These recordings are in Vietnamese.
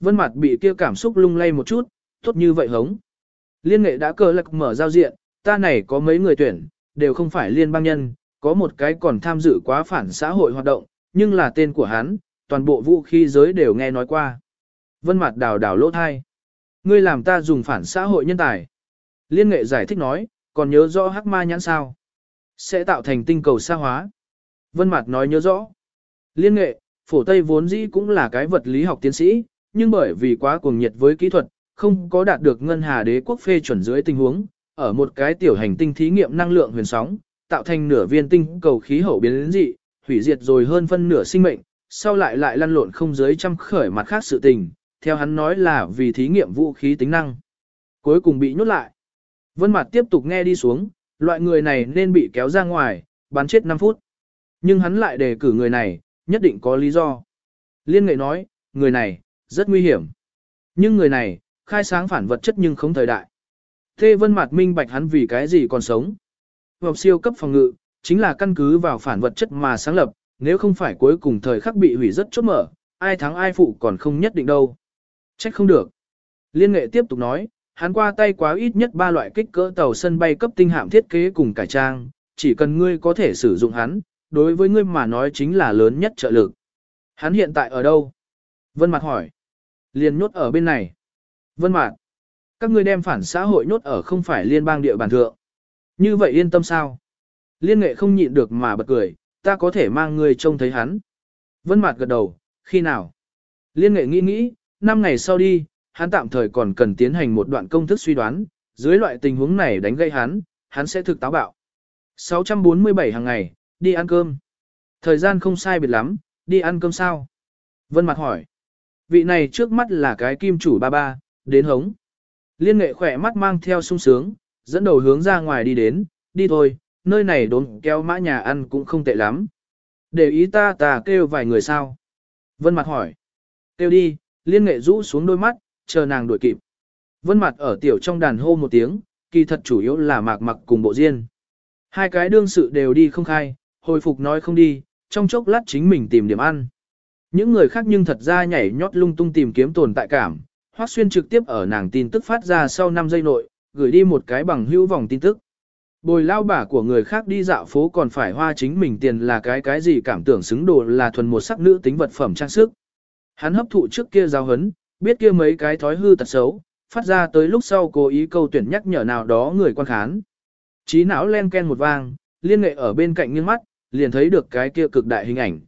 Vân mặt bị kia cảm xúc lung lay một chút, tốt như vậy hống. Liên nghệ đã cờ lạc mở giao diện, ta này có mấy người tuyển, đều không phải liên bang nhân, có một cái còn tham dự quá phản xã hội hoạt động, nhưng là tên của hắn, toàn bộ vũ khí giới đều nghe nói qua. Vân mặt đào đào lỗ thai. Ngươi làm ta dùng phản xã hội nhân tài. Liên nghệ giải thích nói, còn nhớ rõ hắc ma nhãn sao. Sẽ tạo thành tinh cầu xa hóa. Vân mặt nói nhớ rõ. Liên nghệ, phổ Tây vốn dĩ cũng là cái vật lý học tiến sĩ, nhưng bởi vì quá cuồng nhiệt với kỹ thuật, không có đạt được ngân hà đế quốc phê chuẩn dưới tình huống, ở một cái tiểu hành tinh thí nghiệm năng lượng huyền sóng, tạo thành nửa viên tinh cầu khí hậu biến dị, hủy diệt rồi hơn phân nửa sinh mệnh, sau lại lại lăn lộn không dưới trăm khởi mặt khác sự tình, theo hắn nói là vì thí nghiệm vũ khí tính năng. Cuối cùng bị nhốt lại. Vân Mạt tiếp tục nghe đi xuống, loại người này nên bị kéo ra ngoài, bắn chết 5 phút. Nhưng hắn lại đề cử người này, nhất định có lý do. Liên nghệ nói, người này, rất nguy hiểm. Nhưng người này, khai sáng phản vật chất nhưng không thời đại. Thê Vân Mạt minh bạch hắn vì cái gì còn sống. Học siêu cấp phòng ngự, chính là căn cứ vào phản vật chất mà sáng lập, nếu không phải cuối cùng thời khắc bị hủy rất chốt mở, ai thắng ai phụ còn không nhất định đâu. Trách không được. Liên nghệ tiếp tục nói, hắn qua tay quá ít nhất ba loại kích cỡ tàu sân bay cấp tinh hạm thiết kế cùng cải trang, chỉ cần ngươi có thể sử dụng hắn, đối với ngươi mà nói chính là lớn nhất trợ lực. Hắn hiện tại ở đâu? Vân Mạc hỏi. Liên nhốt ở bên này. Vân Mạt, các ngươi đem phản xã hội nhốt ở không phải liên bang địa bàn thượng. Như vậy yên tâm sao? Liên nghệ không nhịn được mà bật cười, ta có thể mang ngươi trông thấy hắn. Vân Mạt gật đầu, khi nào? Liên nghệ nghĩ nghĩ, năm ngày sau đi, hắn tạm thời còn cần tiến hành một đoạn công thức suy đoán, dưới loại tình huống này đánh gây hắn, hắn sẽ thực táo bạo. 647 hàng ngày, đi ăn cơm. Thời gian không sai biệt lắm, đi ăn cơm sao? Vân Mạt hỏi. Vị này trước mắt là cái kim chủ ba ba, đến hống. Liên nghệ khỏe mắt mang theo sung sướng, dẫn đầu hướng ra ngoài đi đến, đi thôi, nơi này đốn kéo mã nhà ăn cũng không tệ lắm. Để ý ta ta kêu vài người sao? Vân mặt hỏi. Kêu đi, liên nghệ rũ xuống đôi mắt, chờ nàng đuổi kịp. Vân mặt ở tiểu trong đàn hô một tiếng, kỳ thật chủ yếu là mạc mặc cùng bộ riêng. Hai cái đương sự đều đi không khai, hồi phục nói không đi, trong chốc lát chính mình tìm điểm ăn. Những người khác nhưng thật ra nhảy nhót lung tung tìm kiếm tồn tại cảm, Hoắc Xuyên trực tiếp ở nàng tin tức phát ra sau 5 giây nội, gửi đi một cái bằng hữu vòng tin tức. Bồi lao bả của người khác đi dạo phố còn phải hoa chính mình tiền là cái cái gì cảm tưởng xứng đồ là thuần một sắc nữ tính vật phẩm trang sức. Hắn hấp thụ trước kia giao hấn, biết kia mấy cái thói hư tật xấu, phát ra tới lúc sau cố ý câu tuyển nhắc nhở nào đó người quan khán. Trí não len ken một vang, liên nghệ ở bên cạnh nghiêng mắt, liền thấy được cái kia cực đại hình ảnh.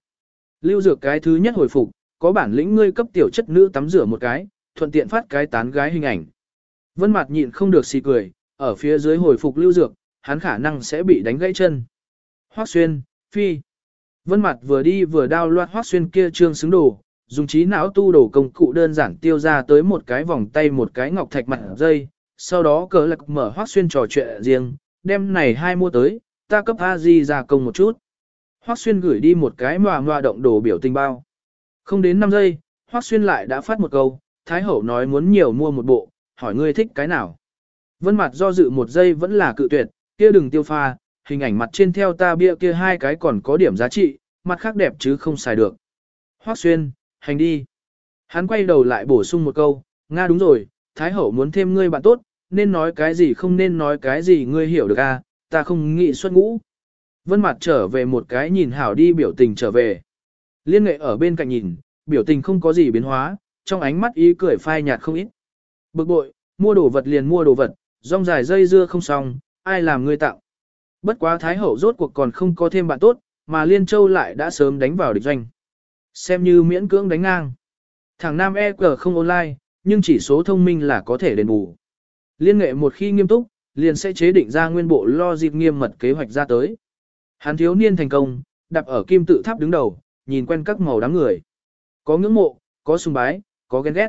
Lưu dược cái thứ nhất hồi phục, có bản lĩnh ngươi cấp tiểu chất nữ tắm rửa một cái, thuận tiện phát cái tán gái hình ảnh. Vân Mạt nhịn không được xì cười, ở phía dưới hồi phục lưu dược, hắn khả năng sẽ bị đánh gãy chân. Hoắc xuyên, phi. Vân Mạt vừa đi vừa đao loạt Hoắc xuyên kia trương xứng đồ, dùng trí não tu đồ công cụ đơn giản tiêu ra tới một cái vòng tay một cái ngọc thạch mặt dây, sau đó cờ lạc mở Hoắc xuyên trò chuyện riêng, đem này hai mua tới, ta cấp a di ra công một chút. Hoắc xuyên gửi đi một cái mòa mòa động đồ biểu tình bao. Không đến 5 giây, Hoắc xuyên lại đã phát một câu, Thái Hậu nói muốn nhiều mua một bộ, hỏi ngươi thích cái nào. Vân mặt do dự một giây vẫn là cự tuyệt, kia đừng tiêu pha, hình ảnh mặt trên theo ta bia kia hai cái còn có điểm giá trị, mặt khác đẹp chứ không xài được. Hoắc xuyên, hành đi. Hắn quay đầu lại bổ sung một câu, Nga đúng rồi, Thái Hậu muốn thêm ngươi bạn tốt, nên nói cái gì không nên nói cái gì ngươi hiểu được à, ta không nghĩ xuất ngũ. Vân mặt trở về một cái nhìn hảo đi biểu tình trở về. Liên nghệ ở bên cạnh nhìn, biểu tình không có gì biến hóa, trong ánh mắt ý cười phai nhạt không ít. Bực bội, mua đồ vật liền mua đồ vật, rong dài dây dưa không xong, ai làm ngươi tặng. Bất quá Thái Hậu rốt cuộc còn không có thêm bạn tốt, mà Liên Châu lại đã sớm đánh vào địch doanh. Xem như miễn cưỡng đánh ngang. Thằng Nam e EQ không online, nhưng chỉ số thông minh là có thể đền bù. Liên nghệ một khi nghiêm túc, liền sẽ chế định ra nguyên bộ lo dịp nghiêm mật kế hoạch ra tới. Hắn thiếu niên thành công, đạp ở kim tự tháp đứng đầu, nhìn quen các màu đám người. Có ngưỡng mộ, có sùng bái, có ghen ghét.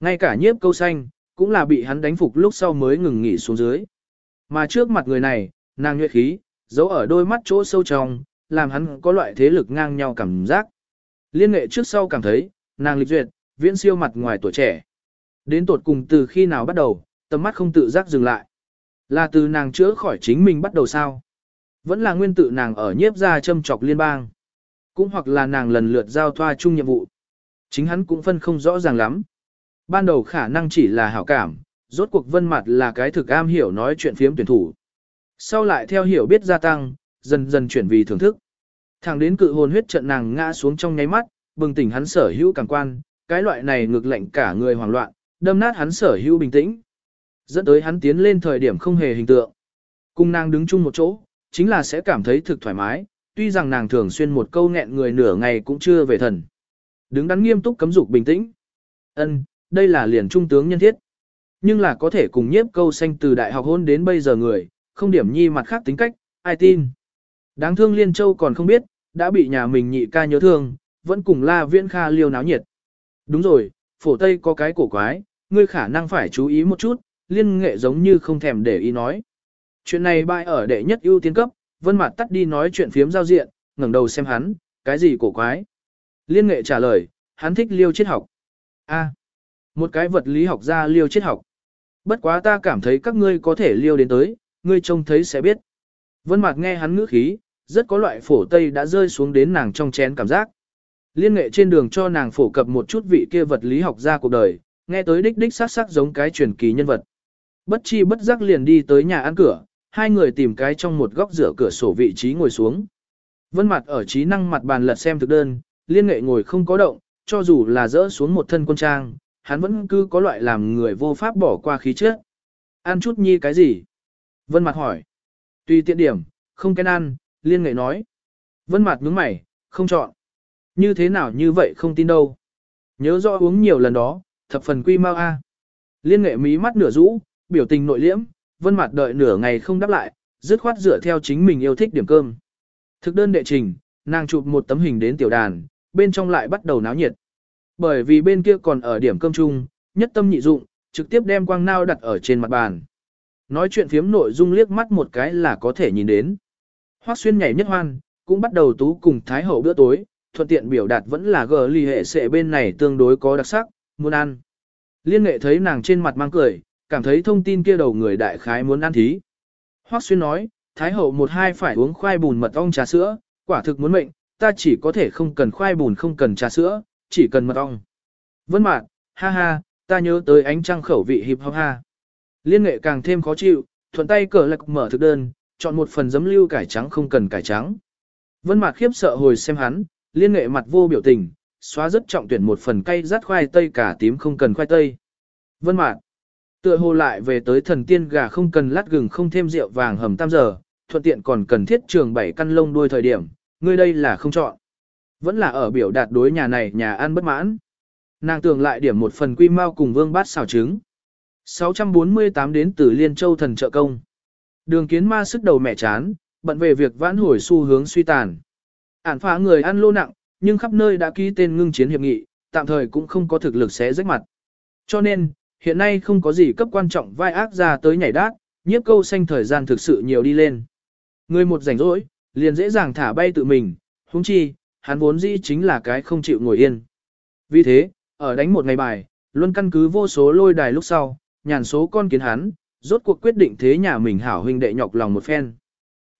Ngay cả nhiếp câu xanh, cũng là bị hắn đánh phục lúc sau mới ngừng nghỉ xuống dưới. Mà trước mặt người này, nàng nhuệ khí, giấu ở đôi mắt chỗ sâu trong, làm hắn có loại thế lực ngang nhau cảm giác. Liên nghệ trước sau cảm thấy, nàng lịch duyệt, viễn siêu mặt ngoài tuổi trẻ. Đến tột cùng từ khi nào bắt đầu, tầm mắt không tự giác dừng lại. Là từ nàng chữa khỏi chính mình bắt đầu sao? Vẫn là nguyên tự nàng ở nhiếp ra châm chọc liên bang. Cũng hoặc là nàng lần lượt giao thoa chung nhiệm vụ. Chính hắn cũng phân không rõ ràng lắm. Ban đầu khả năng chỉ là hảo cảm, rốt cuộc vân mặt là cái thực am hiểu nói chuyện phiếm tuyển thủ. Sau lại theo hiểu biết gia tăng, dần dần chuyển vì thưởng thức. Thẳng đến cự hồn huyết trận nàng ngã xuống trong nháy mắt, bừng tỉnh hắn sở hữu cảm quan, cái loại này ngược lệnh cả người hoảng loạn, đâm nát hắn sở hữu bình tĩnh. Dẫn tới hắn tiến lên thời điểm không hề hình tượng. Cùng nàng đứng chung một chỗ, chính là sẽ cảm thấy thực thoải mái, tuy rằng nàng thường xuyên một câu nghẹn người nửa ngày cũng chưa về thần. Đứng đắn nghiêm túc cấm dục bình tĩnh. Ân, đây là liền trung tướng nhân thiết. Nhưng là có thể cùng nhiếp câu xanh từ đại học hôn đến bây giờ người, không điểm nhi mặt khác tính cách, ai tin. Đáng thương Liên Châu còn không biết, đã bị nhà mình nhị ca nhớ thương, vẫn cùng la viễn kha liêu náo nhiệt. Đúng rồi, phổ tây có cái cổ quái, ngươi khả năng phải chú ý một chút, liên nghệ giống như không thèm để ý nói. Chuyện này bại ở đệ nhất ưu tiên cấp, vân mặt tắt đi nói chuyện phiếm giao diện, ngẩng đầu xem hắn, cái gì cổ quái. Liên nghệ trả lời, hắn thích liêu triết học. A, một cái vật lý học gia liêu triết học. Bất quá ta cảm thấy các ngươi có thể liêu đến tới, ngươi trông thấy sẽ biết. Vân Mạc nghe hắn ngữ khí, rất có loại phổ tây đã rơi xuống đến nàng trong chén cảm giác. Liên nghệ trên đường cho nàng phổ cập một chút vị kia vật lý học gia cuộc đời, nghe tới đích đích sắc sắc giống cái truyền kỳ nhân vật. Bất chi bất giác liền đi tới nhà ăn cửa, hai người tìm cái trong một góc rửa cửa sổ vị trí ngồi xuống. Vân mặt ở trí năng mặt bàn lật xem thực đơn, liên nghệ ngồi không có động, cho dù là dỡ xuống một thân quân trang, hắn vẫn cứ có loại làm người vô pháp bỏ qua khí trước. Ăn chút nhi cái gì? Vân mặt hỏi. Tùy tiện điểm, không kén ăn, liên nghệ nói. Vân mặt nhướng mày, không chọn. Như thế nào như vậy không tin đâu. Nhớ rõ uống nhiều lần đó, thập phần quy mau a. Liên nghệ mí mắt nửa rũ, biểu tình nội liễm, vân Mạt đợi nửa ngày không đáp lại, dứt khoát dựa theo chính mình yêu thích điểm cơm. Thực đơn đệ trình, nàng chụp một tấm hình đến tiểu đàn, bên trong lại bắt đầu náo nhiệt. Bởi vì bên kia còn ở điểm cơm chung, nhất tâm nhị dụng, trực tiếp đem quang nao đặt ở trên mặt bàn. Nói chuyện phiếm nội dung liếc mắt một cái là có thể nhìn đến. Hoắc xuyên nhảy nhất hoan, cũng bắt đầu tú cùng Thái Hậu bữa tối, thuận tiện biểu đạt vẫn là gờ ly hệ sệ bên này tương đối có đặc sắc, muốn ăn. Liên nghệ thấy nàng trên mặt mang cười, cảm thấy thông tin kia đầu người đại khái muốn ăn thí. Hoắc xuyên nói, Thái Hậu một hai phải uống khoai bùn mật ong trà sữa, quả thực muốn mệnh, ta chỉ có thể không cần khoai bùn không cần trà sữa, chỉ cần mật ong. Vân mạn, ha ha, ta nhớ tới ánh trăng khẩu vị hiệp hop ha. Liên nghệ càng thêm khó chịu, thuận tay cờ lạc mở thực đơn, chọn một phần giấm lưu cải trắng không cần cải trắng. Vân Mạc khiếp sợ hồi xem hắn, liên nghệ mặt vô biểu tình, xóa rất trọng tuyển một phần cay rát khoai tây cả tím không cần khoai tây. Vân Mạc, tựa hồ lại về tới thần tiên gà không cần lát gừng không thêm rượu vàng hầm tam giờ, thuận tiện còn cần thiết trường bảy căn lông đuôi thời điểm, ngươi đây là không chọn. Vẫn là ở biểu đạt đối nhà này nhà ăn bất mãn. Nàng tưởng lại điểm một phần quy mau cùng vương bát xào trứng. 648 đến từ Liên Châu thần trợ công. Đường kiến ma sức đầu mẹ chán, bận về việc vãn hồi xu hướng suy tàn. Ản phá người ăn lô nặng, nhưng khắp nơi đã ký tên ngưng chiến hiệp nghị, tạm thời cũng không có thực lực xé rách mặt. Cho nên, hiện nay không có gì cấp quan trọng vai ác ra tới nhảy đát, nhiếp câu xanh thời gian thực sự nhiều đi lên. Người một rảnh rỗi, liền dễ dàng thả bay tự mình, huống chi, hắn vốn dĩ chính là cái không chịu ngồi yên. Vì thế, ở đánh một ngày bài, luôn căn cứ vô số lôi đài lúc sau, nhàn số con kiến hắn, rốt cuộc quyết định thế nhà mình hảo huynh đệ nhọc lòng một phen.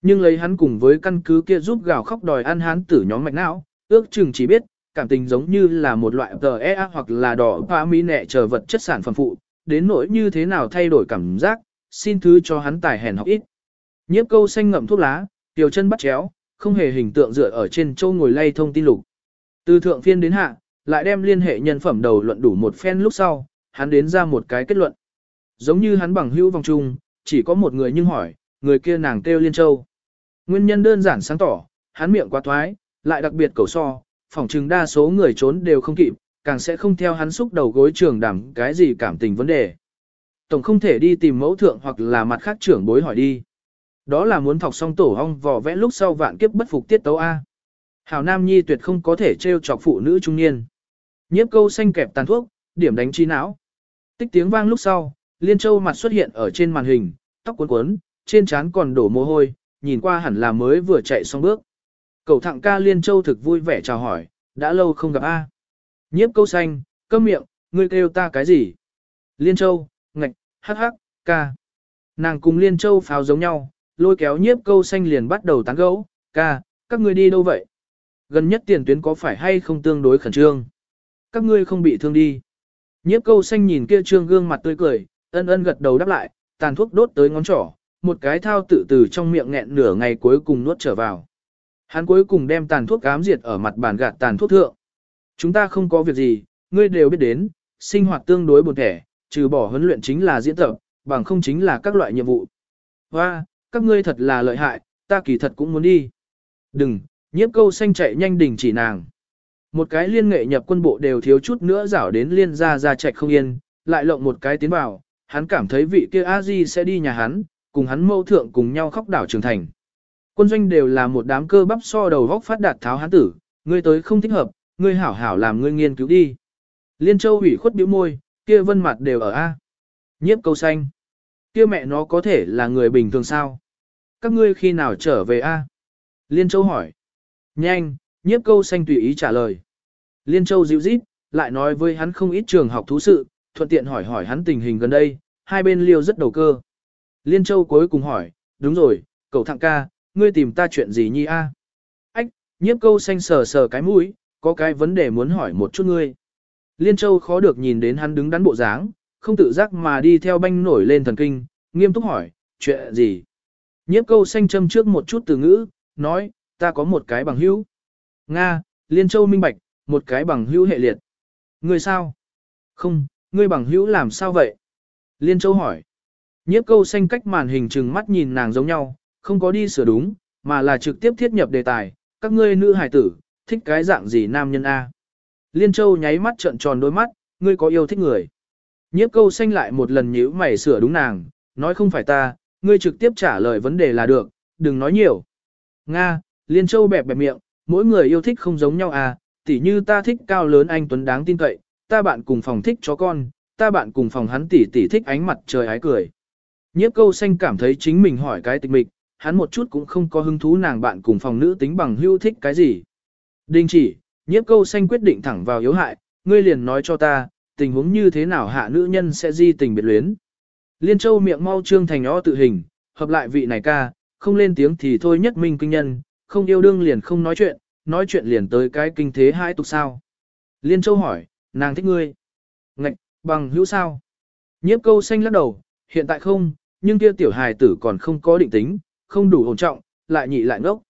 Nhưng lấy hắn cùng với căn cứ kia giúp gào khóc đòi ăn hắn tử nhóm mạch não, ước chừng chỉ biết, cảm tình giống như là một loại TEA hoặc là đỏ pha mỹ nẹ chờ vật chất sản phẩm phụ, đến nỗi như thế nào thay đổi cảm giác, xin thứ cho hắn tài hèn học ít. Nhiếp câu xanh ngậm thuốc lá, tiểu chân bắt chéo, không hề hình tượng dựa ở trên châu ngồi lay thông tin lục. Từ thượng phiên đến hạ, lại đem liên hệ nhân phẩm đầu luận đủ một phen lúc sau, hắn đến ra một cái kết luận. Giống như hắn bằng hữu vòng chung, chỉ có một người nhưng hỏi, người kia nàng kêu Liên Châu. Nguyên nhân đơn giản sáng tỏ, hắn miệng quá thoái, lại đặc biệt cầu so, phỏng chừng đa số người trốn đều không kịp, càng sẽ không theo hắn xúc đầu gối trường đảm cái gì cảm tình vấn đề. Tổng không thể đi tìm mẫu thượng hoặc là mặt khác trưởng bối hỏi đi. Đó là muốn thọc xong tổ hong vò vẽ lúc sau vạn kiếp bất phục tiết tấu A. Hảo Nam Nhi tuyệt không có thể trêu chọc phụ nữ trung niên. Nhiếp câu xanh kẹp tàn thuốc, điểm đánh trí não. Tích tiếng vang lúc sau, Liên Châu mặt xuất hiện ở trên màn hình, tóc cuốn cuốn, trên trán còn đổ mồ hôi, nhìn qua hẳn là mới vừa chạy xong bước. Cậu thẳng ca Liên Châu thực vui vẻ chào hỏi, đã lâu không gặp A. Nhiếp câu xanh, câm miệng, ngươi kêu ta cái gì? Liên Châu, ngạch, hắc hắc, ca. Nàng cùng Liên Châu pháo giống nhau, lôi kéo nhiếp câu xanh liền bắt đầu tán gẫu, ca, các ngươi đi đâu vậy? Gần nhất tiền tuyến có phải hay không tương đối khẩn trương? Các ngươi không bị thương đi. Nhiếp câu xanh nhìn kia trương gương mặt tươi cười, ân ân gật đầu đáp lại, tàn thuốc đốt tới ngón trỏ, một cái thao tự từ trong miệng nghẹn nửa ngày cuối cùng nuốt trở vào. Hắn cuối cùng đem tàn thuốc ám diệt ở mặt bàn gạt tàn thuốc thượng. Chúng ta không có việc gì, ngươi đều biết đến, sinh hoạt tương đối buồn thẻ, trừ bỏ huấn luyện chính là diễn tập, bằng không chính là các loại nhiệm vụ. Hoa, các ngươi thật là lợi hại, ta kỳ thật cũng muốn đi. Đừng, nhiếp câu xanh chạy nhanh đình chỉ nàng. Một cái liên nghệ nhập quân bộ đều thiếu chút nữa rảo đến liên ra ra chạy không yên, lại lộng một cái tiến vào, hắn cảm thấy vị kia a di sẽ đi nhà hắn, cùng hắn mâu thượng cùng nhau khóc đảo trưởng thành. Quân doanh đều là một đám cơ bắp so đầu vóc phát đạt tháo hán tử, ngươi tới không thích hợp, ngươi hảo hảo làm ngươi nghiên cứu đi. Liên Châu ủy khuất bĩu môi, kia vân mặt đều ở A. Nhiếp câu xanh. Kia mẹ nó có thể là người bình thường sao? Các ngươi khi nào trở về A? Liên Châu hỏi. Nhanh, nhiếp câu xanh tùy ý trả lời. Liên Châu dịu dít, lại nói với hắn không ít trường học thú sự, thuận tiện hỏi hỏi hắn tình hình gần đây, hai bên liêu rất đầu cơ. Liên Châu cuối cùng hỏi, đúng rồi, cậu thằng ca, ngươi tìm ta chuyện gì nhi a? Ách, nhiếp câu xanh sờ sờ cái mũi, có cái vấn đề muốn hỏi một chút ngươi. Liên Châu khó được nhìn đến hắn đứng đắn bộ dáng, không tự giác mà đi theo banh nổi lên thần kinh, nghiêm túc hỏi, chuyện gì? Nhiếp câu xanh châm trước một chút từ ngữ, nói, ta có một cái bằng hữu. Nga, Liên Châu minh bạch, một cái bằng hữu hệ liệt. Ngươi sao? Không, ngươi bằng hữu làm sao vậy? Liên Châu hỏi. Nhiếp câu xanh cách màn hình trừng mắt nhìn nàng giống nhau, không có đi sửa đúng, mà là trực tiếp thiết nhập đề tài, các ngươi nữ hải tử, thích cái dạng gì nam nhân A. Liên Châu nháy mắt trợn tròn đôi mắt, ngươi có yêu thích người. Nhiếp câu xanh lại một lần nhíu mày sửa đúng nàng, nói không phải ta, ngươi trực tiếp trả lời vấn đề là được, đừng nói nhiều. Nga, Liên Châu bẹp bẹp miệng, mỗi người yêu thích không giống nhau à, tỉ như ta thích cao lớn anh Tuấn đáng tin cậy, ta bạn cùng phòng thích chó con, ta bạn cùng phòng hắn tỉ tỉ thích ánh mặt trời ái cười. Nhiếp câu xanh cảm thấy chính mình hỏi cái tịch mịch, hắn một chút cũng không có hứng thú nàng bạn cùng phòng nữ tính bằng hưu thích cái gì. Đình chỉ, nhiếp câu xanh quyết định thẳng vào yếu hại, ngươi liền nói cho ta, tình huống như thế nào hạ nữ nhân sẽ di tình biệt luyến. Liên châu miệng mau trương thành o tự hình, hợp lại vị này ca, không lên tiếng thì thôi nhất minh kinh nhân, không yêu đương liền không nói chuyện, nói chuyện liền tới cái kinh thế hai tục sao. Liên châu hỏi, nàng thích ngươi. Ngạch, bằng hữu sao? Nhiếp câu xanh lắc đầu, hiện tại không, nhưng kia tiểu hài tử còn không có định tính, không đủ ổn trọng, lại nhị lại ngốc.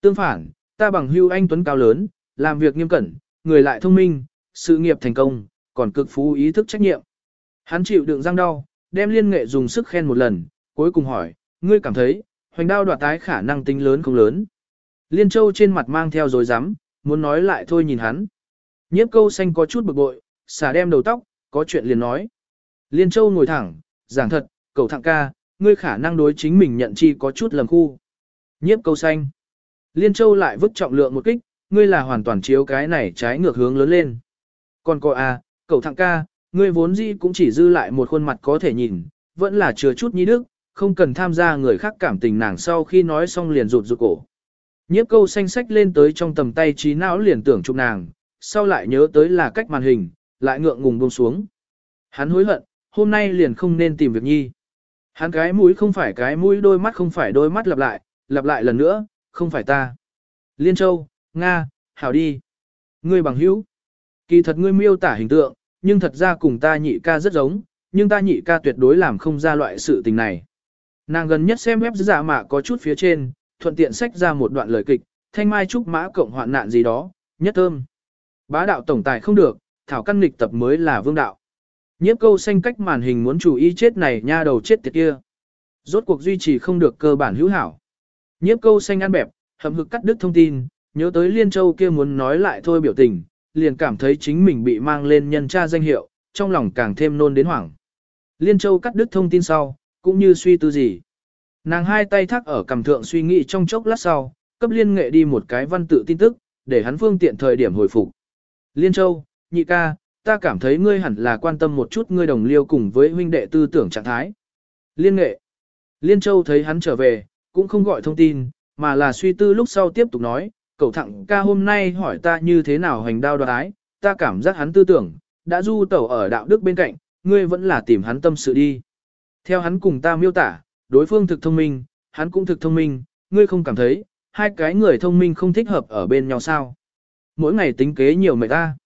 Tương phản, ta bằng hưu anh Tuấn cao lớn, làm việc nghiêm cẩn, người lại thông minh, sự nghiệp thành công, còn cực phú ý thức trách nhiệm. Hắn chịu đựng răng đau, đem liên nghệ dùng sức khen một lần, cuối cùng hỏi, ngươi cảm thấy, hoành đao đoạt tái khả năng tính lớn không lớn. Liên châu trên mặt mang theo dối rắm muốn nói lại thôi nhìn hắn. Nhiếp câu xanh có chút bực bội, xả đem đầu tóc, có chuyện liền nói. Liên châu ngồi thẳng, giảng thật, cầu thẳng ca, ngươi khả năng đối chính mình nhận chi có chút lầm khu. Nhiếp câu xanh. Liên Châu lại vứt trọng lượng một kích, ngươi là hoàn toàn chiếu cái này trái ngược hướng lớn lên. Còn cô à, cậu thằng ca, ngươi vốn dĩ cũng chỉ dư lại một khuôn mặt có thể nhìn, vẫn là chừa chút nhi đức, không cần tham gia người khác cảm tình nàng sau khi nói xong liền rụt rụt cổ. Nhiếp câu xanh sách lên tới trong tầm tay trí não liền tưởng chụp nàng, sau lại nhớ tới là cách màn hình, lại ngượng ngùng buông xuống. Hắn hối hận, hôm nay liền không nên tìm việc nhi. Hắn cái mũi không phải cái mũi đôi mắt không phải đôi mắt lặp lại, lặp lại lần nữa, không phải ta. Liên Châu, Nga, hảo đi. Ngươi bằng hữu. Kỳ thật ngươi miêu tả hình tượng, nhưng thật ra cùng ta nhị ca rất giống, nhưng ta nhị ca tuyệt đối làm không ra loại sự tình này. Nàng gần nhất xem web giả mạ có chút phía trên, thuận tiện sách ra một đoạn lời kịch, thanh mai trúc mã cộng hoạn nạn gì đó, nhất thơm. Bá đạo tổng tài không được, thảo căn nghịch tập mới là vương đạo. Nhiếp câu xanh cách màn hình muốn chủ y chết này nha đầu chết tiệt kia. Rốt cuộc duy trì không được cơ bản hữu hảo. Nhiếp câu xanh ăn bẹp, hầm hực cắt đứt thông tin, nhớ tới Liên Châu kia muốn nói lại thôi biểu tình, liền cảm thấy chính mình bị mang lên nhân tra danh hiệu, trong lòng càng thêm nôn đến hoảng. Liên Châu cắt đứt thông tin sau, cũng như suy tư gì. Nàng hai tay thắt ở cầm thượng suy nghĩ trong chốc lát sau, cấp liên nghệ đi một cái văn tự tin tức, để hắn phương tiện thời điểm hồi phục. Liên Châu, nhị ca, ta cảm thấy ngươi hẳn là quan tâm một chút ngươi đồng liêu cùng với huynh đệ tư tưởng trạng thái. Liên nghệ. Liên Châu thấy hắn trở về, cũng không gọi thông tin, mà là suy tư lúc sau tiếp tục nói, cậu thẳng ca hôm nay hỏi ta như thế nào hành đao đoạt ái, ta cảm giác hắn tư tưởng, đã du tẩu ở đạo đức bên cạnh, ngươi vẫn là tìm hắn tâm sự đi. Theo hắn cùng ta miêu tả, đối phương thực thông minh, hắn cũng thực thông minh, ngươi không cảm thấy, hai cái người thông minh không thích hợp ở bên nhau sao. Mỗi ngày tính kế nhiều mệt ta.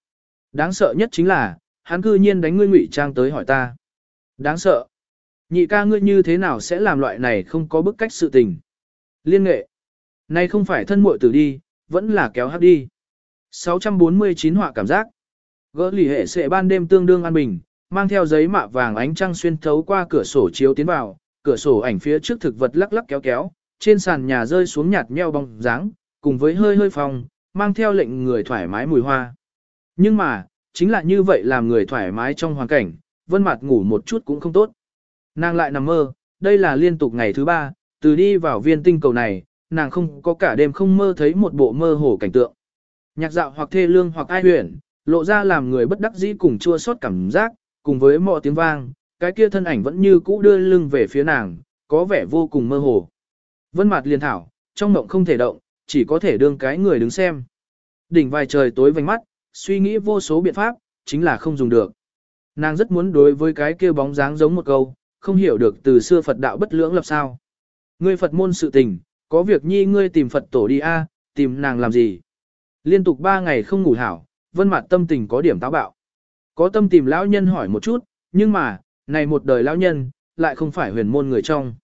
Đáng sợ nhất chính là, hắn cư nhiên đánh ngươi ngụy trang tới hỏi ta. Đáng sợ. Nhị ca ngươi như thế nào sẽ làm loại này không có bức cách sự tình. Liên nghệ. Này không phải thân muội tử đi, vẫn là kéo hấp đi. 649 họa cảm giác. Gỡ lì hệ sẽ ban đêm tương đương an bình, mang theo giấy mạ vàng ánh trăng xuyên thấu qua cửa sổ chiếu tiến vào, cửa sổ ảnh phía trước thực vật lắc lắc kéo kéo, trên sàn nhà rơi xuống nhạt nheo bóng dáng, cùng với hơi hơi phòng, mang theo lệnh người thoải mái mùi hoa. Nhưng mà, chính là như vậy làm người thoải mái trong hoàn cảnh, vân mặt ngủ một chút cũng không tốt. Nàng lại nằm mơ, đây là liên tục ngày thứ ba, từ đi vào viên tinh cầu này, nàng không có cả đêm không mơ thấy một bộ mơ hồ cảnh tượng. Nhạc dạo hoặc thê lương hoặc ai huyền, lộ ra làm người bất đắc dĩ cùng chua xót cảm giác, cùng với mọi tiếng vang, cái kia thân ảnh vẫn như cũ đưa lưng về phía nàng, có vẻ vô cùng mơ hồ. Vân mặt liền thảo, trong mộng không thể động, chỉ có thể đương cái người đứng xem. Đỉnh vài trời tối vành mắt, suy nghĩ vô số biện pháp, chính là không dùng được. Nàng rất muốn đối với cái kia bóng dáng giống một câu, không hiểu được từ xưa Phật đạo bất lưỡng lập sao. Ngươi Phật môn sự tình, có việc nhi ngươi tìm Phật tổ đi a, tìm nàng làm gì. Liên tục ba ngày không ngủ hảo, vân mặt tâm tình có điểm táo bạo. Có tâm tìm lão nhân hỏi một chút, nhưng mà, này một đời lão nhân, lại không phải huyền môn người trong.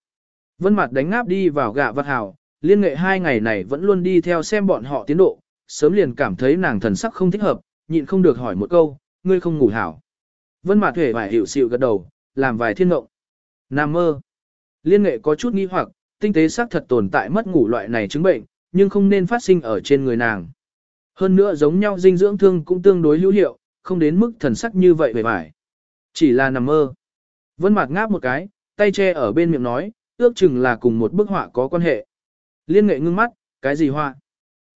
Vân mặt đánh ngáp đi vào gạ vật hảo, liên nghệ hai ngày này vẫn luôn đi theo xem bọn họ tiến độ, sớm liền cảm thấy nàng thần sắc không thích hợp, nhịn không được hỏi một câu, ngươi không ngủ hảo. Vân Mạt Huệ vài hiểu xịu gật đầu, làm vài thiên ngộng. Nam mơ. Liên nghệ có chút nghi hoặc, tinh tế xác thật tồn tại mất ngủ loại này chứng bệnh, nhưng không nên phát sinh ở trên người nàng. Hơn nữa giống nhau dinh dưỡng thương cũng tương đối hữu hiệu, không đến mức thần sắc như vậy về vải. Chỉ là nằm mơ. Vân Mạt ngáp một cái, tay che ở bên miệng nói, ước chừng là cùng một bức họa có quan hệ. Liên nghệ ngưng mắt, cái gì họa?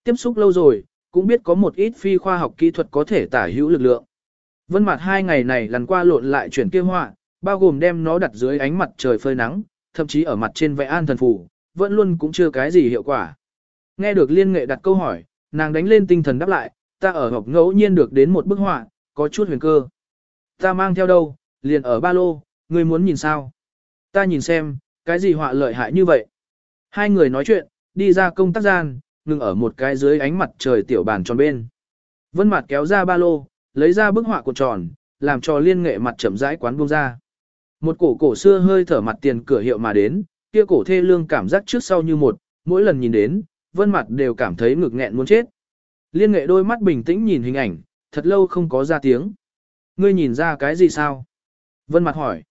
Tiếp xúc lâu rồi, cũng biết có một ít phi khoa học kỹ thuật có thể tả hữu lực lượng. Vân mặt hai ngày này lần qua lộn lại chuyển kia họa, bao gồm đem nó đặt dưới ánh mặt trời phơi nắng, thậm chí ở mặt trên vẽ an thần phủ, vẫn luôn cũng chưa cái gì hiệu quả. Nghe được liên nghệ đặt câu hỏi, nàng đánh lên tinh thần đáp lại, ta ở học ngẫu nhiên được đến một bức họa, có chút huyền cơ. Ta mang theo đâu, liền ở ba lô, ngươi muốn nhìn sao? Ta nhìn xem, cái gì họa lợi hại như vậy? Hai người nói chuyện, đi ra công tác gian, ngừng ở một cái dưới ánh mặt trời tiểu bàn tròn bên. Vân mặt kéo ra ba lô, lấy ra bức họa cuộn tròn, làm cho liên nghệ mặt chậm rãi quán buông ra. Một cổ cổ xưa hơi thở mặt tiền cửa hiệu mà đến, kia cổ thê lương cảm giác trước sau như một, mỗi lần nhìn đến, vân mặt đều cảm thấy ngực nghẹn muốn chết. Liên nghệ đôi mắt bình tĩnh nhìn hình ảnh, thật lâu không có ra tiếng. Ngươi nhìn ra cái gì sao? Vân mặt hỏi.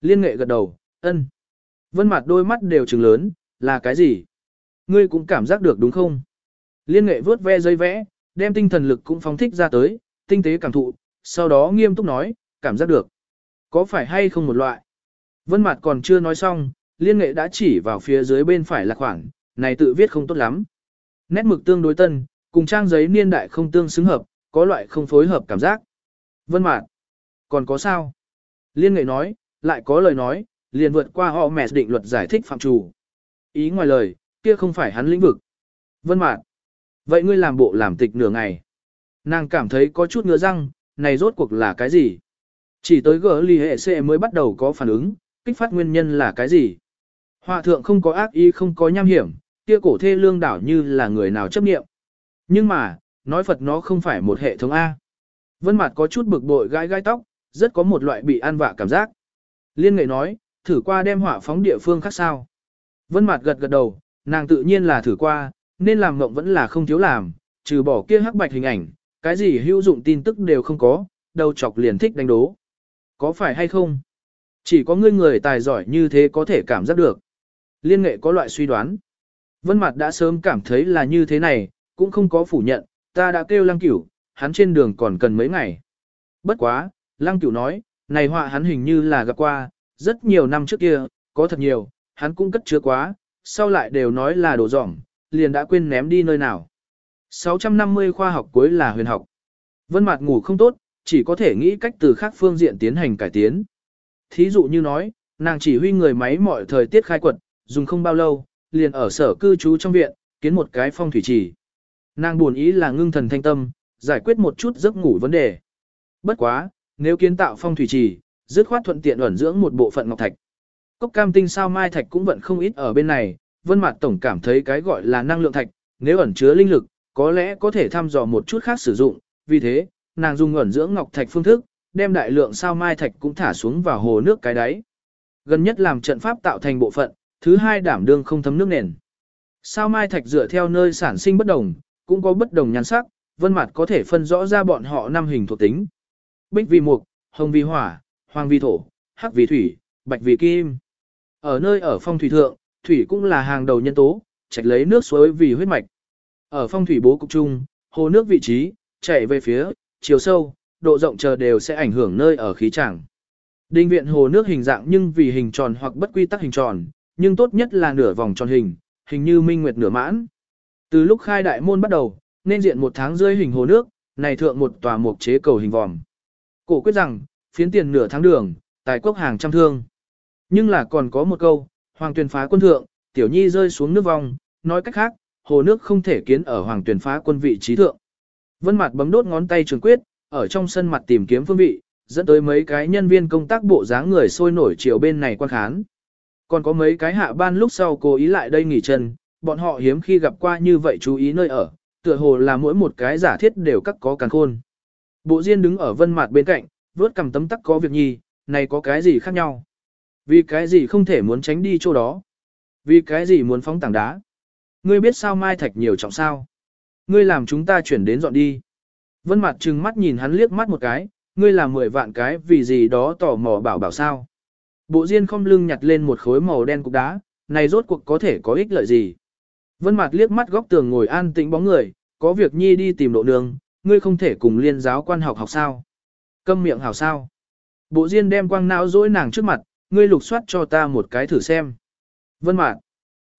Liên nghệ gật đầu, ân. Vân mặt đôi mắt đều trừng lớn, là cái gì? Ngươi cũng cảm giác được đúng không? Liên nghệ vớt ve dây vẽ, đem tinh thần lực cũng phóng thích ra tới, tinh tế cảm thụ, sau đó nghiêm túc nói, cảm giác được. Có phải hay không một loại? Vân mặt còn chưa nói xong, liên nghệ đã chỉ vào phía dưới bên phải là khoảng, này tự viết không tốt lắm. Nét mực tương đối tân, cùng trang giấy niên đại không tương xứng hợp, có loại không phối hợp cảm giác. Vân mạn, còn có sao? Liên nghệ nói, lại có lời nói, liền vượt qua họ mẹ định luật giải thích phạm chủ. Ý ngoài lời, kia không phải hắn lĩnh vực. Vân mạt, vậy ngươi làm bộ làm tịch nửa ngày. Nàng cảm thấy có chút ngứa răng, này rốt cuộc là cái gì? Chỉ tới gỡ ly hệ sẽ mới bắt đầu có phản ứng, kích phát nguyên nhân là cái gì? hòa thượng không có ác ý không có nham hiểm, kia cổ thê lương đảo như là người nào chấp nghiệm. Nhưng mà, nói Phật nó không phải một hệ thống A. Vân Mạt có chút bực bội gai gai tóc, rất có một loại bị an vạ cảm giác. Liên nghệ nói, thử qua đem hỏa phóng địa phương khác sao. Vân Mạt gật gật đầu, nàng tự nhiên là thử qua, nên làm mộng vẫn là không thiếu làm, trừ bỏ kia hắc bạch hình ảnh, cái gì hữu dụng tin tức đều không có, đầu chọc liền thích đánh đố. Có phải hay không? Chỉ có ngươi người tài giỏi như thế có thể cảm giác được. Liên nghệ có loại suy đoán. Vân Mạt đã sớm cảm thấy là như thế này, cũng không có phủ nhận, ta đã kêu Lăng Cửu, hắn trên đường còn cần mấy ngày. Bất quá, Lăng Cửu nói, này họa hắn hình như là gặp qua, rất nhiều năm trước kia, có thật nhiều, hắn cũng cất chứa quá, sau lại đều nói là đồ dỏng, liền đã quên ném đi nơi nào. 650 khoa học cuối là huyền học. Vân Mạt ngủ không tốt, chỉ có thể nghĩ cách từ khác phương diện tiến hành cải tiến. Thí dụ như nói, nàng chỉ huy người máy mọi thời tiết khai quật, dùng không bao lâu, liền ở sở cư trú trong viện, kiến một cái phong thủy trì. Nàng buồn ý là ngưng thần thanh tâm, giải quyết một chút giấc ngủ vấn đề. Bất quá, nếu kiến tạo phong thủy trì, dứt khoát thuận tiện ẩn dưỡng một bộ phận ngọc thạch. Cốc cam tinh sao mai thạch cũng vẫn không ít ở bên này, Vân mặt tổng cảm thấy cái gọi là năng lượng thạch, nếu ẩn chứa linh lực, có lẽ có thể thăm dò một chút khác sử dụng, vì thế, nàng dùng ẩn dưỡng ngọc thạch phương thức, đem đại lượng sao mai thạch cũng thả xuống vào hồ nước cái đáy. Gần nhất làm trận pháp tạo thành bộ phận, thứ hai đảm đương không thấm nước nền. Sao mai thạch dựa theo nơi sản sinh bất đồng, cũng có bất đồng nhan sắc, vân mặt có thể phân rõ ra bọn họ năm hình thuộc tính. Bích vì mục, hồng vì hỏa, hoàng vì thổ, hắc vì thủy, bạch vì kim. Ở nơi ở phong thủy thượng, thủy cũng là hàng đầu nhân tố, trạch lấy nước suối vì huyết mạch. Ở phong thủy bố cục chung hồ nước vị trí, chảy về phía, chiều sâu, độ rộng chờ đều sẽ ảnh hưởng nơi ở khí chẳng. đinh viện hồ nước hình dạng nhưng vì hình tròn hoặc bất quy tắc hình tròn, nhưng tốt nhất là nửa vòng tròn hình, hình như minh nguyệt nửa mãn. Từ lúc khai đại môn bắt đầu, nên diện một tháng rưỡi hình hồ nước, này thượng một tòa mục chế cầu hình vòm. Cổ quyết rằng, phiến tiền nửa tháng đường, tài quốc hàng trăm thương. Nhưng là còn có một câu, hoàng tuyển phá quân thượng, tiểu nhi rơi xuống nước vong nói cách khác, hồ nước không thể kiến ở hoàng tuyển phá quân vị trí thượng. Vân mặt bấm đốt ngón tay trường quyết, ở trong sân mặt tìm kiếm phương vị, dẫn tới mấy cái nhân viên công tác bộ dáng người sôi nổi chiều bên này quan khán. Còn có mấy cái hạ ban lúc sau cố ý lại đây nghỉ chân, bọn họ hiếm khi gặp qua như vậy chú ý nơi ở, tựa hồ là mỗi một cái giả thiết đều cắt có càng khôn. Bộ Diên đứng ở vân mặt bên cạnh, vớt cầm tấm tắc có việc nhi, này có cái gì khác nhau? Vì cái gì không thể muốn tránh đi chỗ đó? Vì cái gì muốn phóng tảng đá? Ngươi biết sao mai thạch nhiều trọng sao? Ngươi làm chúng ta chuyển đến dọn đi. Vân mặt trừng mắt nhìn hắn liếc mắt một cái, ngươi làm mười vạn cái vì gì đó tỏ mò bảo bảo sao? Bộ Diên không lưng nhặt lên một khối màu đen cục đá, này rốt cuộc có thể có ích lợi gì? Vân mặt liếc mắt góc tường ngồi an tĩnh bóng người, có việc nhi đi tìm độ đường, ngươi không thể cùng liên giáo quan học học sao? Câm miệng hảo sao? Bộ Diên đem quang não dỗi nàng trước mặt, ngươi lục soát cho ta một cái thử xem. Vân Mạc.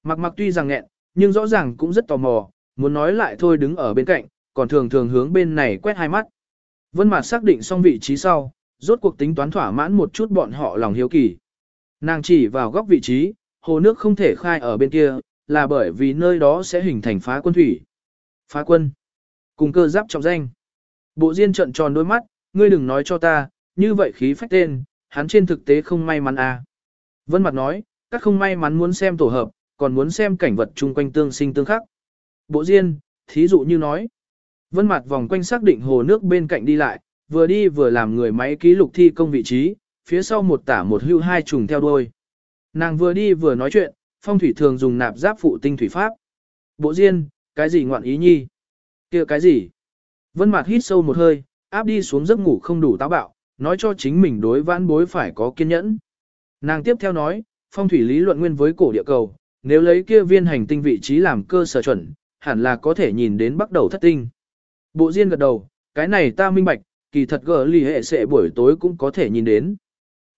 Mặc mặc tuy rằng nghẹn, nhưng rõ ràng cũng rất tò mò, muốn nói lại thôi đứng ở bên cạnh, còn thường thường hướng bên này quét hai mắt. Vân Mạc xác định xong vị trí sau, rốt cuộc tính toán thỏa mãn một chút bọn họ lòng hiếu kỳ. Nàng chỉ vào góc vị trí, hồ nước không thể khai ở bên kia, là bởi vì nơi đó sẽ hình thành phá quân thủy. Phá quân. Cùng cơ giáp trọng danh. Bộ Diên trợn tròn đôi mắt, ngươi đừng nói cho ta, như vậy khí phách tên, hắn trên thực tế không may mắn à. Vân Mặt nói, các không may mắn muốn xem tổ hợp, còn muốn xem cảnh vật chung quanh tương sinh tương khắc. Bộ Diên, thí dụ như nói, Vân Mặt vòng quanh xác định hồ nước bên cạnh đi lại, vừa đi vừa làm người máy ký lục thi công vị trí, phía sau một tả một hưu hai trùng theo đuôi. Nàng vừa đi vừa nói chuyện, phong thủy thường dùng nạp giáp phụ tinh thủy pháp. Bộ Diên, cái gì ngoạn ý nhi? kia cái gì? Vân Mạt hít sâu một hơi, áp đi xuống giấc ngủ không đủ táo bạo, nói cho chính mình đối vãn bối phải có kiên nhẫn. Nàng tiếp theo nói, phong thủy lý luận nguyên với cổ địa cầu, nếu lấy kia viên hành tinh vị trí làm cơ sở chuẩn, hẳn là có thể nhìn đến bắt đầu thất tinh. Bộ Diên gật đầu, cái này ta minh bạch, kỳ thật gỡ lì hệ sẽ buổi tối cũng có thể nhìn đến.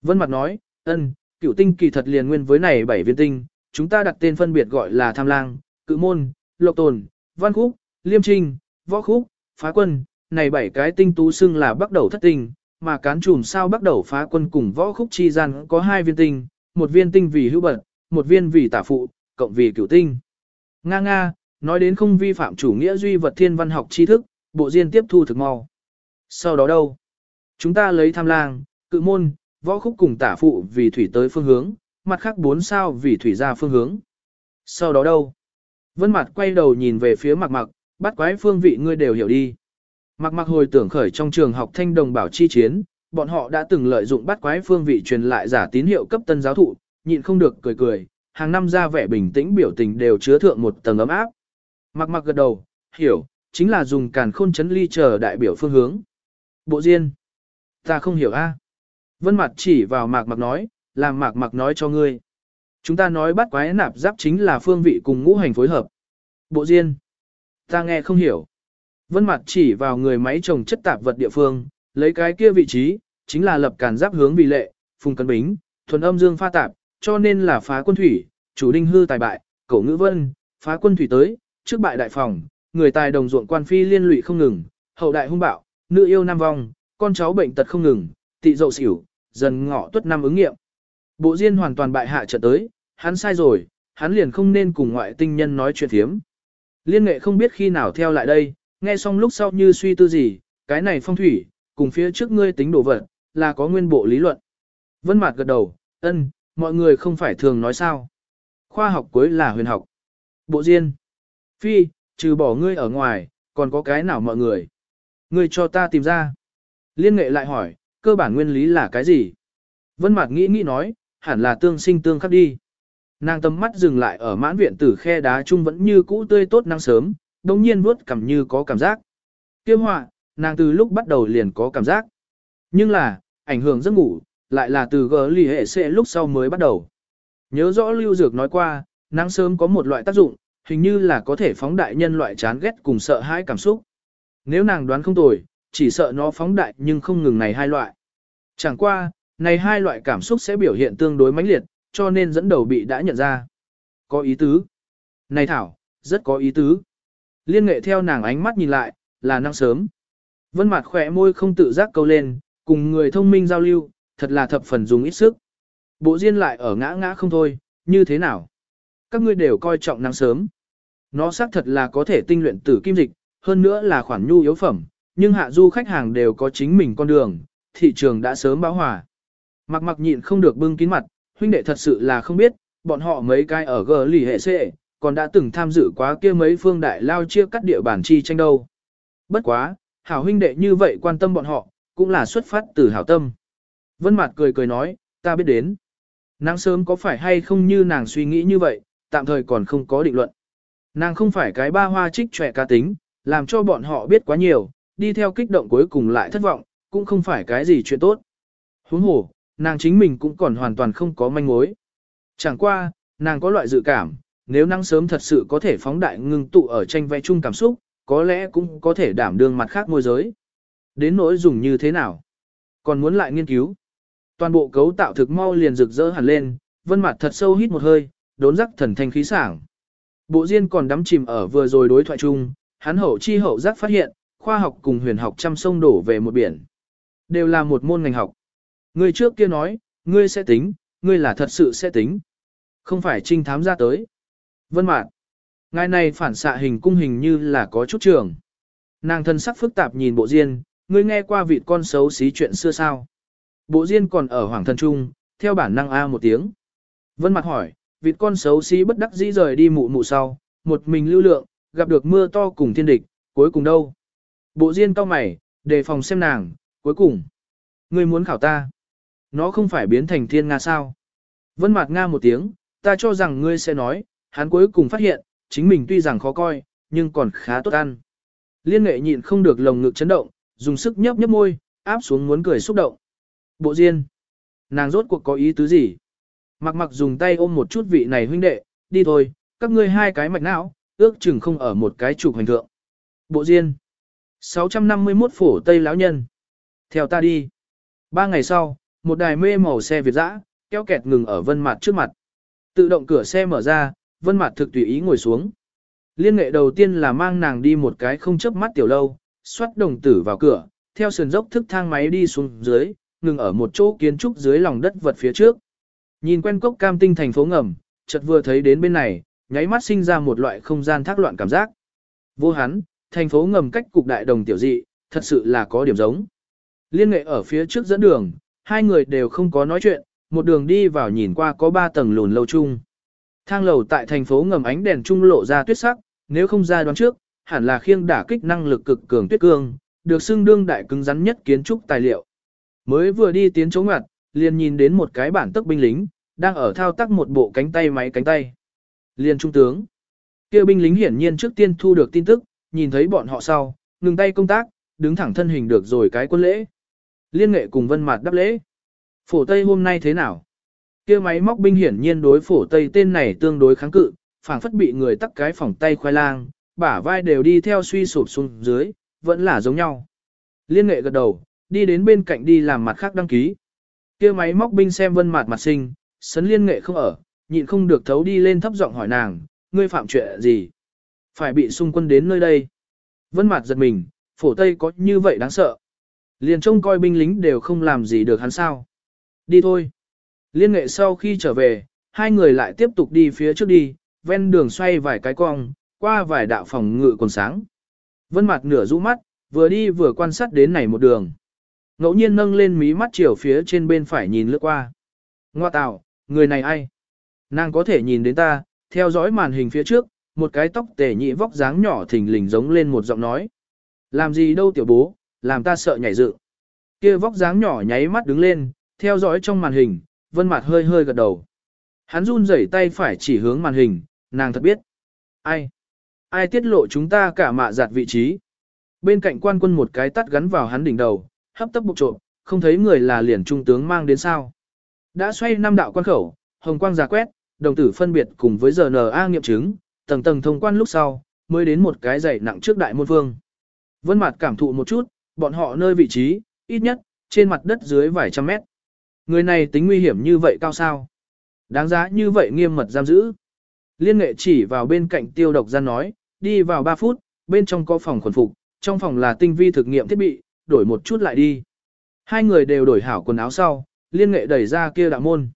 Vân Mặt nói, ân, cửu tinh kỳ thật liền nguyên với này bảy viên tinh, chúng ta đặt tên phân biệt gọi là tham lang, cự môn, lộc tồn, văn khúc, liêm trinh, võ khúc, phá quân, này bảy cái tinh tú xưng là bắt đầu thất tinh, mà cán trùm sao bắt đầu phá quân cùng võ khúc chi gian có hai viên tinh, một viên tinh vì hữu bật, một viên vì tả phụ, cộng vì cửu tinh. Nga nga, nói đến không vi phạm chủ nghĩa duy vật thiên văn học tri thức, bộ diên tiếp thu thực mau. Sau đó đâu? Chúng ta lấy tham lang, cự môn, võ khúc cùng tả phụ vì thủy tới phương hướng, mặt khác bốn sao vì thủy ra phương hướng. Sau đó đâu? Vân mặt quay đầu nhìn về phía mặc mặc, bắt quái phương vị ngươi đều hiểu đi. Mặc mặc hồi tưởng khởi trong trường học thanh đồng bảo chi chiến, bọn họ đã từng lợi dụng bắt quái phương vị truyền lại giả tín hiệu cấp tân giáo thụ, nhịn không được cười cười, hàng năm ra vẻ bình tĩnh biểu tình đều chứa thượng một tầng ấm áp. Mặc mặc gật đầu, hiểu, chính là dùng càn khôn chấn ly chờ đại biểu phương hướng. Bộ Diên, ta không hiểu a. Vân mặt chỉ vào mạc mặc nói, làm mạc mặc nói cho ngươi. Chúng ta nói bắt quái nạp giáp chính là phương vị cùng ngũ hành phối hợp. Bộ Diên, ta nghe không hiểu. Vân mặt chỉ vào người máy trồng chất tạp vật địa phương, lấy cái kia vị trí, chính là lập cản giáp hướng vì lệ, phùng cân bính, thuần âm dương pha tạp, cho nên là phá quân thủy, chủ đinh hư tài bại, cổ ngữ vân, phá quân thủy tới, trước bại đại phòng, người tài đồng ruộng quan phi liên lụy không ngừng, hậu đại hung bạo, nữ yêu nam vong, con cháu bệnh tật không ngừng, tị dậu xỉu, dần ngọ tuất năm ứng nghiệm. Bộ Diên hoàn toàn bại hạ trận tới, hắn sai rồi, hắn liền không nên cùng ngoại tinh nhân nói chuyện thiếm. Liên nghệ không biết khi nào theo lại đây, nghe xong lúc sau như suy tư gì, cái này phong thủy, cùng phía trước ngươi tính đồ vật, là có nguyên bộ lý luận. Vân Mạt gật đầu, ân, mọi người không phải thường nói sao. Khoa học cuối là huyền học. Bộ Diên. Phi, trừ bỏ ngươi ở ngoài, còn có cái nào mọi người? Ngươi cho ta tìm ra. Liên nghệ lại hỏi, cơ bản nguyên lý là cái gì? Vân Mạt nghĩ nghĩ nói, hẳn là tương sinh tương khắc đi. Nàng tầm mắt dừng lại ở mãn viện tử khe đá trung vẫn như cũ tươi tốt năng sớm, đồng nhiên vuốt cảm như có cảm giác. Kiêm họa, nàng từ lúc bắt đầu liền có cảm giác. Nhưng là, ảnh hưởng giấc ngủ, lại là từ gỡ lì hệ sẽ lúc sau mới bắt đầu. Nhớ rõ Lưu Dược nói qua, nắng sớm có một loại tác dụng, hình như là có thể phóng đại nhân loại chán ghét cùng sợ hãi cảm xúc. Nếu nàng đoán không tồi, chỉ sợ nó phóng đại nhưng không ngừng này hai loại. Chẳng qua, này hai loại cảm xúc sẽ biểu hiện tương đối mãnh liệt, cho nên dẫn đầu bị đã nhận ra. Có ý tứ. Này Thảo, rất có ý tứ. Liên nghệ theo nàng ánh mắt nhìn lại, là năng sớm. Vân mặt khỏe môi không tự giác câu lên, cùng người thông minh giao lưu, thật là thập phần dùng ít sức. Bộ Diên lại ở ngã ngã không thôi, như thế nào? Các ngươi đều coi trọng năng sớm. Nó xác thật là có thể tinh luyện tử kim dịch, hơn nữa là khoản nhu yếu phẩm, nhưng hạ du khách hàng đều có chính mình con đường, thị trường đã sớm báo hòa. Mặc mặc nhịn không được bưng kín mặt, huynh đệ thật sự là không biết, bọn họ mấy cái ở gờ lì hệ xệ, còn đã từng tham dự quá kia mấy phương đại lao chia cắt địa bản chi tranh đâu. Bất quá, hảo huynh đệ như vậy quan tâm bọn họ, cũng là xuất phát từ hảo tâm. Vân Mạt cười cười nói, ta biết đến. Nàng sớm có phải hay không như nàng suy nghĩ như vậy, tạm thời còn không có định luận. Nàng không phải cái ba hoa trích trẻ ca tính, làm cho bọn họ biết quá nhiều, đi theo kích động cuối cùng lại thất vọng, cũng không phải cái gì chuyện tốt. Huống hồ, nàng chính mình cũng còn hoàn toàn không có manh mối. Chẳng qua, nàng có loại dự cảm, nếu năng sớm thật sự có thể phóng đại ngưng tụ ở tranh vẽ chung cảm xúc, có lẽ cũng có thể đảm đương mặt khác môi giới. Đến nỗi dùng như thế nào? Còn muốn lại nghiên cứu. Toàn bộ cấu tạo thực mau liền rực rỡ hẳn lên, vân mặt thật sâu hít một hơi, đốn rắc thần thanh khí sảng. Bộ Diên còn đắm chìm ở vừa rồi đối thoại chung, hắn hậu chi hậu giác phát hiện, khoa học cùng huyền học trăm sông đổ về một biển. Đều là một môn ngành học. người trước kia nói, ngươi sẽ tính, ngươi là thật sự sẽ tính. Không phải trinh thám ra tới. Vân mạn. Ngài này phản xạ hình cung hình như là có chút trường. Nàng thân sắc phức tạp nhìn bộ diên, ngươi nghe qua vị con xấu xí chuyện xưa sao. Bộ diên còn ở hoàng thân trung, theo bản năng A một tiếng. Vân Mạn hỏi, vị con xấu xí bất đắc dĩ rời đi mụ mụ sau, một mình lưu lượng, gặp được mưa to cùng thiên địch, cuối cùng đâu? Bộ diên cao mày, đề phòng xem nàng, cuối cùng. Ngươi muốn khảo ta. Nó không phải biến thành thiên nga sao? Vân Mạt nga một tiếng, ta cho rằng ngươi sẽ nói, hắn cuối cùng phát hiện, chính mình tuy rằng khó coi, nhưng còn khá tốt ăn. Liên nghệ nhịn không được lồng ngực chấn động, dùng sức nhấp nhấp môi, áp xuống muốn cười xúc động. Bộ diên. Nàng rốt cuộc có ý tứ gì? Mặc mặc dùng tay ôm một chút vị này huynh đệ, đi thôi, các ngươi hai cái mạch não, ước chừng không ở một cái trục hành thượng. Bộ diên. 651 phổ Tây lão nhân. Theo ta đi. Ba ngày sau, một đài mê màu xe Việt dã, kéo kẹt ngừng ở vân mặt trước mặt. Tự động cửa xe mở ra, vân mặt thực tùy ý ngồi xuống. Liên nghệ đầu tiên là mang nàng đi một cái không chớp mắt tiểu lâu, xoát đồng tử vào cửa, theo sườn dốc thức thang máy đi xuống dưới, ngừng ở một chỗ kiến trúc dưới lòng đất vật phía trước. Nhìn quen cốc cam tinh thành phố ngầm, chợt vừa thấy đến bên này, nháy mắt sinh ra một loại không gian thác loạn cảm giác. Vô hắn, thành phố ngầm cách cục đại đồng tiểu dị, thật sự là có điểm giống. Liên nghệ ở phía trước dẫn đường, hai người đều không có nói chuyện, một đường đi vào nhìn qua có ba tầng lùn lâu chung. Thang lầu tại thành phố ngầm ánh đèn trung lộ ra tuyết sắc, nếu không ra đoán trước, hẳn là khiêng đả kích năng lực cực cường tuyết cương, được xưng đương đại cứng rắn nhất kiến trúc tài liệu. Mới vừa đi tiến chỗ ngặt, liền nhìn đến một cái bản tức binh lính, đang ở thao tác một bộ cánh tay máy cánh tay. Liên trung tướng. Kêu binh lính hiển nhiên trước tiên thu được tin tức, nhìn thấy bọn họ sau, ngừng tay công tác, đứng thẳng thân hình được rồi cái quân lễ. Liên nghệ cùng vân mặt đáp lễ. Phổ Tây hôm nay thế nào? Kia máy móc binh hiển nhiên đối phổ Tây tên này tương đối kháng cự, phảng phất bị người tắt cái phòng tay khoai lang, bả vai đều đi theo suy sụp xuống dưới, vẫn là giống nhau. Liên nghệ gật đầu, đi đến bên cạnh đi làm mặt khác đăng ký. kia máy móc binh xem vân mặt mặt sinh, sấn liên nghệ không ở, nhịn không được thấu đi lên thấp giọng hỏi nàng, ngươi phạm chuyện gì? Phải bị xung quân đến nơi đây. Vân mặt giật mình, phổ Tây có như vậy đáng sợ. Liền trông coi binh lính đều không làm gì được hắn sao. Đi thôi. Liên nghệ sau khi trở về, hai người lại tiếp tục đi phía trước đi, ven đường xoay vài cái cong, qua vài đạo phòng ngự còn sáng. Vân mặt nửa rũ mắt, vừa đi vừa quan sát đến này một đường. Ngẫu nhiên nâng lên mí mắt chiều phía trên bên phải nhìn lướt qua. Ngoa tạo, người này ai? Nàng có thể nhìn đến ta, theo dõi màn hình phía trước, một cái tóc tề nhị vóc dáng nhỏ thình lình giống lên một giọng nói. Làm gì đâu tiểu bố, làm ta sợ nhảy dựng. kia vóc dáng nhỏ nháy mắt đứng lên, theo dõi trong màn hình, vân mặt hơi hơi gật đầu. Hắn run rẩy tay phải chỉ hướng màn hình, nàng thật biết. Ai? Ai tiết lộ chúng ta cả mạ giặt vị trí? Bên cạnh quan quân một cái tát gắn vào hắn đỉnh đầu, hấp tấp bục trộm, không thấy người là liền trung tướng mang đến sao. Đã xoay năm đạo quan khẩu, hồng quang giả quét, đồng tử phân biệt cùng với RNA nghiệm chứng, tầng tầng thông quan lúc sau, mới đến một cái dày nặng trước đại môn vương. Vân Mạt cảm thụ một chút, bọn họ nơi vị trí, ít nhất, trên mặt đất dưới vài trăm mét. Người này tính nguy hiểm như vậy cao sao? Đáng giá như vậy nghiêm mật giam giữ. Liên nghệ chỉ vào bên cạnh tiêu độc gian nói, đi vào 3 phút, bên trong có phòng khuẩn phục, trong phòng là tinh vi thực nghiệm thiết bị, đổi một chút lại đi. Hai người đều đổi hảo quần áo sau, liên nghệ đẩy ra kia đạo môn.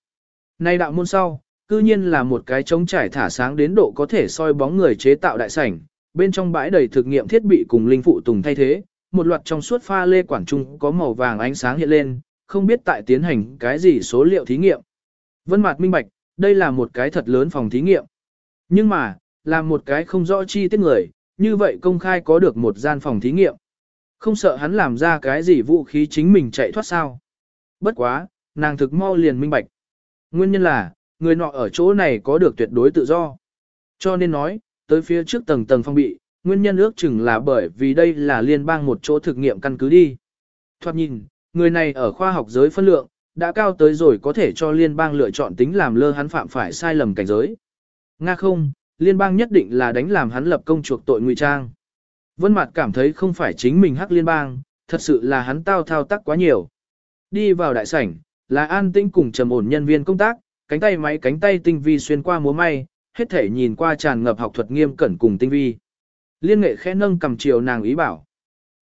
Nay đạo môn sau, cư nhiên là một cái trống trải thả sáng đến độ có thể soi bóng người chế tạo đại sảnh, bên trong bãi đầy thực nghiệm thiết bị cùng linh phụ tùng thay thế, một loạt trong suốt pha lê quản trung có màu vàng ánh sáng hiện lên, không biết tại tiến hành cái gì số liệu thí nghiệm. Vân Mạt minh bạch, đây là một cái thật lớn phòng thí nghiệm. Nhưng mà, là một cái không rõ chi tiết người, như vậy công khai có được một gian phòng thí nghiệm. Không sợ hắn làm ra cái gì vũ khí chính mình chạy thoát sao. Bất quá, nàng thực mau liền minh bạch. Nguyên nhân là, người nọ ở chỗ này có được tuyệt đối tự do. Cho nên nói, tới phía trước tầng tầng phong bị, nguyên nhân ước chừng là bởi vì đây là liên bang một chỗ thực nghiệm căn cứ đi. Thoạt nhìn, người này ở khoa học giới phân lượng, đã cao tới rồi có thể cho liên bang lựa chọn tính làm lơ hắn phạm phải sai lầm cảnh giới. Nga không, liên bang nhất định là đánh làm hắn lập công chuộc tội ngụy trang. Vân Mạt cảm thấy không phải chính mình hắc liên bang, thật sự là hắn tao thao tác quá nhiều. Đi vào đại sảnh, là an tĩnh cùng trầm ổn nhân viên công tác, cánh tay máy cánh tay tinh vi xuyên qua múa may, hết thể nhìn qua tràn ngập học thuật nghiêm cẩn cùng tinh vi. Liên nghệ khẽ nâng cầm chiều nàng ý bảo.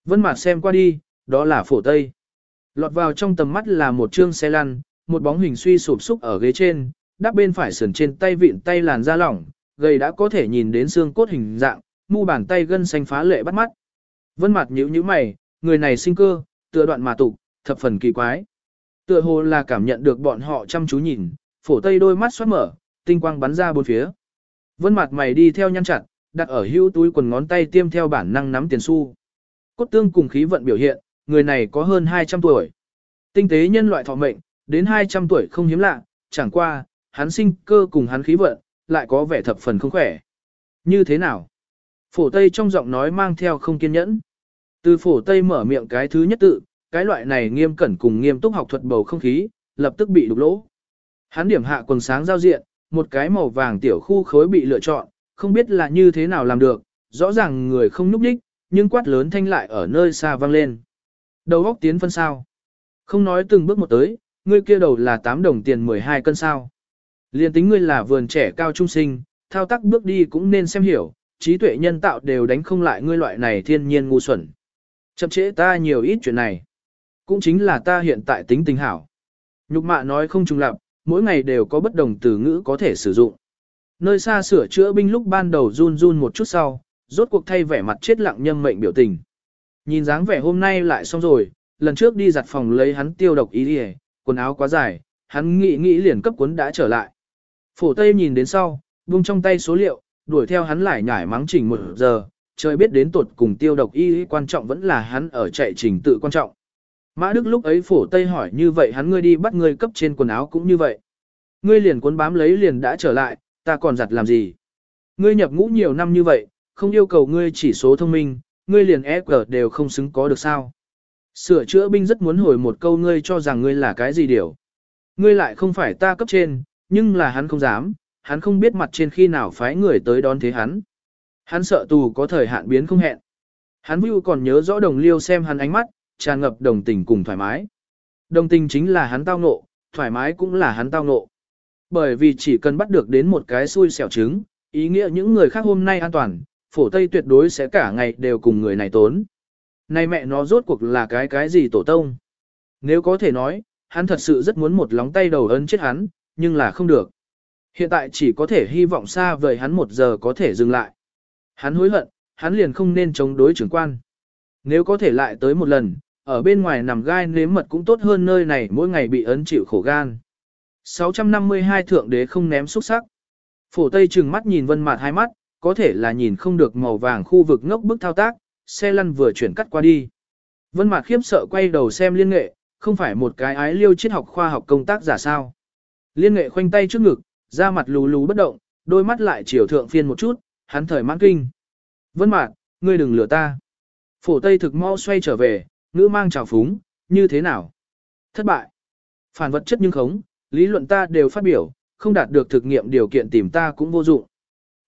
Vân Mạt xem qua đi, đó là phổ tây. Lọt vào trong tầm mắt là một trương xe lăn, một bóng hình suy sụp xúc ở ghế trên, đắp bên phải sườn trên tay vịn tay làn da lỏng, gầy đã có thể nhìn đến xương cốt hình dạng, mu bàn tay gân xanh phá lệ bắt mắt. Vân mặt nhíu nhíu mày, người này sinh cơ, tựa đoạn mà tục, thập phần kỳ quái. Tựa hồ là cảm nhận được bọn họ chăm chú nhìn, phổ tây đôi mắt xoát mở, tinh quang bắn ra bốn phía. Vân mặt mày đi theo nhăn chặt, đặt ở hữu túi quần ngón tay tiêm theo bản năng nắm tiền xu. Cốt tương cùng khí vận biểu hiện, người này có hơn 200 tuổi. Tinh tế nhân loại thọ mệnh, đến 200 tuổi không hiếm lạ, chẳng qua, hắn sinh cơ cùng hắn khí vận, lại có vẻ thập phần không khỏe. Như thế nào? Phổ Tây trong giọng nói mang theo không kiên nhẫn. Từ phổ Tây mở miệng cái thứ nhất tự, cái loại này nghiêm cẩn cùng nghiêm túc học thuật bầu không khí, lập tức bị đục lỗ. Hắn điểm hạ quần sáng giao diện, một cái màu vàng tiểu khu khối bị lựa chọn, không biết là như thế nào làm được, rõ ràng người không nhúc đích, nhưng quát lớn thanh lại ở nơi xa vang lên. Đầu góc tiến phân sao. Không nói từng bước một tới, ngươi kia đầu là 8 đồng tiền 12 cân sao. Liên tính ngươi là vườn trẻ cao trung sinh, thao tác bước đi cũng nên xem hiểu, trí tuệ nhân tạo đều đánh không lại ngươi loại này thiên nhiên ngu xuẩn. Chậm trễ ta nhiều ít chuyện này. Cũng chính là ta hiện tại tính tình hảo. Nhục mạ nói không trùng lập, mỗi ngày đều có bất đồng từ ngữ có thể sử dụng. Nơi xa sửa chữa binh lúc ban đầu run run một chút sau, rốt cuộc thay vẻ mặt chết lặng nhâm mệnh biểu tình. Nhìn dáng vẻ hôm nay lại xong rồi, lần trước đi giặt phòng lấy hắn tiêu độc ý đi quần áo quá dài, hắn nghĩ nghĩ liền cấp cuốn đã trở lại. Phổ Tây nhìn đến sau, buông trong tay số liệu, đuổi theo hắn lại nhải mắng chỉnh một giờ, trời biết đến tột cùng tiêu độc y quan trọng vẫn là hắn ở chạy trình tự quan trọng. Mã Đức lúc ấy phổ Tây hỏi như vậy hắn ngươi đi bắt ngươi cấp trên quần áo cũng như vậy. Ngươi liền cuốn bám lấy liền đã trở lại, ta còn giặt làm gì? Ngươi nhập ngũ nhiều năm như vậy, không yêu cầu ngươi chỉ số thông minh, ngươi liền EQ đều không xứng có được sao. Sửa chữa binh rất muốn hồi một câu ngươi cho rằng ngươi là cái gì điều. Ngươi lại không phải ta cấp trên, nhưng là hắn không dám, hắn không biết mặt trên khi nào phái người tới đón thế hắn. Hắn sợ tù có thời hạn biến không hẹn. Hắn Vưu còn nhớ rõ đồng liêu xem hắn ánh mắt, tràn ngập đồng tình cùng thoải mái. Đồng tình chính là hắn tao ngộ, thoải mái cũng là hắn tao ngộ. Bởi vì chỉ cần bắt được đến một cái xui xẻo trứng, ý nghĩa những người khác hôm nay an toàn, phổ tây tuyệt đối sẽ cả ngày đều cùng người này tốn. Này mẹ nó rốt cuộc là cái cái gì tổ tông? Nếu có thể nói, hắn thật sự rất muốn một lóng tay đầu ấn chết hắn, nhưng là không được. Hiện tại chỉ có thể hy vọng xa vời hắn một giờ có thể dừng lại. Hắn hối hận, hắn liền không nên chống đối trưởng quan. Nếu có thể lại tới một lần, ở bên ngoài nằm gai nếm mật cũng tốt hơn nơi này mỗi ngày bị ấn chịu khổ gan. 652 thượng đế không ném xúc sắc. Phổ Tây trừng mắt nhìn vân mạt hai mắt, có thể là nhìn không được màu vàng khu vực ngốc bức thao tác, xe lăn vừa chuyển cắt qua đi. Vân Mạc khiếp sợ quay đầu xem liên nghệ, không phải một cái ái liêu triết học khoa học công tác giả sao. Liên nghệ khoanh tay trước ngực, da mặt lù lù bất động, đôi mắt lại chiều thượng phiên một chút, hắn thời mãn kinh. Vân Mạc, ngươi đừng lừa ta. Phổ Tây thực mau xoay trở về, ngữ mang trào phúng, như thế nào? Thất bại. Phản vật chất nhưng khống, lý luận ta đều phát biểu, không đạt được thực nghiệm điều kiện tìm ta cũng vô dụng.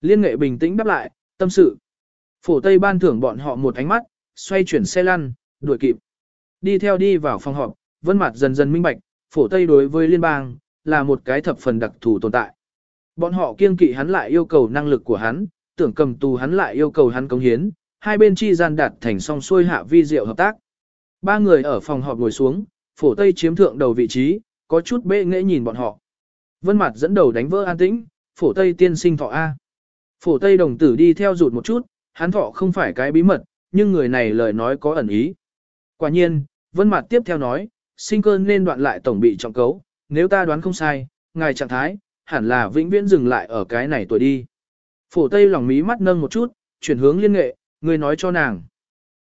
Liên nghệ bình tĩnh đáp lại, tâm sự. Phổ Tây ban thưởng bọn họ một ánh mắt, xoay chuyển xe lăn, đuổi kịp. Đi theo đi vào phòng họp, vân mặt dần dần minh bạch, phổ Tây đối với liên bang, là một cái thập phần đặc thù tồn tại. Bọn họ kiêng kỵ hắn lại yêu cầu năng lực của hắn, tưởng cầm tù hắn lại yêu cầu hắn cống hiến, hai bên chi gian đạt thành song xuôi hạ vi diệu hợp tác. Ba người ở phòng họp ngồi xuống, phổ Tây chiếm thượng đầu vị trí, có chút bệ nghệ nhìn bọn họ. Vân mặt dẫn đầu đánh vỡ an tĩnh, phổ Tây tiên sinh thọ A. Phổ Tây đồng tử đi theo rụt một chút, hắn thọ không phải cái bí mật, nhưng người này lời nói có ẩn ý. Quả nhiên, Vân Mạt tiếp theo nói, sinh cơ nên đoạn lại tổng bị trọng cấu, nếu ta đoán không sai, ngài trạng thái, hẳn là vĩnh viễn dừng lại ở cái này tuổi đi. Phổ Tây lòng mí mắt nâng một chút, chuyển hướng liên nghệ, người nói cho nàng.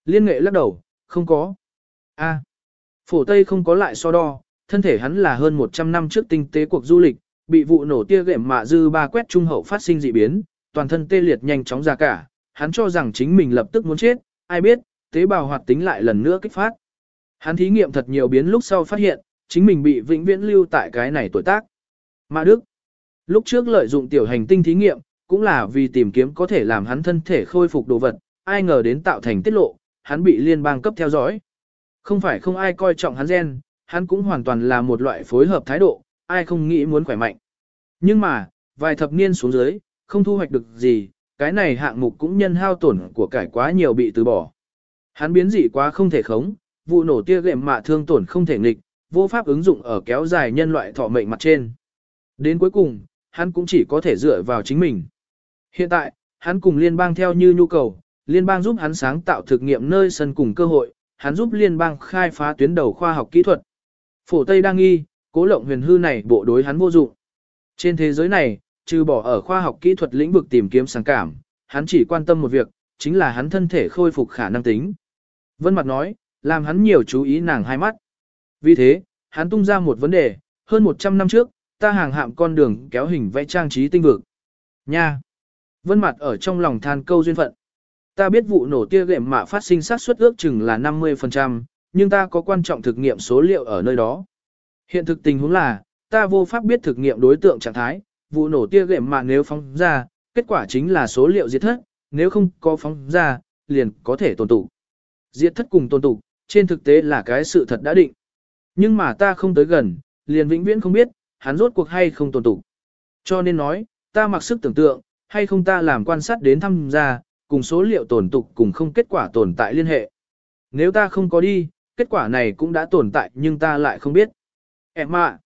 Liên nghệ lắc đầu, không có. A. Phổ Tây không có lại so đo, thân thể hắn là hơn 100 năm trước tinh tế cuộc du lịch, bị vụ nổ tia gệm mạ dư ba quét trung hậu phát sinh dị biến, toàn thân tê liệt nhanh chóng ra cả, hắn cho rằng chính mình lập tức muốn chết, ai biết, tế bào hoạt tính lại lần nữa kích phát. Hắn thí nghiệm thật nhiều biến lúc sau phát hiện, chính mình bị vĩnh viễn lưu tại cái này tuổi tác. Mà Đức, lúc trước lợi dụng tiểu hành tinh thí nghiệm, cũng là vì tìm kiếm có thể làm hắn thân thể khôi phục đồ vật, ai ngờ đến tạo thành tiết lộ, hắn bị liên bang cấp theo dõi. Không phải không ai coi trọng hắn gen, hắn cũng hoàn toàn là một loại phối hợp thái độ, ai không nghĩ muốn khỏe mạnh. Nhưng mà, vài thập niên xuống dưới, không thu hoạch được gì, cái này hạng mục cũng nhân hao tổn của cải quá nhiều bị từ bỏ. Hắn biến dị quá không thể khống, vụ nổ tia gệm mạ thương tổn không thể nghịch, vô pháp ứng dụng ở kéo dài nhân loại thọ mệnh mặt trên. Đến cuối cùng, hắn cũng chỉ có thể dựa vào chính mình. Hiện tại, hắn cùng liên bang theo như nhu cầu, liên bang giúp hắn sáng tạo thực nghiệm nơi sân cùng cơ hội, hắn giúp liên bang khai phá tuyến đầu khoa học kỹ thuật. Phổ Tây đang nghi, cố lộng huyền hư này bộ đối hắn vô dụng. Trên thế giới này, trừ bỏ ở khoa học kỹ thuật lĩnh vực tìm kiếm sáng cảm, hắn chỉ quan tâm một việc, chính là hắn thân thể khôi phục khả năng tính. Vân Mặt nói, làm hắn nhiều chú ý nàng hai mắt. Vì thế, hắn tung ra một vấn đề, hơn 100 năm trước, ta hàng hạm con đường kéo hình vẽ trang trí tinh vực. Nha! Vân Mặt ở trong lòng than câu duyên phận. Ta biết vụ nổ tia gệm mạ phát sinh sát suất ước chừng là 50%, nhưng ta có quan trọng thực nghiệm số liệu ở nơi đó. Hiện thực tình huống là, ta vô pháp biết thực nghiệm đối tượng trạng thái, vụ nổ tia gệm mạng nếu phóng ra, kết quả chính là số liệu diệt thất, nếu không có phóng ra, liền có thể tồn tụ. Diệt thất cùng tồn tụ, trên thực tế là cái sự thật đã định. Nhưng mà ta không tới gần, liền vĩnh viễn không biết, hắn rốt cuộc hay không tồn tụ. Cho nên nói, ta mặc sức tưởng tượng, hay không ta làm quan sát đến thăm ra, cùng số liệu tồn tục cùng không kết quả tồn tại liên hệ. Nếu ta không có đi, kết quả này cũng đã tồn tại nhưng ta lại không biết. Em ạ!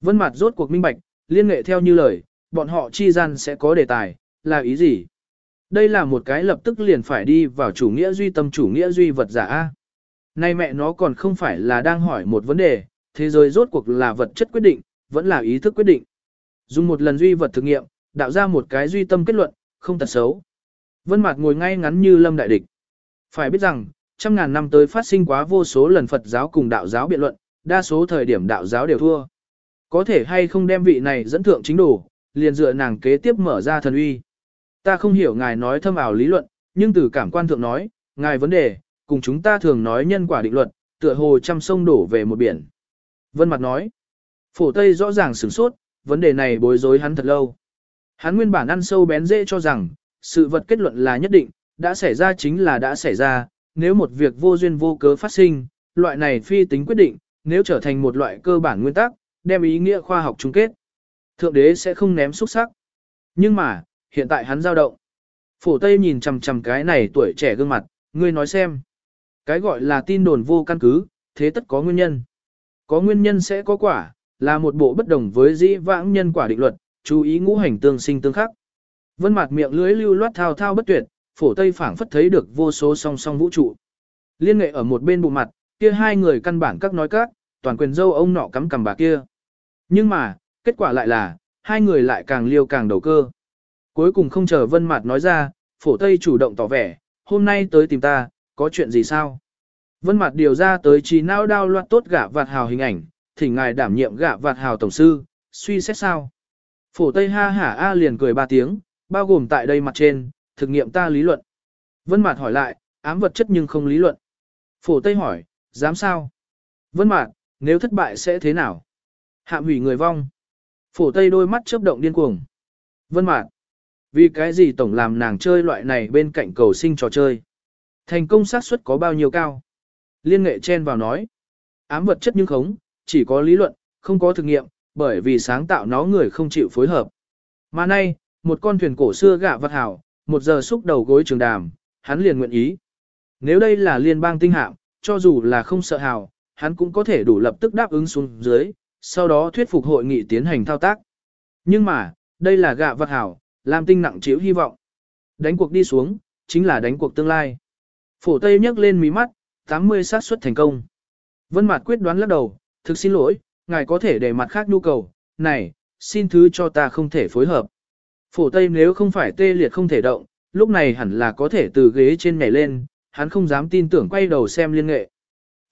Vân mặt rốt cuộc minh bạch, liên nghệ theo như lời, bọn họ chi gian sẽ có đề tài, là ý gì? Đây là một cái lập tức liền phải đi vào chủ nghĩa duy tâm chủ nghĩa duy vật giả A. Nay mẹ nó còn không phải là đang hỏi một vấn đề, thế giới rốt cuộc là vật chất quyết định, vẫn là ý thức quyết định. Dùng một lần duy vật thực nghiệm, đạo ra một cái duy tâm kết luận, không tật xấu. Vân Mạc ngồi ngay ngắn như lâm đại địch. Phải biết rằng, trăm ngàn năm tới phát sinh quá vô số lần Phật giáo cùng đạo giáo biện luận, đa số thời điểm đạo giáo đều thua. Có thể hay không đem vị này dẫn thượng chính đủ, liền dựa nàng kế tiếp mở ra thần uy. Ta không hiểu ngài nói thâm ảo lý luận, nhưng từ cảm quan thượng nói, ngài vấn đề, cùng chúng ta thường nói nhân quả định luật, tựa hồ trăm sông đổ về một biển. Vân Mặt nói, phổ Tây rõ ràng sửng sốt, vấn đề này bối rối hắn thật lâu. Hắn nguyên bản ăn sâu bén dễ cho rằng, sự vật kết luận là nhất định, đã xảy ra chính là đã xảy ra, nếu một việc vô duyên vô cớ phát sinh, loại này phi tính quyết định, nếu trở thành một loại cơ bản nguyên tắc, đem ý nghĩa khoa học chung kết. Thượng đế sẽ không ném xúc sắc. Nhưng mà, hiện tại hắn dao động. Phổ Tây nhìn chằm chằm cái này tuổi trẻ gương mặt, ngươi nói xem. Cái gọi là tin đồn vô căn cứ, thế tất có nguyên nhân. Có nguyên nhân sẽ có quả, là một bộ bất đồng với dĩ vãng nhân quả định luật, chú ý ngũ hành tương sinh tương khắc. Vân mặt miệng lưới lưu loát thao thao bất tuyệt, phổ Tây phảng phất thấy được vô số song song vũ trụ. Liên nghệ ở một bên bụng mặt, kia hai người căn bản các nói các, toàn quyền dâu ông nọ cắm cầm bà kia. Nhưng mà, kết quả lại là, hai người lại càng liêu càng đầu cơ. Cuối cùng không chờ Vân Mạt nói ra, phổ Tây chủ động tỏ vẻ, hôm nay tới tìm ta, có chuyện gì sao? Vân Mạt điều ra tới trí não đao loạt tốt gã vạt hào hình ảnh, thỉnh ngài đảm nhiệm gã vạt hào tổng sư, suy xét sao. Phổ Tây ha hả A liền cười ba tiếng, bao gồm tại đây mặt trên, thực nghiệm ta lý luận. Vân Mạt hỏi lại, ám vật chất nhưng không lý luận. Phổ Tây hỏi, dám sao? Vân Mạt, nếu thất bại sẽ thế nào? Hạm hủy người vong. Phổ Tây đôi mắt chớp động điên cuồng. Vân mạc vì cái gì tổng làm nàng chơi loại này bên cạnh cầu sinh trò chơi? Thành công xác suất có bao nhiêu cao? Liên nghệ chen vào nói, ám vật chất nhưng khống, chỉ có lý luận, không có thực nghiệm, bởi vì sáng tạo nó người không chịu phối hợp. Mà nay, một con thuyền cổ xưa gạ vật hảo, một giờ xúc đầu gối trường đàm, hắn liền nguyện ý. Nếu đây là liên bang tinh hạm, cho dù là không sợ hào, hắn cũng có thể đủ lập tức đáp ứng xuống dưới, sau đó thuyết phục hội nghị tiến hành thao tác. Nhưng mà, đây là gạ vật hảo, làm tinh nặng chiếu hy vọng. Đánh cuộc đi xuống, chính là đánh cuộc tương lai. Phổ Tây nhấc lên mí mắt, 80 xác suất thành công. Vân Mạt quyết đoán lắc đầu, thực xin lỗi, ngài có thể để mặt khác nhu cầu, này, xin thứ cho ta không thể phối hợp. Phổ Tây nếu không phải tê liệt không thể động, lúc này hẳn là có thể từ ghế trên nhảy lên, hắn không dám tin tưởng quay đầu xem liên nghệ.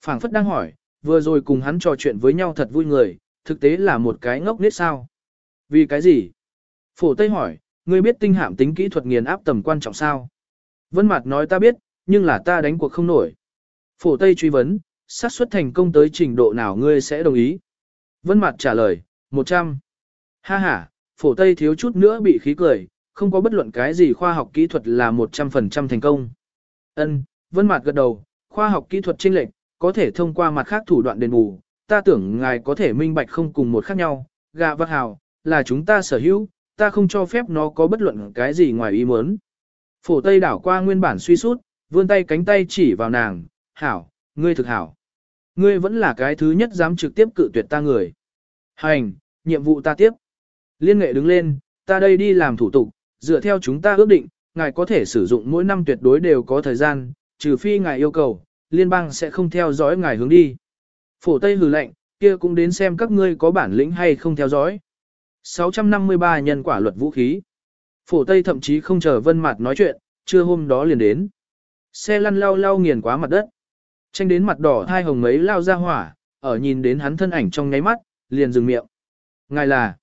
Phảng phất đang hỏi, vừa rồi cùng hắn trò chuyện với nhau thật vui người, thực tế là một cái ngốc nết sao. Vì cái gì? Phổ Tây hỏi, ngươi biết tinh hạm tính kỹ thuật nghiền áp tầm quan trọng sao? Vân Mạt nói ta biết, nhưng là ta đánh cuộc không nổi. Phổ Tây truy vấn, xác suất thành công tới trình độ nào ngươi sẽ đồng ý? Vân Mạt trả lời, 100. Ha ha, phổ Tây thiếu chút nữa bị khí cười, không có bất luận cái gì khoa học kỹ thuật là 100% thành công. Ân, Vân Mạt gật đầu, khoa học kỹ thuật chênh lệch, có thể thông qua mặt khác thủ đoạn đền bù, ta tưởng ngài có thể minh bạch không cùng một khác nhau, gà vật hào, là chúng ta sở hữu, ta không cho phép nó có bất luận cái gì ngoài ý muốn. Phổ Tây đảo qua nguyên bản suy sút, vươn tay cánh tay chỉ vào nàng, hảo, ngươi thực hảo. Ngươi vẫn là cái thứ nhất dám trực tiếp cự tuyệt ta người. Hành, nhiệm vụ ta tiếp. Liên nghệ đứng lên, ta đây đi làm thủ tục, dựa theo chúng ta ước định, ngài có thể sử dụng mỗi năm tuyệt đối đều có thời gian, trừ phi ngài yêu cầu, liên bang sẽ không theo dõi ngài hướng đi. Phổ Tây hừ lạnh, kia cũng đến xem các ngươi có bản lĩnh hay không theo dõi. 653 nhân quả luật vũ khí. Phổ Tây thậm chí không chờ Vân Mạt nói chuyện, trưa hôm đó liền đến. Xe lăn lao lao nghiền quá mặt đất. Tranh đến mặt đỏ hai hồng mấy lao ra hỏa, ở nhìn đến hắn thân ảnh trong nháy mắt, liền dừng miệng. Ngài là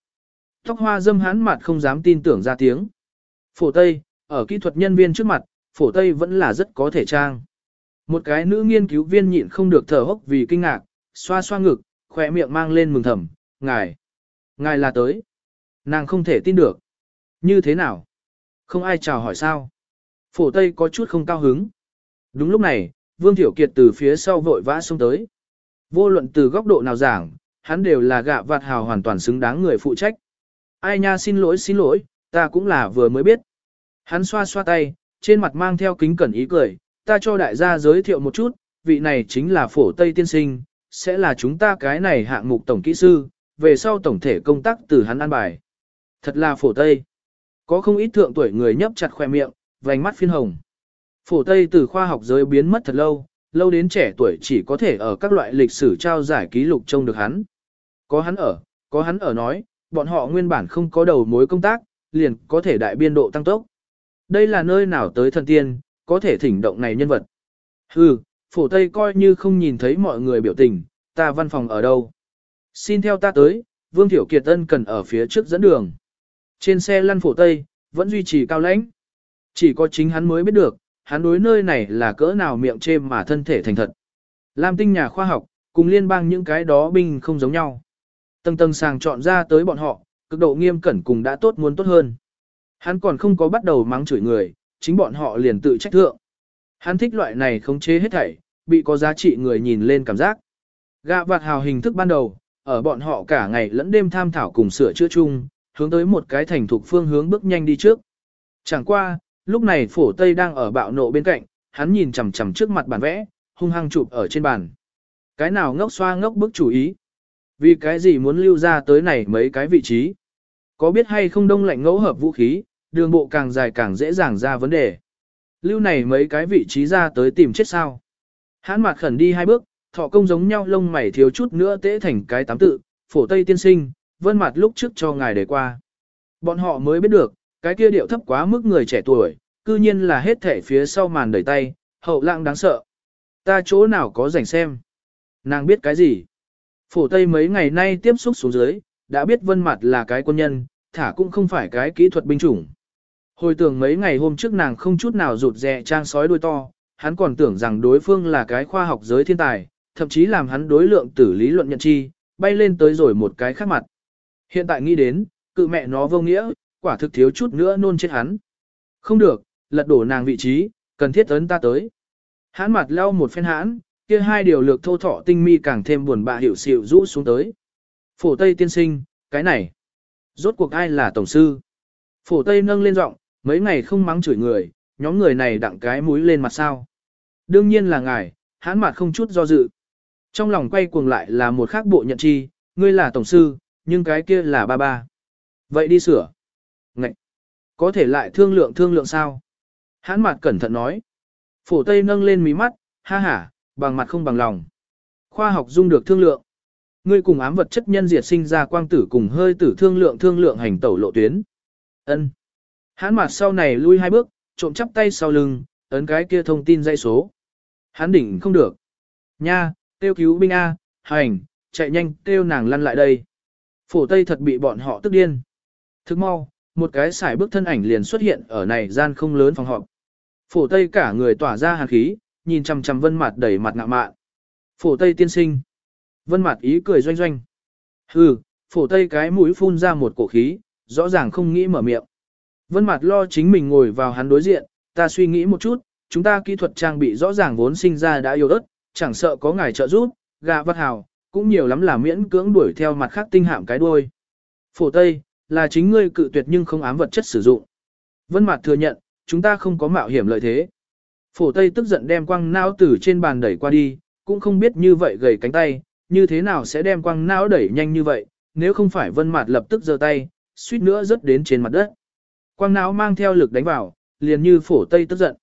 Tóc hoa dâm hắn mặt không dám tin tưởng ra tiếng. Phổ Tây, ở kỹ thuật nhân viên trước mặt, phổ Tây vẫn là rất có thể trang. Một cái nữ nghiên cứu viên nhịn không được thở hốc vì kinh ngạc, xoa xoa ngực, khỏe miệng mang lên mừng thầm, ngài, ngài là tới. Nàng không thể tin được. Như thế nào? Không ai chào hỏi sao? Phổ Tây có chút không cao hứng. Đúng lúc này, Vương Thiểu Kiệt từ phía sau vội vã xông tới. Vô luận từ góc độ nào giảng, hắn đều là gạ vạt hào hoàn toàn xứng đáng người phụ trách. Ai nha xin lỗi xin lỗi, ta cũng là vừa mới biết. Hắn xoa xoa tay, trên mặt mang theo kính cẩn ý cười, ta cho đại gia giới thiệu một chút, vị này chính là phổ Tây Tiên Sinh, sẽ là chúng ta cái này hạng mục tổng kỹ sư, về sau tổng thể công tác từ hắn an bài. Thật là phổ Tây. Có không ít thượng tuổi người nhấp chặt khoe miệng, vành mắt phiên hồng. Phổ Tây từ khoa học giới biến mất thật lâu, lâu đến trẻ tuổi chỉ có thể ở các loại lịch sử trao giải ký lục trông được hắn. Có hắn ở, có hắn ở nói, bọn họ nguyên bản không có đầu mối công tác, liền có thể đại biên độ tăng tốc. Đây là nơi nào tới thần tiên, có thể thỉnh động này nhân vật. Hừ, phổ Tây coi như không nhìn thấy mọi người biểu tình, ta văn phòng ở đâu. Xin theo ta tới, Vương Thiểu Kiệt Tân cần ở phía trước dẫn đường. Trên xe lăn phổ Tây, vẫn duy trì cao lãnh. Chỉ có chính hắn mới biết được, hắn đối nơi này là cỡ nào miệng chêm mà thân thể thành thật. Lam tinh nhà khoa học, cùng liên bang những cái đó binh không giống nhau. Tầng tầng sàng chọn ra tới bọn họ, cực độ nghiêm cẩn cùng đã tốt muốn tốt hơn. Hắn còn không có bắt đầu mắng chửi người, chính bọn họ liền tự trách thượng. Hắn thích loại này khống chế hết thảy, bị có giá trị người nhìn lên cảm giác. Gạ vạt hào hình thức ban đầu, ở bọn họ cả ngày lẫn đêm tham thảo cùng sửa chữa chung, hướng tới một cái thành thục phương hướng bước nhanh đi trước. Chẳng qua, lúc này phổ Tây đang ở bạo nộ bên cạnh, hắn nhìn chằm chằm trước mặt bản vẽ, hung hăng chụp ở trên bàn. Cái nào ngốc xoa ngốc bức chủ ý. Vì cái gì muốn lưu ra tới này mấy cái vị trí? Có biết hay không đông lạnh ngẫu hợp vũ khí, đường bộ càng dài càng dễ dàng ra vấn đề. Lưu này mấy cái vị trí ra tới tìm chết sao. Hán mặt khẩn đi hai bước, thọ công giống nhau lông mày thiếu chút nữa tễ thành cái tám tự, phổ tây tiên sinh, vân mặt lúc trước cho ngài để qua. Bọn họ mới biết được, cái kia điệu thấp quá mức người trẻ tuổi, cư nhiên là hết thể phía sau màn đẩy tay, hậu lạng đáng sợ. ta chỗ nào có rảnh xem. Nàng biết cái gì? Phổ Tây mấy ngày nay tiếp xúc xuống dưới, đã biết vân mặt là cái quân nhân, thả cũng không phải cái kỹ thuật binh chủng. Hồi tưởng mấy ngày hôm trước nàng không chút nào rụt rè trang sói đuôi to, hắn còn tưởng rằng đối phương là cái khoa học giới thiên tài, thậm chí làm hắn đối lượng tử lý luận nhận chi, bay lên tới rồi một cái khác mặt. Hiện tại nghĩ đến, cự mẹ nó vô nghĩa, quả thực thiếu chút nữa nôn chết hắn. Không được, lật đổ nàng vị trí, cần thiết ấn ta tới. Hắn mặt leo một phen hãn, kia hai điều lược thô thọ tinh mi càng thêm buồn bã hiểu xịu rũ xuống tới. Phổ Tây tiên sinh, cái này. Rốt cuộc ai là tổng sư? Phổ Tây nâng lên giọng, mấy ngày không mắng chửi người, nhóm người này đặng cái mũi lên mặt sao. Đương nhiên là ngài, hãn mặt không chút do dự. Trong lòng quay cuồng lại là một khác bộ nhận chi, ngươi là tổng sư, nhưng cái kia là ba ba. Vậy đi sửa. Ngậy! Có thể lại thương lượng thương lượng sao? Hãn mặt cẩn thận nói. Phổ Tây nâng lên mí mắt, ha ha, bằng mặt không bằng lòng. Khoa học dung được thương lượng. Ngươi cùng ám vật chất nhân diệt sinh ra quang tử cùng hơi tử thương lượng thương lượng hành tẩu lộ tuyến. Ân. Hắn mặt sau này lui hai bước, trộm chắp tay sau lưng, ấn cái kia thông tin dây số. Hán đỉnh không được. Nha, tiêu cứu binh A, hành, chạy nhanh, tiêu nàng lăn lại đây. Phổ Tây thật bị bọn họ tức điên. Thức mau, một cái xài bước thân ảnh liền xuất hiện ở này gian không lớn phòng họp. Phổ Tây cả người tỏa ra hàn khí, nhìn chằm chằm vân mặt đẩy mặt ngạ mạn. Phổ Tây tiên sinh. Vân mặt ý cười doanh doanh. Hừ, phổ Tây cái mũi phun ra một cổ khí, rõ ràng không nghĩ mở miệng. Vân Mạt lo chính mình ngồi vào hắn đối diện, ta suy nghĩ một chút, chúng ta kỹ thuật trang bị rõ ràng vốn sinh ra đã yếu ớt, chẳng sợ có ngài trợ giúp, gà vắt hào, cũng nhiều lắm là miễn cưỡng đuổi theo mặt khác tinh hạm cái đuôi. Phổ Tây, là chính ngươi cự tuyệt nhưng không ám vật chất sử dụng. Vân Mạt thừa nhận, chúng ta không có mạo hiểm lợi thế. Phổ Tây tức giận đem quăng não tử trên bàn đẩy qua đi, cũng không biết như vậy gầy cánh tay, như thế nào sẽ đem quăng não đẩy nhanh như vậy, nếu không phải Vân Mạt lập tức giơ tay, suýt nữa rớt đến trên mặt đất. Quang não mang theo lực đánh vào, liền như Phổ Tây tức giận.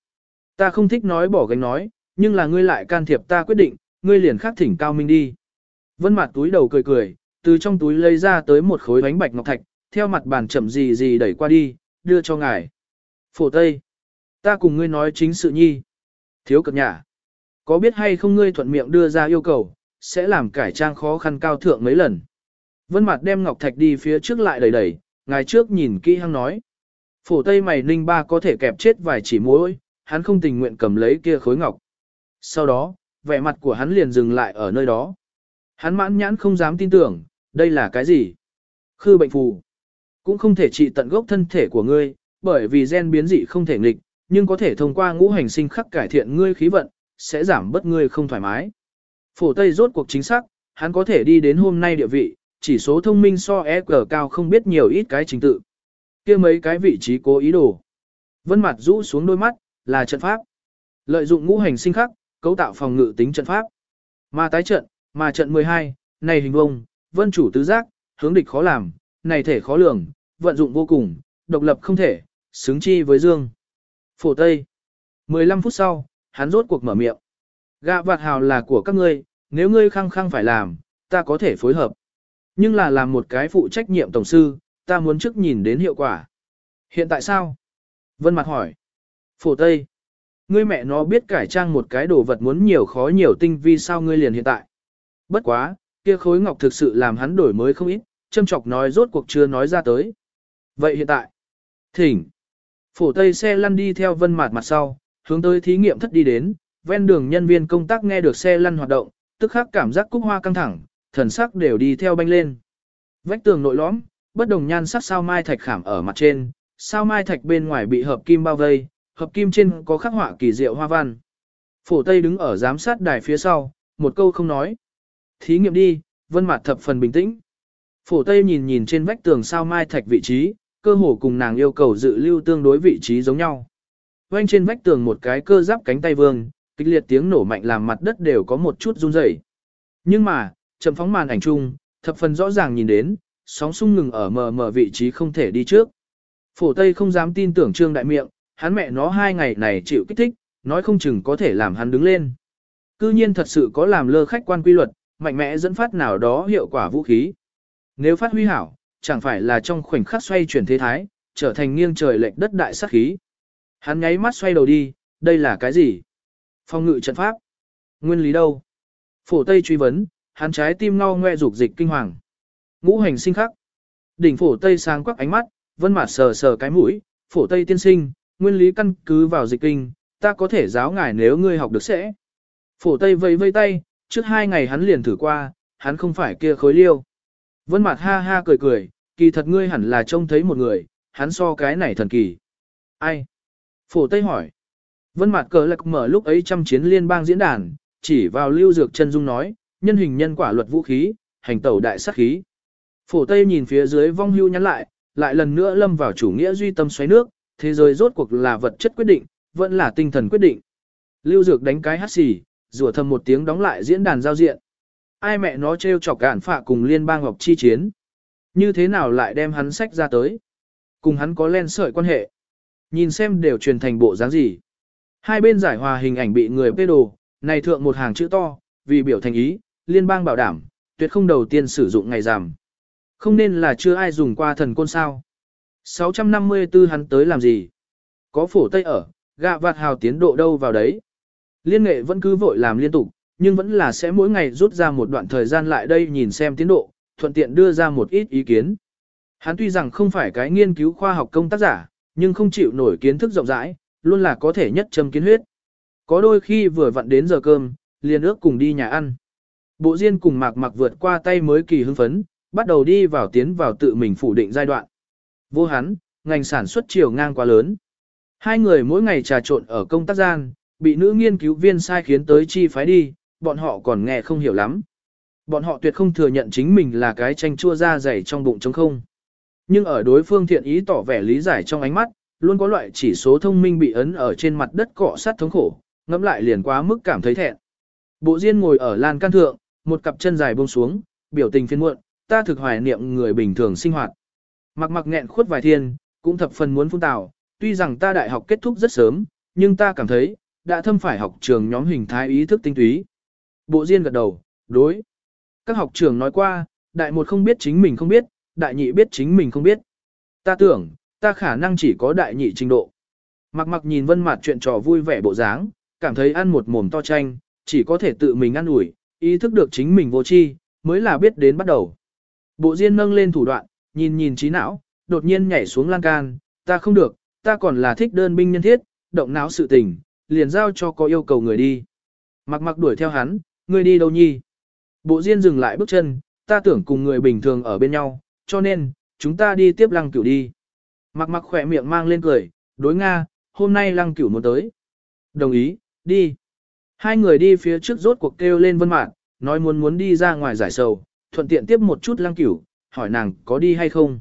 Ta không thích nói bỏ gánh nói, nhưng là ngươi lại can thiệp ta quyết định, ngươi liền khắc thỉnh cao minh đi. Vân mặt túi đầu cười cười, từ trong túi lấy ra tới một khối bánh bạch ngọc thạch, theo mặt bàn chậm gì gì đẩy qua đi, đưa cho ngài. Phổ Tây, ta cùng ngươi nói chính sự nhi. Thiếu cực nhả. có biết hay không ngươi thuận miệng đưa ra yêu cầu, sẽ làm cải trang khó khăn cao thượng mấy lần. Vân mặt đem ngọc thạch đi phía trước lại đẩy đẩy, ngài trước nhìn kỹ hăng nói. Phổ Tây mày ninh ba có thể kẹp chết vài chỉ mối, hắn không tình nguyện cầm lấy kia khối ngọc. Sau đó, vẻ mặt của hắn liền dừng lại ở nơi đó. Hắn mãn nhãn không dám tin tưởng, đây là cái gì? Khư bệnh phù. Cũng không thể trị tận gốc thân thể của ngươi, bởi vì gen biến dị không thể nghịch, nhưng có thể thông qua ngũ hành sinh khắc cải thiện ngươi khí vận, sẽ giảm bớt ngươi không thoải mái. Phổ Tây rốt cuộc chính xác, hắn có thể đi đến hôm nay địa vị, chỉ số thông minh so EQ cao không biết nhiều ít cái trình tự kia mấy cái vị trí cố ý đồ. Vân mặt rũ xuống đôi mắt, là trận pháp. Lợi dụng ngũ hành sinh khắc, cấu tạo phòng ngự tính trận pháp. Mà tái trận, mà trận 12, này hình vông, vân chủ tứ giác, hướng địch khó làm, này thể khó lường, vận dụng vô cùng, độc lập không thể, xứng chi với dương. Phổ Tây. 15 phút sau, hắn rốt cuộc mở miệng. Gạ vạt hào là của các ngươi, nếu ngươi khăng khăng phải làm, ta có thể phối hợp. Nhưng là làm một cái phụ trách nhiệm tổng sư, ta muốn trước nhìn đến hiệu quả. Hiện tại sao? Vân Mặt hỏi. Phổ Tây. Ngươi mẹ nó biết cải trang một cái đồ vật muốn nhiều khó nhiều tinh vi sao ngươi liền hiện tại. Bất quá, kia khối ngọc thực sự làm hắn đổi mới không ít, châm chọc nói rốt cuộc chưa nói ra tới. Vậy hiện tại, thỉnh, phổ tây xe lăn đi theo vân mạt mặt sau, hướng tới thí nghiệm thất đi đến, ven đường nhân viên công tác nghe được xe lăn hoạt động, tức khắc cảm giác cúc hoa căng thẳng, thần sắc đều đi theo banh lên. Vách tường nội lõm, bất đồng nhan sắc sao mai thạch khảm ở mặt trên, sao mai thạch bên ngoài bị hợp kim bao vây, hợp kim trên có khắc họa kỳ diệu hoa văn. Phổ Tây đứng ở giám sát đài phía sau, một câu không nói. Thí nghiệm đi, vân mặt thập phần bình tĩnh. Phổ Tây nhìn nhìn trên vách tường sao mai thạch vị trí, cơ hồ cùng nàng yêu cầu dự lưu tương đối vị trí giống nhau. Quanh trên vách tường một cái cơ giáp cánh tay vương, kịch liệt tiếng nổ mạnh làm mặt đất đều có một chút run rẩy. Nhưng mà, chậm phóng màn ảnh chung, thập phần rõ ràng nhìn đến, sóng sung ngừng ở mờ mờ vị trí không thể đi trước. Phổ Tây không dám tin tưởng Trương Đại Miệng, hắn mẹ nó hai ngày này chịu kích thích, nói không chừng có thể làm hắn đứng lên. Cư nhiên thật sự có làm lơ khách quan quy luật, mạnh mẽ dẫn phát nào đó hiệu quả vũ khí. Nếu phát huy hảo, chẳng phải là trong khoảnh khắc xoay chuyển thế thái, trở thành nghiêng trời lệch đất đại sát khí. Hắn nháy mắt xoay đầu đi, đây là cái gì? Phong ngự trận pháp. Nguyên lý đâu? Phổ Tây truy vấn, hắn trái tim ngao ngoe dục dịch kinh hoàng. Ngũ hành sinh khắc. Đỉnh phổ Tây sáng quắc ánh mắt, vân mặt sờ sờ cái mũi, phổ Tây tiên sinh, nguyên lý căn cứ vào dịch kinh, ta có thể giáo ngài nếu ngươi học được sẽ. Phổ Tây vây vây tay, trước hai ngày hắn liền thử qua, hắn không phải kia khối liêu. Vân mặt ha ha cười cười, kỳ thật ngươi hẳn là trông thấy một người, hắn so cái này thần kỳ. Ai? Phổ Tây hỏi. Vân Mạt cờ lạc mở lúc ấy trăm chiến liên bang diễn đàn, chỉ vào lưu dược chân dung nói, nhân hình nhân quả luật vũ khí, hành tẩu đại sát khí. Phổ Tây nhìn phía dưới vong hưu nhắn lại, lại lần nữa lâm vào chủ nghĩa duy tâm xoáy nước, thế giới rốt cuộc là vật chất quyết định, vẫn là tinh thần quyết định. Lưu Dược đánh cái hát xì, rủa thầm một tiếng đóng lại diễn đàn giao diện. Ai mẹ nó trêu chọc cản phạ cùng liên bang ngọc chi chiến. Như thế nào lại đem hắn sách ra tới? Cùng hắn có len sợi quan hệ. Nhìn xem đều truyền thành bộ dáng gì. Hai bên giải hòa hình ảnh bị người bê đồ, này thượng một hàng chữ to, vì biểu thành ý, liên bang bảo đảm, tuyệt không đầu tiên sử dụng ngày giảm. Không nên là chưa ai dùng qua thần côn sao. 654 hắn tới làm gì? Có phổ tây ở, gạ vạt hào tiến độ đâu vào đấy. Liên nghệ vẫn cứ vội làm liên tục, nhưng vẫn là sẽ mỗi ngày rút ra một đoạn thời gian lại đây nhìn xem tiến độ, thuận tiện đưa ra một ít ý kiến. Hắn tuy rằng không phải cái nghiên cứu khoa học công tác giả, nhưng không chịu nổi kiến thức rộng rãi, luôn là có thể nhất châm kiến huyết. Có đôi khi vừa vặn đến giờ cơm, liền ước cùng đi nhà ăn. Bộ Diên cùng Mạc Mạc vượt qua tay mới kỳ hưng phấn, bắt đầu đi vào tiến vào tự mình phủ định giai đoạn. Vô hắn, ngành sản xuất chiều ngang quá lớn. Hai người mỗi ngày trà trộn ở công tác gian, bị nữ nghiên cứu viên sai khiến tới chi phái đi, bọn họ còn nghe không hiểu lắm. Bọn họ tuyệt không thừa nhận chính mình là cái tranh chua da dày trong bụng trống không. Nhưng ở đối phương thiện ý tỏ vẻ lý giải trong ánh mắt, luôn có loại chỉ số thông minh bị ấn ở trên mặt đất cọ sát thống khổ, ngẫm lại liền quá mức cảm thấy thẹn. Bộ Diên ngồi ở lan can thượng, một cặp chân dài buông xuống, biểu tình phiền muộn, ta thực hoài niệm người bình thường sinh hoạt. Mặc mặc nghẹn khuất vài thiên, cũng thập phần muốn phun tào, tuy rằng ta đại học kết thúc rất sớm, nhưng ta cảm thấy, đã thâm phải học trường nhóm hình thái ý thức tinh túy. Bộ Diên gật đầu, đối. Các học trường nói qua, đại một không biết chính mình không biết, đại nhị biết chính mình không biết. Ta tưởng, ta khả năng chỉ có đại nhị trình độ. Mặc mặc nhìn vân mặt chuyện trò vui vẻ bộ dáng, cảm thấy ăn một mồm to chanh, chỉ có thể tự mình ăn ủi, ý thức được chính mình vô tri, mới là biết đến bắt đầu. Bộ Diên nâng lên thủ đoạn, nhìn nhìn trí não, đột nhiên nhảy xuống lan can, ta không được, ta còn là thích đơn binh nhân thiết, động não sự tình, liền giao cho có yêu cầu người đi. Mặc mặc đuổi theo hắn, người đi đâu nhi? Bộ Diên dừng lại bước chân, ta tưởng cùng người bình thường ở bên nhau, cho nên, chúng ta đi tiếp lăng cửu đi. Mặc mặc khỏe miệng mang lên cười, đối Nga, hôm nay lăng cửu muốn tới. Đồng ý, đi. Hai người đi phía trước rốt cuộc kêu lên vân mạng, nói muốn muốn đi ra ngoài giải sầu, thuận tiện tiếp một chút lăng cửu, hỏi nàng có đi hay không.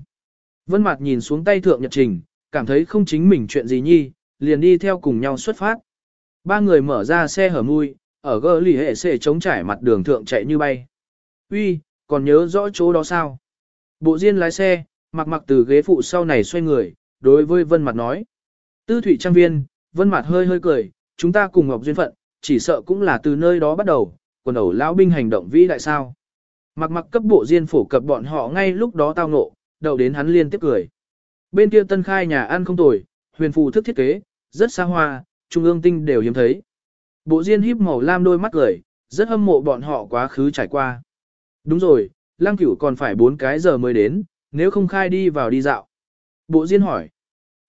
Vân Mạt nhìn xuống tay thượng nhật trình, cảm thấy không chính mình chuyện gì nhi, liền đi theo cùng nhau xuất phát. Ba người mở ra xe hở mui, ở gơ lì hệ xệ chống trải mặt đường thượng chạy như bay. Uy, còn nhớ rõ chỗ đó sao? Bộ Diên lái xe, mặc mặc từ ghế phụ sau này xoay người, đối với Vân Mạt nói. Tư thủy Trang Viên, Vân Mạt hơi hơi cười, chúng ta cùng Ngọc Duyên phận, chỉ sợ cũng là từ nơi đó bắt đầu, quần ẩu lão binh hành động vĩ đại sao. Mặc mặc cấp bộ diên phổ cập bọn họ ngay lúc đó tao ngộ, đầu đến hắn liên tiếp cười. Bên kia tân khai nhà ăn không tồi, huyền phù thức thiết kế, rất xa hoa, trung ương tinh đều hiếm thấy. Bộ diên híp màu lam đôi mắt cười, rất hâm mộ bọn họ quá khứ trải qua. Đúng rồi, lang cửu còn phải 4 cái giờ mới đến, nếu không khai đi vào đi dạo. Bộ diên hỏi.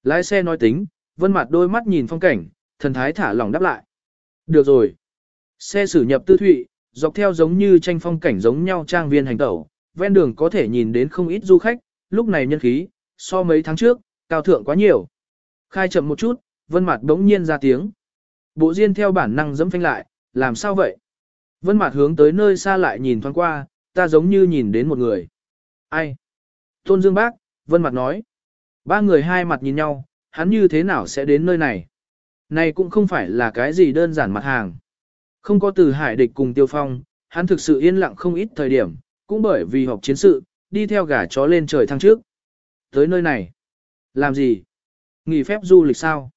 Lái xe nói tính, vân mặt đôi mắt nhìn phong cảnh, thần thái thả lỏng đáp lại. Được rồi. Xe xử nhập tư thụy, dọc theo giống như tranh phong cảnh giống nhau trang viên hành tẩu, ven đường có thể nhìn đến không ít du khách, lúc này nhân khí, so mấy tháng trước, cao thượng quá nhiều. Khai chậm một chút, vân mặt đống nhiên ra tiếng. Bộ diên theo bản năng dẫm phanh lại, làm sao vậy? Vân mặt hướng tới nơi xa lại nhìn thoáng qua, ta giống như nhìn đến một người. Ai? Tôn Dương Bác, Vân mặt nói. Ba người hai mặt nhìn nhau, hắn như thế nào sẽ đến nơi này? Này cũng không phải là cái gì đơn giản mặt hàng. Không có từ hải địch cùng tiêu phong, hắn thực sự yên lặng không ít thời điểm, cũng bởi vì học chiến sự, đi theo gà chó lên trời thăng trước. Tới nơi này, làm gì? Nghỉ phép du lịch sao?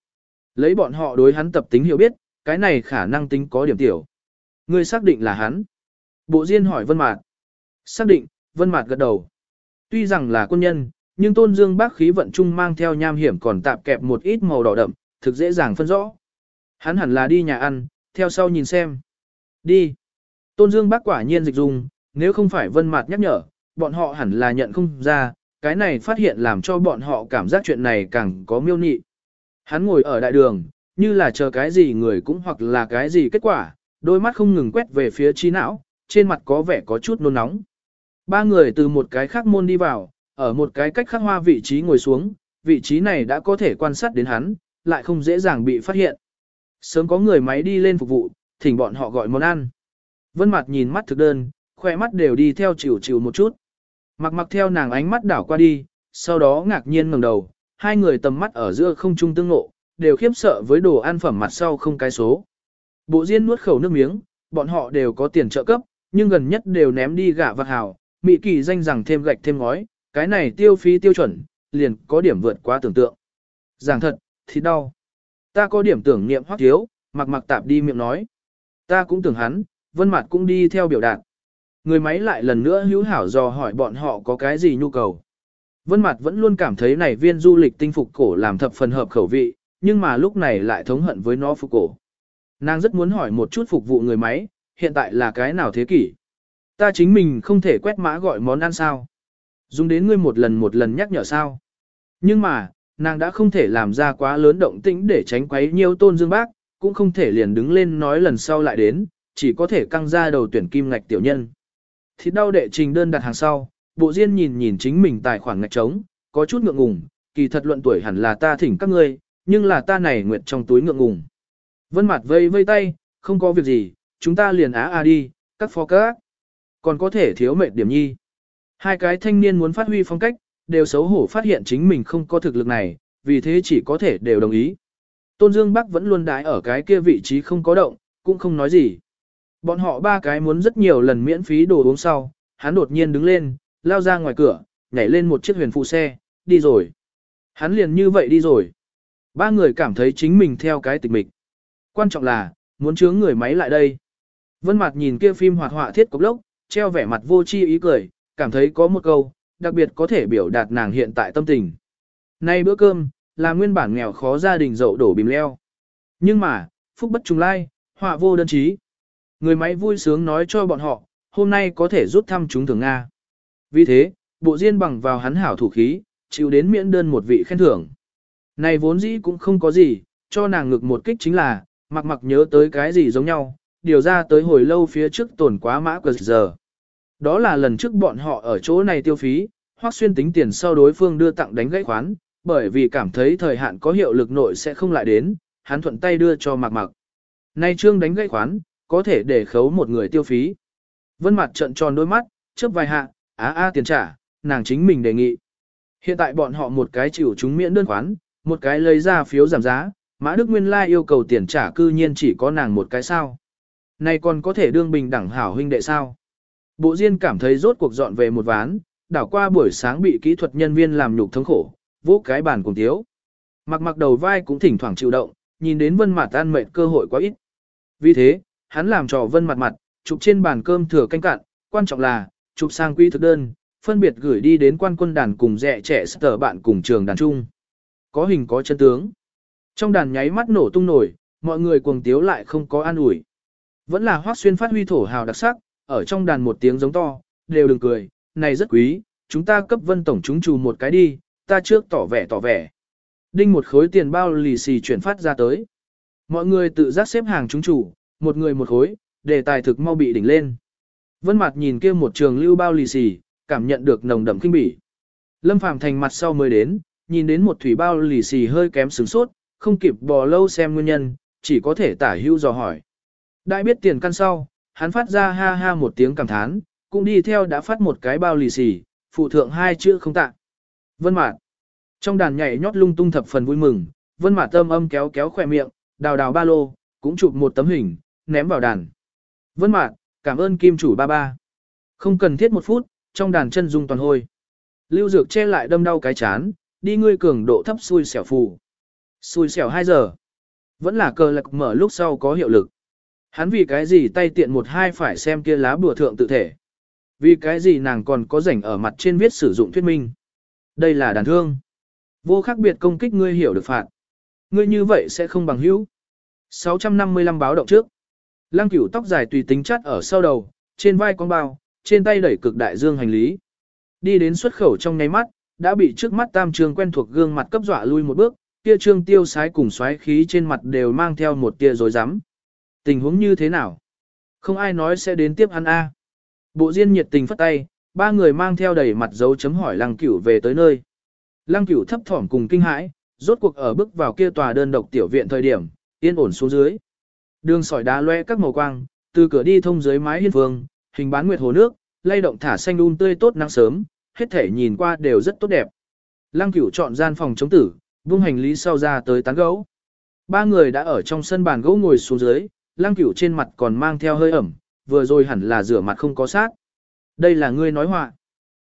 Lấy bọn họ đối hắn tập tính hiểu biết, cái này khả năng tính có điểm tiểu. Ngươi xác định là hắn. Bộ Diên hỏi Vân Mạt. Xác định, Vân Mạt gật đầu. Tuy rằng là quân nhân, nhưng Tôn Dương Bác khí vận trung mang theo nham hiểm còn tạp kẹp một ít màu đỏ đậm, thực dễ dàng phân rõ. Hắn hẳn là đi nhà ăn, theo sau nhìn xem. Đi. Tôn Dương bác quả nhiên dịch dùng nếu không phải vân mặt nhắc nhở, bọn họ hẳn là nhận không ra, cái này phát hiện làm cho bọn họ cảm giác chuyện này càng có miêu nị. Hắn ngồi ở đại đường, như là chờ cái gì người cũng hoặc là cái gì kết quả, đôi mắt không ngừng quét về phía trí não, trên mặt có vẻ có chút nôn nóng. Ba người từ một cái khác môn đi vào, ở một cái cách khác hoa vị trí ngồi xuống, vị trí này đã có thể quan sát đến hắn, lại không dễ dàng bị phát hiện. Sớm có người máy đi lên phục vụ, thỉnh bọn họ gọi món ăn. Vân mặt nhìn mắt thực đơn, khoe mắt đều đi theo chịu chịu một chút. Mặc mặc theo nàng ánh mắt đảo qua đi, sau đó ngạc nhiên ngẩng đầu, hai người tầm mắt ở giữa không trung tương ngộ, đều khiếp sợ với đồ ăn phẩm mặt sau không cái số. Bộ Diên nuốt khẩu nước miếng, bọn họ đều có tiền trợ cấp, nhưng gần nhất đều ném đi gạ vặt hào, mị kỳ danh rằng thêm gạch thêm ngói, cái này tiêu phí tiêu chuẩn, liền có điểm vượt quá tưởng tượng. Giảng thật, thì đau. Ta có điểm tưởng niệm hoắc thiếu, mặc mặc tạp đi miệng nói. Ta cũng tưởng hắn, vân mặt cũng đi theo biểu đạt. Người máy lại lần nữa hữu hảo dò hỏi bọn họ có cái gì nhu cầu. Vân mặt vẫn luôn cảm thấy này viên du lịch tinh phục cổ làm thập phần hợp khẩu vị, nhưng mà lúc này lại thống hận với nó phục cổ. Nàng rất muốn hỏi một chút phục vụ người máy, hiện tại là cái nào thế kỷ? Ta chính mình không thể quét mã gọi món ăn sao? Dùng đến ngươi một lần một lần nhắc nhở sao? Nhưng mà, nàng đã không thể làm ra quá lớn động tĩnh để tránh quấy nhiều tôn dương bác, cũng không thể liền đứng lên nói lần sau lại đến, chỉ có thể căng ra đầu tuyển kim ngạch tiểu nhân. Thịt đau đệ trình đơn đặt hàng sau, bộ diên nhìn nhìn chính mình tài khoản ngạch trống, có chút ngượng ngùng, kỳ thật luận tuổi hẳn là ta thỉnh các ngươi, nhưng là ta này nguyệt trong túi ngượng ngùng. Vân mặt vây vây tay, không có việc gì, chúng ta liền á a đi, các phó các. Còn có thể thiếu mệt điểm nhi. Hai cái thanh niên muốn phát huy phong cách, đều xấu hổ phát hiện chính mình không có thực lực này, vì thế chỉ có thể đều đồng ý. Tôn Dương Bắc vẫn luôn đái ở cái kia vị trí không có động, cũng không nói gì. Bọn họ ba cái muốn rất nhiều lần miễn phí đồ uống sau, hắn đột nhiên đứng lên, lao ra ngoài cửa, nhảy lên một chiếc huyền phụ xe, đi rồi. Hắn liền như vậy đi rồi. Ba người cảm thấy chính mình theo cái tịch mịch. Quan trọng là, muốn chướng người máy lại đây. Vân Mạt nhìn kia phim hoạt họa thiết cục lốc, treo vẻ mặt vô chi ý cười, cảm thấy có một câu, đặc biệt có thể biểu đạt nàng hiện tại tâm tình. Nay bữa cơm, là nguyên bản nghèo khó gia đình dậu đổ bìm leo. Nhưng mà, phúc bất trùng lai, họa vô đơn chí. Người máy vui sướng nói cho bọn họ, hôm nay có thể rút thăm chúng thường Nga. Vì thế, bộ diên bằng vào hắn hảo thủ khí, chịu đến miễn đơn một vị khen thưởng. Này vốn dĩ cũng không có gì, cho nàng ngực một kích chính là, mặc mặc nhớ tới cái gì giống nhau, điều ra tới hồi lâu phía trước tổn quá mã cờ giờ. Đó là lần trước bọn họ ở chỗ này tiêu phí, hoặc xuyên tính tiền sau đối phương đưa tặng đánh gãy khoán, bởi vì cảm thấy thời hạn có hiệu lực nội sẽ không lại đến, hắn thuận tay đưa cho mặc mặc. Nay trương đánh gãy khoán, có thể để khấu một người tiêu phí. Vân mặt trận tròn đôi mắt, chớp vài hạ, á á tiền trả, nàng chính mình đề nghị. Hiện tại bọn họ một cái chịu chúng miễn đơn khoán, một cái lấy ra phiếu giảm giá, Mã Đức Nguyên Lai yêu cầu tiền trả cư nhiên chỉ có nàng một cái sao. Này còn có thể đương bình đẳng hảo huynh đệ sao. Bộ Diên cảm thấy rốt cuộc dọn về một ván, đảo qua buổi sáng bị kỹ thuật nhân viên làm nhục thống khổ, vỗ cái bàn cùng thiếu. Mặc mặc đầu vai cũng thỉnh thoảng chịu động, nhìn đến vân mặt tan mệt cơ hội quá ít. Vì thế, hắn làm trò vân mặt mặt, chụp trên bàn cơm thừa canh cạn, quan trọng là, chụp sang quý thực đơn, phân biệt gửi đi đến quan quân đàn cùng rẻ trẻ sở bạn cùng trường đàn trung. Có hình có chân tướng. Trong đàn nháy mắt nổ tung nổi, mọi người cuồng tiếu lại không có an ủi. Vẫn là hoác xuyên phát huy thổ hào đặc sắc, ở trong đàn một tiếng giống to, đều đừng cười, này rất quý, chúng ta cấp vân tổng chúng trù một cái đi, ta trước tỏ vẻ tỏ vẻ. Đinh một khối tiền bao lì xì chuyển phát ra tới. Mọi người tự giác xếp hàng chúng chủ, một người một khối, đề tài thực mau bị đỉnh lên. Vân mặt nhìn kia một trường lưu bao lì xì, cảm nhận được nồng đậm kinh bỉ. Lâm Phàm thành mặt sau mới đến, nhìn đến một thủy bao lì xì hơi kém sướng sốt, không kịp bò lâu xem nguyên nhân, chỉ có thể tả hữu dò hỏi. Đại biết tiền căn sau, hắn phát ra ha ha một tiếng cảm thán, cũng đi theo đã phát một cái bao lì xì, phụ thượng hai chữ không tạ. Vân Mạt. Trong đàn nhảy nhót lung tung thập phần vui mừng, Vân Mạt tâm âm kéo kéo khóe miệng, đào đào ba lô, cũng chụp một tấm hình, ném vào đàn. Vân Mạt, cảm ơn kim chủ ba ba. Không cần thiết một phút, trong đàn chân dung toàn hôi. Lưu Dược che lại đâm đau cái chán, đi ngươi cường độ thấp xui xẻo phù. Xui xẻo 2 giờ. Vẫn là cờ lạc mở lúc sau có hiệu lực. Hắn vì cái gì tay tiện một hai phải xem kia lá bùa thượng tự thể. Vì cái gì nàng còn có rảnh ở mặt trên viết sử dụng thuyết minh. Đây là đàn thương. Vô khác biệt công kích ngươi hiểu được phạt. Ngươi như vậy sẽ không bằng hữu. 655 báo động trước. Lăng cửu tóc dài tùy tính chắt ở sau đầu, trên vai con bao, trên tay đẩy cực đại dương hành lý. Đi đến xuất khẩu trong nháy mắt, đã bị trước mắt tam trường quen thuộc gương mặt cấp dọa lui một bước, kia trương tiêu sái cùng xoáy khí trên mặt đều mang theo một tia rồi rắm Tình huống như thế nào? Không ai nói sẽ đến tiếp hắn A. Bộ diên nhiệt tình phất tay, ba người mang theo đầy mặt dấu chấm hỏi lăng cửu về tới nơi. Lăng cửu thấp thỏm cùng kinh hãi, rốt cuộc ở bước vào kia tòa đơn độc tiểu viện thời điểm, yên ổn xuống dưới. Đường sỏi đá loe các màu quang, từ cửa đi thông dưới mái hiên vương, hình bán nguyệt hồ nước, lay động thả xanh um tươi tốt nắng sớm, hết thể nhìn qua đều rất tốt đẹp. Lăng cửu chọn gian phòng chống tử, vung hành lý sau ra tới tán gấu. Ba người đã ở trong sân bàn gỗ ngồi xuống dưới, lăng cửu trên mặt còn mang theo hơi ẩm, vừa rồi hẳn là rửa mặt không có sát. Đây là ngươi nói họa.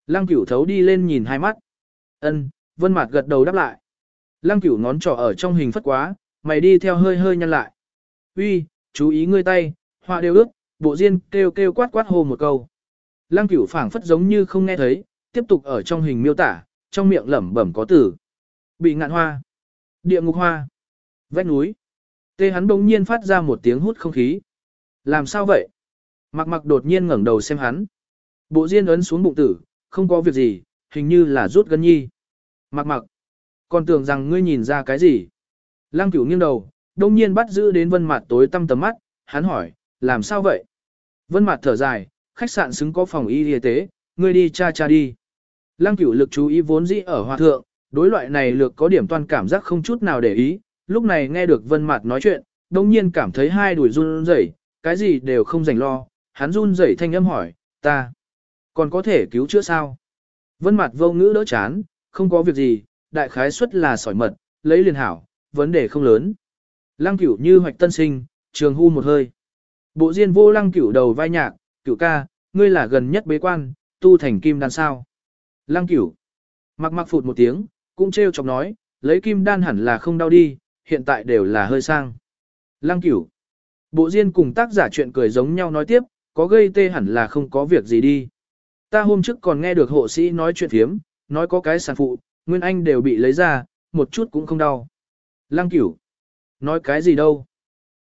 Lăng cửu thấu đi lên nhìn hai mắt. ân vân mặt gật đầu đáp lại. Lăng cửu ngón trỏ ở trong hình phất quá, mày đi theo hơi hơi nhăn lại. Uy, chú ý ngươi tay, họa đều ướt, bộ diên kêu kêu quát quát hô một câu. Lăng cửu phảng phất giống như không nghe thấy, tiếp tục ở trong hình miêu tả, trong miệng lẩm bẩm có từ. Bị ngạn hoa, địa ngục hoa, vách núi. Tê hắn bỗng nhiên phát ra một tiếng hút không khí. Làm sao vậy? Mặc mặc đột nhiên ngẩng đầu xem hắn. Bộ diên ấn xuống bụng tử, không có việc gì, hình như là rút gân nhi. Mặc mặc, còn tưởng rằng ngươi nhìn ra cái gì? Lăng cửu nghiêng đầu, đông nhiên bắt giữ đến vân mặt tối tăm tầm mắt, hắn hỏi, làm sao vậy? Vân mặt thở dài, khách sạn xứng có phòng y y tế, ngươi đi cha cha đi. Lăng cửu lực chú ý vốn dĩ ở hòa thượng, đối loại này lược có điểm toàn cảm giác không chút nào để ý, lúc này nghe được vân mạt nói chuyện, đông nhiên cảm thấy hai đuổi run rẩy, cái gì đều không rảnh lo, hắn run rẩy thanh âm hỏi, ta, còn có thể cứu chữa sao? Vân mạt vô ngữ đỡ chán, không có việc gì, đại khái suất là sỏi mật, lấy liền hảo, vấn đề không lớn. Lăng cửu như hoạch tân sinh, trường hu một hơi. Bộ diên vô lăng cửu đầu vai nhạc, cửu ca, ngươi là gần nhất bế quan, tu thành kim đan sao. Lăng cửu, mặc mặc phụt một tiếng, cũng trêu chọc nói, lấy kim đan hẳn là không đau đi, hiện tại đều là hơi sang. Lăng cửu, bộ diên cùng tác giả chuyện cười giống nhau nói tiếp, có gây tê hẳn là không có việc gì đi. Ta hôm trước còn nghe được hộ sĩ nói chuyện thiếm, nói có cái sản phụ, Nguyên Anh đều bị lấy ra, một chút cũng không đau. Lăng cửu. Nói cái gì đâu?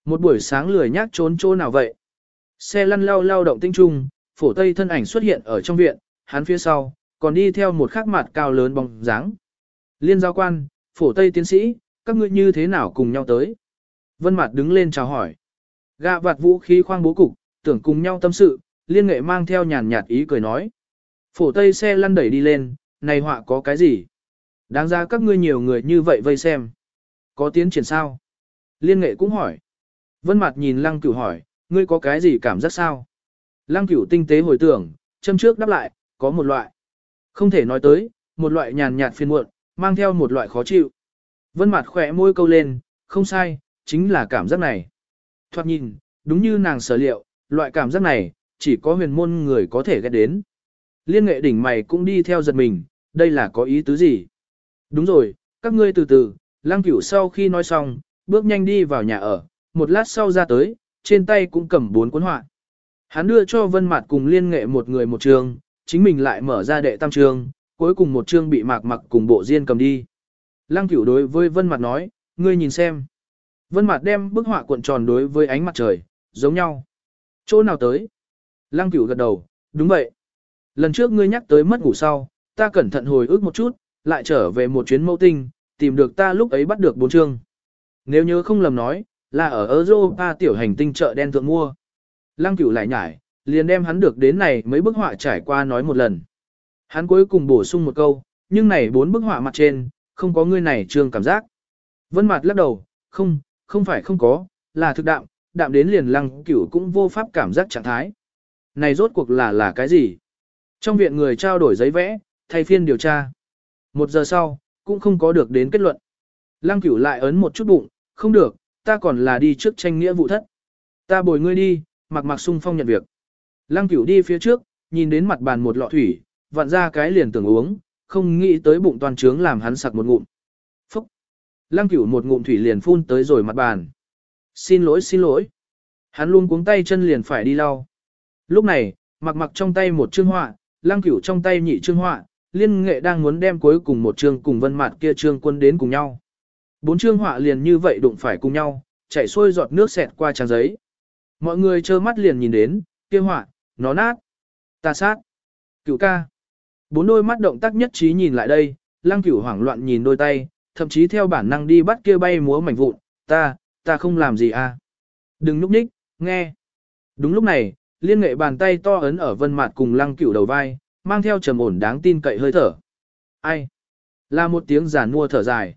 Một buổi sáng lười nhác trốn chỗ nào vậy? Xe lăn lao lao động tinh trung, phổ tây thân ảnh xuất hiện ở trong viện, hắn phía sau, còn đi theo một khắc mặt cao lớn bóng dáng. Liên giao quan, phổ tây tiến sĩ, các ngươi như thế nào cùng nhau tới? Vân mặt đứng lên chào hỏi. Gạ vạt vũ khí khoang bố cục, tưởng cùng nhau tâm sự, liên nghệ mang theo nhàn nhạt ý cười nói. Phổ tây xe lăn đẩy đi lên, này họa có cái gì? Đáng ra các ngươi nhiều người như vậy vây xem. Có tiến triển sao? Liên nghệ cũng hỏi. Vân mặt nhìn lăng cửu hỏi, ngươi có cái gì cảm giác sao? Lăng cửu tinh tế hồi tưởng, châm trước đáp lại, có một loại. Không thể nói tới, một loại nhàn nhạt phiền muộn, mang theo một loại khó chịu. Vân mặt khỏe môi câu lên, không sai, chính là cảm giác này. Thoạt nhìn, đúng như nàng sở liệu, loại cảm giác này, chỉ có huyền môn người có thể ghét đến. Liên nghệ đỉnh mày cũng đi theo giật mình, đây là có ý tứ gì? Đúng rồi, các ngươi từ từ, lăng cửu sau khi nói xong, bước nhanh đi vào nhà ở, một lát sau ra tới, trên tay cũng cầm bốn cuốn họa. Hắn đưa cho Vân Mạt cùng liên nghệ một người một trường, chính mình lại mở ra đệ tam trường, cuối cùng một chương bị mạc mặc cùng bộ diên cầm đi. Lăng cửu đối với Vân Mặt nói, ngươi nhìn xem. Vân Mặt đem bức họa cuộn tròn đối với ánh mặt trời, giống nhau. Chỗ nào tới? Lăng cửu gật đầu, đúng vậy. Lần trước ngươi nhắc tới mất ngủ sau, ta cẩn thận hồi ức một chút, lại trở về một chuyến mẫu tinh, tìm được ta lúc ấy bắt được bốn chương. Nếu nhớ không lầm nói, là ở Europa tiểu hành tinh chợ đen thượng mua. Lăng cửu lại nhải, liền đem hắn được đến này mấy bức họa trải qua nói một lần. Hắn cuối cùng bổ sung một câu, nhưng này bốn bức họa mặt trên, không có ngươi này trương cảm giác. Vân mặt lắc đầu, không, không phải không có, là thực đạm, đạm đến liền lăng cửu cũng vô pháp cảm giác trạng thái. Này rốt cuộc là là cái gì? Trong viện người trao đổi giấy vẽ, thay phiên điều tra. Một giờ sau, cũng không có được đến kết luận. Lăng cửu lại ấn một chút bụng, không được, ta còn là đi trước tranh nghĩa vụ thất. Ta bồi ngươi đi, mặc mặc sung phong nhận việc. Lăng cửu đi phía trước, nhìn đến mặt bàn một lọ thủy, vặn ra cái liền tưởng uống, không nghĩ tới bụng toàn trướng làm hắn sặc một ngụm. Phúc! Lăng cửu một ngụm thủy liền phun tới rồi mặt bàn. Xin lỗi xin lỗi. Hắn luôn cuống tay chân liền phải đi lau. Lúc này, mặc mặc trong tay một chương họa, lăng cửu trong tay nhị chương họa, liên nghệ đang muốn đem cuối cùng một chương cùng vân mặt kia chương quân đến cùng nhau. Bốn chương họa liền như vậy đụng phải cùng nhau, chảy xuôi giọt nước xẹt qua trang giấy. Mọi người trơ mắt liền nhìn đến, kia họa, nó nát, ta sát, cửu ca. Bốn đôi mắt động tác nhất trí nhìn lại đây, lăng cửu hoảng loạn nhìn đôi tay, thậm chí theo bản năng đi bắt kia bay múa mảnh vụn, ta, ta không làm gì à. Đừng núp ních, nghe. Đúng lúc này, liên nghệ bàn tay to ấn ở vân mặt cùng lăng cửu đầu vai, mang theo trầm ổn đáng tin cậy hơi thở. Ai? Là một tiếng giàn mua thở dài.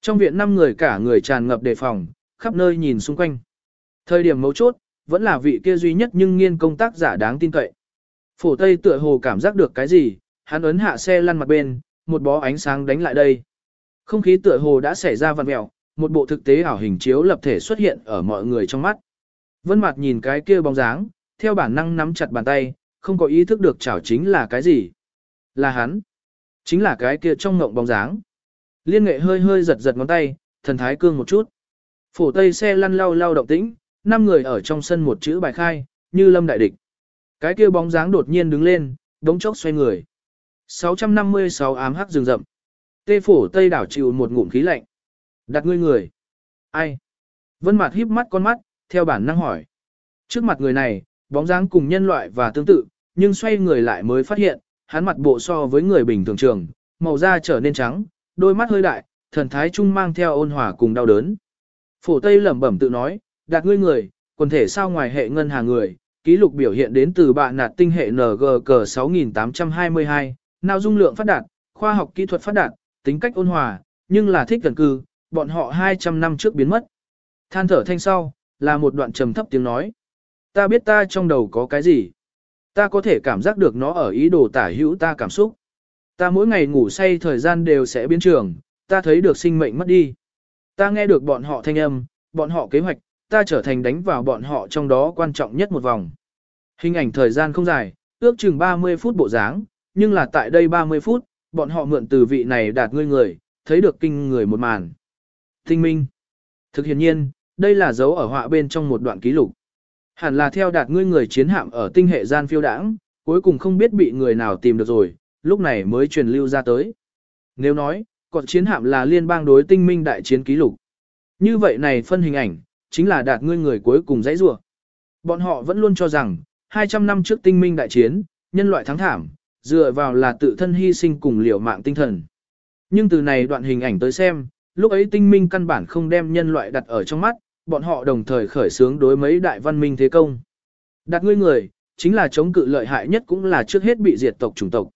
Trong viện năm người cả người tràn ngập đề phòng, khắp nơi nhìn xung quanh. Thời điểm mấu chốt, vẫn là vị kia duy nhất nhưng nghiên công tác giả đáng tin cậy. Phổ Tây tựa hồ cảm giác được cái gì, hắn ấn hạ xe lăn mặt bên, một bó ánh sáng đánh lại đây. Không khí tựa hồ đã xảy ra vặn mẹo, một bộ thực tế ảo hình chiếu lập thể xuất hiện ở mọi người trong mắt. Vân Mạt nhìn cái kia bóng dáng, theo bản năng nắm chặt bàn tay, không có ý thức được chảo chính là cái gì. Là hắn. Chính là cái kia trong ngộng bóng dáng. Liên nghệ hơi hơi giật giật ngón tay, thần thái cương một chút. Phổ tây xe lăn lao lao động tĩnh, năm người ở trong sân một chữ bài khai, như lâm đại địch. Cái kia bóng dáng đột nhiên đứng lên, đống chốc xoay người. 656 ám hắc rừng rậm. Tê phổ tây đảo chịu một ngụm khí lạnh. Đặt ngươi người. Ai? Vân mặt híp mắt con mắt, theo bản năng hỏi. Trước mặt người này, bóng dáng cùng nhân loại và tương tự, nhưng xoay người lại mới phát hiện, hắn mặt bộ so với người bình thường trường, màu da trở nên trắng, đôi mắt hơi đại, thần thái trung mang theo ôn hòa cùng đau đớn. Phổ Tây lẩm bẩm tự nói, đạt ngươi người, quần thể sao ngoài hệ ngân hà người, ký lục biểu hiện đến từ bạn nạt tinh hệ NGG 6822, nào dung lượng phát đạt, khoa học kỹ thuật phát đạt, tính cách ôn hòa, nhưng là thích gần cư, bọn họ 200 năm trước biến mất. Than thở thanh sau, là một đoạn trầm thấp tiếng nói. Ta biết ta trong đầu có cái gì. Ta có thể cảm giác được nó ở ý đồ tả hữu ta cảm xúc. Ta mỗi ngày ngủ say thời gian đều sẽ biến trường, ta thấy được sinh mệnh mất đi. Ta nghe được bọn họ thanh âm, bọn họ kế hoạch, ta trở thành đánh vào bọn họ trong đó quan trọng nhất một vòng. Hình ảnh thời gian không dài, ước chừng 30 phút bộ dáng, nhưng là tại đây 30 phút, bọn họ mượn từ vị này đạt ngươi người, thấy được kinh người một màn. Tinh minh. Thực hiện nhiên, đây là dấu ở họa bên trong một đoạn ký lục. Hẳn là theo đạt ngươi người chiến hạm ở tinh hệ gian phiêu đãng, cuối cùng không biết bị người nào tìm được rồi, lúc này mới truyền lưu ra tới. Nếu nói, còn chiến hạm là liên bang đối tinh minh đại chiến ký lục. Như vậy này phân hình ảnh, chính là đạt ngươi người cuối cùng dãy rủa. Bọn họ vẫn luôn cho rằng, 200 năm trước tinh minh đại chiến, nhân loại thắng thảm, dựa vào là tự thân hy sinh cùng liều mạng tinh thần. Nhưng từ này đoạn hình ảnh tới xem, lúc ấy tinh minh căn bản không đem nhân loại đặt ở trong mắt, bọn họ đồng thời khởi xướng đối mấy đại văn minh thế công. Đạt ngươi người, chính là chống cự lợi hại nhất cũng là trước hết bị diệt tộc chủng tộc.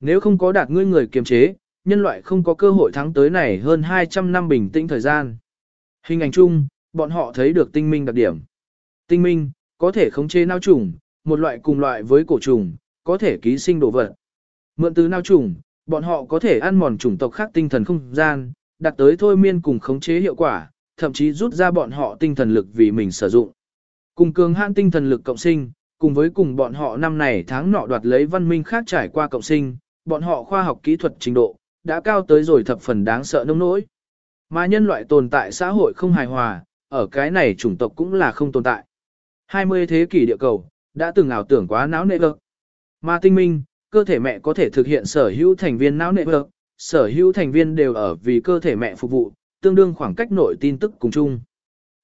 Nếu không có đạt ngươi người kiềm chế, nhân loại không có cơ hội thắng tới này hơn 200 năm bình tĩnh thời gian. Hình ảnh chung, bọn họ thấy được tinh minh đặc điểm. Tinh minh, có thể khống chế nao trùng, một loại cùng loại với cổ trùng, có thể ký sinh đồ vật. Mượn từ nao trùng, bọn họ có thể ăn mòn chủng tộc khác tinh thần không gian, đạt tới thôi miên cùng khống chế hiệu quả, thậm chí rút ra bọn họ tinh thần lực vì mình sử dụng. Cùng cường hãn tinh thần lực cộng sinh, cùng với cùng bọn họ năm này tháng nọ đoạt lấy văn minh khác trải qua cộng sinh, bọn họ khoa học kỹ thuật trình độ, đã cao tới rồi thập phần đáng sợ nông nỗi. Mà nhân loại tồn tại xã hội không hài hòa, ở cái này chủng tộc cũng là không tồn tại. 20 thế kỷ địa cầu, đã từng ảo tưởng quá não nệ lực. Mà tinh minh, cơ thể mẹ có thể thực hiện sở hữu thành viên não nệ vợ, sở hữu thành viên đều ở vì cơ thể mẹ phục vụ, tương đương khoảng cách nội tin tức cùng chung.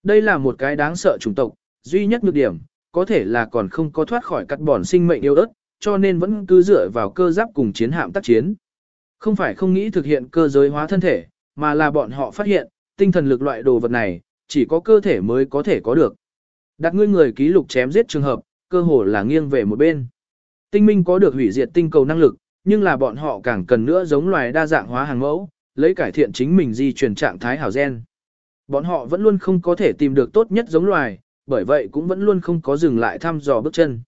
Đây là một cái đáng sợ chủng tộc, duy nhất nhược điểm, có thể là còn không có thoát khỏi cắt bòn sinh mệnh yếu ớt, cho nên vẫn cứ dựa vào cơ giáp cùng chiến hạm tác chiến. Không phải không nghĩ thực hiện cơ giới hóa thân thể, mà là bọn họ phát hiện, tinh thần lực loại đồ vật này, chỉ có cơ thể mới có thể có được. Đặt ngươi người ký lục chém giết trường hợp, cơ hồ là nghiêng về một bên. Tinh minh có được hủy diệt tinh cầu năng lực, nhưng là bọn họ càng cần nữa giống loài đa dạng hóa hàng mẫu, lấy cải thiện chính mình di truyền trạng thái hảo gen. Bọn họ vẫn luôn không có thể tìm được tốt nhất giống loài, bởi vậy cũng vẫn luôn không có dừng lại thăm dò bước chân.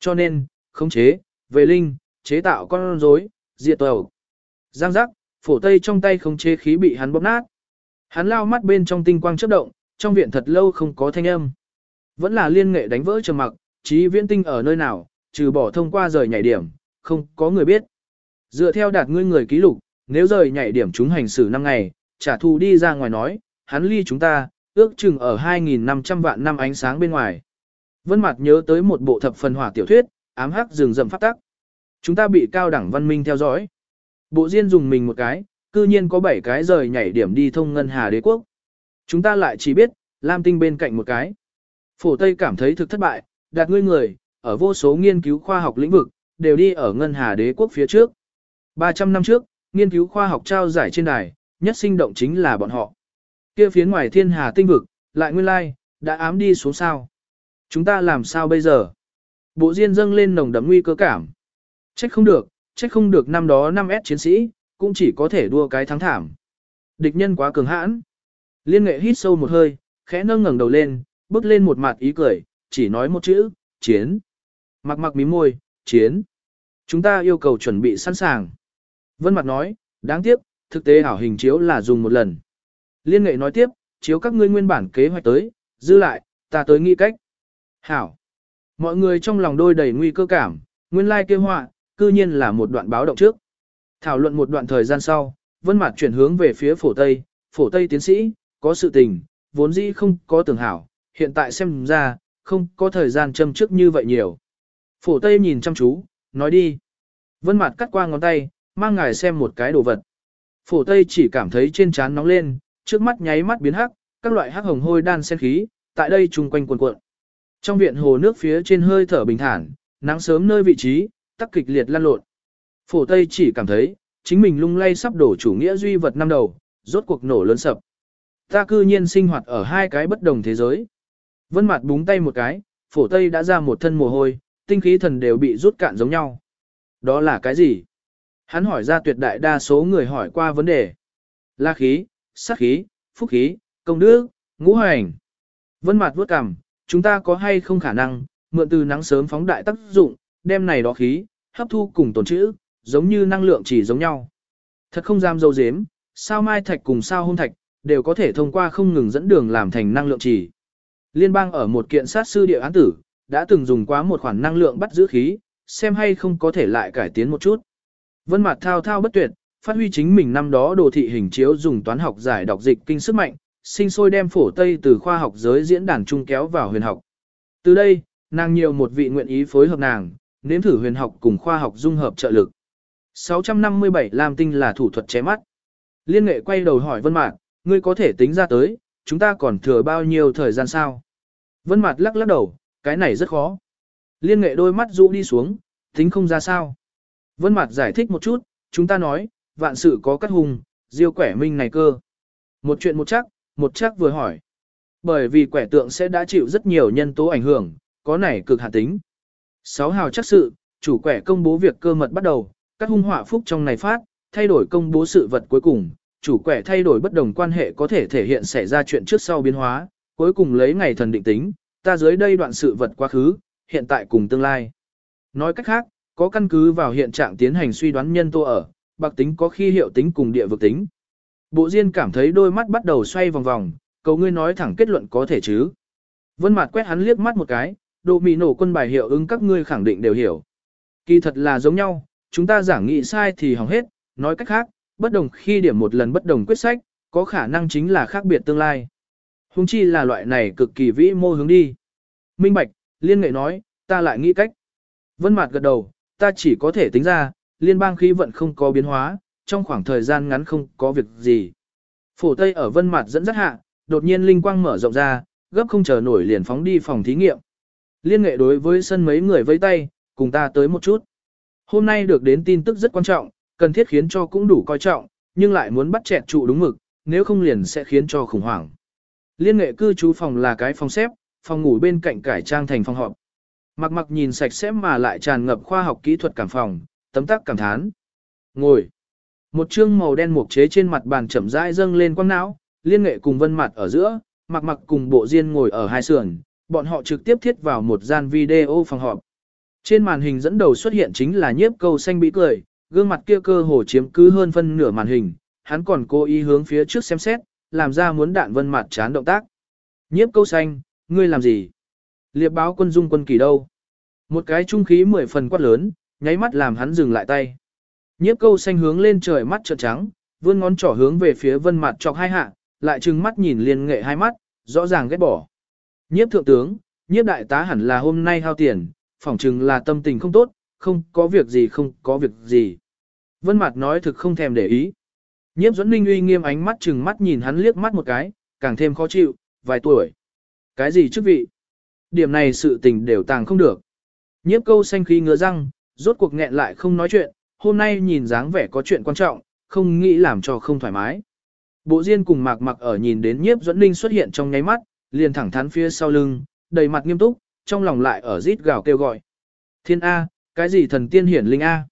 Cho nên, khống chế, về linh, chế tạo con rối, diệt tàu. Giang giác, phổ tây trong tay khống chế khí bị hắn bóp nát. Hắn lao mắt bên trong tinh quang chớp động, trong viện thật lâu không có thanh âm. Vẫn là liên nghệ đánh vỡ trầm mặc, trí viễn tinh ở nơi nào, trừ bỏ thông qua rời nhảy điểm, không có người biết. Dựa theo đạt ngươi người ký lục, nếu rời nhảy điểm chúng hành xử 5 ngày, trả thù đi ra ngoài nói, hắn ly chúng ta, ước chừng ở 2.500 vạn năm ánh sáng bên ngoài. Vân Mạt nhớ tới một bộ thập phần hỏa tiểu thuyết, ám hắc rừng rậm phát tắc. Chúng ta bị cao đẳng văn minh theo dõi. Bộ Diên dùng mình một cái, cư nhiên có 7 cái rời nhảy điểm đi thông ngân hà đế quốc. Chúng ta lại chỉ biết, Lam Tinh bên cạnh một cái. Phổ Tây cảm thấy thực thất bại, đạt ngươi người, ở vô số nghiên cứu khoa học lĩnh vực, đều đi ở ngân hà đế quốc phía trước. 300 năm trước, nghiên cứu khoa học trao giải trên đài, nhất sinh động chính là bọn họ. Kia phía ngoài thiên hà tinh vực, lại nguyên lai, đã ám đi xuống sao. Chúng ta làm sao bây giờ? Bộ diên dâng lên nồng đấm nguy cơ cảm. Trách không được, trách không được năm đó 5S chiến sĩ, cũng chỉ có thể đua cái thắng thảm. Địch nhân quá cường hãn. Liên nghệ hít sâu một hơi, khẽ nâng ngẩng đầu lên, bước lên một mặt ý cười, chỉ nói một chữ, chiến. Mặc mặc mím môi, chiến. Chúng ta yêu cầu chuẩn bị sẵn sàng. Vân mặt nói, đáng tiếc, thực tế ảo hình chiếu là dùng một lần. Liên nghệ nói tiếp, chiếu các ngươi nguyên bản kế hoạch tới, dư lại, ta tới nghĩ cách. Hảo. Mọi người trong lòng đôi đầy nguy cơ cảm, nguyên lai kêu họa, cư nhiên là một đoạn báo động trước. Thảo luận một đoạn thời gian sau, Vân Mạt chuyển hướng về phía phổ Tây, phổ Tây tiến sĩ, có sự tình, vốn dĩ không có tưởng hảo, hiện tại xem ra, không có thời gian châm trước như vậy nhiều. Phổ Tây nhìn chăm chú, nói đi. Vân Mạt cắt qua ngón tay, mang ngài xem một cái đồ vật. Phổ Tây chỉ cảm thấy trên trán nóng lên, trước mắt nháy mắt biến hắc, các loại hắc hồng hôi đan xen khí, tại đây trùng quanh cuộn cuộn. Trong viện hồ nước phía trên hơi thở bình thản, nắng sớm nơi vị trí, tắc kịch liệt lan lộn. Phổ Tây chỉ cảm thấy, chính mình lung lay sắp đổ chủ nghĩa duy vật năm đầu, rốt cuộc nổ lớn sập. Ta cư nhiên sinh hoạt ở hai cái bất đồng thế giới. Vân mặt búng tay một cái, phổ Tây đã ra một thân mồ hôi, tinh khí thần đều bị rút cạn giống nhau. Đó là cái gì? Hắn hỏi ra tuyệt đại đa số người hỏi qua vấn đề. La khí, sát khí, phúc khí, công đức, ngũ hành. Vân mặt vuốt cằm, chúng ta có hay không khả năng, mượn từ nắng sớm phóng đại tác dụng, đem này đó khí, hấp thu cùng tồn trữ, giống như năng lượng chỉ giống nhau. Thật không dám dâu dếm, sao mai thạch cùng sao hôn thạch, đều có thể thông qua không ngừng dẫn đường làm thành năng lượng chỉ. Liên bang ở một kiện sát sư địa án tử, đã từng dùng quá một khoản năng lượng bắt giữ khí, xem hay không có thể lại cải tiến một chút. Vân Mạt thao thao bất tuyệt, phát huy chính mình năm đó đồ thị hình chiếu dùng toán học giải đọc dịch kinh sức mạnh, sinh sôi đem phổ Tây từ khoa học giới diễn đàn trung kéo vào huyền học. Từ đây, nàng nhiều một vị nguyện ý phối hợp nàng, nếm thử huyền học cùng khoa học dung hợp trợ lực. 657 Lam Tinh là thủ thuật chế mắt. Liên nghệ quay đầu hỏi Vân Mạt, ngươi có thể tính ra tới, chúng ta còn thừa bao nhiêu thời gian sao? Vân Mạt lắc lắc đầu, cái này rất khó. Liên nghệ đôi mắt rũ đi xuống, tính không ra sao. Vân Mạt giải thích một chút, chúng ta nói, vạn sự có cắt hùng, diêu quẻ minh này cơ. Một chuyện một chắc, một chắc vừa hỏi. Bởi vì quẻ tượng sẽ đã chịu rất nhiều nhân tố ảnh hưởng, có này cực hạn tính. Sáu hào chắc sự, chủ quẻ công bố việc cơ mật bắt đầu, các hung họa phúc trong này phát, thay đổi công bố sự vật cuối cùng, chủ quẻ thay đổi bất đồng quan hệ có thể thể hiện xảy ra chuyện trước sau biến hóa, cuối cùng lấy ngày thần định tính, ta dưới đây đoạn sự vật quá khứ, hiện tại cùng tương lai. Nói cách khác, có căn cứ vào hiện trạng tiến hành suy đoán nhân tố ở, bạc tính có khi hiệu tính cùng địa vực tính. Bộ Diên cảm thấy đôi mắt bắt đầu xoay vòng vòng, cầu ngươi nói thẳng kết luận có thể chứ. Vân Mạt quét hắn liếc mắt một cái, đồ mì nổ quân bài hiệu ứng các ngươi khẳng định đều hiểu. Kỳ thật là giống nhau, chúng ta giảng nghị sai thì hỏng hết, nói cách khác, bất đồng khi điểm một lần bất đồng quyết sách, có khả năng chính là khác biệt tương lai. Hùng chi là loại này cực kỳ vĩ mô hướng đi. Minh Bạch, liên nghệ nói, ta lại nghĩ cách. Vân Mạt gật đầu, ta chỉ có thể tính ra, liên bang khí vận không có biến hóa, trong khoảng thời gian ngắn không có việc gì. Phổ Tây ở Vân Mạt dẫn dắt hạ, đột nhiên linh quang mở rộng ra, gấp không chờ nổi liền phóng đi phòng thí nghiệm. Liên nghệ đối với sân mấy người vẫy tay, cùng ta tới một chút. Hôm nay được đến tin tức rất quan trọng, cần thiết khiến cho cũng đủ coi trọng, nhưng lại muốn bắt chẹt trụ đúng mực, nếu không liền sẽ khiến cho khủng hoảng. Liên nghệ cư trú phòng là cái phòng xếp, phòng ngủ bên cạnh cải trang thành phòng họp. Mặc mặc nhìn sạch sẽ mà lại tràn ngập khoa học kỹ thuật cảm phòng, tấm tắc cảm thán. Ngồi. Một chương màu đen mục chế trên mặt bàn chậm rãi dâng lên quang não, liên nghệ cùng vân mặt ở giữa, mặc mặc cùng bộ diên ngồi ở hai sườn, bọn họ trực tiếp thiết vào một gian video phòng họp. Trên màn hình dẫn đầu xuất hiện chính là nhiếp câu xanh bị cười, gương mặt kia cơ hồ chiếm cứ hơn phân nửa màn hình, hắn còn cố ý hướng phía trước xem xét, làm ra muốn đạn vân mặt chán động tác. Nhiếp câu xanh, ngươi làm gì? Liệp báo quân dung quân kỳ đâu? Một cái trung khí mười phần quát lớn, nháy mắt làm hắn dừng lại tay. Nhiếp câu xanh hướng lên trời mắt trợn trắng, vươn ngón trỏ hướng về phía vân mặt chọc hai hạ, lại trừng mắt nhìn liên nghệ hai mắt, rõ ràng ghét bỏ. Nhiếp thượng tướng, nhiếp đại tá hẳn là hôm nay hao tiền, phỏng chừng là tâm tình không tốt, không có việc gì không có việc gì. Vân mặt nói thực không thèm để ý. Nhiếp dẫn ninh uy nghiêm ánh mắt chừng mắt nhìn hắn liếc mắt một cái, càng thêm khó chịu, vài tuổi. Cái gì chức vị? Điểm này sự tình đều tàng không được. Nhiếp câu xanh khí ngứa răng, rốt cuộc nghẹn lại không nói chuyện, hôm nay nhìn dáng vẻ có chuyện quan trọng, không nghĩ làm cho không thoải mái. Bộ Diên cùng Mạc Mặc ở nhìn đến Nhiếp Duẫn Ninh xuất hiện trong nháy mắt, liền thẳng thắn phía sau lưng, đầy mặt nghiêm túc, trong lòng lại ở rít gào kêu gọi. Thiên A, cái gì thần tiên hiển linh A?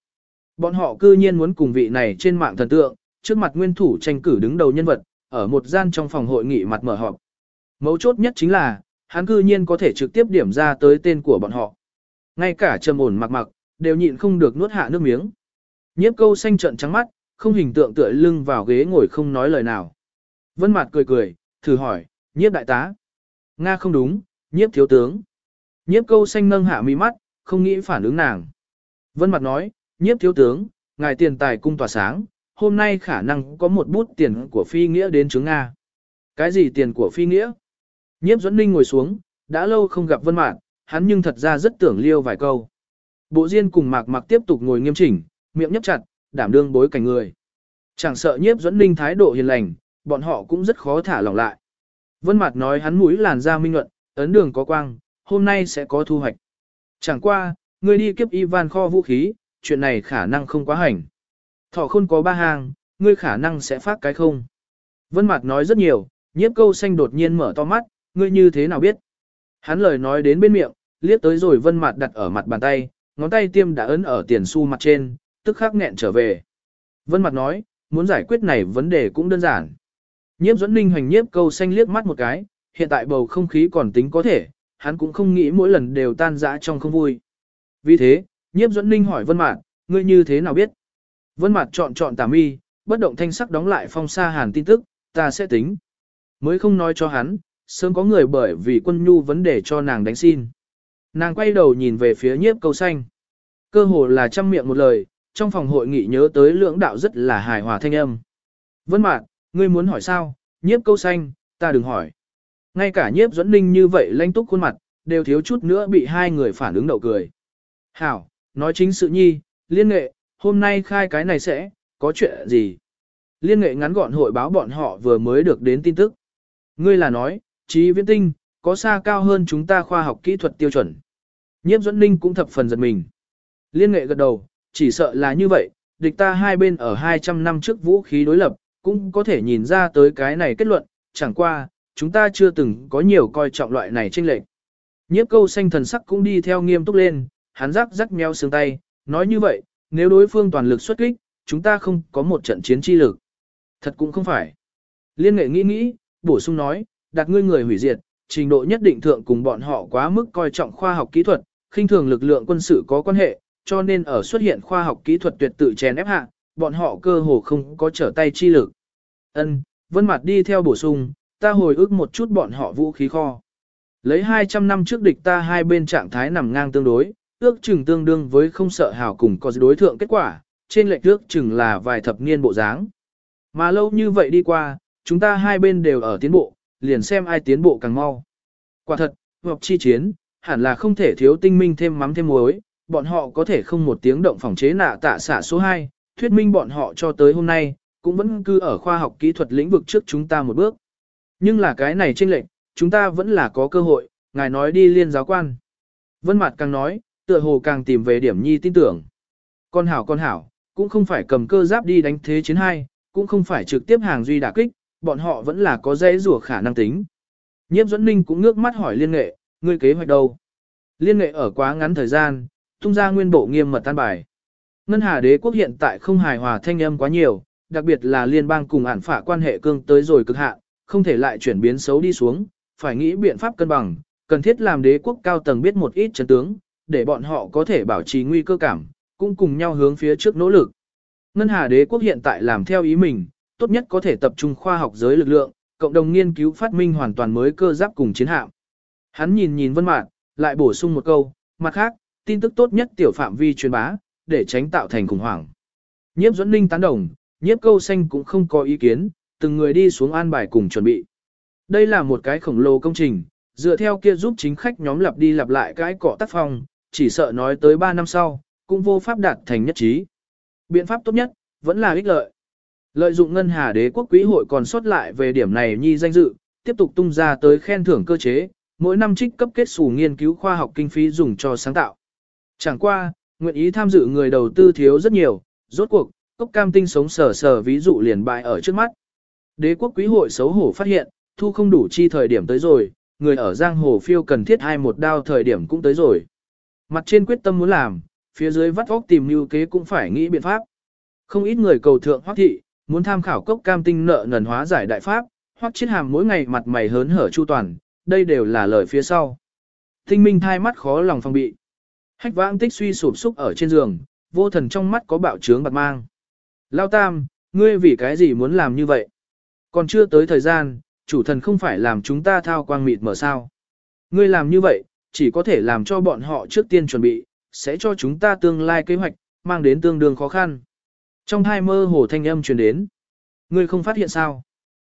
Bọn họ cư nhiên muốn cùng vị này trên mạng thần tượng, trước mặt nguyên thủ tranh cử đứng đầu nhân vật, ở một gian trong phòng hội nghị mặt mở họp. Mấu chốt nhất chính là, hắn cư nhiên có thể trực tiếp điểm ra tới tên của bọn họ. Ngay cả trầm ổn mặc mặc, đều nhịn không được nuốt hạ nước miếng. Nhiếp câu xanh trận trắng mắt, không hình tượng tựa lưng vào ghế ngồi không nói lời nào. Vân mặt cười cười, thử hỏi, nhiếp đại tá. Nga không đúng, nhiếp thiếu tướng. Nhiếp câu xanh nâng hạ mi mắt, không nghĩ phản ứng nàng. Vân mặt nói, nhiếp thiếu tướng, ngài tiền tài cung tỏa sáng, hôm nay khả năng có một bút tiền của phi nghĩa đến chứng Nga. Cái gì tiền của phi nghĩa? Nhiếp dẫn ninh ngồi xuống, đã lâu không gặp vân mạn, hắn nhưng thật ra rất tưởng liêu vài câu. Bộ Diên cùng Mạc Mạc tiếp tục ngồi nghiêm chỉnh, miệng nhấp chặt, đảm đương bối cảnh người. Chẳng sợ nhiếp dẫn ninh thái độ hiền lành, bọn họ cũng rất khó thả lỏng lại. Vân Mạc nói hắn mũi làn da minh luận, ấn đường có quang, hôm nay sẽ có thu hoạch. Chẳng qua, người đi kiếp Ivan kho vũ khí, chuyện này khả năng không quá hành. Thỏ khôn có ba hàng, ngươi khả năng sẽ phát cái không. Vân Mạt nói rất nhiều, nhiếp câu xanh đột nhiên mở to mắt, ngươi như thế nào biết. Hắn lời nói đến bên miệng, liếc tới rồi Vân Mạt đặt ở mặt bàn tay, ngón tay tiêm đã ấn ở tiền xu mặt trên, tức khắc nghẹn trở về. Vân Mạt nói, muốn giải quyết này vấn đề cũng đơn giản. Nhiếp dẫn ninh hoành nhiếp câu xanh liếc mắt một cái, hiện tại bầu không khí còn tính có thể, hắn cũng không nghĩ mỗi lần đều tan rã trong không vui. Vì thế, nhiếp dẫn ninh hỏi Vân Mạt, ngươi như thế nào biết? Vân mặt chọn chọn tà mi, bất động thanh sắc đóng lại phong sa hàn tin tức, ta sẽ tính. Mới không nói cho hắn, sớm có người bởi vì quân nhu vấn đề cho nàng đánh xin. Nàng quay đầu nhìn về phía nhiếp câu xanh. Cơ hồ là trăm miệng một lời, trong phòng hội nghị nhớ tới lưỡng đạo rất là hài hòa thanh âm. Vân mặt, ngươi muốn hỏi sao, nhiếp câu xanh, ta đừng hỏi. Ngay cả nhiếp dẫn ninh như vậy lanh túc khuôn mặt, đều thiếu chút nữa bị hai người phản ứng đậu cười. Hảo, nói chính sự nhi, liên nghệ, hôm nay khai cái này sẽ, có chuyện gì? Liên nghệ ngắn gọn hội báo bọn họ vừa mới được đến tin tức. Ngươi là nói, trí viễn tinh, có xa cao hơn chúng ta khoa học kỹ thuật tiêu chuẩn. Nhiếp dẫn ninh cũng thập phần giật mình. Liên nghệ gật đầu, chỉ sợ là như vậy, địch ta hai bên ở 200 năm trước vũ khí đối lập, cũng có thể nhìn ra tới cái này kết luận, chẳng qua, chúng ta chưa từng có nhiều coi trọng loại này tranh lệch. Nhiếp câu xanh thần sắc cũng đi theo nghiêm túc lên, hắn rắc rắc meo xương tay, nói như vậy, nếu đối phương toàn lực xuất kích, chúng ta không có một trận chiến chi lực. Thật cũng không phải. Liên nghệ nghĩ nghĩ, bổ sung nói, đặt ngươi người hủy diệt, trình độ nhất định thượng cùng bọn họ quá mức coi trọng khoa học kỹ thuật, khinh thường lực lượng quân sự có quan hệ, cho nên ở xuất hiện khoa học kỹ thuật tuyệt tự chèn ép hạ, bọn họ cơ hồ không có trở tay chi lực. Ân, Vân Mặt đi theo bổ sung, ta hồi ức một chút bọn họ vũ khí kho. Lấy 200 năm trước địch ta hai bên trạng thái nằm ngang tương đối, ước chừng tương đương với không sợ hào cùng có đối thượng kết quả, trên lệch ước chừng là vài thập niên bộ dáng. Mà lâu như vậy đi qua, chúng ta hai bên đều ở tiến bộ, liền xem ai tiến bộ càng mau. Quả thật, hợp chi chiến, hẳn là không thể thiếu tinh minh thêm mắm thêm muối, bọn họ có thể không một tiếng động phòng chế nạ tạ xạ số 2, thuyết minh bọn họ cho tới hôm nay, cũng vẫn cư ở khoa học kỹ thuật lĩnh vực trước chúng ta một bước. Nhưng là cái này chênh lệnh, chúng ta vẫn là có cơ hội, ngài nói đi liên giáo quan. Vân Mạt càng nói, tựa hồ càng tìm về điểm nhi tin tưởng. Con hảo con hảo, cũng không phải cầm cơ giáp đi đánh thế chiến hai, cũng không phải trực tiếp hàng duy đả kích, bọn họ vẫn là có dễ rủa khả năng tính. Nhiếp dẫn Ninh cũng ngước mắt hỏi liên nghệ, ngươi kế hoạch đâu? Liên nghệ ở quá ngắn thời gian, tung ra nguyên bộ nghiêm mật tan bài. Ngân Hà Đế quốc hiện tại không hài hòa thanh âm quá nhiều, đặc biệt là liên bang cùng ản phả quan hệ cương tới rồi cực hạn, không thể lại chuyển biến xấu đi xuống, phải nghĩ biện pháp cân bằng, cần thiết làm đế quốc cao tầng biết một ít chấn tướng, để bọn họ có thể bảo trì nguy cơ cảm, cũng cùng nhau hướng phía trước nỗ lực. Ngân Hà đế quốc hiện tại làm theo ý mình, tốt nhất có thể tập trung khoa học giới lực lượng, cộng đồng nghiên cứu phát minh hoàn toàn mới cơ giáp cùng chiến hạm. Hắn nhìn nhìn Vân Mạn, lại bổ sung một câu, mặt khác, tin tức tốt nhất tiểu phạm vi truyền bá, để tránh tạo thành khủng hoảng. Nhiếp Duẫn Ninh tán đồng, Nhiếp Câu Xanh cũng không có ý kiến, từng người đi xuống an bài cùng chuẩn bị. Đây là một cái khổng lồ công trình, dựa theo kia giúp chính khách nhóm lặp đi lặp lại cái cọ tác phong, chỉ sợ nói tới 3 năm sau, cũng vô pháp đạt thành nhất trí. Biện pháp tốt nhất, vẫn là ích lợi. Lợi dụng ngân hà đế quốc quý hội còn sót lại về điểm này nhi danh dự, tiếp tục tung ra tới khen thưởng cơ chế, mỗi năm trích cấp kết sủ nghiên cứu khoa học kinh phí dùng cho sáng tạo. Chẳng qua, nguyện ý tham dự người đầu tư thiếu rất nhiều, rốt cuộc, cốc cam tinh sống sở sở ví dụ liền bại ở trước mắt. Đế quốc quý hội xấu hổ phát hiện, thu không đủ chi thời điểm tới rồi, người ở giang hồ phiêu cần thiết hai một đao thời điểm cũng tới rồi. Mặt trên quyết tâm muốn làm, phía dưới vắt óc tìm mưu kế cũng phải nghĩ biện pháp. Không ít người cầu thượng hoắc thị, muốn tham khảo cốc cam tinh nợ nần hóa giải đại pháp, hoắc chiến hàm mỗi ngày mặt mày hớn hở chu toàn, đây đều là lời phía sau. Tinh minh thai mắt khó lòng phòng bị. Hách vãng tích suy sụp xúc ở trên giường, vô thần trong mắt có bạo trướng bạc mang. Lao tam, ngươi vì cái gì muốn làm như vậy? Còn chưa tới thời gian, chủ thần không phải làm chúng ta thao quang mịt mở sao. Ngươi làm như vậy, chỉ có thể làm cho bọn họ trước tiên chuẩn bị, sẽ cho chúng ta tương lai kế hoạch, mang đến tương đương khó khăn. Trong hai mơ hồ thanh âm truyền đến. Ngươi không phát hiện sao?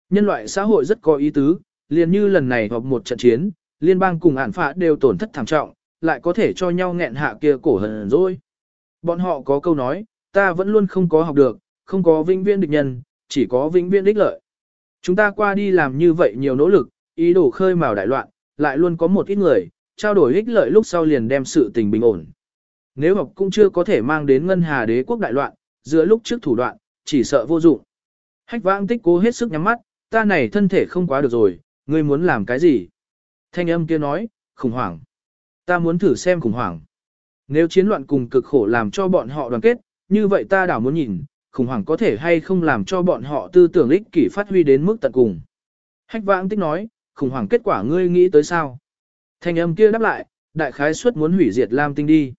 Nhân loại xã hội rất có ý tứ, liền như lần này hoặc một trận chiến, liên bang cùng ản phạ đều tổn thất thảm trọng, lại có thể cho nhau nghẹn hạ kia cổ hờn rồi. Bọn họ có câu nói, ta vẫn luôn không có học được, không có vĩnh viễn địch nhân, chỉ có vĩnh viễn đích lợi. Chúng ta qua đi làm như vậy nhiều nỗ lực, ý đồ khơi mào đại loạn, lại luôn có một ít người, trao đổi ích lợi lúc sau liền đem sự tình bình ổn. Nếu học cũng chưa có thể mang đến ngân hà đế quốc đại loạn, giữa lúc trước thủ đoạn, chỉ sợ vô dụng. Hách vãng tích cố hết sức nhắm mắt, ta này thân thể không quá được rồi, ngươi muốn làm cái gì? Thanh âm kia nói, khủng hoảng. Ta muốn thử xem khủng hoảng. Nếu chiến loạn cùng cực khổ làm cho bọn họ đoàn kết, như vậy ta đảo muốn nhìn, khủng hoảng có thể hay không làm cho bọn họ tư tưởng ích kỷ phát huy đến mức tận cùng. Hách vãng tích nói, khủng hoảng kết quả ngươi nghĩ tới sao? Thanh âm kia đáp lại, đại khái suất muốn hủy diệt Lam Tinh đi.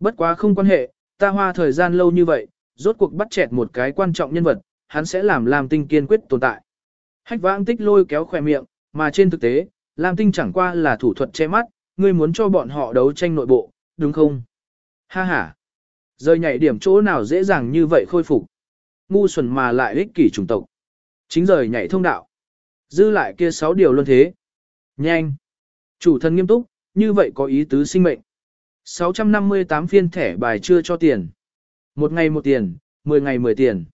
Bất quá không quan hệ, ta hoa thời gian lâu như vậy, rốt cuộc bắt chẹt một cái quan trọng nhân vật, hắn sẽ làm Lam Tinh kiên quyết tồn tại. Hách vãng tích lôi kéo khỏe miệng, mà trên thực tế, Lam Tinh chẳng qua là thủ thuật che mắt, ngươi muốn cho bọn họ đấu tranh nội bộ, đúng không? Ha ha! Rơi nhảy điểm chỗ nào dễ dàng như vậy khôi phục. Ngu xuẩn mà lại ích kỷ chủng tộc. Chính rời nhảy thông đạo. Dư lại kia sáu điều luôn thế. Nhanh! Chủ thân nghiêm túc, như vậy có ý tứ sinh mệnh. 658 phiên thẻ bài chưa cho tiền. Một ngày một tiền, 10 ngày 10 tiền.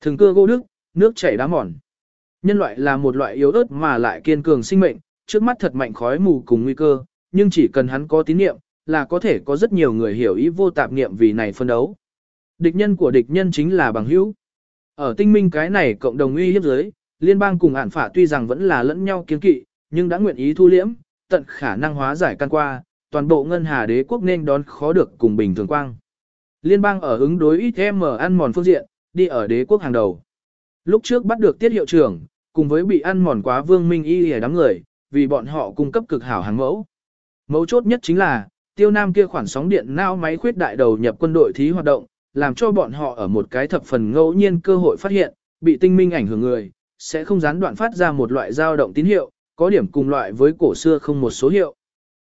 Thường cưa gỗ đức, nước chảy đá mòn. Nhân loại là một loại yếu ớt mà lại kiên cường sinh mệnh, trước mắt thật mạnh khói mù cùng nguy cơ, nhưng chỉ cần hắn có tín niệm, là có thể có rất nhiều người hiểu ý vô tạp niệm vì này phân đấu. Địch nhân của địch nhân chính là bằng hữu. Ở tinh minh cái này cộng đồng uy hiếp giới, liên bang cùng ản phả tuy rằng vẫn là lẫn nhau kiến kỵ, nhưng đã nguyện ý thu liễm, tận khả năng hóa giải căn qua, toàn bộ ngân hà đế quốc nên đón khó được cùng bình thường quang. Liên bang ở ứng đối ít em ăn mòn phương diện, đi ở đế quốc hàng đầu. Lúc trước bắt được tiết hiệu trưởng, cùng với bị ăn mòn quá vương minh y hề đám người, vì bọn họ cung cấp cực hảo hàng mẫu. Mấu chốt nhất chính là, tiêu nam kia khoản sóng điện nao máy khuyết đại đầu nhập quân đội thí hoạt động, làm cho bọn họ ở một cái thập phần ngẫu nhiên cơ hội phát hiện, bị tinh minh ảnh hưởng người, sẽ không gián đoạn phát ra một loại dao động tín hiệu, có điểm cùng loại với cổ xưa không một số hiệu.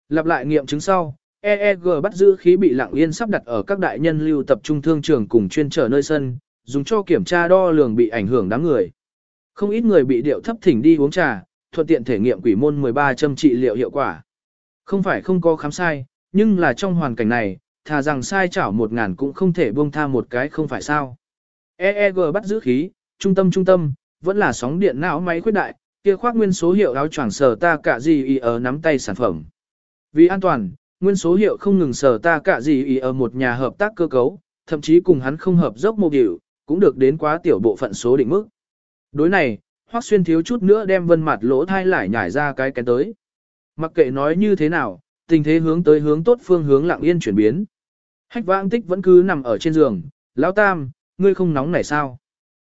Lặp lại nghiệm chứng sau, EEG bắt giữ khí bị lặng yên sắp đặt ở các đại nhân lưu tập trung thương trường cùng chuyên trở nơi sân, dùng cho kiểm tra đo lường bị ảnh hưởng đám người. Không ít người bị điệu thấp thỉnh đi uống trà, thuận tiện thể nghiệm quỷ môn 13 châm trị liệu hiệu quả. Không phải không có khám sai, nhưng là trong hoàn cảnh này, thà rằng sai chảo một ngàn cũng không thể buông tha một cái không phải sao. EEG bắt giữ khí, trung tâm trung tâm, vẫn là sóng điện não máy khuyết đại, kia khoác nguyên số hiệu áo choàng sờ ta cả gì ý ở nắm tay sản phẩm. Vì an toàn, nguyên số hiệu không ngừng sờ ta cả gì ý ở một nhà hợp tác cơ cấu, thậm chí cùng hắn không hợp dốc mô điều cũng được đến quá tiểu bộ phận số định mức. Đối này, Hoắc Xuyên thiếu chút nữa đem vân mặt lỗ thai lại nhảy ra cái kén tới. Mặc kệ nói như thế nào, tình thế hướng tới hướng tốt phương hướng lặng yên chuyển biến. Hách vãng tích vẫn cứ nằm ở trên giường, lão tam, ngươi không nóng này sao?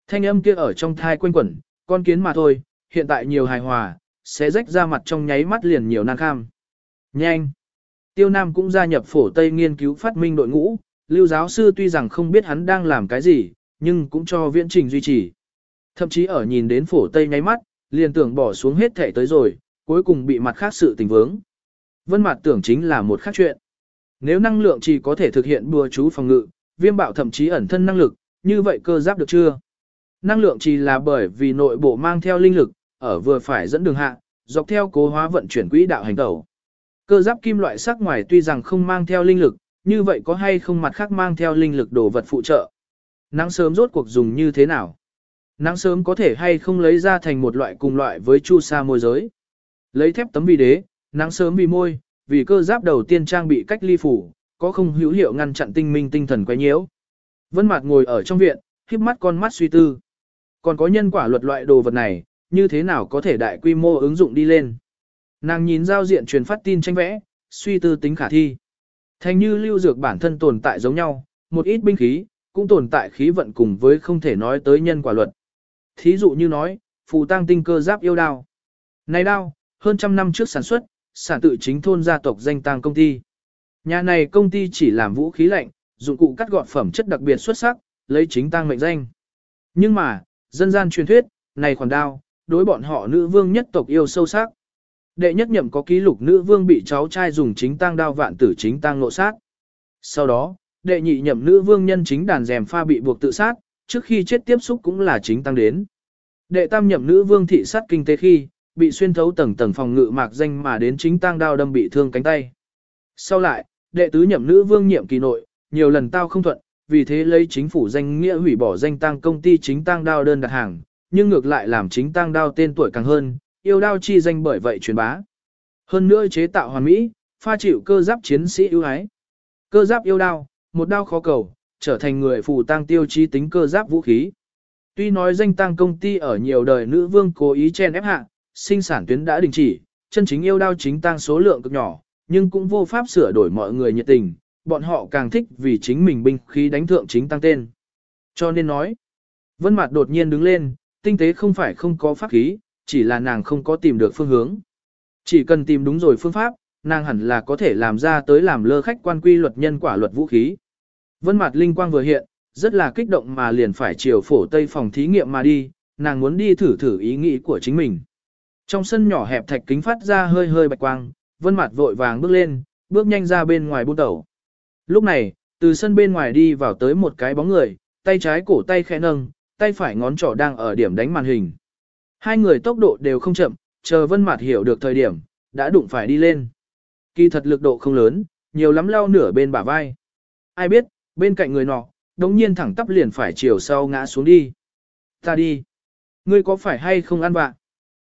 Thanh âm kia ở trong thai quanh quẩn, con kiến mà thôi, hiện tại nhiều hài hòa, sẽ rách ra mặt trong nháy mắt liền nhiều nan kham. Nhanh! Tiêu Nam cũng gia nhập phổ Tây nghiên cứu phát minh đội ngũ, lưu giáo sư tuy rằng không biết hắn đang làm cái gì, nhưng cũng cho viễn trình duy trì. Thậm chí ở nhìn đến phổ Tây nháy mắt, liền tưởng bỏ xuống hết thể tới rồi, cuối cùng bị mặt khác sự tình vướng. Vân mặt tưởng chính là một khác chuyện. Nếu năng lượng chỉ có thể thực hiện bùa chú phòng ngự, viêm bạo thậm chí ẩn thân năng lực, như vậy cơ giáp được chưa? Năng lượng chỉ là bởi vì nội bộ mang theo linh lực, ở vừa phải dẫn đường hạ, dọc theo cố hóa vận chuyển quỹ đạo hành tẩu. Cơ giáp kim loại sắc ngoài tuy rằng không mang theo linh lực, như vậy có hay không mặt khác mang theo linh lực đồ vật phụ trợ? Nắng sớm rốt cuộc dùng như thế nào? Nắng sớm có thể hay không lấy ra thành một loại cùng loại với chu sa môi giới? Lấy thép tấm vi đế, nắng sớm vì môi, vì cơ giáp đầu tiên trang bị cách ly phủ, có không hữu hiệu ngăn chặn tinh minh tinh thần quấy nhiễu. Vân Mạt ngồi ở trong viện, khép mắt con mắt suy tư. Còn có nhân quả luật loại đồ vật này, như thế nào có thể đại quy mô ứng dụng đi lên? Nàng nhìn giao diện truyền phát tin tranh vẽ, suy tư tính khả thi. Thành như lưu dược bản thân tồn tại giống nhau, một ít binh khí, cũng tồn tại khí vận cùng với không thể nói tới nhân quả luật. Thí dụ như nói, phù tăng tinh cơ giáp yêu đao. Này đao, hơn trăm năm trước sản xuất, sản tự chính thôn gia tộc danh tăng công ty. Nhà này công ty chỉ làm vũ khí lạnh, dụng cụ cắt gọt phẩm chất đặc biệt xuất sắc, lấy chính tăng mệnh danh. Nhưng mà, dân gian truyền thuyết, này khoản đao, đối bọn họ nữ vương nhất tộc yêu sâu sắc. Đệ nhất nhậm có ký lục nữ vương bị cháu trai dùng chính tang đao vạn tử chính tang nộ sát. Sau đó, đệ nhị nhậm nữ vương nhân chính đàn rèm pha bị buộc tự sát, trước khi chết tiếp xúc cũng là chính tăng đến. Đệ tam nhậm nữ vương thị sát kinh tế khi, bị xuyên thấu tầng tầng phòng ngự mạc danh mà đến chính tang đao đâm bị thương cánh tay. Sau lại, đệ tứ nhậm nữ vương nhiệm kỳ nội, nhiều lần tao không thuận, vì thế lấy chính phủ danh nghĩa hủy bỏ danh tang công ty chính tang đao đơn đặt hàng, nhưng ngược lại làm chính tăng đao tên tuổi càng hơn, yêu đao chi danh bởi vậy truyền bá. Hơn nữa chế tạo hoàn mỹ, pha chịu cơ giáp chiến sĩ ưu ái. Cơ giáp yêu đao, một đao khó cầu, trở thành người phù tăng tiêu chí tính cơ giáp vũ khí. Tuy nói danh tăng công ty ở nhiều đời nữ vương cố ý chen ép hạ, sinh sản tuyến đã đình chỉ, chân chính yêu đao chính tăng số lượng cực nhỏ, nhưng cũng vô pháp sửa đổi mọi người nhiệt tình, bọn họ càng thích vì chính mình binh khí đánh thượng chính tăng tên. Cho nên nói, Vân Mạt đột nhiên đứng lên, tinh tế không phải không có pháp khí, chỉ là nàng không có tìm được phương hướng. Chỉ cần tìm đúng rồi phương pháp, nàng hẳn là có thể làm ra tới làm lơ khách quan quy luật nhân quả luật vũ khí. Vân mặt linh quang vừa hiện, rất là kích động mà liền phải chiều phổ tây phòng thí nghiệm mà đi, nàng muốn đi thử thử ý nghĩ của chính mình. Trong sân nhỏ hẹp thạch kính phát ra hơi hơi bạch quang, Vân mặt vội vàng bước lên, bước nhanh ra bên ngoài buôn tẩu. Lúc này, từ sân bên ngoài đi vào tới một cái bóng người, tay trái cổ tay khẽ nâng, tay phải ngón trỏ đang ở điểm đánh màn hình. Hai người tốc độ đều không chậm, chờ Vân Mạt hiểu được thời điểm, đã đụng phải đi lên. Kỳ thật lực độ không lớn, nhiều lắm lao nửa bên bả vai. Ai biết, bên cạnh người nọ, đống nhiên thẳng tắp liền phải chiều sau ngã xuống đi. Ta đi. Ngươi có phải hay không ăn vạ?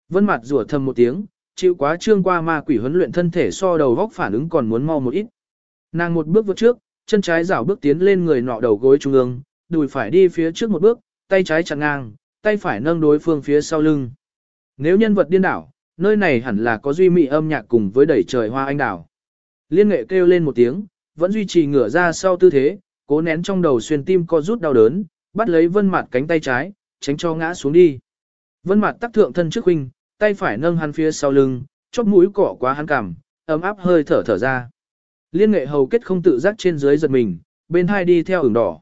Vân Mạt rủa thầm một tiếng, chịu quá trương qua ma quỷ huấn luyện thân thể so đầu góc phản ứng còn muốn mau một ít. Nàng một bước vượt trước, chân trái giảo bước tiến lên người nọ đầu gối trung ương, đùi phải đi phía trước một bước, tay trái chặn ngang, tay phải nâng đối phương phía sau lưng. Nếu nhân vật điên đảo, nơi này hẳn là có duy mỹ âm nhạc cùng với đẩy trời hoa anh đảo. Liên nghệ kêu lên một tiếng, vẫn duy trì ngửa ra sau tư thế, cố nén trong đầu xuyên tim co rút đau đớn, bắt lấy vân mặt cánh tay trái, tránh cho ngã xuống đi. Vân mặt tắc thượng thân trước huynh, tay phải nâng hắn phía sau lưng, chóp mũi cỏ quá hắn cằm, ấm áp hơi thở thở ra. Liên nghệ hầu kết không tự giác trên dưới giật mình, bên hai đi theo ửng đỏ.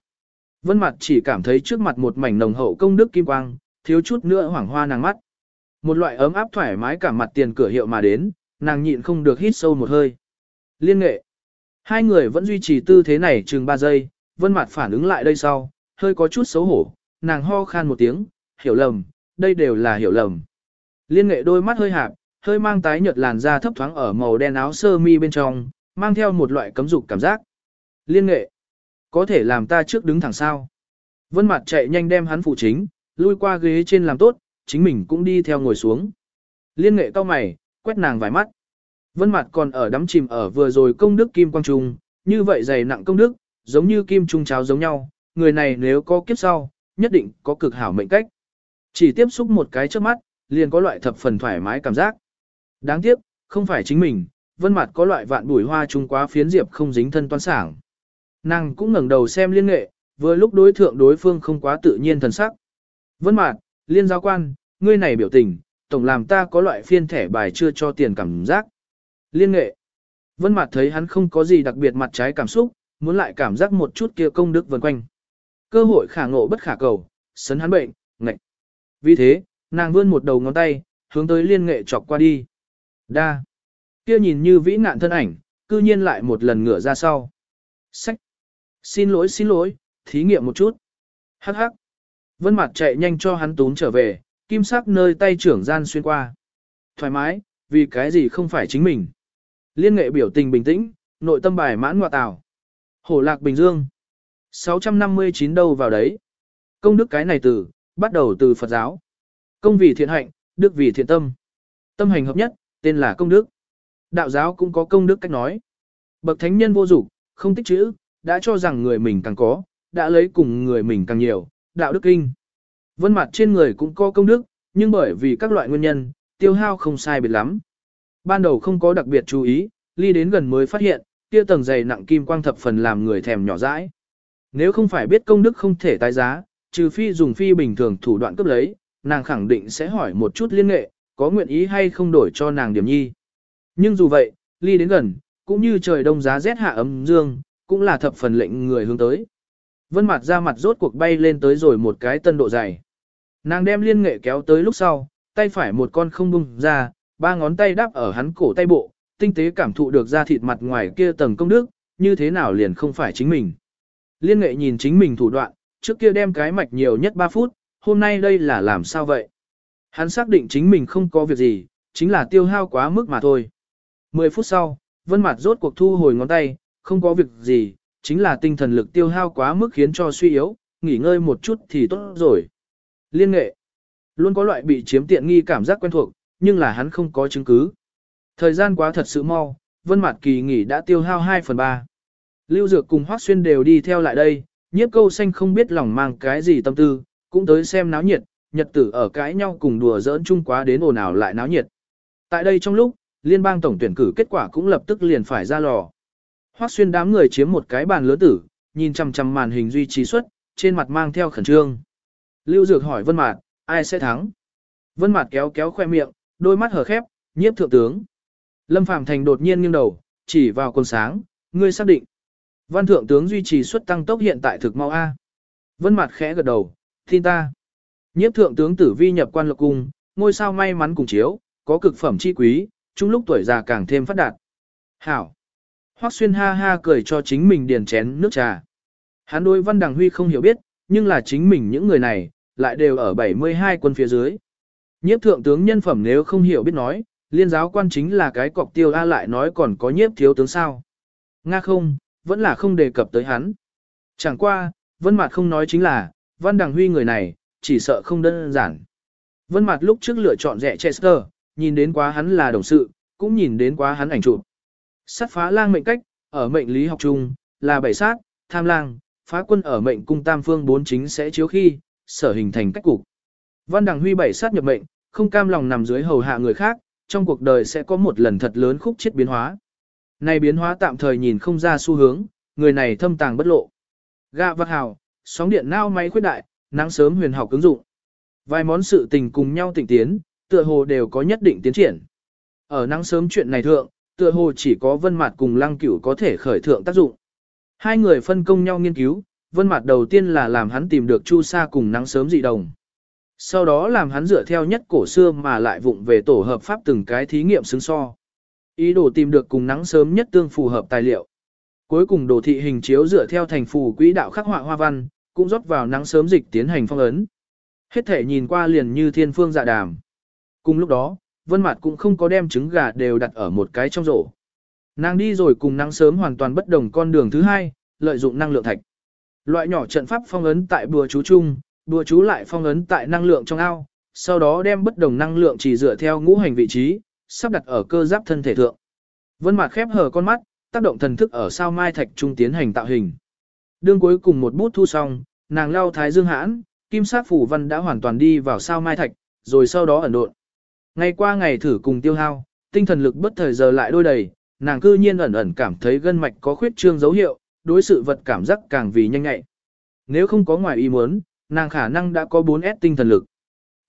Vân mặt chỉ cảm thấy trước mặt một mảnh nồng hậu công đức kim quang, thiếu chút nữa hoảng hoa nàng mắt. Một loại ấm áp thoải mái cả mặt tiền cửa hiệu mà đến, nàng nhịn không được hít sâu một hơi. Liên nghệ. Hai người vẫn duy trì tư thế này chừng 3 giây, vân mặt phản ứng lại đây sau, hơi có chút xấu hổ, nàng ho khan một tiếng, hiểu lầm, đây đều là hiểu lầm. Liên nghệ đôi mắt hơi hạp, hơi mang tái nhợt làn da thấp thoáng ở màu đen áo sơ mi bên trong, mang theo một loại cấm dục cảm giác. Liên nghệ, có thể làm ta trước đứng thẳng sao. Vân Mạt chạy nhanh đem hắn phụ chính, lui qua ghế trên làm tốt, chính mình cũng đi theo ngồi xuống. Liên nghệ cao mày, quét nàng vài mắt. Vân Mạt còn ở đắm chìm ở vừa rồi công đức kim quang trùng như vậy dày nặng công đức, giống như kim trùng cháo giống nhau, người này nếu có kiếp sau, nhất định có cực hảo mệnh cách. Chỉ tiếp xúc một cái trước mắt, liền có loại thập phần thoải mái cảm giác. Đáng tiếc, không phải chính mình, vân Mạt có loại vạn bụi hoa trung quá phiến diệp không dính thân toan sảng. Nàng cũng ngẩng đầu xem liên nghệ, vừa lúc đối thượng đối phương không quá tự nhiên thần sắc. Vân mạt, liên giáo quan, ngươi này biểu tình, tổng làm ta có loại phiên thẻ bài chưa cho tiền cảm giác. Liên nghệ. Vân mạt thấy hắn không có gì đặc biệt mặt trái cảm xúc, muốn lại cảm giác một chút kia công đức vần quanh. Cơ hội khả ngộ bất khả cầu, sấn hắn bệnh, ngạnh. Vì thế, nàng vươn một đầu ngón tay, hướng tới liên nghệ chọc qua đi. Đa. Kia nhìn như vĩ nạn thân ảnh, cư nhiên lại một lần ngửa ra sau. Sách. Xin lỗi xin lỗi, thí nghiệm một chút. Hắc hắc. Vân mặt chạy nhanh cho hắn túm trở về, kim sắc nơi tay trưởng gian xuyên qua. Thoải mái, vì cái gì không phải chính mình. Liên nghệ biểu tình bình tĩnh, nội tâm bài mãn ngoại tảo Hổ lạc Bình Dương. 659 đâu vào đấy. Công đức cái này từ, bắt đầu từ Phật giáo. Công vì thiện hạnh, đức vì thiện tâm. Tâm hành hợp nhất, tên là công đức. đạo giáo cũng có công đức cách nói. Bậc thánh nhân vô dục, không tích chữ, đã cho rằng người mình càng có, đã lấy cùng người mình càng nhiều, đạo đức kinh. Vân mặt trên người cũng có công đức, nhưng bởi vì các loại nguyên nhân, tiêu hao không sai biệt lắm. Ban đầu không có đặc biệt chú ý, ly đến gần mới phát hiện, kia tầng dày nặng kim quang thập phần làm người thèm nhỏ dãi. Nếu không phải biết công đức không thể tái giá, trừ phi dùng phi bình thường thủ đoạn cấp lấy, nàng khẳng định sẽ hỏi một chút liên nghệ, có nguyện ý hay không đổi cho nàng điểm nhi. Nhưng dù vậy, ly đến gần, cũng như trời đông giá rét hạ ấm dương, cũng là thập phần lệnh người hướng tới. Vân mặt ra mặt rốt cuộc bay lên tới rồi một cái tân độ dày. Nàng đem liên nghệ kéo tới lúc sau, tay phải một con không bung ra, ba ngón tay đáp ở hắn cổ tay bộ, tinh tế cảm thụ được ra thịt mặt ngoài kia tầng công đức, như thế nào liền không phải chính mình. Liên nghệ nhìn chính mình thủ đoạn, trước kia đem cái mạch nhiều nhất 3 phút, hôm nay đây là làm sao vậy? Hắn xác định chính mình không có việc gì, chính là tiêu hao quá mức mà thôi. 10 phút sau, vân mặt rốt cuộc thu hồi ngón tay, không có việc gì, chính là tinh thần lực tiêu hao quá mức khiến cho suy yếu, nghỉ ngơi một chút thì tốt rồi. Liên nghệ, luôn có loại bị chiếm tiện nghi cảm giác quen thuộc, nhưng là hắn không có chứng cứ. Thời gian quá thật sự mau, vân mặt kỳ nghỉ đã tiêu hao 2 phần 3. Lưu Dược cùng Hoác Xuyên đều đi theo lại đây, nhiếp câu xanh không biết lòng mang cái gì tâm tư, cũng tới xem náo nhiệt, nhật tử ở cãi nhau cùng đùa giỡn chung quá đến ồn ào lại náo nhiệt. Tại đây trong lúc, liên bang tổng tuyển cử kết quả cũng lập tức liền phải ra lò. Hoắc xuyên đám người chiếm một cái bàn lớn tử, nhìn chằm chằm màn hình duy trì suất, trên mặt mang theo khẩn trương. Lưu Dược hỏi Vân Mạt, ai sẽ thắng? Vân Mạt kéo kéo khoe miệng, đôi mắt hở khép, nhiếp thượng tướng. Lâm Phàm Thành đột nhiên nghiêng đầu, chỉ vào quần sáng, ngươi xác định. Văn thượng tướng duy trì suất tăng tốc hiện tại thực mau A. Vân Mạt khẽ gật đầu, tin ta. Nhiếp thượng tướng tử vi nhập quan lộc cung, ngôi sao may mắn cùng chiếu, có cực phẩm chi quý, chung lúc tuổi già càng thêm phát đạt. Hảo. Hoắc xuyên ha ha cười cho chính mình điền chén nước trà. Hắn đối Văn Đằng Huy không hiểu biết, nhưng là chính mình những người này, lại đều ở 72 quân phía dưới. Nhiếp thượng tướng nhân phẩm nếu không hiểu biết nói, liên giáo quan chính là cái cọc tiêu A lại nói còn có nhiếp thiếu tướng sao. Nga không, vẫn là không đề cập tới hắn. Chẳng qua, Vân Mạt không nói chính là, Văn Đằng Huy người này, chỉ sợ không đơn giản. Vân Mạt lúc trước lựa chọn rẻ Chester, nhìn đến quá hắn là đồng sự, cũng nhìn đến quá hắn ảnh chụp. Sát phá lang mệnh cách, ở mệnh lý học chung, là bảy sát, tham lang, phá quân ở mệnh cung tam phương bốn chính sẽ chiếu khi, sở hình thành cách cục. Văn Đằng Huy bảy sát nhập mệnh, không cam lòng nằm dưới hầu hạ người khác, trong cuộc đời sẽ có một lần thật lớn khúc chết biến hóa. Này biến hóa tạm thời nhìn không ra xu hướng, người này thâm tàng bất lộ. Gạ vặt hào, sóng điện nao máy khuyết đại, nắng sớm huyền học ứng dụng. Vài món sự tình cùng nhau tỉnh tiến, tựa hồ đều có nhất định tiến triển. Ở nắng sớm chuyện này thượng, tựa hồ chỉ có Vân Mạt cùng Lăng Cửu có thể khởi thượng tác dụng. Hai người phân công nhau nghiên cứu, Vân Mạt đầu tiên là làm hắn tìm được Chu Sa cùng nắng sớm dị đồng. Sau đó làm hắn dựa theo nhất cổ xưa mà lại vụng về tổ hợp pháp từng cái thí nghiệm xứng so. Ý đồ tìm được cùng nắng sớm nhất tương phù hợp tài liệu. Cuối cùng đồ thị hình chiếu dựa theo thành phù quỹ đạo khắc họa hoa văn, cũng rót vào nắng sớm dịch tiến hành phong ấn. Hết thể nhìn qua liền như thiên phương dạ đàm. Cùng lúc đó, Vân Mạt cũng không có đem trứng gà đều đặt ở một cái trong rổ. Nàng đi rồi cùng nắng sớm hoàn toàn bất đồng con đường thứ hai, lợi dụng năng lượng thạch. Loại nhỏ trận pháp phong ấn tại bùa chú chung, bùa chú lại phong ấn tại năng lượng trong ao, sau đó đem bất đồng năng lượng chỉ dựa theo ngũ hành vị trí, sắp đặt ở cơ giáp thân thể thượng. Vân Mạt khép hờ con mắt, tác động thần thức ở sao mai thạch trung tiến hành tạo hình. Đương cuối cùng một bút thu xong, nàng lau thái dương hãn, kim sắc phủ văn đã hoàn toàn đi vào sao mai thạch, rồi sau đó ẩn độn. Ngày qua ngày thử cùng tiêu hao, tinh thần lực bất thời giờ lại đôi đầy, nàng cư nhiên ẩn ẩn cảm thấy gân mạch có khuyết trương dấu hiệu, đối sự vật cảm giác càng vì nhanh nhạy. Nếu không có ngoài ý muốn, nàng khả năng đã có 4S tinh thần lực.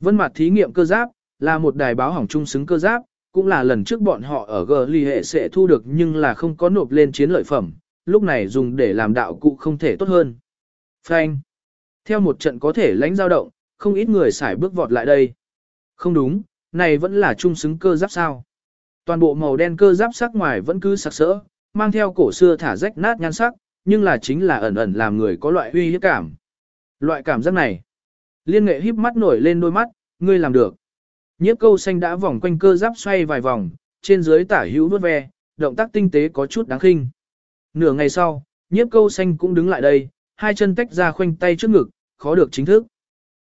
Vân mặt thí nghiệm cơ giáp, là một đài báo hỏng trung xứng cơ giáp, cũng là lần trước bọn họ ở G ly hệ sẽ thu được nhưng là không có nộp lên chiến lợi phẩm, lúc này dùng để làm đạo cụ không thể tốt hơn. Frank. Theo một trận có thể lãnh dao động, không ít người xài bước vọt lại đây. Không đúng, này vẫn là trung xứng cơ giáp sao. Toàn bộ màu đen cơ giáp sắc ngoài vẫn cứ sặc sỡ, mang theo cổ xưa thả rách nát nhan sắc, nhưng là chính là ẩn ẩn làm người có loại uy hiếp cảm. Loại cảm giác này. Liên nghệ híp mắt nổi lên đôi mắt, ngươi làm được. Nhiếp câu xanh đã vòng quanh cơ giáp xoay vài vòng, trên dưới tả hữu vuốt ve, động tác tinh tế có chút đáng khinh. Nửa ngày sau, nhiếp câu xanh cũng đứng lại đây, hai chân tách ra khoanh tay trước ngực, khó được chính thức.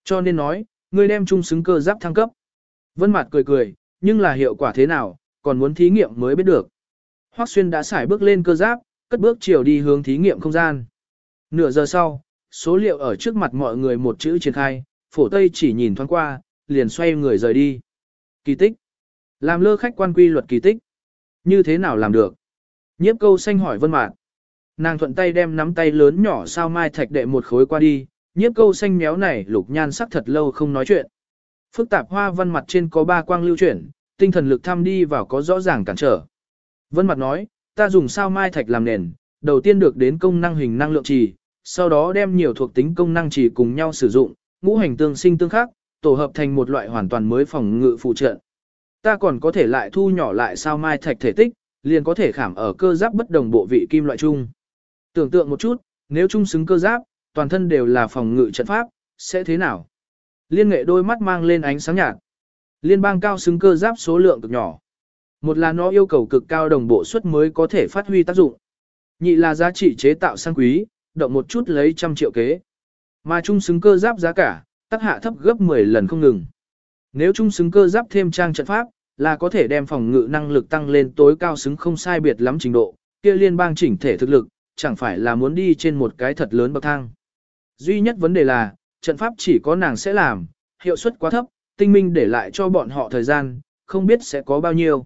Cho nên nói, ngươi đem trung xứng cơ giáp thăng cấp. Vân Mạt cười cười, nhưng là hiệu quả thế nào, còn muốn thí nghiệm mới biết được. Hoắc Xuyên đã xài bước lên cơ giáp, cất bước chiều đi hướng thí nghiệm không gian. Nửa giờ sau, số liệu ở trước mặt mọi người một chữ triển khai, phổ tây chỉ nhìn thoáng qua, liền xoay người rời đi. Kỳ tích. Làm lơ khách quan quy luật kỳ tích. Như thế nào làm được? Nhiếp câu xanh hỏi vân mạn. Nàng thuận tay đem nắm tay lớn nhỏ sao mai thạch đệ một khối qua đi, nhiếp câu xanh méo này lục nhan sắc thật lâu không nói chuyện. Phức tạp hoa văn mặt trên có ba quang lưu chuyển, tinh thần lực thăm đi vào có rõ ràng cản trở. Vân mặt nói, ta dùng sao mai thạch làm nền, đầu tiên được đến công năng hình năng lượng trì, sau đó đem nhiều thuộc tính công năng trì cùng nhau sử dụng, ngũ hành tương sinh tương khắc, tổ hợp thành một loại hoàn toàn mới phòng ngự phụ trợ. Ta còn có thể lại thu nhỏ lại sao mai thạch thể tích, liền có thể khảm ở cơ giáp bất đồng bộ vị kim loại chung. Tưởng tượng một chút, nếu chung xứng cơ giáp, toàn thân đều là phòng ngự trận pháp, sẽ thế nào? Liên nghệ đôi mắt mang lên ánh sáng nhạt. Liên bang cao xứng cơ giáp số lượng cực nhỏ. Một là nó yêu cầu cực cao đồng bộ suất mới có thể phát huy tác dụng. Nhị là giá trị chế tạo sang quý, động một chút lấy trăm triệu kế. Mà trung xứng cơ giáp giá cả, tác hạ thấp gấp 10 lần không ngừng. Nếu trung xứng cơ giáp thêm trang trận pháp, là có thể đem phòng ngự năng lực tăng lên tối cao xứng không sai biệt lắm trình độ, kia liên bang chỉnh thể thực lực, chẳng phải là muốn đi trên một cái thật lớn bậc thang. Duy nhất vấn đề là, trận pháp chỉ có nàng sẽ làm, hiệu suất quá thấp, tinh minh để lại cho bọn họ thời gian, không biết sẽ có bao nhiêu.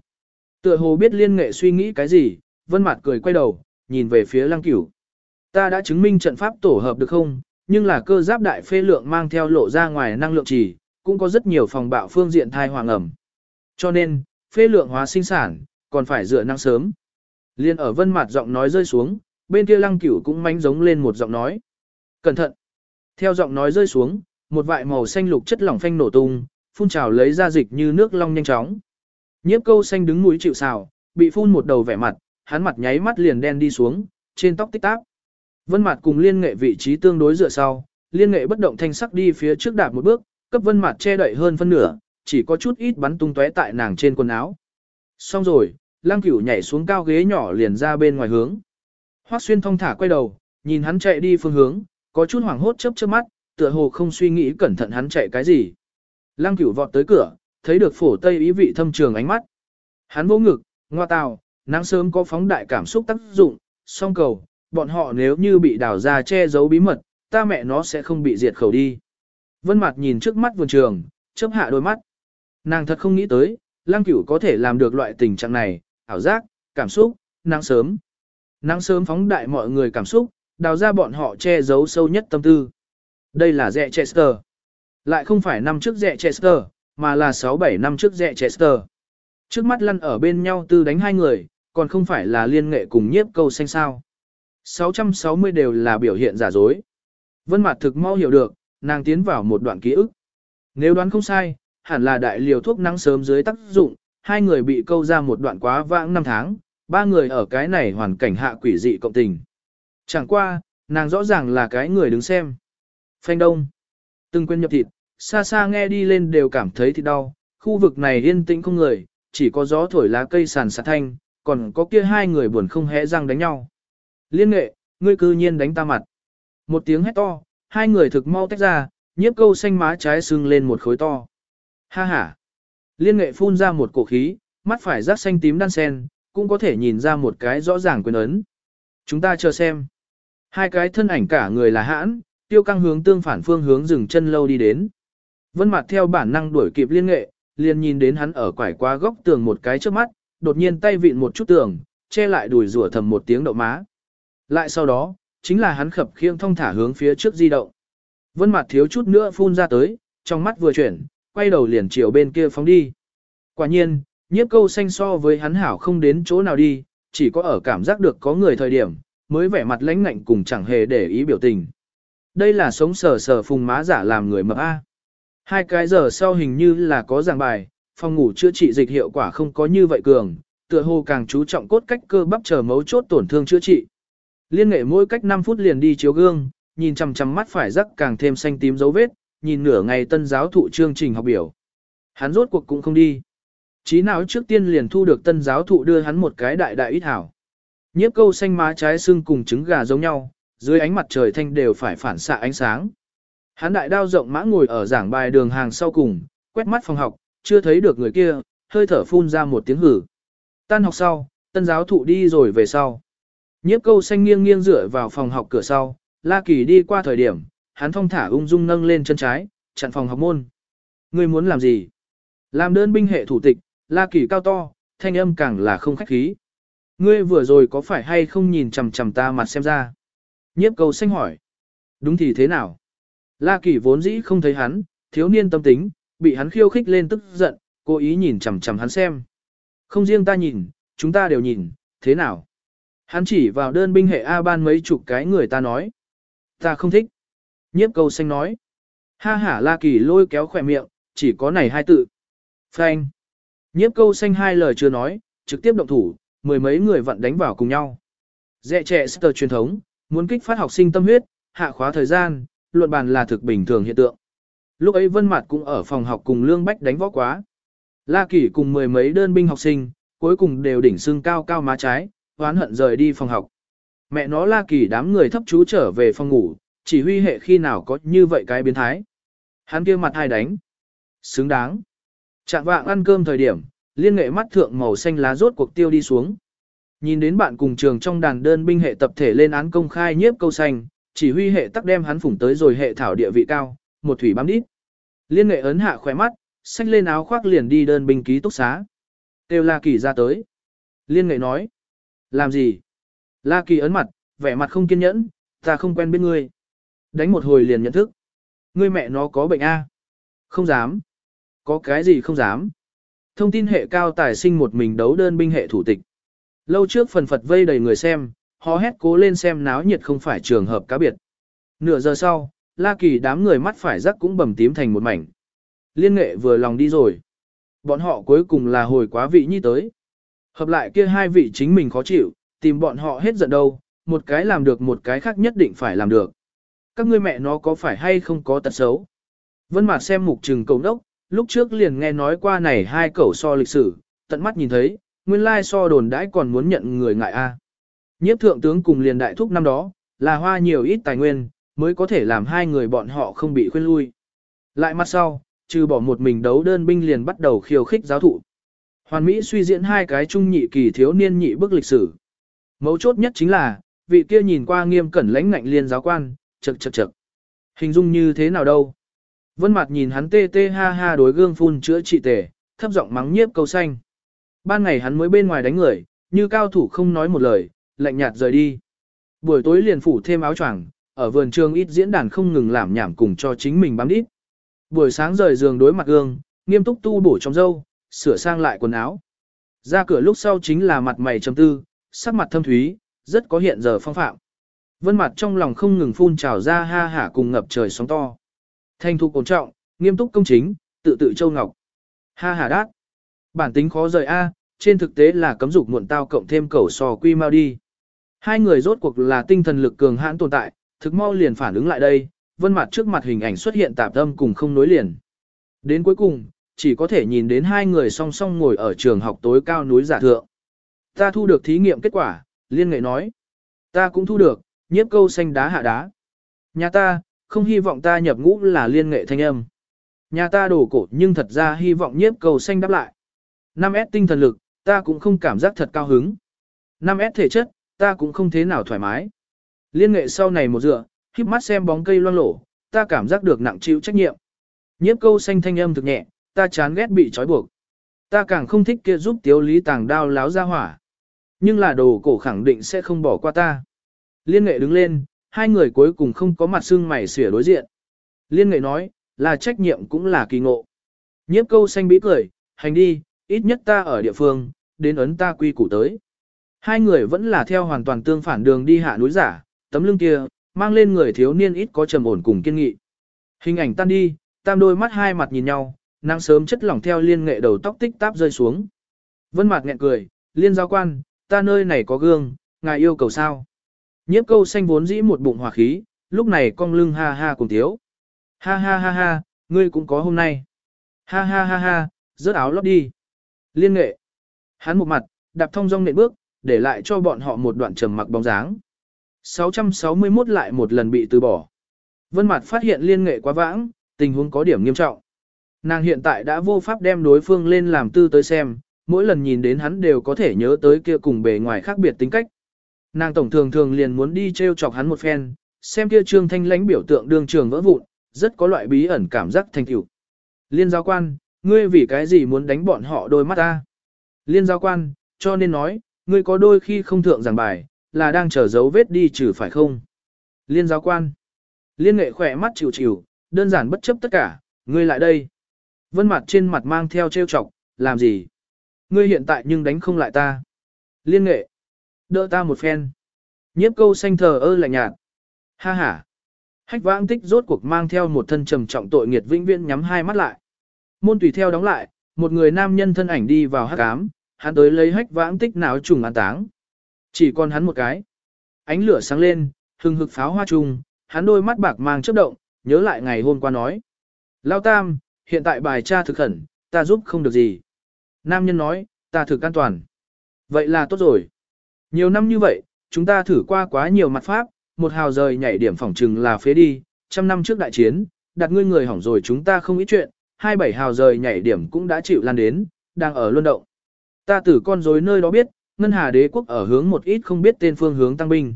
Tựa hồ biết liên nghệ suy nghĩ cái gì, vân mặt cười quay đầu, nhìn về phía lăng cửu. Ta đã chứng minh trận pháp tổ hợp được không, nhưng là cơ giáp đại phê lượng mang theo lộ ra ngoài năng lượng chỉ, cũng có rất nhiều phòng bạo phương diện thai hoàng ẩm. Cho nên, phê lượng hóa sinh sản, còn phải dựa năng sớm. Liên ở vân mặt giọng nói rơi xuống, bên kia lăng cửu cũng mánh giống lên một giọng nói. Cẩn thận! Theo giọng nói rơi xuống, một vại màu xanh lục chất lỏng phanh nổ tung, phun trào lấy ra dịch như nước long nhanh chóng. Nhiếp câu xanh đứng mũi chịu sào, bị phun một đầu vẻ mặt, hắn mặt nháy mắt liền đen đi xuống, trên tóc tích táp. Vân mặt cùng liên nghệ vị trí tương đối dựa sau, liên nghệ bất động thanh sắc đi phía trước đạp một bước, cấp vân mặt che đậy hơn phân nửa, chỉ có chút ít bắn tung tóe tại nàng trên quần áo. Xong rồi, lang cửu nhảy xuống cao ghế nhỏ liền ra bên ngoài hướng. Hoắc xuyên thong thả quay đầu, nhìn hắn chạy đi phương hướng, có chút hoảng hốt chớp chớp mắt, tựa hồ không suy nghĩ cẩn thận hắn chạy cái gì. Lăng cửu vọt tới cửa, thấy được phổ tây ý vị thâm trường ánh mắt. Hắn vô ngực, ngoa tào, nắng sớm có phóng đại cảm xúc tác dụng, song cầu, bọn họ nếu như bị đào ra che giấu bí mật, ta mẹ nó sẽ không bị diệt khẩu đi. Vân mặt nhìn trước mắt vườn trường, chớp hạ đôi mắt. Nàng thật không nghĩ tới, lăng cửu có thể làm được loại tình trạng này, ảo giác, cảm xúc, nắng sớm. Nắng sớm phóng đại mọi người cảm xúc, đào ra bọn họ che giấu sâu nhất tâm tư. Đây là dẹ Chester. Lại không phải năm trước dẹ Chester, mà là 6-7 năm trước dẹ Chester. Trước mắt lăn ở bên nhau tư đánh hai người, còn không phải là liên nghệ cùng nhiếp câu xanh sao. 660 đều là biểu hiện giả dối. Vân Mạt thực mau hiểu được, nàng tiến vào một đoạn ký ức. Nếu đoán không sai, hẳn là đại liều thuốc nắng sớm dưới tác dụng, hai người bị câu ra một đoạn quá vãng năm tháng, ba người ở cái này hoàn cảnh hạ quỷ dị cộng tình. Chẳng qua, nàng rõ ràng là cái người đứng xem. Phanh đông. Từng quên nhập thịt, xa xa nghe đi lên đều cảm thấy thịt đau, khu vực này yên tĩnh không người, chỉ có gió thổi lá cây sàn sạt thanh, còn có kia hai người buồn không hẽ răng đánh nhau. Liên nghệ, ngươi cư nhiên đánh ta mặt. Một tiếng hét to, hai người thực mau tách ra, nhiếp câu xanh má trái sưng lên một khối to. Ha ha. Liên nghệ phun ra một cổ khí, mắt phải rác xanh tím đan sen, cũng có thể nhìn ra một cái rõ ràng quyền ấn. Chúng ta chờ xem. Hai cái thân ảnh cả người là hãn, tiêu căng hướng tương phản phương hướng dừng chân lâu đi đến. Vân mặt theo bản năng đuổi kịp liên nghệ, liền nhìn đến hắn ở quải qua góc tường một cái trước mắt, đột nhiên tay vịn một chút tường, che lại đùi rủa thầm một tiếng đậu má. Lại sau đó, chính là hắn khập khiêng thông thả hướng phía trước di động. Vân mặt thiếu chút nữa phun ra tới, trong mắt vừa chuyển, quay đầu liền chiều bên kia phóng đi. Quả nhiên, nhiếp câu xanh so với hắn hảo không đến chỗ nào đi, chỉ có ở cảm giác được có người thời điểm, mới vẻ mặt lãnh ngạnh cùng chẳng hề để ý biểu tình. Đây là sống sờ sờ phùng má giả làm người mập A. Hai cái giờ sau hình như là có giảng bài, phòng ngủ chữa trị dịch hiệu quả không có như vậy cường, tựa hồ càng chú trọng cốt cách cơ bắp chờ mấu chốt tổn thương chữa trị. Liên nghệ mỗi cách 5 phút liền đi chiếu gương, nhìn chằm chằm mắt phải rắc càng thêm xanh tím dấu vết, nhìn nửa ngày tân giáo thụ chương trình học biểu. Hắn rốt cuộc cũng không đi. Chí nào trước tiên liền thu được tân giáo thụ đưa hắn một cái đại đại ít hảo. Nhiếp câu xanh má trái xương cùng trứng gà giống nhau, dưới ánh mặt trời thanh đều phải phản xạ ánh sáng. Hán đại đao rộng mã ngồi ở giảng bài đường hàng sau cùng, quét mắt phòng học, chưa thấy được người kia, hơi thở phun ra một tiếng hử. Tan học sau, tân giáo thụ đi rồi về sau. Nhiếp câu xanh nghiêng nghiêng dựa vào phòng học cửa sau, La Kỳ đi qua thời điểm, hắn thong thả ung dung nâng lên chân trái, chặn phòng học môn. Ngươi muốn làm gì? Làm đơn binh hệ thủ tịch, La Kỳ cao to, thanh âm càng là không khách khí. Ngươi vừa rồi có phải hay không nhìn chằm chằm ta mặt xem ra? Nhiếp câu xanh hỏi. Đúng thì thế nào? La Kỳ vốn dĩ không thấy hắn, thiếu niên tâm tính, bị hắn khiêu khích lên tức giận, cố ý nhìn chằm chằm hắn xem. Không riêng ta nhìn, chúng ta đều nhìn, thế nào? Hắn chỉ vào đơn binh hệ A ban mấy chục cái người ta nói. Ta không thích. Nhiếp câu xanh nói. Ha hả La Kỳ lôi kéo khỏe miệng, chỉ có này hai tự. Phanh. Nhiếp câu xanh hai lời chưa nói, trực tiếp động thủ, mười mấy người vận đánh vào cùng nhau. Dẹ trẻ sơ truyền thống, muốn kích phát học sinh tâm huyết, hạ khóa thời gian, luận bàn là thực bình thường hiện tượng. Lúc ấy Vân Mạt cũng ở phòng học cùng Lương Bách đánh võ quá. La Kỳ cùng mười mấy đơn binh học sinh, cuối cùng đều đỉnh xương cao cao má trái, oán hận rời đi phòng học. Mẹ nó La Kỳ đám người thấp chú trở về phòng ngủ, chỉ huy hệ khi nào có như vậy cái biến thái. Hắn kia mặt hai đánh. Xứng đáng. Trạng vạng ăn cơm thời điểm, liên nghệ mắt thượng màu xanh lá rốt cuộc tiêu đi xuống. Nhìn đến bạn cùng trường trong đàn đơn binh hệ tập thể lên án công khai nhiếp câu xanh, chỉ huy hệ tắc đem hắn phủng tới rồi hệ thảo địa vị cao, một thủy bám đít. Liên nghệ ấn hạ khỏe mắt, xách lên áo khoác liền đi đơn binh ký túc xá. Têu La Kỳ ra tới. Liên nghệ nói. Làm gì? La Kỳ ấn mặt, vẻ mặt không kiên nhẫn, ta không quen biết ngươi. Đánh một hồi liền nhận thức. Ngươi mẹ nó có bệnh A. Không dám. Có cái gì không dám. Thông tin hệ cao tài sinh một mình đấu đơn binh hệ thủ tịch. Lâu trước phần phật vây đầy người xem, hò hét cố lên xem náo nhiệt không phải trường hợp cá biệt. Nửa giờ sau, La Kỳ đám người mắt phải rắc cũng bầm tím thành một mảnh. Liên nghệ vừa lòng đi rồi. Bọn họ cuối cùng là hồi quá vị nhi tới. Hợp lại kia hai vị chính mình khó chịu, tìm bọn họ hết giận đâu, một cái làm được một cái khác nhất định phải làm được. Các ngươi mẹ nó có phải hay không có tật xấu? Vân Mạt xem mục trừng cầu đốc, lúc trước liền nghe nói qua này hai cẩu so lịch sử, tận mắt nhìn thấy, nguyên lai so đồn đãi còn muốn nhận người ngại a. Nhiếp thượng tướng cùng liền đại thúc năm đó, là hoa nhiều ít tài nguyên, mới có thể làm hai người bọn họ không bị khuyên lui. Lại mặt sau, trừ bỏ một mình đấu đơn binh liền bắt đầu khiêu khích giáo thụ. Hoàn Mỹ suy diễn hai cái trung nhị kỳ thiếu niên nhị bức lịch sử. Mấu chốt nhất chính là, vị kia nhìn qua nghiêm cẩn lãnh ngạnh liên giáo quan, chật chật chật. Hình dung như thế nào đâu? Vân mặt nhìn hắn tê tê ha ha đối gương phun chữa trị tề, thấp giọng mắng nhiếp câu xanh. Ban ngày hắn mới bên ngoài đánh người, như cao thủ không nói một lời, lạnh nhạt rời đi. Buổi tối liền phủ thêm áo choàng, ở vườn trường ít diễn đàn không ngừng làm nhảm cùng cho chính mình bám đít. Buổi sáng rời giường đối mặt gương, nghiêm túc tu bổ trong dâu, sửa sang lại quần áo. Ra cửa lúc sau chính là mặt mày trầm tư, sắc mặt thâm thúy, rất có hiện giờ phong phạm. Vân mặt trong lòng không ngừng phun trào ra ha hả cùng ngập trời sóng to. Thanh thu cổ trọng, nghiêm túc công chính, tự tự châu ngọc. Ha ha đát. Bản tính khó rời A, trên thực tế là cấm dục muộn tao cộng thêm cẩu sò quy mau đi. Hai người rốt cuộc là tinh thần lực cường hãn tồn tại, thực mau liền phản ứng lại đây, vân mặt trước mặt hình ảnh xuất hiện tạp âm cùng không nối liền. Đến cuối cùng, chỉ có thể nhìn đến hai người song song ngồi ở trường học tối cao núi giả thượng. Ta thu được thí nghiệm kết quả, liên nghệ nói. Ta cũng thu được, nhiếp câu xanh đá hạ đá. Nhà ta, không hy vọng ta nhập ngũ là liên nghệ thanh âm. Nhà ta đổ cổ nhưng thật ra hy vọng nhiếp cầu xanh đáp lại. 5S tinh thần lực, ta cũng không cảm giác thật cao hứng. 5S thể chất, ta cũng không thế nào thoải mái. Liên nghệ sau này một dựa, khiếp mắt xem bóng cây loang lổ, ta cảm giác được nặng chịu trách nhiệm. Nhiếp câu xanh thanh âm thực nhẹ, ta chán ghét bị trói buộc. Ta càng không thích kia giúp tiếu lý tàng đao láo ra hỏa. Nhưng là đồ cổ khẳng định sẽ không bỏ qua ta. Liên nghệ đứng lên, hai người cuối cùng không có mặt xương mày xỉa đối diện. Liên nghệ nói, là trách nhiệm cũng là kỳ ngộ. Nhiếp câu xanh bí cười, hành đi, ít nhất ta ở địa phương, đến ấn ta quy củ tới. Hai người vẫn là theo hoàn toàn tương phản đường đi hạ núi giả, tấm lưng kia, mang lên người thiếu niên ít có trầm ổn cùng kiên nghị. Hình ảnh tan đi, tam đôi mắt hai mặt nhìn nhau, nắng sớm chất lỏng theo liên nghệ đầu tóc tích táp rơi xuống. Vân Mạc nghẹn cười, liên giao quan, ta nơi này có gương, ngài yêu cầu sao? Nhiếp câu xanh vốn dĩ một bụng hỏa khí, lúc này cong lưng ha ha cùng thiếu. Ha ha ha ha, ngươi cũng có hôm nay. Ha ha ha ha, rớt áo lót đi. Liên nghệ. Hắn một mặt, đạp thông dong nện bước, để lại cho bọn họ một đoạn trầm mặc bóng dáng. 661 lại một lần bị từ bỏ. Vân Mạt phát hiện liên nghệ quá vãng, tình huống có điểm nghiêm trọng. Nàng hiện tại đã vô pháp đem đối phương lên làm tư tới xem, mỗi lần nhìn đến hắn đều có thể nhớ tới kia cùng bề ngoài khác biệt tính cách. Nàng tổng thường thường liền muốn đi treo chọc hắn một phen, xem kia trương thanh lãnh biểu tượng đường trường vỡ vụn, rất có loại bí ẩn cảm giác thành tựu. Liên giáo quan, ngươi vì cái gì muốn đánh bọn họ đôi mắt ta? Liên giáo quan, cho nên nói, ngươi có đôi khi không thượng giảng bài, là đang chờ dấu vết đi trừ phải không? Liên giáo quan, liên nghệ khỏe mắt chịu chịu, đơn giản bất chấp tất cả, ngươi lại đây. Vân mặt trên mặt mang theo trêu chọc, làm gì? Ngươi hiện tại nhưng đánh không lại ta. Liên nghệ, đỡ ta một phen. Nhiếp câu xanh thờ ơ lạnh nhạt. Ha ha. Hách vãng tích rốt cuộc mang theo một thân trầm trọng tội nghiệt vĩnh viễn nhắm hai mắt lại. Môn tùy theo đóng lại, một người nam nhân thân ảnh đi vào hắc ám, hắn tới lấy hách vãng tích náo trùng an táng. Chỉ còn hắn một cái. Ánh lửa sáng lên, hừng hực pháo hoa trùng, hắn đôi mắt bạc mang chớp động, nhớ lại ngày hôm qua nói. Lao tam, hiện tại bài tra thực khẩn, ta giúp không được gì. Nam nhân nói, ta thực an toàn. Vậy là tốt rồi. Nhiều năm như vậy, chúng ta thử qua quá nhiều mặt pháp, một hào rời nhảy điểm phỏng trừng là phế đi, trăm năm trước đại chiến, đặt ngươi người hỏng rồi chúng ta không ý chuyện, hai bảy hào rời nhảy điểm cũng đã chịu lan đến, đang ở luân động. Ta tử con rối nơi đó biết, ngân hà đế quốc ở hướng một ít không biết tên phương hướng tăng binh.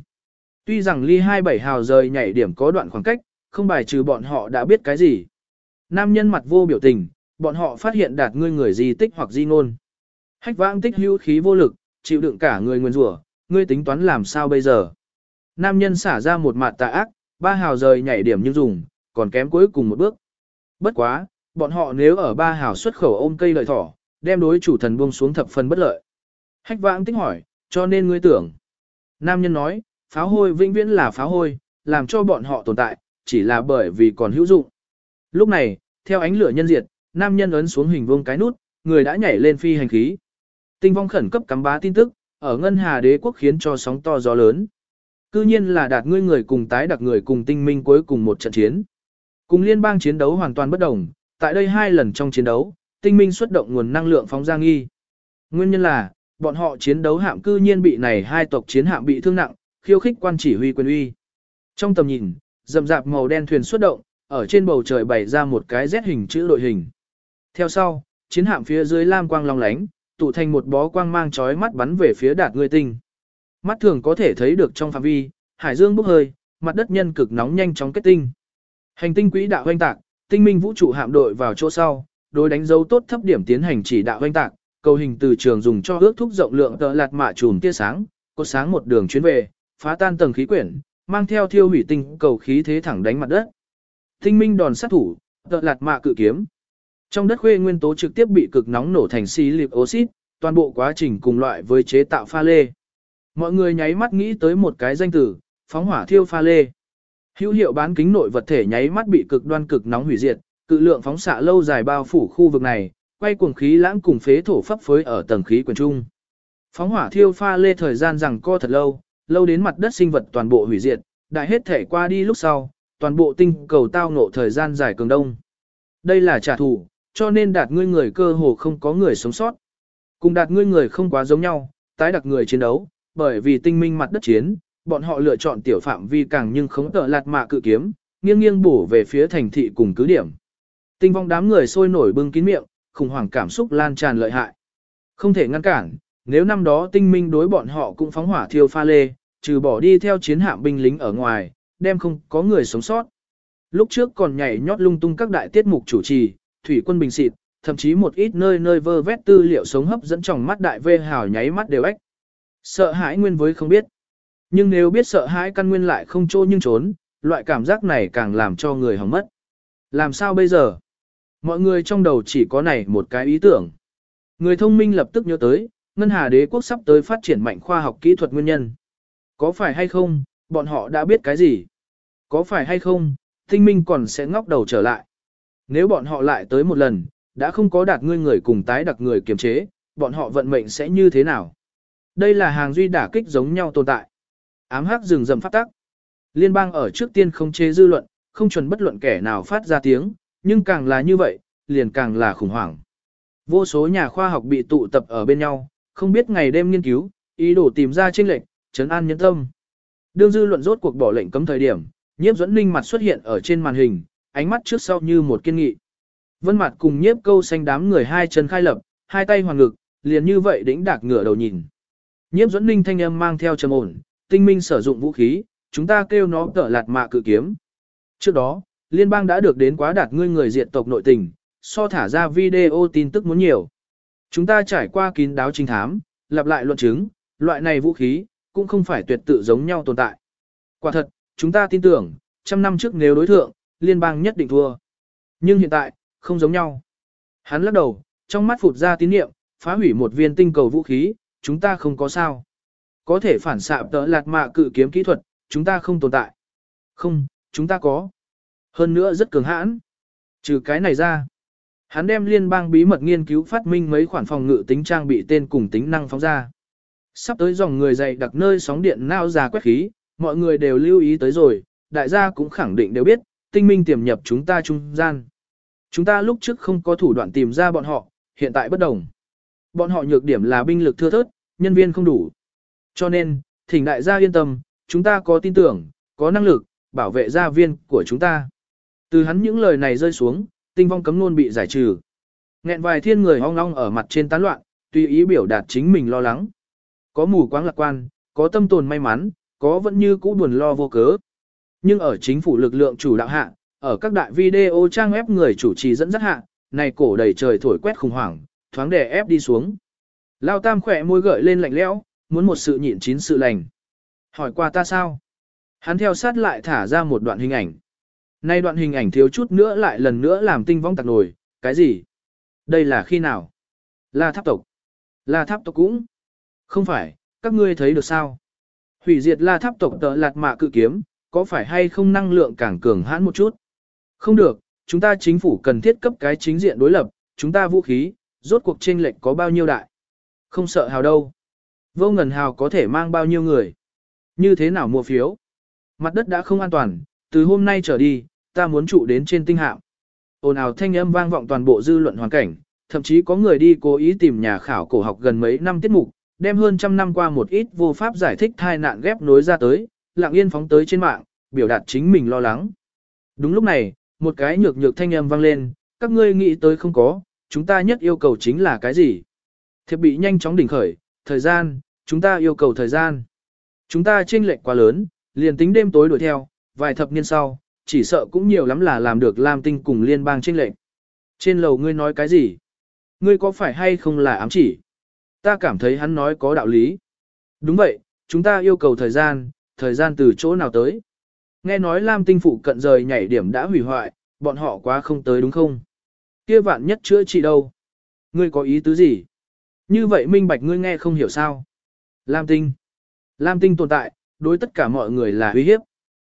Tuy rằng ly hai bảy hào rời nhảy điểm có đoạn khoảng cách, không bài trừ bọn họ đã biết cái gì. Nam nhân mặt vô biểu tình, bọn họ phát hiện đạt ngươi người di tích hoặc di ngôn. Hách vãng tích hữu khí vô lực, chịu đựng cả người nguyên rủa, ngươi tính toán làm sao bây giờ. Nam nhân xả ra một mặt tà ác, ba hào rời nhảy điểm như dùng, còn kém cuối cùng một bước. Bất quá, bọn họ nếu ở ba hào xuất khẩu ôm cây lợi thỏ, đem đối chủ thần buông xuống thập phần bất lợi. Hách vãng tính hỏi, cho nên ngươi tưởng. Nam nhân nói, pháo hôi vĩnh viễn là pháo hôi, làm cho bọn họ tồn tại, chỉ là bởi vì còn hữu dụng. Lúc này, theo ánh lửa nhân diệt, nam nhân ấn xuống hình vuông cái nút, người đã nhảy lên phi hành khí. Tinh vong khẩn cấp cắm bá tin tức, ở ngân hà đế quốc khiến cho sóng to gió lớn. Cư nhiên là đạt ngươi người cùng tái đặc người cùng tinh minh cuối cùng một trận chiến. Cùng liên bang chiến đấu hoàn toàn bất đồng, tại đây hai lần trong chiến đấu, tinh minh xuất động nguồn năng lượng phóng ra nghi. Nguyên nhân là, bọn họ chiến đấu hạm cư nhiên bị này hai tộc chiến hạm bị thương nặng, khiêu khích quan chỉ huy quyền uy. Trong tầm nhìn, rậm rạp màu đen thuyền xuất động, ở trên bầu trời bày ra một cái Z hình chữ đội hình. Theo sau, chiến hạm phía dưới lam quang long lánh, tụ thành một bó quang mang chói mắt bắn về phía đạt ngươi tinh. Mắt thường có thể thấy được trong phạm vi, hải dương bốc hơi, mặt đất nhân cực nóng nhanh chóng kết tinh. Hành tinh quỹ đạo hoanh tạc, tinh minh vũ trụ hạm đội vào chỗ sau, đối đánh dấu tốt thấp điểm tiến hành chỉ đạo hoanh tạc, cầu hình từ trường dùng cho ước thúc rộng lượng tợ lạt mạ chùm tia sáng, có sáng một đường chuyến về, phá tan tầng khí quyển, mang theo thiêu hủy tinh cầu khí thế thẳng đánh mặt đất. Tinh minh đòn sát thủ, tợ lạt mạ cự kiếm. Trong đất khuê nguyên tố trực tiếp bị cực nóng nổ thành silic oxit, toàn bộ quá trình cùng loại với chế tạo pha lê. Mọi người nháy mắt nghĩ tới một cái danh từ, phóng hỏa thiêu pha lê. Hữu hiệu bán kính nội vật thể nháy mắt bị cực đoan cực nóng hủy diệt, cự lượng phóng xạ lâu dài bao phủ khu vực này, quay cuồng khí lãng cùng phế thổ phấp phới ở tầng khí quyển trung. Phóng hỏa thiêu pha lê thời gian rằng co thật lâu, lâu đến mặt đất sinh vật toàn bộ hủy diệt, đại hết thể qua đi lúc sau, toàn bộ tinh cầu tao ngộ thời gian dài cường đông. Đây là trả thù, cho nên đạt ngươi người cơ hồ không có người sống sót. Cùng đạt ngươi người không quá giống nhau, tái đặc người chiến đấu, bởi vì tinh minh mặt đất chiến, bọn họ lựa chọn tiểu phạm vi càng nhưng không tợ lạt mạ cự kiếm, nghiêng nghiêng bổ về phía thành thị cùng cứ điểm. Tinh vong đám người sôi nổi bưng kín miệng, khủng hoảng cảm xúc lan tràn lợi hại. Không thể ngăn cản, nếu năm đó tinh minh đối bọn họ cũng phóng hỏa thiêu pha lê, trừ bỏ đi theo chiến hạm binh lính ở ngoài, đem không có người sống sót. Lúc trước còn nhảy nhót lung tung các đại tiết mục chủ trì, thủy quân bình xịt, thậm chí một ít nơi nơi vơ vét tư liệu sống hấp dẫn trong mắt đại vê hào nháy mắt đều ếch. Sợ hãi nguyên với không biết. Nhưng nếu biết sợ hãi căn nguyên lại không trô nhưng trốn, loại cảm giác này càng làm cho người hỏng mất. Làm sao bây giờ? Mọi người trong đầu chỉ có này một cái ý tưởng. Người thông minh lập tức nhớ tới, Ngân Hà đế quốc sắp tới phát triển mạnh khoa học kỹ thuật nguyên nhân. Có phải hay không, bọn họ đã biết cái gì? Có phải hay không, tinh minh còn sẽ ngóc đầu trở lại? Nếu bọn họ lại tới một lần, đã không có đạt ngươi người cùng tái đặc người kiềm chế, bọn họ vận mệnh sẽ như thế nào? Đây là hàng duy đả kích giống nhau tồn tại. Ám hắc rừng rầm phát tắc. Liên bang ở trước tiên không chế dư luận, không chuẩn bất luận kẻ nào phát ra tiếng, nhưng càng là như vậy, liền càng là khủng hoảng. Vô số nhà khoa học bị tụ tập ở bên nhau, không biết ngày đêm nghiên cứu, ý đồ tìm ra chênh lệnh, trấn an nhân tâm. Đương dư luận rốt cuộc bỏ lệnh cấm thời điểm, nhiếp dẫn ninh mặt xuất hiện ở trên màn hình, ánh mắt trước sau như một kiên nghị. Vân mặt cùng nhiếp câu xanh đám người hai chân khai lập, hai tay hoàn ngực, liền như vậy đĩnh đạc ngửa đầu nhìn. Nhiếp dẫn ninh thanh âm mang theo trầm ổn, tinh minh sử dụng vũ khí, chúng ta kêu nó tở lạt mạ cự kiếm. Trước đó, liên bang đã được đến quá đạt ngươi người diện tộc nội tình, so thả ra video tin tức muốn nhiều. Chúng ta trải qua kín đáo trinh thám, lặp lại luận chứng, loại này vũ khí, cũng không phải tuyệt tự giống nhau tồn tại. Quả thật, chúng ta tin tưởng, trăm năm trước nếu đối thượng, liên bang nhất định thua. Nhưng hiện tại, không giống nhau. Hắn lắc đầu, trong mắt phụt ra tín niệm, phá hủy một viên tinh cầu vũ khí, chúng ta không có sao. Có thể phản xạ tỡ lạt mạ cự kiếm kỹ thuật, chúng ta không tồn tại. Không, chúng ta có. Hơn nữa rất cường hãn. Trừ cái này ra. Hắn đem liên bang bí mật nghiên cứu phát minh mấy khoản phòng ngự tính trang bị tên cùng tính năng phóng ra. Sắp tới dòng người dày đặc nơi sóng điện nao già quét khí, mọi người đều lưu ý tới rồi, đại gia cũng khẳng định đều biết, tinh minh tiềm nhập chúng ta trung gian. Chúng ta lúc trước không có thủ đoạn tìm ra bọn họ, hiện tại bất đồng. Bọn họ nhược điểm là binh lực thưa thớt, nhân viên không đủ. Cho nên, thỉnh đại gia yên tâm, chúng ta có tin tưởng, có năng lực, bảo vệ gia viên của chúng ta. Từ hắn những lời này rơi xuống, tinh vong cấm luôn bị giải trừ. Nghẹn vài thiên người ong ong ở mặt trên tán loạn, tùy ý biểu đạt chính mình lo lắng. Có mù quáng lạc quan, có tâm tồn may mắn, có vẫn như cũ buồn lo vô cớ. Nhưng ở chính phủ lực lượng chủ đạo hạ, ở các đại video trang web người chủ trì dẫn dắt hạ, này cổ đầy trời thổi quét khủng hoảng, thoáng đè ép đi xuống. Lao tam khỏe môi gợi lên lạnh lẽo, muốn một sự nhịn chín sự lành. Hỏi qua ta sao? Hắn theo sát lại thả ra một đoạn hình ảnh. Nay đoạn hình ảnh thiếu chút nữa lại lần nữa làm tinh vong tạc nổi, cái gì? Đây là khi nào? La tháp tộc. La tháp tộc cũng. Không phải, các ngươi thấy được sao? Hủy diệt la tháp tộc tợ lạt mạ cự kiếm, có phải hay không năng lượng càng cường hãn một chút? Không được, chúng ta chính phủ cần thiết cấp cái chính diện đối lập, chúng ta vũ khí, rốt cuộc chênh lệch có bao nhiêu đại? Không sợ hào đâu. Vô ngần hào có thể mang bao nhiêu người? Như thế nào mua phiếu? Mặt đất đã không an toàn, từ hôm nay trở đi, ta muốn trụ đến trên tinh hạm. Ồn ào thanh âm vang vọng toàn bộ dư luận hoàn cảnh, thậm chí có người đi cố ý tìm nhà khảo cổ học gần mấy năm tiết mục, đem hơn trăm năm qua một ít vô pháp giải thích thai nạn ghép nối ra tới, lặng yên phóng tới trên mạng, biểu đạt chính mình lo lắng. Đúng lúc này, một cái nhược nhược thanh âm vang lên, các ngươi nghĩ tới không có, chúng ta nhất yêu cầu chính là cái gì? Thiệp bị nhanh chóng đỉnh khởi, thời gian, chúng ta yêu cầu thời gian. Chúng ta chênh lệch quá lớn, liền tính đêm tối đuổi theo, vài thập niên sau, chỉ sợ cũng nhiều lắm là làm được Lam Tinh cùng liên bang chênh lệch. Trên lầu ngươi nói cái gì? Ngươi có phải hay không là ám chỉ? Ta cảm thấy hắn nói có đạo lý. Đúng vậy, chúng ta yêu cầu thời gian, thời gian từ chỗ nào tới? Nghe nói Lam Tinh phụ cận rời nhảy điểm đã hủy hoại, bọn họ quá không tới đúng không? Kia vạn nhất chữa trị đâu? Ngươi có ý tứ gì? Như vậy minh bạch ngươi nghe không hiểu sao? Lam Tinh. Lam Tinh tồn tại, đối tất cả mọi người là uy hiếp.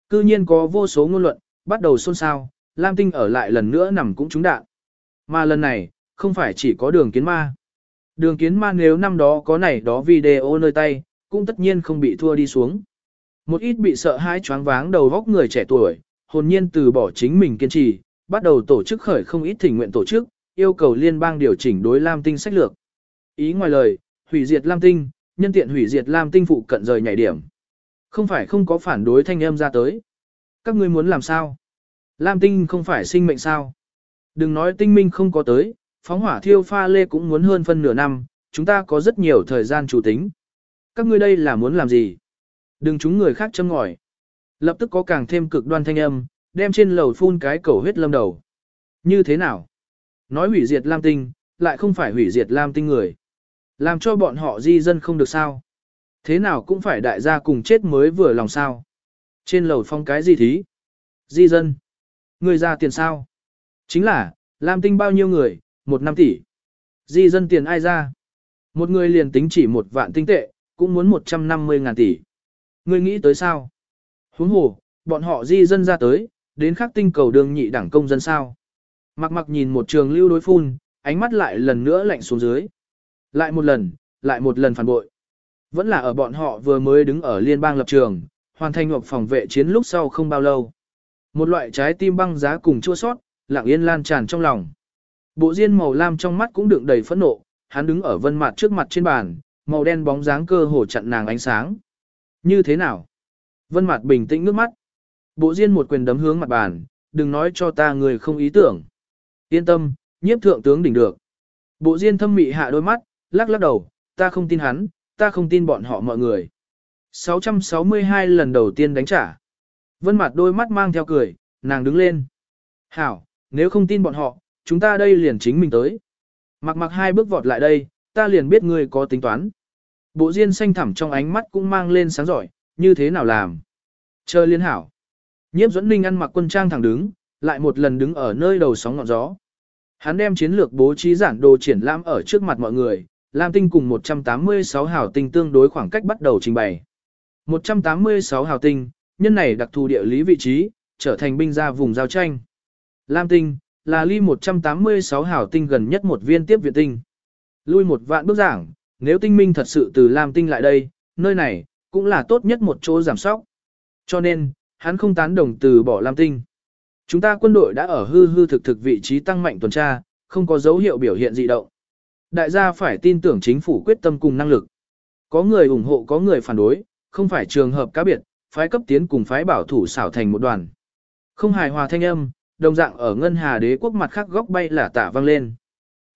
Cư nhiên có vô số ngôn luận, bắt đầu xôn xao, Lam Tinh ở lại lần nữa nằm cũng trúng đạn. Mà lần này, không phải chỉ có đường kiến ma. Đường kiến ma nếu năm đó có này đó video nơi tay, cũng tất nhiên không bị thua đi xuống. Một ít bị sợ hãi choáng váng đầu góc người trẻ tuổi, hồn nhiên từ bỏ chính mình kiên trì, bắt đầu tổ chức khởi không ít thỉnh nguyện tổ chức, yêu cầu liên bang điều chỉnh đối Lam Tinh sách lược. Ý ngoài lời, hủy diệt Lam Tinh, nhân tiện hủy diệt Lam Tinh phụ cận rời nhảy điểm. Không phải không có phản đối thanh âm ra tới. Các ngươi muốn làm sao? Lam Tinh không phải sinh mệnh sao? Đừng nói tinh minh không có tới, phóng hỏa thiêu pha lê cũng muốn hơn phân nửa năm, chúng ta có rất nhiều thời gian chủ tính. Các ngươi đây là muốn làm gì? Đừng chúng người khác châm ngòi. Lập tức có càng thêm cực đoan thanh âm, đem trên lầu phun cái cầu huyết lâm đầu. Như thế nào? Nói hủy diệt Lam Tinh, lại không phải hủy diệt Lam Tinh người. Làm cho bọn họ di dân không được sao. Thế nào cũng phải đại gia cùng chết mới vừa lòng sao. Trên lầu phong cái gì thí? Di dân. Người ra tiền sao? Chính là, Lam Tinh bao nhiêu người, một năm tỷ. Di dân tiền ai ra? Một người liền tính chỉ một vạn tinh tệ, cũng muốn 150 ngàn tỷ. Ngươi nghĩ tới sao? Huống hồ, bọn họ di dân ra tới, đến khắc tinh cầu đường nhị đẳng công dân sao? Mặc mặc nhìn một trường lưu đối phun, ánh mắt lại lần nữa lạnh xuống dưới. Lại một lần, lại một lần phản bội. Vẫn là ở bọn họ vừa mới đứng ở liên bang lập trường, hoàn thành ngọc phòng vệ chiến lúc sau không bao lâu. Một loại trái tim băng giá cùng chua sót, lặng yên lan tràn trong lòng. Bộ diên màu lam trong mắt cũng đựng đầy phẫn nộ, hắn đứng ở vân mặt trước mặt trên bàn, màu đen bóng dáng cơ hồ chặn nàng ánh sáng. Như thế nào? Vân mặt bình tĩnh nước mắt. Bộ diên một quyền đấm hướng mặt bàn, đừng nói cho ta người không ý tưởng. Yên tâm, nhiếp thượng tướng đỉnh được. Bộ diên thâm mị hạ đôi mắt, lắc lắc đầu, ta không tin hắn, ta không tin bọn họ mọi người. 662 lần đầu tiên đánh trả. Vân mặt đôi mắt mang theo cười, nàng đứng lên. Hảo, nếu không tin bọn họ, chúng ta đây liền chính mình tới. Mặc mặc hai bước vọt lại đây, ta liền biết ngươi có tính toán. Bộ diên xanh thẳm trong ánh mắt cũng mang lên sáng giỏi, như thế nào làm. Chờ liên hảo. Nhiếp dẫn ninh ăn mặc quân trang thẳng đứng, lại một lần đứng ở nơi đầu sóng ngọn gió. Hắn đem chiến lược bố trí giản đồ triển lãm ở trước mặt mọi người, Lam Tinh cùng 186 hào tinh tương đối khoảng cách bắt đầu trình bày. 186 hào tinh, nhân này đặc thù địa lý vị trí, trở thành binh ra vùng giao tranh. Lam Tinh, là ly 186 hào tinh gần nhất một viên tiếp viện tinh. Lui một vạn bước giảng, nếu tinh minh thật sự từ Lam Tinh lại đây, nơi này, cũng là tốt nhất một chỗ giảm sóc. Cho nên, hắn không tán đồng từ bỏ Lam Tinh. Chúng ta quân đội đã ở hư hư thực thực vị trí tăng mạnh tuần tra, không có dấu hiệu biểu hiện dị động. Đại gia phải tin tưởng chính phủ quyết tâm cùng năng lực. Có người ủng hộ có người phản đối, không phải trường hợp cá biệt, phái cấp tiến cùng phái bảo thủ xảo thành một đoàn. Không hài hòa thanh âm, đồng dạng ở ngân hà đế quốc mặt khác góc bay là tả vang lên.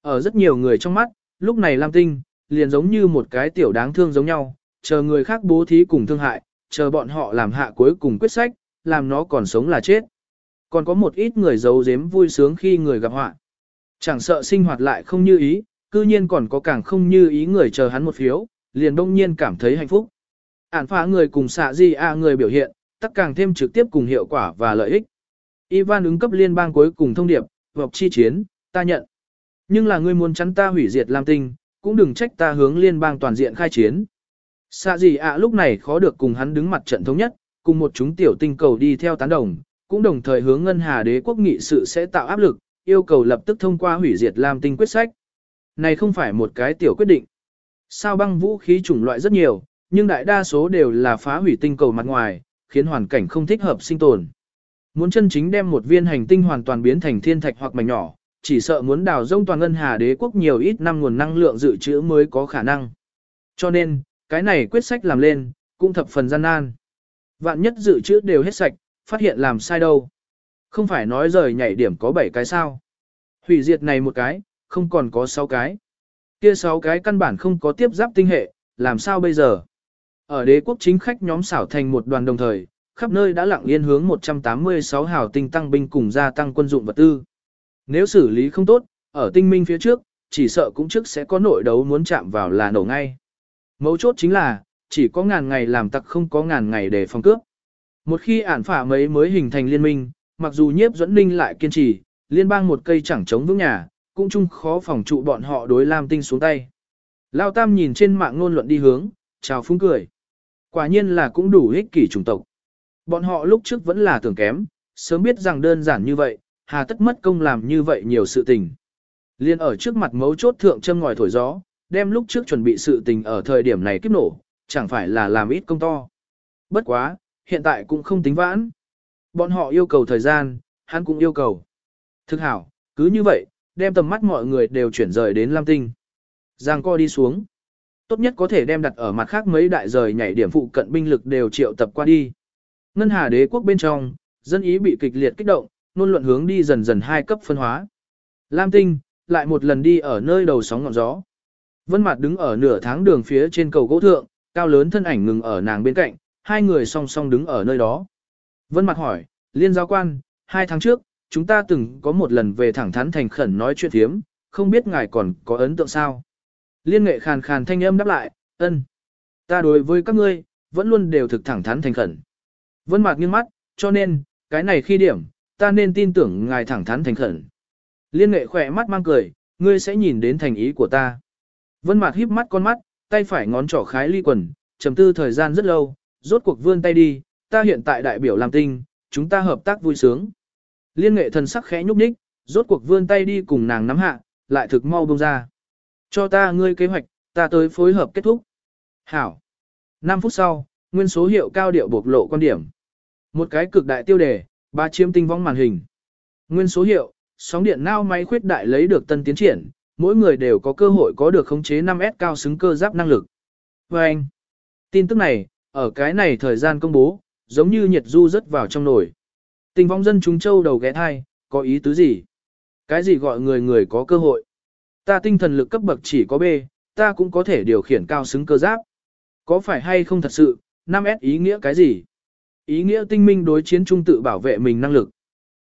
Ở rất nhiều người trong mắt, lúc này Lam Tinh, liền giống như một cái tiểu đáng thương giống nhau, chờ người khác bố thí cùng thương hại, chờ bọn họ làm hạ cuối cùng quyết sách, làm nó còn sống là chết. Còn có một ít người giấu giếm vui sướng khi người gặp họa. Chẳng sợ sinh hoạt lại không như ý, cư nhiên còn có càng không như ý người chờ hắn một phiếu, liền đông nhiên cảm thấy hạnh phúc. Ản phá người cùng xạ gì à người biểu hiện, tất càng thêm trực tiếp cùng hiệu quả và lợi ích. Ivan ứng cấp liên bang cuối cùng thông điệp, vọc chi chiến, ta nhận. Nhưng là ngươi muốn chắn ta hủy diệt Lam Tinh, cũng đừng trách ta hướng liên bang toàn diện khai chiến. Xạ gì ạ lúc này khó được cùng hắn đứng mặt trận thống nhất, cùng một chúng tiểu tinh cầu đi theo tán đồng, cũng đồng thời hướng ngân hà đế quốc nghị sự sẽ tạo áp lực, yêu cầu lập tức thông qua hủy diệt Lam Tinh quyết sách. Này không phải một cái tiểu quyết định. Sao băng vũ khí chủng loại rất nhiều, nhưng đại đa số đều là phá hủy tinh cầu mặt ngoài, khiến hoàn cảnh không thích hợp sinh tồn. Muốn chân chính đem một viên hành tinh hoàn toàn biến thành thiên thạch hoặc mảnh nhỏ, chỉ sợ muốn đào rông toàn ngân hà đế quốc nhiều ít năm nguồn năng lượng dự trữ mới có khả năng. Cho nên, cái này quyết sách làm lên, cũng thập phần gian nan. Vạn nhất dự trữ đều hết sạch, phát hiện làm sai đâu. Không phải nói rời nhảy điểm có 7 cái sao. Hủy diệt này một cái, không còn có 6 cái. Kia 6 cái căn bản không có tiếp giáp tinh hệ, làm sao bây giờ? Ở đế quốc chính khách nhóm xảo thành một đoàn đồng thời, khắp nơi đã lặng yên hướng 186 hào tinh tăng binh cùng gia tăng quân dụng vật tư. Nếu xử lý không tốt, ở tinh minh phía trước, chỉ sợ cũng trước sẽ có nội đấu muốn chạm vào là nổ ngay. Mấu chốt chính là, chỉ có ngàn ngày làm tặc không có ngàn ngày để phòng cướp. Một khi ản phả mấy mới hình thành liên minh, mặc dù nhiếp dẫn ninh lại kiên trì, liên bang một cây chẳng chống vững nhà, cũng chung khó phòng trụ bọn họ đối Lam Tinh xuống tay. Lao Tam nhìn trên mạng ngôn luận đi hướng, chào phúng cười. Quả nhiên là cũng đủ ích kỷ chủng tộc. Bọn họ lúc trước vẫn là tưởng kém, sớm biết rằng đơn giản như vậy, hà tất mất công làm như vậy nhiều sự tình. Liên ở trước mặt mấu chốt thượng châm ngòi thổi gió, đem lúc trước chuẩn bị sự tình ở thời điểm này kiếp nổ, chẳng phải là làm ít công to. Bất quá, hiện tại cũng không tính vãn. Bọn họ yêu cầu thời gian, hắn cũng yêu cầu. Thực hảo, cứ như vậy, đem tầm mắt mọi người đều chuyển rời đến Lam Tinh. Giang co đi xuống. Tốt nhất có thể đem đặt ở mặt khác mấy đại rời nhảy điểm phụ cận binh lực đều triệu tập qua đi. Ngân Hà đế quốc bên trong, dân ý bị kịch liệt kích động, Luôn luận hướng đi dần dần hai cấp phân hóa. Lam Tinh, lại một lần đi ở nơi đầu sóng ngọn gió. Vân Mạt đứng ở nửa tháng đường phía trên cầu gỗ thượng, cao lớn thân ảnh ngừng ở nàng bên cạnh, hai người song song đứng ở nơi đó. Vân Mạt hỏi, "Liên giáo quan, hai tháng trước, chúng ta từng có một lần về thẳng thắn thành khẩn nói chuyện thiếm, không biết ngài còn có ấn tượng sao?" Liên nghệ khàn khàn thanh âm đáp lại, "Ân. Ta đối với các ngươi, vẫn luôn đều thực thẳng thắn thành khẩn." Vân Mạc nghiêng mắt, cho nên, cái này khi điểm, ta nên tin tưởng ngài thẳng thắn thành khẩn. Liên nghệ khỏe mắt mang cười, ngươi sẽ nhìn đến thành ý của ta. Vân Mạc híp mắt con mắt, tay phải ngón trỏ khái ly quần, trầm tư thời gian rất lâu, rốt cuộc vươn tay đi, ta hiện tại đại biểu làm tinh, chúng ta hợp tác vui sướng. Liên nghệ thần sắc khẽ nhúc nhích, rốt cuộc vươn tay đi cùng nàng nắm hạ, lại thực mau bông ra. Cho ta ngươi kế hoạch, ta tới phối hợp kết thúc. Hảo. 5 phút sau, nguyên số hiệu cao điệu bộc lộ quan điểm. Một cái cực đại tiêu đề, ba chiếm tinh vong màn hình. Nguyên số hiệu, sóng điện nao máy khuyết đại lấy được tân tiến triển, mỗi người đều có cơ hội có được khống chế 5S cao xứng cơ giáp năng lực. Và anh, tin tức này, ở cái này thời gian công bố, giống như nhiệt du rất vào trong nồi. Tình vong dân chúng châu đầu ghé thai, có ý tứ gì? Cái gì gọi người người có cơ hội? Ta tinh thần lực cấp bậc chỉ có B, ta cũng có thể điều khiển cao xứng cơ giáp. Có phải hay không thật sự, 5S ý nghĩa cái gì? Ý nghĩa tinh minh đối chiến trung tự bảo vệ mình năng lực.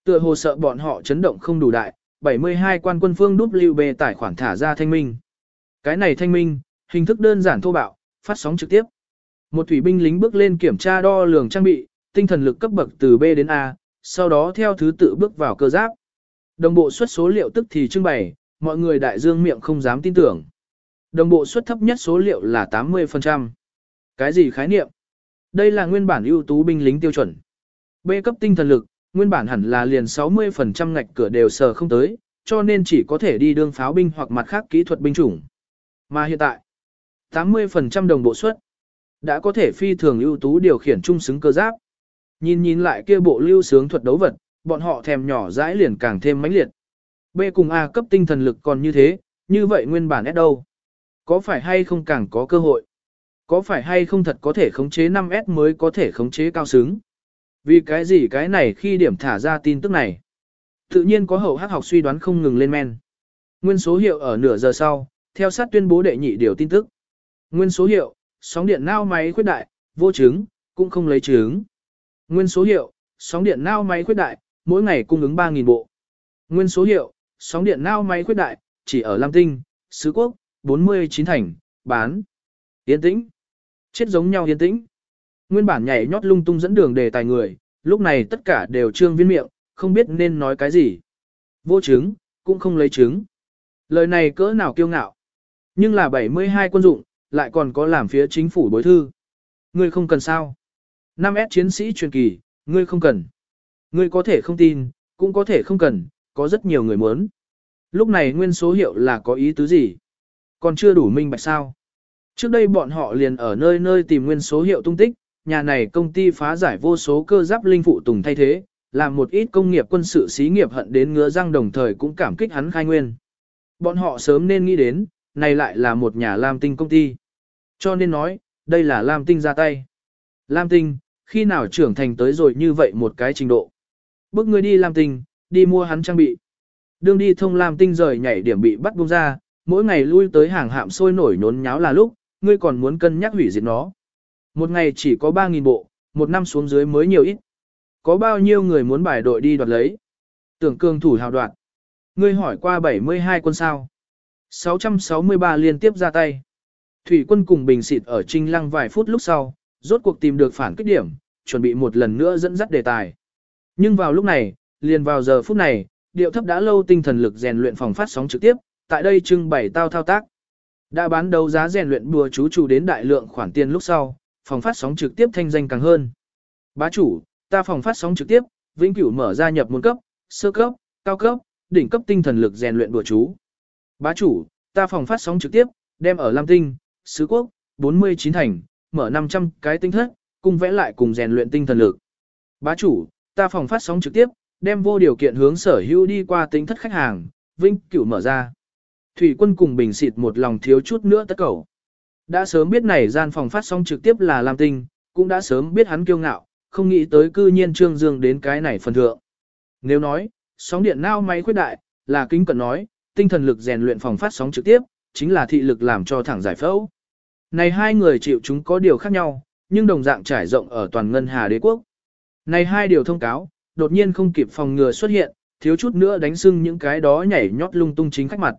Tựa hồ sợ bọn họ chấn động không đủ đại, 72 quan quân phương WB tài khoản thả ra thanh minh. Cái này thanh minh, hình thức đơn giản thô bạo, phát sóng trực tiếp. Một thủy binh lính bước lên kiểm tra đo lường trang bị, tinh thần lực cấp bậc từ B đến A, sau đó theo thứ tự bước vào cơ giáp. Đồng bộ xuất số liệu tức thì trưng bày, mọi người đại dương miệng không dám tin tưởng. Đồng bộ suất thấp nhất số liệu là 80%. Cái gì khái niệm? Đây là nguyên bản ưu tú binh lính tiêu chuẩn. B cấp tinh thần lực, nguyên bản hẳn là liền 60% ngạch cửa đều sờ không tới, cho nên chỉ có thể đi đương pháo binh hoặc mặt khác kỹ thuật binh chủng. Mà hiện tại, 80% đồng bộ suất đã có thể phi thường ưu tú điều khiển trung xứng cơ giáp. Nhìn nhìn lại kia bộ lưu sướng thuật đấu vật, bọn họ thèm nhỏ dãi liền càng thêm mãnh liệt. B cùng A cấp tinh thần lực còn như thế, như vậy nguyên bản S đâu? Có phải hay không càng có cơ hội? Có phải hay không thật có thể khống chế 5S mới có thể khống chế cao xứng? Vì cái gì cái này khi điểm thả ra tin tức này? Tự nhiên có hậu hắc học suy đoán không ngừng lên men. Nguyên số hiệu ở nửa giờ sau, theo sát tuyên bố đệ nhị điều tin tức. Nguyên số hiệu, sóng điện nao máy khuyết đại, vô chứng, cũng không lấy chứng. Nguyên số hiệu, sóng điện nao máy khuyết đại, mỗi ngày cung ứng 3.000 bộ. Nguyên số hiệu, sóng điện nao máy khuyết đại, chỉ ở Lam Tinh, Sứ Quốc, 49 thành, bán. Yên tĩnh. Chết giống nhau yên tĩnh. Nguyên bản nhảy nhót lung tung dẫn đường đề tài người, lúc này tất cả đều trương viên miệng, không biết nên nói cái gì. Vô chứng, cũng không lấy chứng. Lời này cỡ nào kiêu ngạo. Nhưng là 72 quân dụng, lại còn có làm phía chính phủ bối thư. Ngươi không cần sao. 5S chiến sĩ truyền kỳ, ngươi không cần. Ngươi có thể không tin, cũng có thể không cần, có rất nhiều người muốn. Lúc này nguyên số hiệu là có ý tứ gì? Còn chưa đủ minh bạch sao? Trước đây bọn họ liền ở nơi nơi tìm nguyên số hiệu tung tích, nhà này công ty phá giải vô số cơ giáp linh phụ tùng thay thế, làm một ít công nghiệp quân sự xí nghiệp hận đến ngứa răng đồng thời cũng cảm kích hắn khai nguyên. Bọn họ sớm nên nghĩ đến, này lại là một nhà Lam Tinh công ty. Cho nên nói, đây là Lam Tinh ra tay. Lam Tinh, khi nào trưởng thành tới rồi như vậy một cái trình độ. Bước người đi Lam Tinh, đi mua hắn trang bị. Đương đi thông Lam Tinh rời nhảy điểm bị bắt buông ra, mỗi ngày lui tới hàng hạm sôi nổi nhốn nháo là lúc, ngươi còn muốn cân nhắc hủy diệt nó. Một ngày chỉ có 3.000 bộ, một năm xuống dưới mới nhiều ít. Có bao nhiêu người muốn bài đội đi đoạt lấy? Tưởng cường thủ hào đoạt. Ngươi hỏi qua 72 quân sao. 663 liên tiếp ra tay. Thủy quân cùng bình xịt ở trinh lăng vài phút lúc sau, rốt cuộc tìm được phản kích điểm, chuẩn bị một lần nữa dẫn dắt đề tài. Nhưng vào lúc này, liền vào giờ phút này, điệu thấp đã lâu tinh thần lực rèn luyện phòng phát sóng trực tiếp, tại đây trưng bày tao thao tác. Đã bán đấu giá rèn luyện bùa chú chủ đến đại lượng khoản tiền lúc sau, phòng phát sóng trực tiếp thanh danh càng hơn. Bá chủ, ta phòng phát sóng trực tiếp, vĩnh cửu mở ra nhập môn cấp, sơ cấp, cao cấp, đỉnh cấp tinh thần lực rèn luyện bùa chú. Bá chủ, ta phòng phát sóng trực tiếp, đem ở Lam Tinh, Sứ Quốc, 49 thành, mở 500 cái tinh thất, cùng vẽ lại cùng rèn luyện tinh thần lực. Bá chủ, ta phòng phát sóng trực tiếp, đem vô điều kiện hướng sở hữu đi qua tinh thất khách hàng, vĩnh cửu mở ra. Thủy quân cùng bình xịt một lòng thiếu chút nữa tất cầu. Đã sớm biết này gian phòng phát sóng trực tiếp là Lam Tinh, cũng đã sớm biết hắn kiêu ngạo, không nghĩ tới cư nhiên Trương Dương đến cái này phần thượng. Nếu nói, sóng điện nao máy khuyết đại, là kính cận nói, tinh thần lực rèn luyện phòng phát sóng trực tiếp, chính là thị lực làm cho thẳng giải phẫu. Này hai người chịu chúng có điều khác nhau, nhưng đồng dạng trải rộng ở toàn ngân hà đế quốc. Này hai điều thông cáo, đột nhiên không kịp phòng ngừa xuất hiện, thiếu chút nữa đánh sưng những cái đó nhảy nhót lung tung chính khách mặt.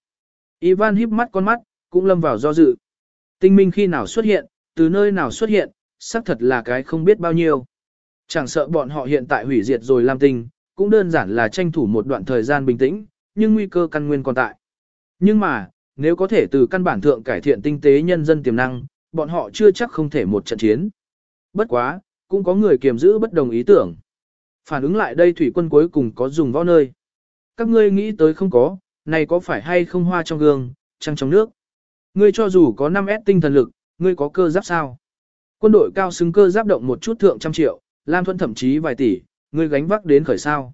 Ivan híp mắt con mắt, cũng lâm vào do dự. Tinh minh khi nào xuất hiện, từ nơi nào xuất hiện, xác thật là cái không biết bao nhiêu. Chẳng sợ bọn họ hiện tại hủy diệt rồi làm tinh, cũng đơn giản là tranh thủ một đoạn thời gian bình tĩnh, nhưng nguy cơ căn nguyên còn tại. Nhưng mà, nếu có thể từ căn bản thượng cải thiện tinh tế nhân dân tiềm năng, bọn họ chưa chắc không thể một trận chiến. Bất quá, cũng có người kiềm giữ bất đồng ý tưởng. Phản ứng lại đây thủy quân cuối cùng có dùng võ nơi. Các ngươi nghĩ tới không có, này có phải hay không hoa trong gương, trăng trong nước. Ngươi cho dù có 5S tinh thần lực, ngươi có cơ giáp sao? Quân đội cao xứng cơ giáp động một chút thượng trăm triệu, Lam Thuận thậm chí vài tỷ, ngươi gánh vác đến khởi sao.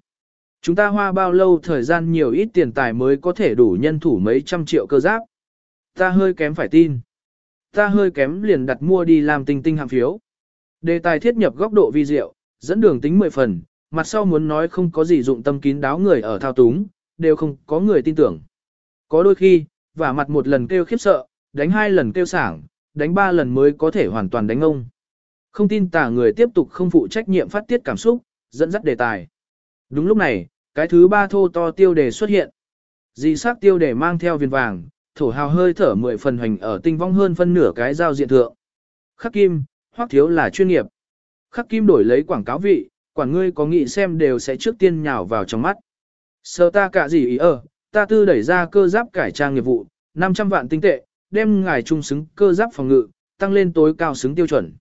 Chúng ta hoa bao lâu thời gian nhiều ít tiền tài mới có thể đủ nhân thủ mấy trăm triệu cơ giáp. Ta hơi kém phải tin. Ta hơi kém liền đặt mua đi làm tinh tinh hạng phiếu. Đề tài thiết nhập góc độ vi diệu, dẫn đường tính 10 phần, mặt sau muốn nói không có gì dụng tâm kín đáo người ở thao túng, đều không có người tin tưởng. Có đôi khi, vả mặt một lần kêu khiếp sợ, đánh hai lần kêu sảng, đánh ba lần mới có thể hoàn toàn đánh ông. Không tin tả người tiếp tục không phụ trách nhiệm phát tiết cảm xúc, dẫn dắt đề tài. Đúng lúc này, cái thứ ba thô to tiêu đề xuất hiện. di sắc tiêu đề mang theo viên vàng, thổ hào hơi thở mười phần hành ở tinh vong hơn phân nửa cái giao diện thượng. Khắc kim, hoắc thiếu là chuyên nghiệp. Khắc kim đổi lấy quảng cáo vị, quản ngươi có nghĩ xem đều sẽ trước tiên nhào vào trong mắt. Sơ ta cả gì ý ở, ta tư đẩy ra cơ giáp cải trang nghiệp vụ, 500 vạn tinh tệ, đem ngài trung xứng cơ giáp phòng ngự, tăng lên tối cao xứng tiêu chuẩn.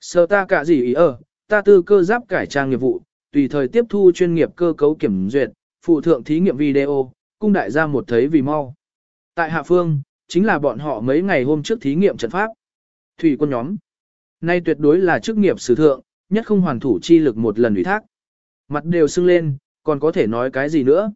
Sơ ta cả gì ý ở, ta tư cơ giáp cải trang nghiệp vụ, tùy thời tiếp thu chuyên nghiệp cơ cấu kiểm duyệt, phụ thượng thí nghiệm video, cung đại gia một thấy vì mau. Tại hạ phương, chính là bọn họ mấy ngày hôm trước thí nghiệm trận pháp. Thủy quân nhóm. Nay tuyệt đối là chức nghiệp sử thượng, nhất không hoàn thủ chi lực một lần ủy thác. Mặt đều sưng lên, còn có thể nói cái gì nữa.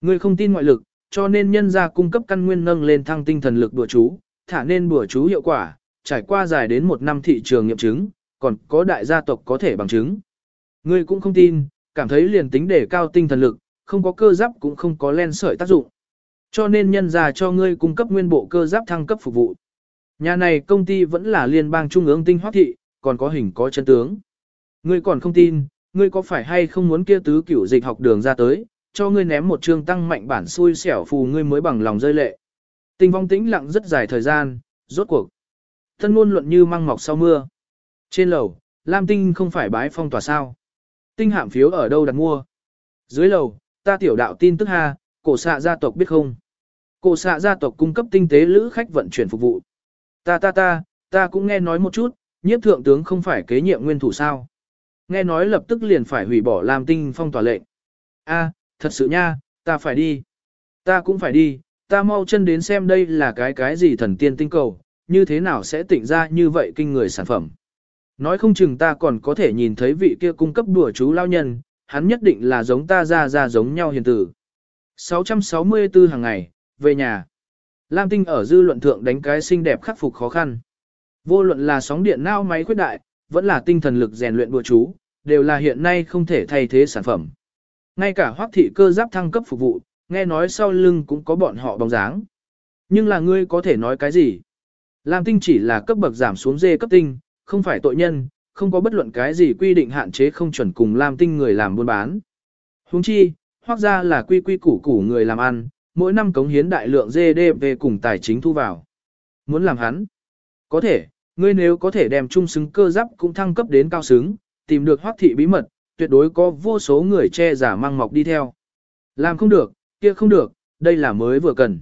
Ngươi không tin ngoại lực, cho nên nhân ra cung cấp căn nguyên nâng lên thăng tinh thần lực bùa chú, thả nên bùa chú hiệu quả, trải qua dài đến một năm thị trường nghiệm chứng, còn có đại gia tộc có thể bằng chứng. Ngươi cũng không tin, cảm thấy liền tính để cao tinh thần lực, không có cơ giáp cũng không có len sợi tác dụng. Cho nên nhân ra cho ngươi cung cấp nguyên bộ cơ giáp thăng cấp phục vụ. Nhà này công ty vẫn là liên bang trung ương tinh hoác thị, còn có hình có chân tướng. Ngươi còn không tin, ngươi có phải hay không muốn kia tứ cửu dịch học đường ra tới, cho ngươi ném một chương tăng mạnh bản xui xẻo phù ngươi mới bằng lòng rơi lệ. Tinh vong tĩnh lặng rất dài thời gian, rốt cuộc. Thân ngôn luận như măng mọc sau mưa. Trên lầu, Lam Tinh không phải bái phong tỏa sao. Tinh hạm phiếu ở đâu đặt mua? Dưới lầu, ta tiểu đạo tin tức ha, cổ xạ gia tộc biết không? Cổ xạ gia tộc cung cấp tinh tế lữ khách vận chuyển phục vụ. Ta ta ta, ta cũng nghe nói một chút, nhiếp thượng tướng không phải kế nhiệm nguyên thủ sao. Nghe nói lập tức liền phải hủy bỏ làm tinh phong tỏa lệnh. A, thật sự nha, ta phải đi. Ta cũng phải đi, ta mau chân đến xem đây là cái cái gì thần tiên tinh cầu, như thế nào sẽ tỉnh ra như vậy kinh người sản phẩm. Nói không chừng ta còn có thể nhìn thấy vị kia cung cấp đùa chú lao nhân, hắn nhất định là giống ta ra ra giống nhau hiền tử. 664 hàng ngày, về nhà. Lam Tinh ở dư luận thượng đánh cái xinh đẹp khắc phục khó khăn. Vô luận là sóng điện nao máy khuyết đại, vẫn là tinh thần lực rèn luyện bùa chú, đều là hiện nay không thể thay thế sản phẩm. Ngay cả hoác thị cơ giáp thăng cấp phục vụ, nghe nói sau lưng cũng có bọn họ bóng dáng. Nhưng là ngươi có thể nói cái gì? Lam tinh chỉ là cấp bậc giảm xuống dê cấp tinh, không phải tội nhân, không có bất luận cái gì quy định hạn chế không chuẩn cùng Lam tinh người làm buôn bán. Huống chi, hoác ra là quy quy củ củ người làm ăn, mỗi năm cống hiến đại lượng GDP cùng tài chính thu vào. Muốn làm hắn? Có thể, ngươi nếu có thể đem trung xứng cơ giáp cũng thăng cấp đến cao xứng, tìm được hoác thị bí mật, tuyệt đối có vô số người che giả mang mọc đi theo. Làm không được, kia không được, đây là mới vừa cần.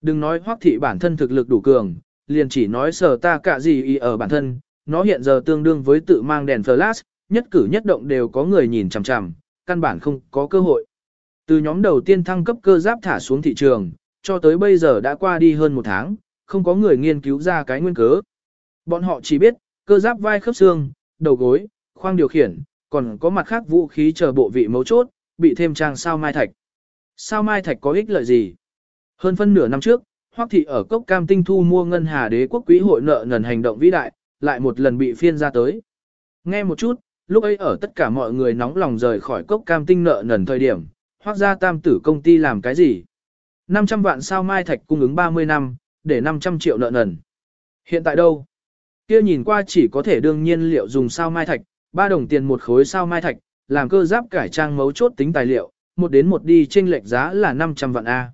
Đừng nói hoác thị bản thân thực lực đủ cường, liền chỉ nói sở ta cả gì y ở bản thân, nó hiện giờ tương đương với tự mang đèn flash, nhất cử nhất động đều có người nhìn chằm chằm, căn bản không có cơ hội. Từ nhóm đầu tiên thăng cấp cơ giáp thả xuống thị trường, cho tới bây giờ đã qua đi hơn một tháng, không có người nghiên cứu ra cái nguyên cớ. Bọn họ chỉ biết, cơ giáp vai khớp xương, đầu gối, khoang điều khiển, còn có mặt khác vũ khí chờ bộ vị mấu chốt, bị thêm trang sao mai thạch. Sao mai thạch có ích lợi gì? Hơn phân nửa năm trước, Hoắc thị ở cốc cam tinh thu mua ngân hà đế quốc quỹ hội nợ nần hành động vĩ đại, lại một lần bị phiên ra tới. Nghe một chút, lúc ấy ở tất cả mọi người nóng lòng rời khỏi cốc cam tinh nợ nần thời điểm, Hoắc gia tam tử công ty làm cái gì? 500 vạn sao mai thạch cung ứng 30 năm, để 500 triệu nợ nần. Hiện tại đâu? Kia nhìn qua chỉ có thể đương nhiên liệu dùng sao mai thạch, 3 đồng tiền một khối sao mai thạch, làm cơ giáp cải trang mấu chốt tính tài liệu, một đến một đi trên lệch giá là 500 vạn A.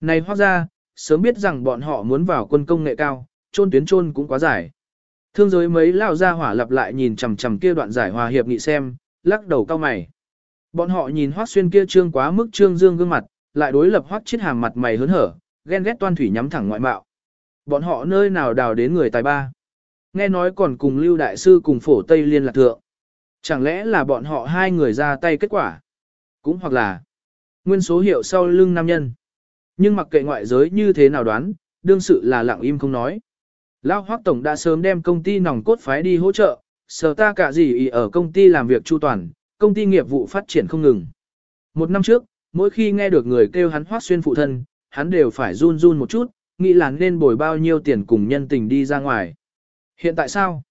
Này hóa ra, sớm biết rằng bọn họ muốn vào quân công nghệ cao, trôn tuyến trôn cũng quá dài. Thương giới mấy lao ra hỏa lặp lại nhìn chằm chằm kia đoạn giải hòa hiệp nghị xem, lắc đầu cao mày. Bọn họ nhìn Hoắc Xuyên kia trương quá mức trương dương gương mặt, lại đối lập Hoắc chết Hàm mặt mày hớn hở, ghen ghét toan thủy nhắm thẳng ngoại mạo. Bọn họ nơi nào đào đến người tài ba? Nghe nói còn cùng Lưu đại sư cùng phổ Tây liên lạc thượng. Chẳng lẽ là bọn họ hai người ra tay kết quả? Cũng hoặc là nguyên số hiệu sau lưng nam nhân. Nhưng mặc kệ ngoại giới như thế nào đoán, đương sự là lặng im không nói. Lão Hoắc Tổng đã sớm đem công ty nòng cốt phái đi hỗ trợ, sở ta cả gì ý ở công ty làm việc chu toàn, công ty nghiệp vụ phát triển không ngừng. Một năm trước, mỗi khi nghe được người kêu hắn Hoắc Xuyên phụ thân, hắn đều phải run run một chút, nghĩ là nên bồi bao nhiêu tiền cùng nhân tình đi ra ngoài. Hiện tại sao?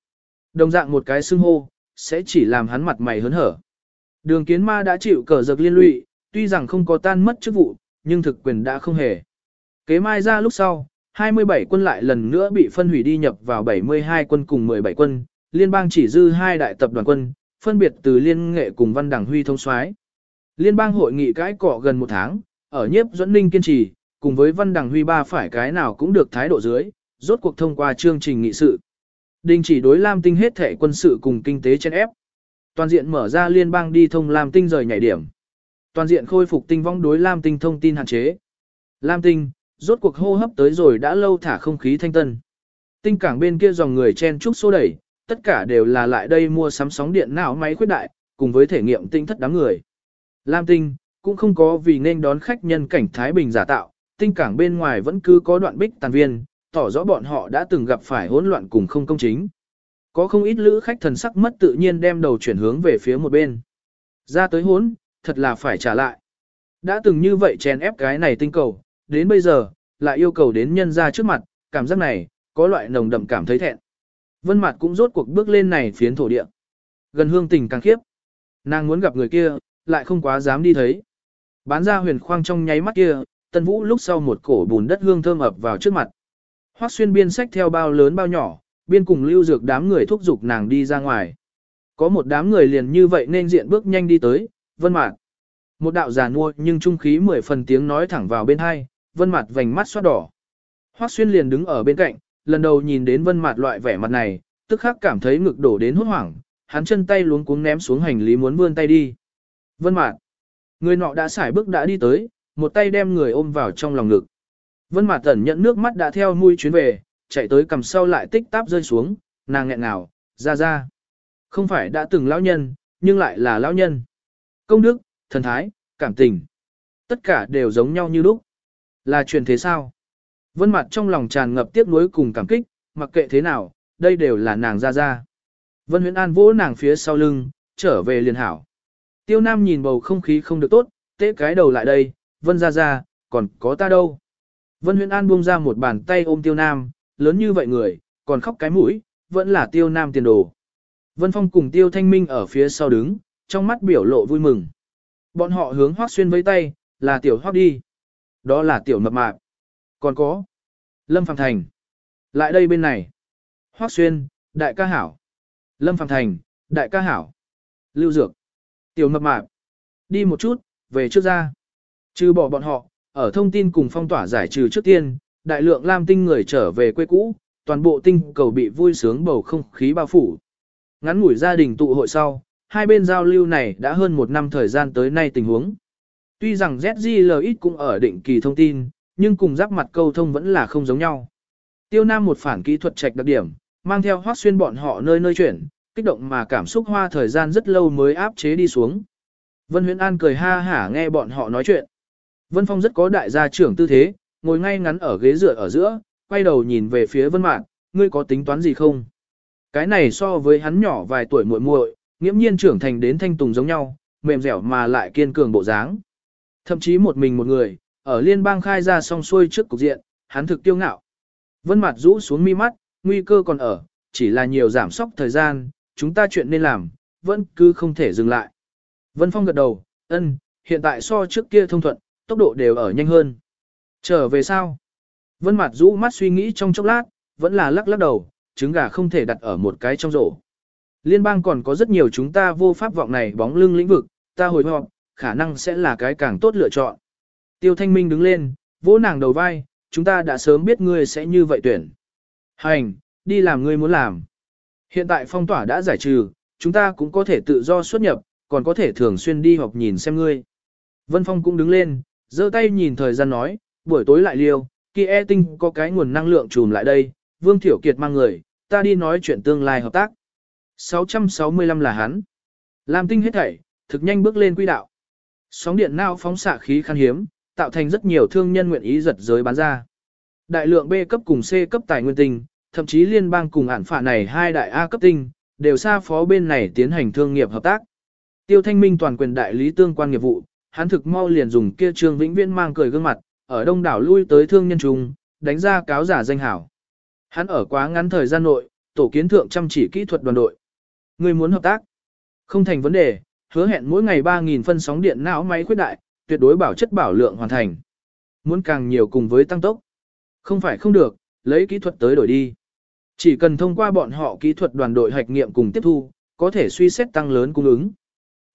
Đồng dạng một cái xưng hô, sẽ chỉ làm hắn mặt mày hớn hở. Đường kiến ma đã chịu cờ giật liên lụy, tuy rằng không có tan mất chức vụ, nhưng thực quyền đã không hề. Kế mai ra lúc sau, 27 quân lại lần nữa bị phân hủy đi nhập vào 72 quân cùng 17 quân, liên bang chỉ dư hai đại tập đoàn quân, phân biệt từ liên nghệ cùng văn đảng huy thông soái. Liên bang hội nghị cãi cọ gần một tháng, ở nhiếp dẫn ninh kiên trì, cùng với văn đảng huy ba phải cái nào cũng được thái độ dưới, rốt cuộc thông qua chương trình nghị sự. Đình chỉ đối Lam Tinh hết thể quân sự cùng kinh tế trên ép. Toàn diện mở ra liên bang đi thông Lam Tinh rời nhảy điểm. Toàn diện khôi phục tinh vong đối Lam Tinh thông tin hạn chế. Lam Tinh, rốt cuộc hô hấp tới rồi đã lâu thả không khí thanh tân. Tinh cảng bên kia dòng người chen trúc xô đẩy, tất cả đều là lại đây mua sắm sóng điện não máy khuyết đại, cùng với thể nghiệm tinh thất đám người. Lam Tinh, cũng không có vì nên đón khách nhân cảnh Thái Bình giả tạo, tinh cảng bên ngoài vẫn cứ có đoạn bích tàn viên, tỏ rõ bọn họ đã từng gặp phải hỗn loạn cùng không công chính. Có không ít lữ khách thần sắc mất tự nhiên đem đầu chuyển hướng về phía một bên. Ra tới hỗn, thật là phải trả lại. Đã từng như vậy chèn ép cái này tinh cầu, đến bây giờ, lại yêu cầu đến nhân ra trước mặt, cảm giác này, có loại nồng đậm cảm thấy thẹn. Vân Mạt cũng rốt cuộc bước lên này phiến thổ địa. Gần hương tình càng khiếp. Nàng muốn gặp người kia, lại không quá dám đi thấy. Bán ra huyền khoang trong nháy mắt kia, Tân Vũ lúc sau một cổ bùn đất hương thơm ập vào trước mặt. Hoắc xuyên biên sách theo bao lớn bao nhỏ, biên cùng lưu dược đám người thúc giục nàng đi ra ngoài. Có một đám người liền như vậy nên diện bước nhanh đi tới, vân mạc, Một đạo giả nuôi nhưng trung khí mười phần tiếng nói thẳng vào bên hai, vân mạc vành mắt xoát đỏ. Hoắc xuyên liền đứng ở bên cạnh, lần đầu nhìn đến vân mạc loại vẻ mặt này, tức khắc cảm thấy ngực đổ đến hốt hoảng, hắn chân tay luống cuống ném xuống hành lý muốn vươn tay đi. Vân mạc, Người nọ đã xài bước đã đi tới, một tay đem người ôm vào trong lòng ngực. Vân Mạt Tẩn nhận nước mắt đã theo mũi chuyến về, chạy tới cầm sau lại tích táp rơi xuống, nàng nghẹn nào, ra ra. Không phải đã từng lão nhân, nhưng lại là lão nhân. Công đức, thần thái, cảm tình. Tất cả đều giống nhau như lúc. Là truyền thế sao? Vân Mạt trong lòng tràn ngập tiếc nuối cùng cảm kích, mặc kệ thế nào, đây đều là nàng ra ra. Vân Huyễn An vỗ nàng phía sau lưng, trở về liền hảo. Tiêu Nam nhìn bầu không khí không được tốt, tế cái đầu lại đây, Vân ra ra, còn có ta đâu. Vân Huyễn An buông ra một bàn tay ôm Tiêu Nam, lớn như vậy người, còn khóc cái mũi, vẫn là Tiêu Nam tiền đồ. Vân Phong cùng Tiêu Thanh Minh ở phía sau đứng, trong mắt biểu lộ vui mừng. Bọn họ hướng Hoắc Xuyên với tay, là tiểu Hoắc đi. Đó là tiểu mập mạp. Còn có Lâm Phàm Thành. Lại đây bên này. Hoắc Xuyên, đại ca hảo. Lâm Phàm Thành, đại ca hảo. Lưu Dược. Tiểu mập mạp. Đi một chút, về trước ra. Trừ bỏ bọn họ, ở thông tin cùng phong tỏa giải trừ trước tiên, đại lượng lam tinh người trở về quê cũ, toàn bộ tinh cầu bị vui sướng bầu không khí bao phủ. Ngắn ngủi gia đình tụ hội sau, hai bên giao lưu này đã hơn một năm thời gian tới nay tình huống. Tuy rằng ZGLX cũng ở định kỳ thông tin, nhưng cùng giáp mặt câu thông vẫn là không giống nhau. Tiêu Nam một phản kỹ thuật trạch đặc điểm, mang theo hoác xuyên bọn họ nơi nơi chuyển, kích động mà cảm xúc hoa thời gian rất lâu mới áp chế đi xuống. Vân Huyễn An cười ha hả nghe bọn họ nói chuyện. Vân Phong rất có đại gia trưởng tư thế, ngồi ngay ngắn ở ghế dựa ở giữa, quay đầu nhìn về phía Vân Mạn, ngươi có tính toán gì không? Cái này so với hắn nhỏ vài tuổi muội muội, nghiễm nhiên trưởng thành đến thanh tùng giống nhau, mềm dẻo mà lại kiên cường bộ dáng. Thậm chí một mình một người, ở liên bang khai ra song xuôi trước cục diện, hắn thực tiêu ngạo. Vân Mạt rũ xuống mi mắt, nguy cơ còn ở, chỉ là nhiều giảm sóc thời gian, chúng ta chuyện nên làm, vẫn cứ không thể dừng lại. Vân Phong gật đầu, ân, hiện tại so trước kia thông thuận, tốc độ đều ở nhanh hơn. Trở về sao? Vân Mạt rũ mắt suy nghĩ trong chốc lát, vẫn là lắc lắc đầu, trứng gà không thể đặt ở một cái trong rổ. Liên bang còn có rất nhiều chúng ta vô pháp vọng này bóng lưng lĩnh vực, ta hồi họp, khả năng sẽ là cái càng tốt lựa chọn. Tiêu Thanh Minh đứng lên, vỗ nàng đầu vai, chúng ta đã sớm biết ngươi sẽ như vậy tuyển. Hành, đi làm ngươi muốn làm. Hiện tại phong tỏa đã giải trừ, chúng ta cũng có thể tự do xuất nhập, còn có thể thường xuyên đi học nhìn xem ngươi. Vân Phong cũng đứng lên, giơ tay nhìn thời gian nói, buổi tối lại liêu, kia e tinh có cái nguồn năng lượng trùm lại đây, Vương Thiểu Kiệt mang người, ta đi nói chuyện tương lai hợp tác. 665 là hắn. Làm tinh hết thảy, thực nhanh bước lên quỹ đạo. Sóng điện nào phóng xạ khí khan hiếm, tạo thành rất nhiều thương nhân nguyện ý giật giới bán ra. Đại lượng B cấp cùng C cấp tài nguyên tinh, thậm chí liên bang cùng ản phả này hai đại A cấp tinh, đều xa phó bên này tiến hành thương nghiệp hợp tác. Tiêu Thanh Minh toàn quyền đại lý tương quan nghiệp vụ, hắn thực mau liền dùng kia trương vĩnh viễn mang cười gương mặt, ở đông đảo lui tới thương nhân trung, đánh ra cáo giả danh hảo. Hắn ở quá ngắn thời gian nội, tổ kiến thượng chăm chỉ kỹ thuật đoàn đội. Người muốn hợp tác? Không thành vấn đề, hứa hẹn mỗi ngày 3.000 phân sóng điện não máy khuyết đại, tuyệt đối bảo chất bảo lượng hoàn thành. Muốn càng nhiều cùng với tăng tốc. Không phải không được, lấy kỹ thuật tới đổi đi. Chỉ cần thông qua bọn họ kỹ thuật đoàn đội hạch nghiệm cùng tiếp thu, có thể suy xét tăng lớn cung ứng.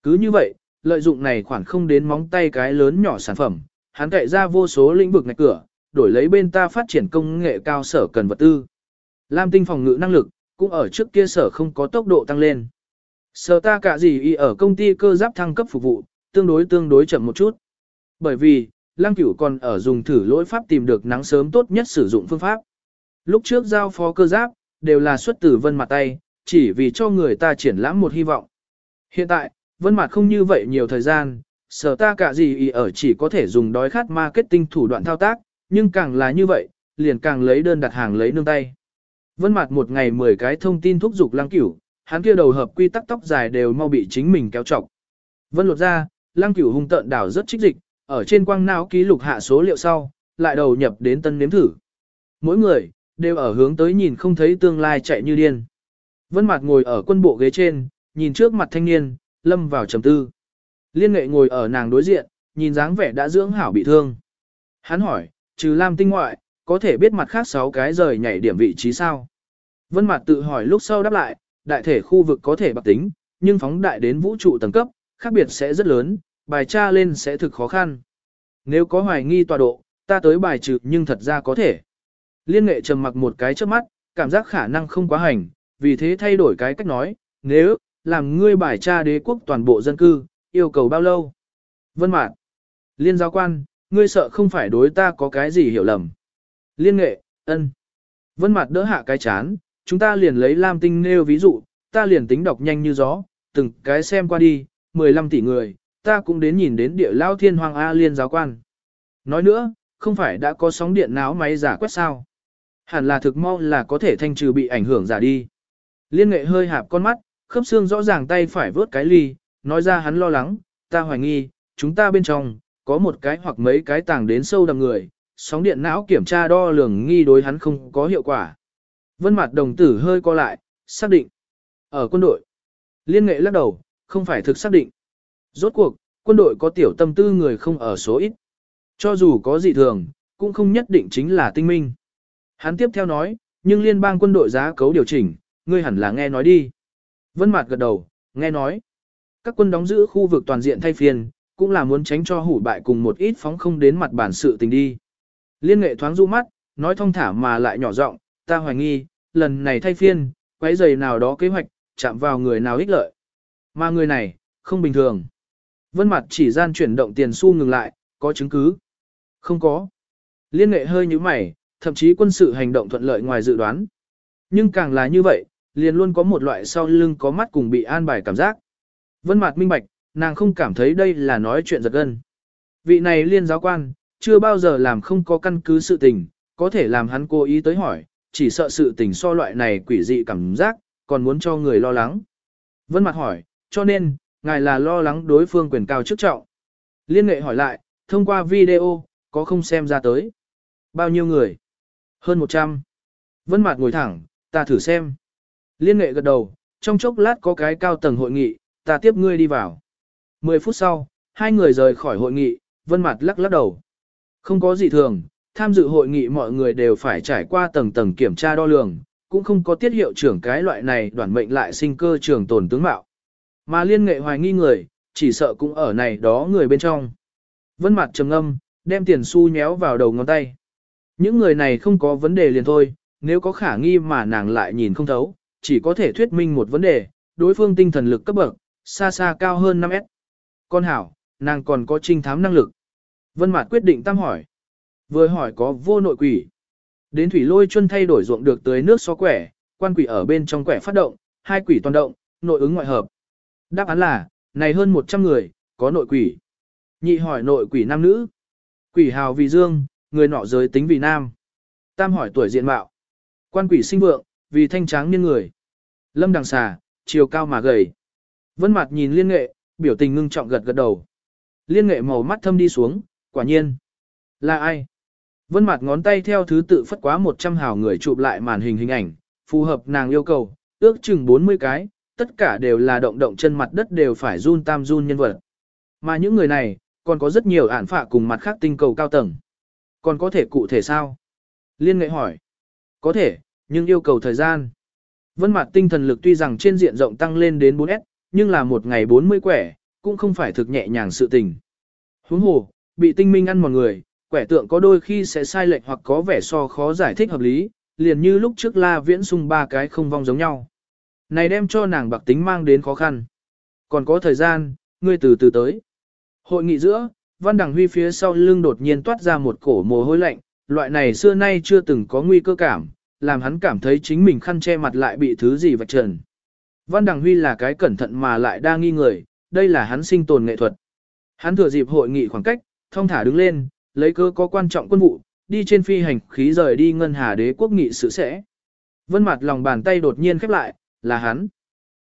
Cứ như vậy, lợi dụng này khoản không đến móng tay cái lớn nhỏ sản phẩm, hắn cậy ra vô số lĩnh vực ngạch cửa, đổi lấy bên ta phát triển công nghệ cao sở cần vật tư. Lam tinh phòng ngự năng lực, cũng ở trước kia sở không có tốc độ tăng lên. Sở ta cả gì y ở công ty cơ giáp thăng cấp phục vụ, tương đối tương đối chậm một chút. Bởi vì, Lăng Cửu còn ở dùng thử lỗi pháp tìm được nắng sớm tốt nhất sử dụng phương pháp. Lúc trước giao phó cơ giáp, đều là xuất từ vân mặt tay, chỉ vì cho người ta triển lãm một hy vọng. Hiện tại, vân mặt không như vậy nhiều thời gian, sở ta cả gì ý ở chỉ có thể dùng đói khát marketing thủ đoạn thao tác, nhưng càng là như vậy, liền càng lấy đơn đặt hàng lấy nương tay. Vân mặt một ngày 10 cái thông tin thúc giục lăng cửu, hắn kia đầu hợp quy tắc tóc dài đều mau bị chính mình kéo trọc. Vân lột ra, lăng cửu hung tợn đảo rất trích dịch, ở trên quang não ký lục hạ số liệu sau, lại đầu nhập đến tân nếm thử. Mỗi người, đều ở hướng tới nhìn không thấy tương lai chạy như điên. Vân mặt ngồi ở quân bộ ghế trên, nhìn trước mặt thanh niên, lâm vào trầm tư. Liên Nghệ ngồi ở nàng đối diện, nhìn dáng vẻ đã dưỡng hảo bị thương. Hắn hỏi, trừ Lam Tinh ngoại, có thể biết mặt khác 6 cái rời nhảy điểm vị trí sao? Vân Mạt tự hỏi lúc sau đáp lại, đại thể khu vực có thể bạc tính, nhưng phóng đại đến vũ trụ tầng cấp, khác biệt sẽ rất lớn, bài tra lên sẽ thực khó khăn. Nếu có hoài nghi tọa độ, ta tới bài trừ nhưng thật ra có thể. Liên nghệ trầm mặc một cái trước mắt, cảm giác khả năng không quá hành, vì thế thay đổi cái cách nói, nếu, làm ngươi bài tra đế quốc toàn bộ dân cư, yêu cầu bao lâu? Vân Mạn. Liên giáo quan, ngươi sợ không phải đối ta có cái gì hiểu lầm. Liên nghệ, ân. Vân Mạt đỡ hạ cái chán, chúng ta liền lấy Lam Tinh nêu ví dụ, ta liền tính đọc nhanh như gió, từng cái xem qua đi, 15 tỷ người, ta cũng đến nhìn đến địa lao thiên hoàng A liên giáo quan. Nói nữa, không phải đã có sóng điện náo máy giả quét sao? Hẳn là thực mau là có thể thanh trừ bị ảnh hưởng giả đi. Liên nghệ hơi hạp con mắt, khớp xương rõ ràng tay phải vớt cái ly, nói ra hắn lo lắng, ta hoài nghi, chúng ta bên trong, có một cái hoặc mấy cái tàng đến sâu đầm người, sóng điện não kiểm tra đo lường nghi đối hắn không có hiệu quả. Vân mặt đồng tử hơi co lại, xác định. Ở quân đội, liên nghệ lắc đầu, không phải thực xác định. Rốt cuộc, quân đội có tiểu tâm tư người không ở số ít. Cho dù có dị thường, cũng không nhất định chính là tinh minh. Hắn tiếp theo nói, nhưng liên bang quân đội giá cấu điều chỉnh, ngươi hẳn là nghe nói đi. Vân Mạt gật đầu, nghe nói. Các quân đóng giữ khu vực toàn diện thay phiên, cũng là muốn tránh cho hủ bại cùng một ít phóng không đến mặt bản sự tình đi. Liên nghệ thoáng du mắt, nói thong thả mà lại nhỏ giọng, ta hoài nghi, lần này thay phiên, quấy rầy nào đó kế hoạch, chạm vào người nào ích lợi. Mà người này, không bình thường. Vân Mạt chỉ gian chuyển động tiền xu ngừng lại, có chứng cứ. Không có. Liên nghệ hơi nhíu mày, thậm chí quân sự hành động thuận lợi ngoài dự đoán. Nhưng càng là như vậy, liền luôn có một loại sau lưng có mắt cùng bị an bài cảm giác. Vân mạt minh bạch, nàng không cảm thấy đây là nói chuyện giật gân. Vị này liên giáo quan, chưa bao giờ làm không có căn cứ sự tình, có thể làm hắn cố ý tới hỏi, chỉ sợ sự tình so loại này quỷ dị cảm giác, còn muốn cho người lo lắng. Vân mạt hỏi, cho nên, ngài là lo lắng đối phương quyền cao chức trọng. Liên nghệ hỏi lại, thông qua video, có không xem ra tới. Bao nhiêu người? Hơn 100. Vân Mạt ngồi thẳng, ta thử xem. Liên nghệ gật đầu, trong chốc lát có cái cao tầng hội nghị, ta tiếp ngươi đi vào. 10 phút sau, hai người rời khỏi hội nghị, Vân mặt lắc lắc đầu. Không có gì thường, tham dự hội nghị mọi người đều phải trải qua tầng tầng kiểm tra đo lường, cũng không có tiết hiệu trưởng cái loại này đoàn mệnh lại sinh cơ trường tồn tướng mạo. Mà liên nghệ hoài nghi người, chỉ sợ cũng ở này đó người bên trong. Vân mặt trầm âm, đem tiền xu nhéo vào đầu ngón tay. Những người này không có vấn đề liền thôi, nếu có khả nghi mà nàng lại nhìn không thấu, chỉ có thể thuyết minh một vấn đề, đối phương tinh thần lực cấp bậc, xa xa cao hơn 5S. Con hảo, nàng còn có trinh thám năng lực. Vân Mạt quyết định tam hỏi. Vừa hỏi có vô nội quỷ. Đến thủy lôi chân thay đổi ruộng được tới nước xó quẻ, quan quỷ ở bên trong quẻ phát động, hai quỷ toàn động, nội ứng ngoại hợp. Đáp án là, này hơn 100 người, có nội quỷ. Nhị hỏi nội quỷ nam nữ. Quỷ hào vì dương, người nọ giới tính vì nam. Tam hỏi tuổi diện mạo. Quan quỷ sinh vượng, vì thanh tráng niên người. Lâm đằng xà, chiều cao mà gầy. Vân mặt nhìn liên nghệ, biểu tình ngưng trọng gật gật đầu. Liên nghệ màu mắt thâm đi xuống, quả nhiên. Là ai? Vân mặt ngón tay theo thứ tự phất quá 100 hào người chụp lại màn hình hình ảnh, phù hợp nàng yêu cầu, ước chừng 40 cái, tất cả đều là động động chân mặt đất đều phải run tam run nhân vật. Mà những người này, còn có rất nhiều ản phạ cùng mặt khác tinh cầu cao tầng. Còn có thể cụ thể sao? Liên nghệ hỏi. Có thể, nhưng yêu cầu thời gian. Vân mặt tinh thần lực tuy rằng trên diện rộng tăng lên đến 4S, nhưng là một ngày 40 quẻ, cũng không phải thực nhẹ nhàng sự tình. Huống hồ, bị tinh minh ăn mòn người, quẻ tượng có đôi khi sẽ sai lệch hoặc có vẻ so khó giải thích hợp lý, liền như lúc trước la viễn sung ba cái không vong giống nhau. Này đem cho nàng bạc tính mang đến khó khăn. Còn có thời gian, ngươi từ từ tới. Hội nghị giữa, Văn Đằng Huy phía sau lưng đột nhiên toát ra một cổ mồ hôi lạnh, loại này xưa nay chưa từng có nguy cơ cảm, làm hắn cảm thấy chính mình khăn che mặt lại bị thứ gì vạch trần. Văn Đằng Huy là cái cẩn thận mà lại đa nghi người, đây là hắn sinh tồn nghệ thuật. Hắn thừa dịp hội nghị khoảng cách, thông thả đứng lên, lấy cơ có quan trọng quân vụ, đi trên phi hành khí rời đi ngân hà đế quốc nghị sự sẽ. Vân mặt lòng bàn tay đột nhiên khép lại, là hắn.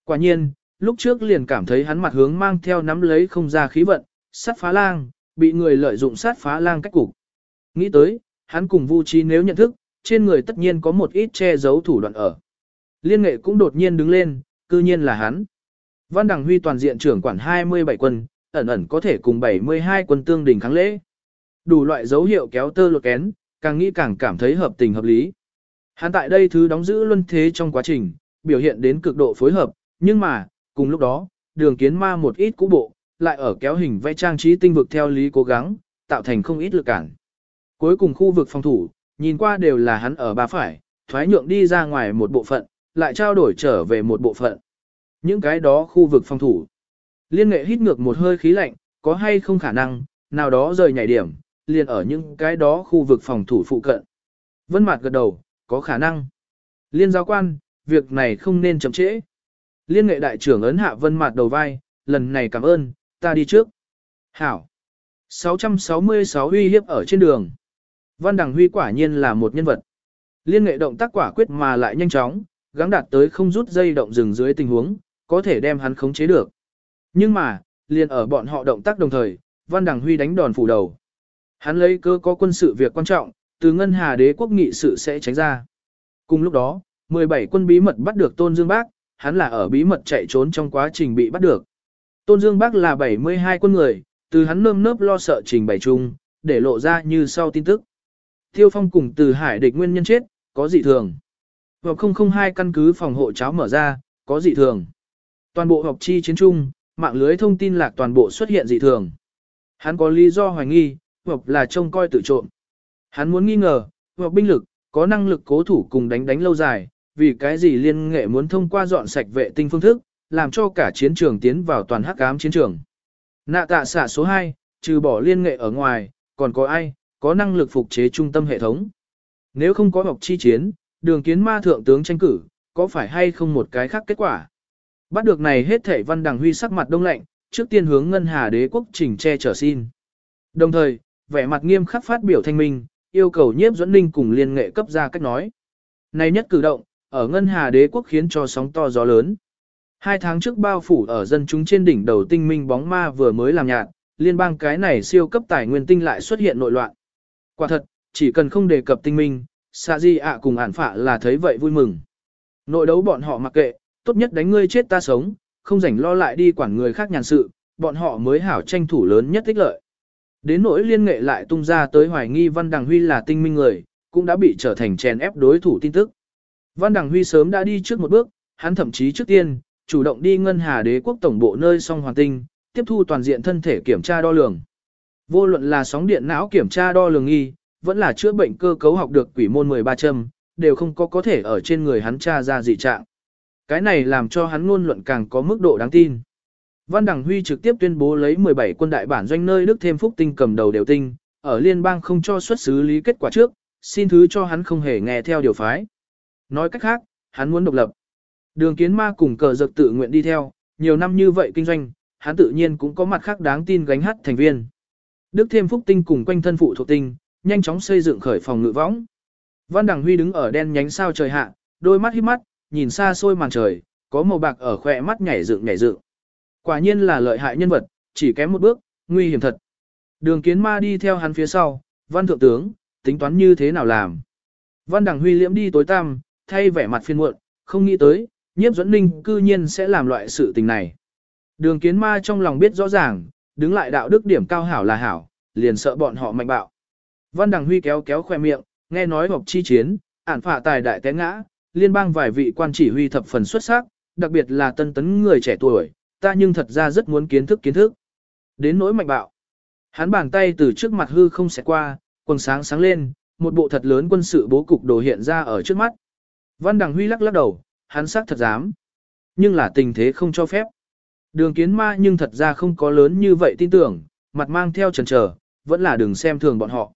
Quả nhiên, lúc trước liền cảm thấy hắn mặt hướng mang theo nắm lấy không ra khí vận, sát phá lang, bị người lợi dụng sát phá lang cách cục. Nghĩ tới, hắn cùng Vu Trí nếu nhận thức, trên người tất nhiên có một ít che giấu thủ đoạn ở. Liên nghệ cũng đột nhiên đứng lên, cư nhiên là hắn. Văn Đằng Huy toàn diện trưởng quản 27 quân, ẩn ẩn có thể cùng 72 quân tương đình kháng lễ. Đủ loại dấu hiệu kéo tơ lột kén, càng nghĩ càng cảm thấy hợp tình hợp lý. Hắn tại đây thứ đóng giữ luân thế trong quá trình, biểu hiện đến cực độ phối hợp, nhưng mà, cùng lúc đó, đường kiến ma một ít cũ bộ, lại ở kéo hình vẽ trang trí tinh vực theo lý cố gắng, tạo thành không ít lực cản. Cuối cùng khu vực phòng thủ, nhìn qua đều là hắn ở ba phải, thoái nhượng đi ra ngoài một bộ phận, lại trao đổi trở về một bộ phận. Những cái đó khu vực phòng thủ. Liên nghệ hít ngược một hơi khí lạnh, có hay không khả năng, nào đó rời nhảy điểm, liền ở những cái đó khu vực phòng thủ phụ cận. Vân Mạt gật đầu, có khả năng. Liên giáo quan, việc này không nên chậm trễ. Liên nghệ đại trưởng ấn hạ Vân Mạt đầu vai, lần này cảm ơn, ta đi trước. Hảo. 666 uy hiếp ở trên đường. Văn Đằng Huy quả nhiên là một nhân vật. Liên nghệ động tác quả quyết mà lại nhanh chóng, gắng đạt tới không rút dây động dừng dưới tình huống, có thể đem hắn khống chế được. Nhưng mà, liền ở bọn họ động tác đồng thời, Văn Đằng Huy đánh đòn phủ đầu. Hắn lấy cơ có quân sự việc quan trọng, từ ngân hà đế quốc nghị sự sẽ tránh ra. Cùng lúc đó, 17 quân bí mật bắt được Tôn Dương Bác, hắn là ở bí mật chạy trốn trong quá trình bị bắt được. Tôn Dương Bác là 72 quân người, từ hắn nơm nớp lo sợ trình bày chung, để lộ ra như sau tin tức. Tiêu Phong cùng từ hải địch nguyên nhân chết, có dị thường. Hoặc 002 căn cứ phòng hộ cháo mở ra, có dị thường. Toàn bộ học chi chiến trung, mạng lưới thông tin lạc toàn bộ xuất hiện dị thường. Hắn có lý do hoài nghi, hoặc là trông coi tự trộm. Hắn muốn nghi ngờ, hoặc binh lực, có năng lực cố thủ cùng đánh đánh lâu dài, vì cái gì liên nghệ muốn thông qua dọn sạch vệ tinh phương thức, làm cho cả chiến trường tiến vào toàn hắc ám chiến trường. Nạ tạ xạ số 2, trừ bỏ liên nghệ ở ngoài, còn có ai, có năng lực phục chế trung tâm hệ thống. Nếu không có học chi chiến, đường kiến ma thượng tướng tranh cử, có phải hay không một cái khác kết quả. Bắt được này hết thể văn đằng huy sắc mặt đông lạnh, trước tiên hướng ngân hà đế quốc trình che trở xin. Đồng thời, vẻ mặt nghiêm khắc phát biểu thanh minh, yêu cầu nhiếp dẫn ninh cùng liên nghệ cấp ra cách nói. Này nhất cử động, ở ngân hà đế quốc khiến cho sóng to gió lớn. Hai tháng trước bao phủ ở dân chúng trên đỉnh đầu tinh minh bóng ma vừa mới làm nhạt, liên bang cái này siêu cấp tài nguyên tinh lại xuất hiện nội loạn. Quả thật, chỉ cần không đề cập tinh minh, xạ Di ạ cùng ản phạ là thấy vậy vui mừng. Nội đấu bọn họ mặc kệ, tốt nhất đánh ngươi chết ta sống, không rảnh lo lại đi quản người khác nhàn sự, bọn họ mới hảo tranh thủ lớn nhất tích lợi. Đến nỗi liên nghệ lại tung ra tới hoài nghi Văn Đằng Huy là tinh minh người, cũng đã bị trở thành chèn ép đối thủ tin tức. Văn Đằng Huy sớm đã đi trước một bước, hắn thậm chí trước tiên, chủ động đi ngân hà đế quốc tổng bộ nơi song hoàn tinh, tiếp thu toàn diện thân thể kiểm tra đo lường. Vô luận là sóng điện não kiểm tra đo lường nghi, vẫn là chữa bệnh cơ cấu học được quỷ môn 13 châm, đều không có có thể ở trên người hắn tra ra dị trạng. Cái này làm cho hắn luôn luận càng có mức độ đáng tin. Văn Đằng Huy trực tiếp tuyên bố lấy 17 quân đại bản doanh nơi Đức thêm phúc tinh cầm đầu đều tinh, ở liên bang không cho xuất xứ lý kết quả trước, xin thứ cho hắn không hề nghe theo điều phái. Nói cách khác, hắn muốn độc lập. Đường kiến ma cùng cờ dược tự nguyện đi theo, nhiều năm như vậy kinh doanh, hắn tự nhiên cũng có mặt khác đáng tin gánh hát thành viên. Đức thêm phúc tinh cùng quanh thân phụ thuộc tinh, nhanh chóng xây dựng khởi phòng ngự võng. Văn Đằng Huy đứng ở đen nhánh sao trời hạ, đôi mắt híp mắt, nhìn xa xôi màn trời, có màu bạc ở khỏe mắt nhảy dựng nhảy dựng. Quả nhiên là lợi hại nhân vật, chỉ kém một bước, nguy hiểm thật. Đường kiến ma đi theo hắn phía sau, văn thượng tướng, tính toán như thế nào làm. Văn đằng huy liễm đi tối tăm, thay vẻ mặt phiền muộn, không nghĩ tới, nhiếp dẫn ninh cư nhiên sẽ làm loại sự tình này. Đường kiến ma trong lòng biết rõ ràng, đứng lại đạo đức điểm cao hảo là hảo, liền sợ bọn họ mạnh bạo. Văn đằng huy kéo kéo khoe miệng, Nghe nói họp chi chiến, ản phạ tài đại té ngã, liên bang vài vị quan chỉ huy thập phần xuất sắc, đặc biệt là tân tấn người trẻ tuổi, ta nhưng thật ra rất muốn kiến thức kiến thức. Đến nỗi mạnh bạo. Hắn bàn tay từ trước mặt hư không sẽ qua, quần sáng sáng lên, một bộ thật lớn quân sự bố cục đồ hiện ra ở trước mắt. Văn Đằng Huy lắc lắc đầu, hắn xác thật dám. Nhưng là tình thế không cho phép. Đường kiến ma nhưng thật ra không có lớn như vậy tin tưởng, mặt mang theo trần trở, vẫn là đừng xem thường bọn họ.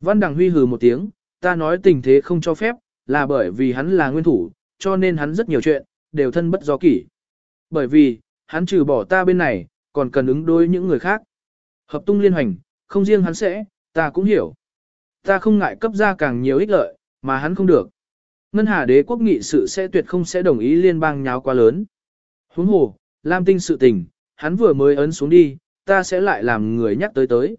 Văn Đằng Huy hừ một tiếng, ta nói tình thế không cho phép, là bởi vì hắn là nguyên thủ, cho nên hắn rất nhiều chuyện, đều thân bất do kỷ. Bởi vì, hắn trừ bỏ ta bên này, còn cần ứng đối những người khác. Hợp tung liên hành, không riêng hắn sẽ, ta cũng hiểu. Ta không ngại cấp ra càng nhiều ích lợi, mà hắn không được. Ngân Hà đế quốc nghị sự sẽ tuyệt không sẽ đồng ý liên bang nháo quá lớn. Huống hồ, Lam Tinh sự tình, hắn vừa mới ấn xuống đi, ta sẽ lại làm người nhắc tới tới.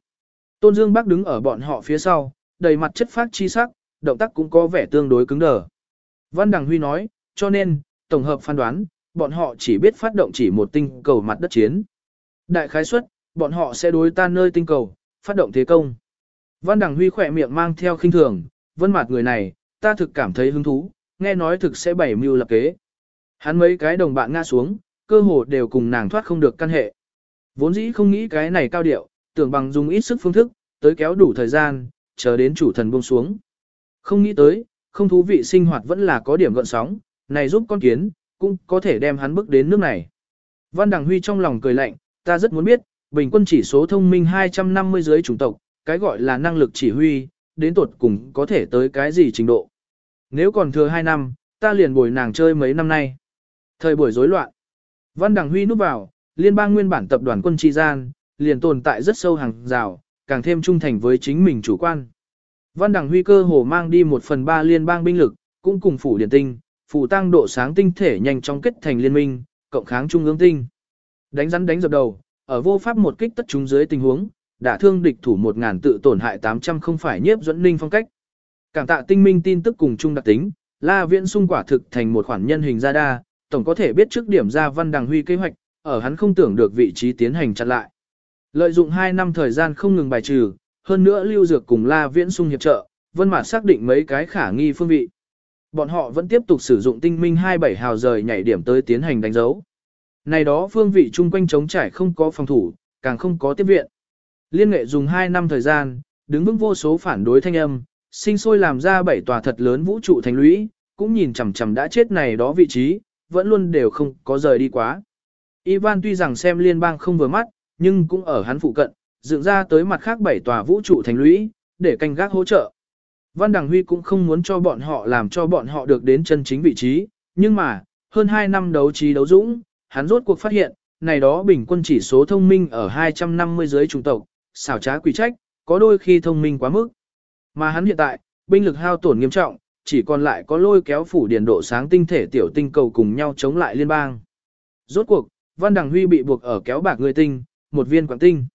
Tôn Dương Bắc đứng ở bọn họ phía sau, đầy mặt chất phát chi sắc, động tác cũng có vẻ tương đối cứng đờ. Văn Đằng Huy nói, cho nên, tổng hợp phán đoán, bọn họ chỉ biết phát động chỉ một tinh cầu mặt đất chiến. Đại khái suất, bọn họ sẽ đối tan nơi tinh cầu, phát động thế công. Văn Đằng Huy khỏe miệng mang theo khinh thường, vân mặt người này, ta thực cảm thấy hứng thú, nghe nói thực sẽ bảy mưu lập kế. Hắn mấy cái đồng bạn ngã xuống, cơ hồ đều cùng nàng thoát không được căn hệ. Vốn dĩ không nghĩ cái này cao điệu, tưởng bằng dùng ít sức phương thức, tới kéo đủ thời gian, chờ đến chủ thần buông xuống. Không nghĩ tới, không thú vị sinh hoạt vẫn là có điểm gợn sóng, này giúp con kiến, cũng có thể đem hắn bước đến nước này. Văn Đằng Huy trong lòng cười lạnh, ta rất muốn biết, bình quân chỉ số thông minh 250 dưới chủng tộc, cái gọi là năng lực chỉ huy, đến tuột cùng có thể tới cái gì trình độ. Nếu còn thừa 2 năm, ta liền bồi nàng chơi mấy năm nay. Thời buổi rối loạn. Văn Đằng Huy núp vào, liên bang nguyên bản tập đoàn quân tri gian, liền tồn tại rất sâu hàng rào, càng thêm trung thành với chính mình chủ quan. Văn Đằng Huy cơ hồ mang đi một phần ba liên bang binh lực, cũng cùng phủ điển tinh, phủ tăng độ sáng tinh thể nhanh chóng kết thành liên minh, cộng kháng trung ương tinh. Đánh rắn đánh dập đầu, ở vô pháp một kích tất chúng dưới tình huống, đã thương địch thủ 1000 tự tổn hại 800 không phải nhiếp dẫn ninh phong cách. Cảm tạ tinh minh tin tức cùng chung đặc tính, La Viễn sung quả thực thành một khoản nhân hình ra đa, tổng có thể biết trước điểm ra Văn Đằng Huy kế hoạch, ở hắn không tưởng được vị trí tiến hành chặn lại. Lợi dụng 2 năm thời gian không ngừng bài trừ, hơn nữa lưu dược cùng La Viễn sung hiệp trợ, Vân Mạt xác định mấy cái khả nghi phương vị. Bọn họ vẫn tiếp tục sử dụng tinh minh 27 hào rời nhảy điểm tới tiến hành đánh dấu. Này đó phương vị chung quanh chống trải không có phòng thủ, càng không có tiếp viện. Liên nghệ dùng 2 năm thời gian, đứng vững vô số phản đối thanh âm, sinh sôi làm ra bảy tòa thật lớn vũ trụ thành lũy, cũng nhìn chằm chằm đã chết này đó vị trí, vẫn luôn đều không có rời đi quá. Ivan tuy rằng xem liên bang không vừa mắt, nhưng cũng ở hắn phụ cận, dựng ra tới mặt khác bảy tòa vũ trụ thành lũy, để canh gác hỗ trợ. Văn Đằng Huy cũng không muốn cho bọn họ làm cho bọn họ được đến chân chính vị trí, nhưng mà, hơn 2 năm đấu trí đấu dũng, hắn rốt cuộc phát hiện, này đó bình quân chỉ số thông minh ở 250 dưới trung tộc, xảo trá quỷ trách, có đôi khi thông minh quá mức. Mà hắn hiện tại, binh lực hao tổn nghiêm trọng, chỉ còn lại có lôi kéo phủ điền độ sáng tinh thể tiểu tinh cầu cùng nhau chống lại liên bang. Rốt cuộc, Văn Đằng Huy bị buộc ở kéo bạc người tinh, một viên quảng tinh.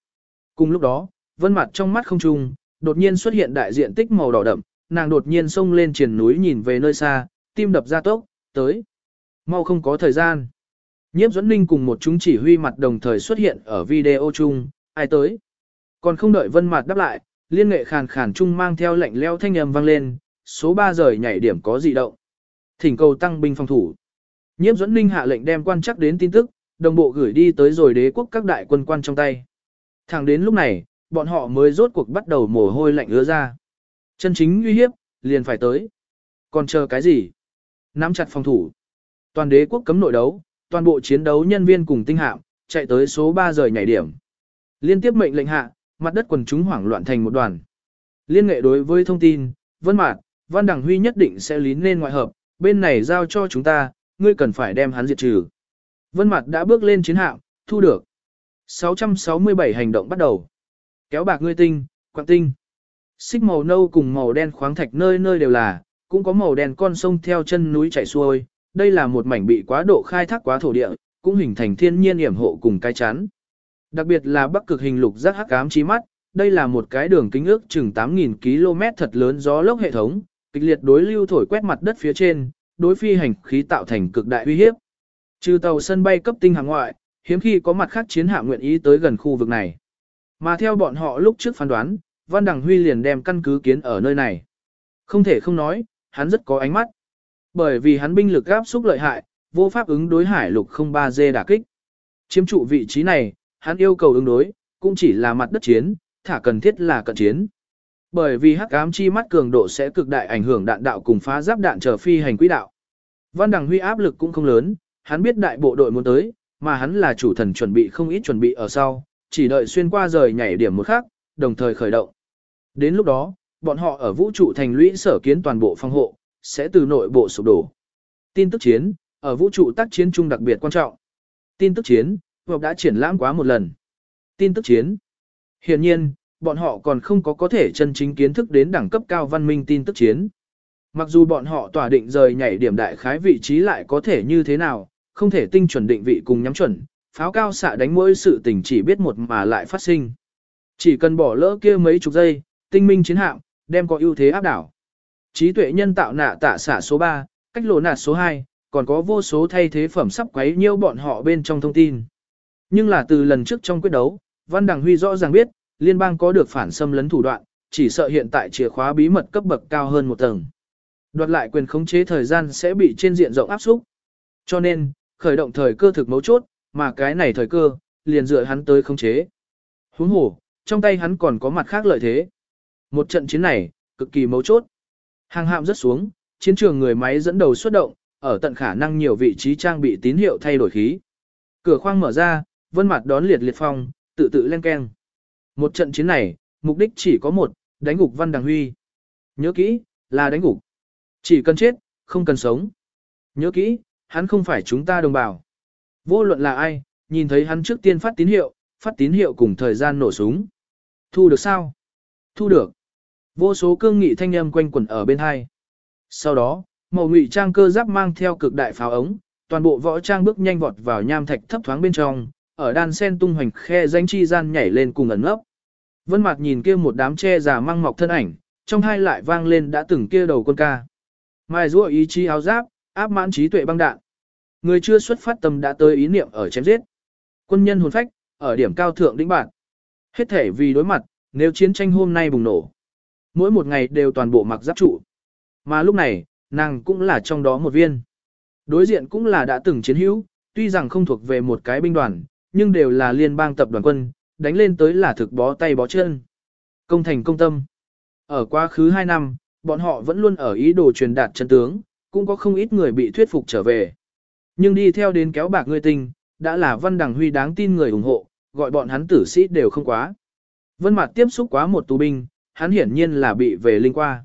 Cùng lúc đó, vân mặt trong mắt không trung, đột nhiên xuất hiện đại diện tích màu đỏ đậm, nàng đột nhiên xông lên triển núi nhìn về nơi xa, tim đập ra tốc, tới. Mau không có thời gian. Nhiếp duẫn ninh cùng một chúng chỉ huy mặt đồng thời xuất hiện ở video chung, ai tới. Còn không đợi vân mặt đáp lại, liên nghệ khàn khàn chung mang theo lệnh leo thanh âm vang lên, số 3 rời nhảy điểm có dị động. Thỉnh cầu tăng binh phòng thủ. Nhiếp dẫn ninh hạ lệnh đem quan chắc đến tin tức, đồng bộ gửi đi tới rồi đế quốc các đại quân quan trong tay. Thẳng đến lúc này, bọn họ mới rốt cuộc bắt đầu mồ hôi lạnh ứa ra. Chân chính uy hiếp, liền phải tới. Còn chờ cái gì? Nắm chặt phòng thủ. Toàn đế quốc cấm nội đấu, toàn bộ chiến đấu nhân viên cùng tinh hạm, chạy tới số 3 rời nhảy điểm. Liên tiếp mệnh lệnh hạ, mặt đất quần chúng hoảng loạn thành một đoàn. Liên nghệ đối với thông tin, Vân Mạt, Văn Đằng Huy nhất định sẽ lín lên ngoại hợp, bên này giao cho chúng ta, ngươi cần phải đem hắn diệt trừ. Vân Mặt đã bước lên chiến hạm, thu được. 667 hành động bắt đầu. Kéo bạc ngươi tinh, quạng tinh. Xích màu nâu cùng màu đen khoáng thạch nơi nơi đều là, cũng có màu đen con sông theo chân núi chảy xuôi. Đây là một mảnh bị quá độ khai thác quá thổ địa, cũng hình thành thiên nhiên yểm hộ cùng cái chắn. Đặc biệt là bắc cực hình lục giác hắc ám chí mắt, đây là một cái đường kính ước chừng 8.000 km thật lớn gió lốc hệ thống, kịch liệt đối lưu thổi quét mặt đất phía trên, đối phi hành khí tạo thành cực đại uy hiếp. Trừ tàu sân bay cấp tinh hàng ngoại, hiếm khi có mặt khác chiến hạm nguyện ý tới gần khu vực này. Mà theo bọn họ lúc trước phán đoán, Văn Đằng Huy liền đem căn cứ kiến ở nơi này. Không thể không nói, hắn rất có ánh mắt. Bởi vì hắn binh lực áp xúc lợi hại, vô pháp ứng đối hải lục 03G đả kích. Chiếm trụ vị trí này, hắn yêu cầu ứng đối, cũng chỉ là mặt đất chiến, thả cần thiết là cận chiến. Bởi vì hắc ám chi mắt cường độ sẽ cực đại ảnh hưởng đạn đạo cùng phá giáp đạn trở phi hành quỹ đạo. Văn Đằng Huy áp lực cũng không lớn, hắn biết đại bộ đội muốn tới, mà hắn là chủ thần chuẩn bị không ít chuẩn bị ở sau, chỉ đợi xuyên qua rời nhảy điểm một khác, đồng thời khởi động. Đến lúc đó, bọn họ ở vũ trụ thành lũy sở kiến toàn bộ phòng hộ, sẽ từ nội bộ sụp đổ. Tin tức chiến, ở vũ trụ tác chiến chung đặc biệt quan trọng. Tin tức chiến, Hợp đã triển lãm quá một lần. Tin tức chiến. Hiện nhiên, bọn họ còn không có có thể chân chính kiến thức đến đẳng cấp cao văn minh tin tức chiến. Mặc dù bọn họ tỏa định rời nhảy điểm đại khái vị trí lại có thể như thế nào, không thể tinh chuẩn định vị cùng nhắm chuẩn, pháo cao xạ đánh mỗi sự tình chỉ biết một mà lại phát sinh. Chỉ cần bỏ lỡ kia mấy chục giây, tinh minh chiến hạm, đem có ưu thế áp đảo. Trí tuệ nhân tạo nạ tạ xạ số 3, cách lộ nạt số 2, còn có vô số thay thế phẩm sắp quấy nhiêu bọn họ bên trong thông tin. Nhưng là từ lần trước trong quyết đấu, Văn Đằng Huy rõ ràng biết, liên bang có được phản xâm lấn thủ đoạn, chỉ sợ hiện tại chìa khóa bí mật cấp bậc cao hơn một tầng. Đoạt lại quyền khống chế thời gian sẽ bị trên diện rộng áp xúc. Cho nên, khởi động thời cơ thực mấu chốt, mà cái này thời cơ, liền dựa hắn tới khống chế. Huống hồ, trong tay hắn còn có mặt khác lợi thế. Một trận chiến này, cực kỳ mấu chốt. Hàng hạm rất xuống, chiến trường người máy dẫn đầu xuất động, ở tận khả năng nhiều vị trí trang bị tín hiệu thay đổi khí. Cửa khoang mở ra, vân mặt đón liệt liệt phong, tự tự lên keng. Một trận chiến này, mục đích chỉ có một, đánh gục Văn Đằng Huy. Nhớ kỹ, là đánh gục. Chỉ cần chết, không cần sống. Nhớ kỹ, hắn không phải chúng ta đồng bào. Vô luận là ai, nhìn thấy hắn trước tiên phát tín hiệu, phát tín hiệu cùng thời gian nổ súng. Thu được sao? Thu được. Vô số cương nghị thanh âm quanh quẩn ở bên hai. Sau đó, màu ngụy trang cơ giáp mang theo cực đại pháo ống, toàn bộ võ trang bước nhanh vọt vào nham thạch thấp thoáng bên trong, ở đan sen tung hoành khe danh chi gian nhảy lên cùng ẩn ngốc. Vân Mạc nhìn kia một đám che già mang mọc thân ảnh, trong hai lại vang lên đã từng kia đầu quân ca. Mai rũa ý chí áo giáp, áp mãn trí tuệ băng đạn. Người chưa xuất phát tâm đã tới ý niệm ở chém giết. Quân nhân hồn phách, ở điểm cao thượng đỉnh bạn. Hết thể vì đối mặt, nếu chiến tranh hôm nay bùng nổ. Mỗi một ngày đều toàn bộ mặc giáp trụ. Mà lúc này, nàng cũng là trong đó một viên. Đối diện cũng là đã từng chiến hữu, tuy rằng không thuộc về một cái binh đoàn, nhưng đều là liên bang tập đoàn quân, đánh lên tới là thực bó tay bó chân. Công thành công tâm. Ở quá khứ 2 năm, bọn họ vẫn luôn ở ý đồ truyền đạt chân tướng, cũng có không ít người bị thuyết phục trở về. Nhưng đi theo đến kéo bạc người tình, đã là Văn Đằng Huy đáng tin người ủng hộ, gọi bọn hắn tử sĩ đều không quá. Vân Mạt tiếp xúc quá một tù binh, hắn hiển nhiên là bị về linh qua.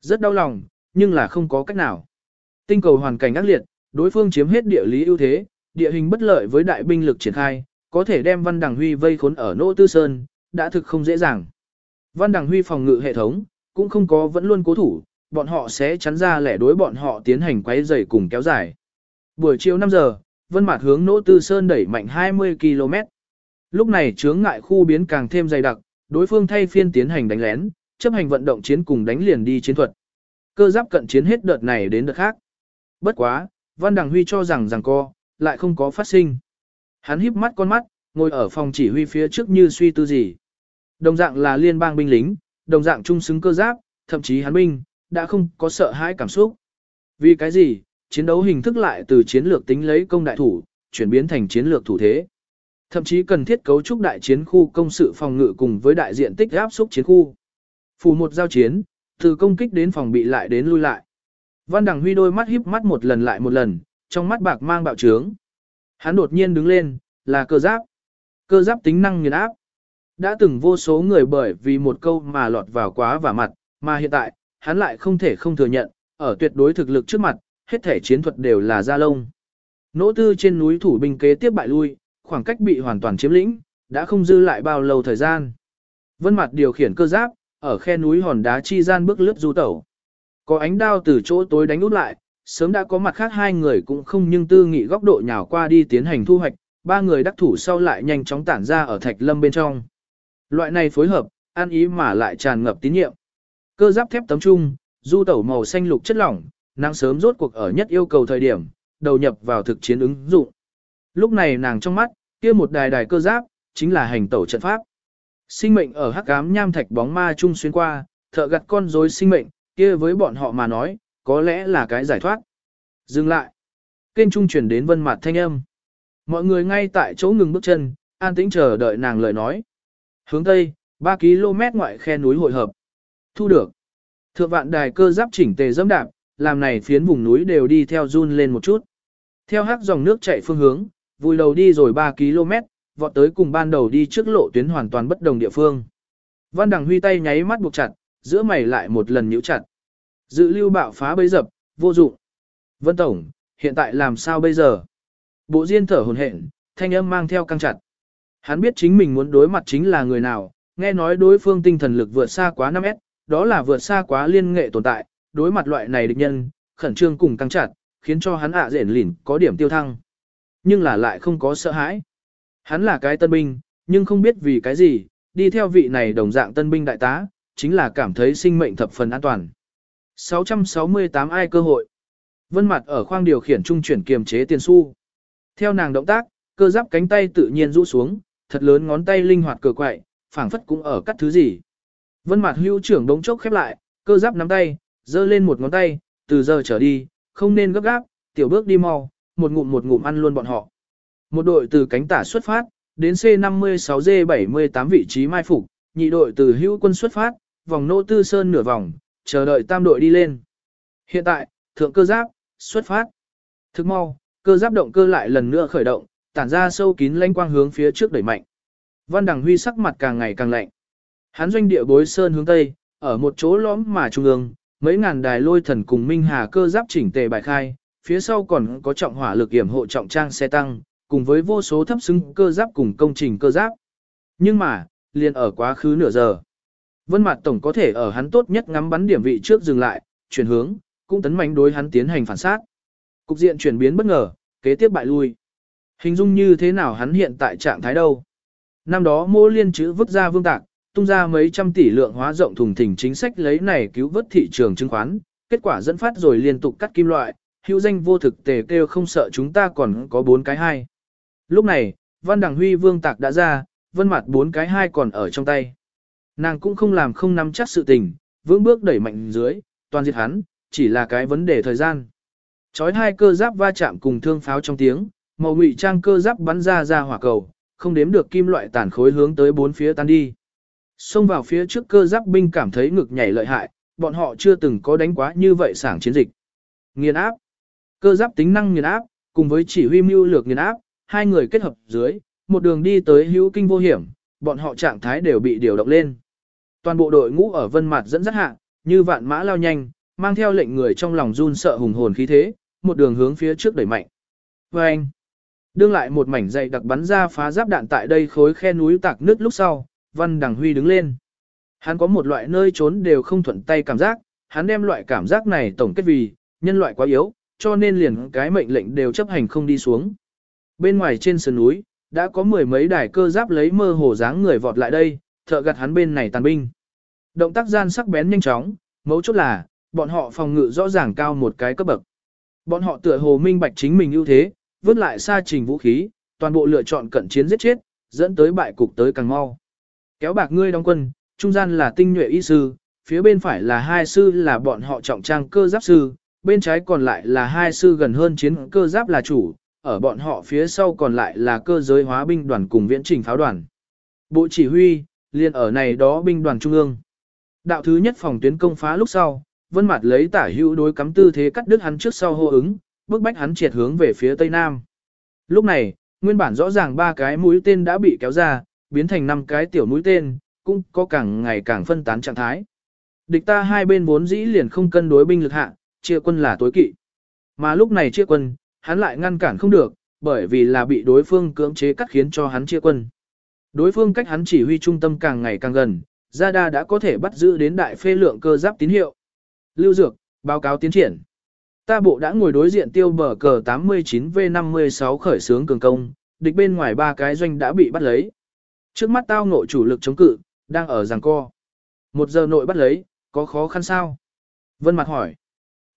Rất đau lòng, nhưng là không có cách nào. Tinh cầu hoàn cảnh ác liệt, đối phương chiếm hết địa lý ưu thế, địa hình bất lợi với đại binh lực triển khai, có thể đem Văn Đằng Huy vây khốn ở Nỗ Tư Sơn, đã thực không dễ dàng. Văn Đằng Huy phòng ngự hệ thống, cũng không có vẫn luôn cố thủ, bọn họ sẽ chắn ra lẻ đối bọn họ tiến hành quấy rầy cùng kéo dài. Buổi chiều 5 giờ, Vân Mạt hướng Nỗ Tư Sơn đẩy mạnh 20 km. Lúc này chướng ngại khu biến càng thêm dày đặc, đối phương thay phiên tiến hành đánh lén, chấp hành vận động chiến cùng đánh liền đi chiến thuật. Cơ giáp cận chiến hết đợt này đến đợt khác. Bất quá, Văn Đằng Huy cho rằng rằng co, lại không có phát sinh. Hắn híp mắt con mắt, ngồi ở phòng chỉ huy phía trước như suy tư gì. Đồng dạng là liên bang binh lính, đồng dạng trung xứng cơ giáp, thậm chí hắn binh, đã không có sợ hãi cảm xúc. Vì cái gì, chiến đấu hình thức lại từ chiến lược tính lấy công đại thủ, chuyển biến thành chiến lược thủ thế. Thậm chí cần thiết cấu trúc đại chiến khu công sự phòng ngự cùng với đại diện tích áp xúc chiến khu. Phù một giao chiến, từ công kích đến phòng bị lại đến lui lại. Văn Đằng Huy đôi mắt híp mắt một lần lại một lần, trong mắt bạc mang bạo trướng. Hắn đột nhiên đứng lên, là cơ giáp. Cơ giáp tính năng nghiền áp. Đã từng vô số người bởi vì một câu mà lọt vào quá và mặt, mà hiện tại, hắn lại không thể không thừa nhận, ở tuyệt đối thực lực trước mặt, hết thể chiến thuật đều là ra lông. Nỗ tư trên núi thủ binh kế tiếp bại lui, khoảng cách bị hoàn toàn chiếm lĩnh, đã không dư lại bao lâu thời gian. Vân mặt điều khiển cơ giáp, ở khe núi hòn đá chi gian bước lướt du tẩu. Có ánh đao từ chỗ tối đánh út lại, sớm đã có mặt khác hai người cũng không nhưng tư nghị góc độ nhào qua đi tiến hành thu hoạch, ba người đắc thủ sau lại nhanh chóng tản ra ở thạch lâm bên trong. Loại này phối hợp, an ý mà lại tràn ngập tín nhiệm. Cơ giáp thép tấm trung, du tẩu màu xanh lục chất lỏng, nàng sớm rốt cuộc ở nhất yêu cầu thời điểm, đầu nhập vào thực chiến ứng dụng. Lúc này nàng trong mắt, kia một đài đài cơ giáp, chính là hành tẩu trận pháp. Sinh mệnh ở hắc ám nham thạch bóng ma trung xuyên qua, thợ gặt con rối sinh mệnh, kia với bọn họ mà nói, có lẽ là cái giải thoát. Dừng lại. Kênh trung chuyển đến vân mặt thanh âm. Mọi người ngay tại chỗ ngừng bước chân, an tĩnh chờ đợi nàng lời nói. Hướng Tây, 3 km ngoại khe núi hội hợp. Thu được. Thượng vạn đài cơ giáp chỉnh tề dẫm đạp, làm này phiến vùng núi đều đi theo run lên một chút. Theo hắc dòng nước chạy phương hướng, vùi đầu đi rồi 3 km, vọt tới cùng ban đầu đi trước lộ tuyến hoàn toàn bất đồng địa phương. Văn Đằng Huy tay nháy mắt buộc chặt, giữa mày lại một lần nhíu chặt. Dự lưu bạo phá bấy dập, vô dụng. Vân Tổng, hiện tại làm sao bây giờ? Bộ Diên thở hồn hển, thanh âm mang theo căng chặt. Hắn biết chính mình muốn đối mặt chính là người nào, nghe nói đối phương tinh thần lực vượt xa quá 5S, đó là vượt xa quá liên nghệ tồn tại, đối mặt loại này địch nhân, khẩn trương cùng căng chặt, khiến cho hắn ạ à rển lỉn có điểm tiêu thăng. Nhưng là lại không có sợ hãi. Hắn là cái tân binh, nhưng không biết vì cái gì, đi theo vị này đồng dạng tân binh đại tá, chính là cảm thấy sinh mệnh thập phần an toàn. 668 ai cơ hội. Vân mặt ở khoang điều khiển trung chuyển kiềm chế tiền xu. Theo nàng động tác, cơ giáp cánh tay tự nhiên rũ xuống, thật lớn ngón tay linh hoạt cờ quậy, phảng phất cũng ở cắt thứ gì. Vân mặt hưu trưởng đống chốc khép lại, cơ giáp nắm tay, giơ lên một ngón tay, từ giờ trở đi, không nên gấp gáp, tiểu bước đi mau, một ngụm một ngụm ăn luôn bọn họ. Một đội từ cánh tả xuất phát, đến C56G78 vị trí mai phục, nhị đội từ hữu quân xuất phát, vòng nô tư sơn nửa vòng, chờ đợi tam đội đi lên. Hiện tại, thượng cơ giáp, xuất phát. Thức mau, cơ giáp động cơ lại lần nữa khởi động, tản ra sâu kín lanh quang hướng phía trước đẩy mạnh. Văn Đằng Huy sắc mặt càng ngày càng lạnh. Hắn doanh địa bối sơn hướng tây, ở một chỗ lõm mà trung ương, mấy ngàn đài lôi thần cùng minh hà cơ giáp chỉnh tề bài khai, phía sau còn có trọng hỏa lực yểm hộ trọng trang xe tăng, cùng với vô số thấp xứng cơ giáp cùng công trình cơ giáp. Nhưng mà, liền ở quá khứ nửa giờ. Vân Mạt Tổng có thể ở hắn tốt nhất ngắm bắn điểm vị trước dừng lại, chuyển hướng, cũng tấn mạnh đối hắn tiến hành phản sát. Cục diện chuyển biến bất ngờ, kế tiếp bại lui. Hình dung như thế nào hắn hiện tại trạng thái đâu? Năm đó Mô Liên chữ vứt ra vương tạc, tung ra mấy trăm tỷ lượng hóa rộng thùng thình chính sách lấy này cứu vớt thị trường chứng khoán, kết quả dẫn phát rồi liên tục cắt kim loại, hữu danh vô thực tề kêu không sợ chúng ta còn có bốn cái hai. Lúc này, Văn Đằng Huy vương tạc đã ra, vân mặt bốn cái hai còn ở trong tay. Nàng cũng không làm không nắm chắc sự tình, vững bước đẩy mạnh dưới, toàn diệt hắn, chỉ là cái vấn đề thời gian. Chói hai cơ giáp va chạm cùng thương pháo trong tiếng, màu ngụy trang cơ giáp bắn ra ra hỏa cầu, không đếm được kim loại tàn khối hướng tới bốn phía tan đi. Xông vào phía trước cơ giáp binh cảm thấy ngực nhảy lợi hại, bọn họ chưa từng có đánh quá như vậy sảng chiến dịch. Nghiền áp. Cơ giáp tính năng nghiền áp, cùng với chỉ huy mưu lược nghiền áp, hai người kết hợp dưới, một đường đi tới hữu kinh vô hiểm, bọn họ trạng thái đều bị điều động lên. Toàn bộ đội ngũ ở Vân mặt dẫn dắt hạ, như vạn mã lao nhanh, mang theo lệnh người trong lòng run sợ hùng hồn khí thế, một đường hướng phía trước đẩy mạnh. Oeng! Đương lại một mảnh dày đặc bắn ra phá giáp đạn tại đây khối khe núi tạc nước lúc sau, Văn Đằng Huy đứng lên. Hắn có một loại nơi trốn đều không thuận tay cảm giác, hắn đem loại cảm giác này tổng kết vì, nhân loại quá yếu, cho nên liền cái mệnh lệnh đều chấp hành không đi xuống. Bên ngoài trên sườn núi, đã có mười mấy đài cơ giáp lấy mơ hồ dáng người vọt lại đây, thợ gặt hắn bên này tàn binh. Động tác gian sắc bén nhanh chóng, mấu chốt là, bọn họ phòng ngự rõ ràng cao một cái cấp bậc. Bọn họ tựa hồ minh bạch chính mình ưu thế, vứt lại xa trình vũ khí, toàn bộ lựa chọn cận chiến giết chết, dẫn tới bại cục tới càng mau. Kéo bạc ngươi đóng quân, trung gian là tinh nhuệ y sư, phía bên phải là hai sư là bọn họ trọng trang cơ giáp sư, bên trái còn lại là hai sư gần hơn chiến cơ giáp là chủ, ở bọn họ phía sau còn lại là cơ giới hóa binh đoàn cùng viễn trình pháo đoàn. Bộ chỉ huy, liền ở này đó binh đoàn trung ương. Đạo thứ nhất phòng tuyến công phá lúc sau, vân mạt lấy tả hữu đối cắm tư thế cắt đứt hắn trước sau hô ứng, bước bách hắn triệt hướng về phía tây nam. Lúc này, nguyên bản rõ ràng ba cái mũi tên đã bị kéo ra, biến thành năm cái tiểu mũi tên, cũng có càng ngày càng phân tán trạng thái. Địch ta hai bên vốn dĩ liền không cân đối binh lực hạ, chia quân là tối kỵ. Mà lúc này chia quân, hắn lại ngăn cản không được, bởi vì là bị đối phương cưỡng chế cắt khiến cho hắn chia quân. Đối phương cách hắn chỉ huy trung tâm càng ngày càng gần, Zada đã có thể bắt giữ đến đại phê lượng cơ giáp tín hiệu. Lưu Dược, báo cáo tiến triển. Ta bộ đã ngồi đối diện tiêu bờ cờ 89V56 khởi xướng cường công, địch bên ngoài ba cái doanh đã bị bắt lấy. Trước mắt tao ngộ chủ lực chống cự, đang ở giằng co. Một giờ nội bắt lấy, có khó khăn sao? Vân Mặt hỏi.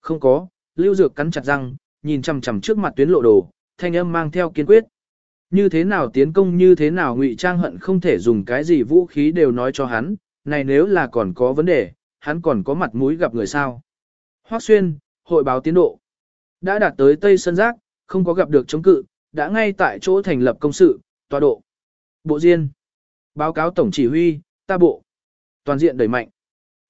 Không có, Lưu Dược cắn chặt răng, nhìn chằm chằm trước mặt tuyến lộ đồ, thanh âm mang theo kiên quyết. Như thế nào tiến công như thế nào ngụy trang hận không thể dùng cái gì vũ khí đều nói cho hắn, này nếu là còn có vấn đề, hắn còn có mặt mũi gặp người sao. Hoắc Xuyên, hội báo tiến độ. Đã đạt tới Tây Sơn Giác, không có gặp được chống cự, đã ngay tại chỗ thành lập công sự, tọa độ. Bộ Diên. Báo cáo Tổng Chỉ huy, ta bộ. Toàn diện đẩy mạnh.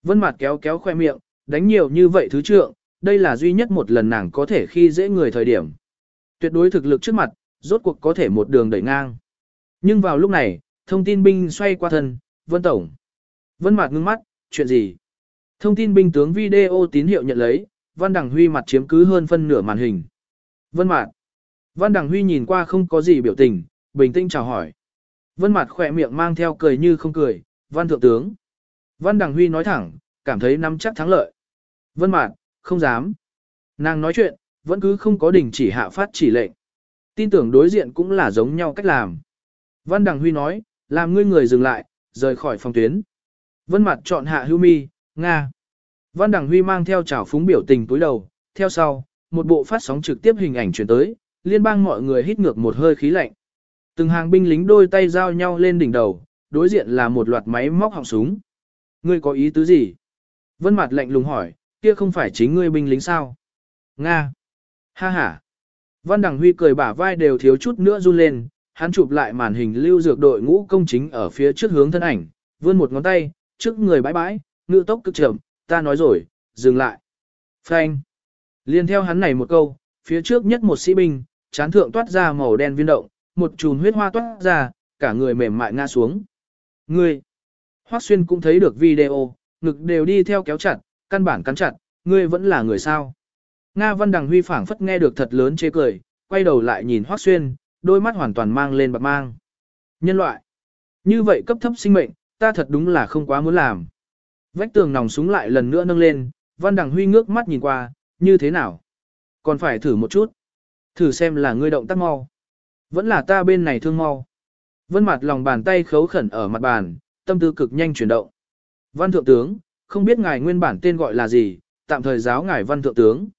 Vân Mạt kéo kéo khoe miệng, đánh nhiều như vậy thứ trượng, đây là duy nhất một lần nàng có thể khi dễ người thời điểm. Tuyệt đối thực lực trước mặt, rốt cuộc có thể một đường đẩy ngang. Nhưng vào lúc này, thông tin binh xoay qua thân, Vân Tổng. Vân Mạt ngưng mắt, chuyện gì? Thông tin binh tướng video tín hiệu nhận lấy, Văn Đằng Huy mặt chiếm cứ hơn phân nửa màn hình. Vân Mạt. Văn Đằng Huy nhìn qua không có gì biểu tình, bình tĩnh chào hỏi. Vân Mạt khỏe miệng mang theo cười như không cười, Văn Thượng tướng. Văn Đằng Huy nói thẳng, cảm thấy nắm chắc thắng lợi. Vân Mạt, không dám. Nàng nói chuyện, vẫn cứ không có đình chỉ hạ phát chỉ lệnh. Tin tưởng đối diện cũng là giống nhau cách làm. Văn Đằng Huy nói, làm ngươi người dừng lại, rời khỏi phòng tuyến. Vân Mạt chọn hạ hưu mi, Nga. Văn Đằng Huy mang theo trào phúng biểu tình túi đầu, theo sau, một bộ phát sóng trực tiếp hình ảnh truyền tới, liên bang mọi người hít ngược một hơi khí lạnh. Từng hàng binh lính đôi tay giao nhau lên đỉnh đầu, đối diện là một loạt máy móc họng súng. Ngươi có ý tứ gì? Vân Mạt lạnh lùng hỏi, kia không phải chính ngươi binh lính sao? Nga. Ha ha. Văn Đằng Huy cười bả vai đều thiếu chút nữa run lên, hắn chụp lại màn hình lưu dược đội ngũ công chính ở phía trước hướng thân ảnh, vươn một ngón tay, trước người bãi bãi, ngự tốc cực chậm, ta nói rồi, dừng lại. Phanh. Liên theo hắn này một câu, phía trước nhất một sĩ binh, chán thượng toát ra màu đen viên động, một chùm huyết hoa toát ra, cả người mềm mại ngã xuống. Ngươi. Hoắc Xuyên cũng thấy được video, ngực đều đi theo kéo chặt, căn bản cắn chặt, ngươi vẫn là người sao. Nga Văn Đằng Huy phảng phất nghe được thật lớn chê cười, quay đầu lại nhìn Hoắc Xuyên, đôi mắt hoàn toàn mang lên bạc mang. Nhân loại. Như vậy cấp thấp sinh mệnh, ta thật đúng là không quá muốn làm. Vách tường nòng súng lại lần nữa nâng lên, Văn Đằng Huy ngước mắt nhìn qua, như thế nào? Còn phải thử một chút. Thử xem là ngươi động tác mau. Vẫn là ta bên này thương mau. Vân mặt lòng bàn tay khấu khẩn ở mặt bàn, tâm tư cực nhanh chuyển động. Văn thượng tướng, không biết ngài nguyên bản tên gọi là gì, tạm thời giáo ngài văn thượng tướng.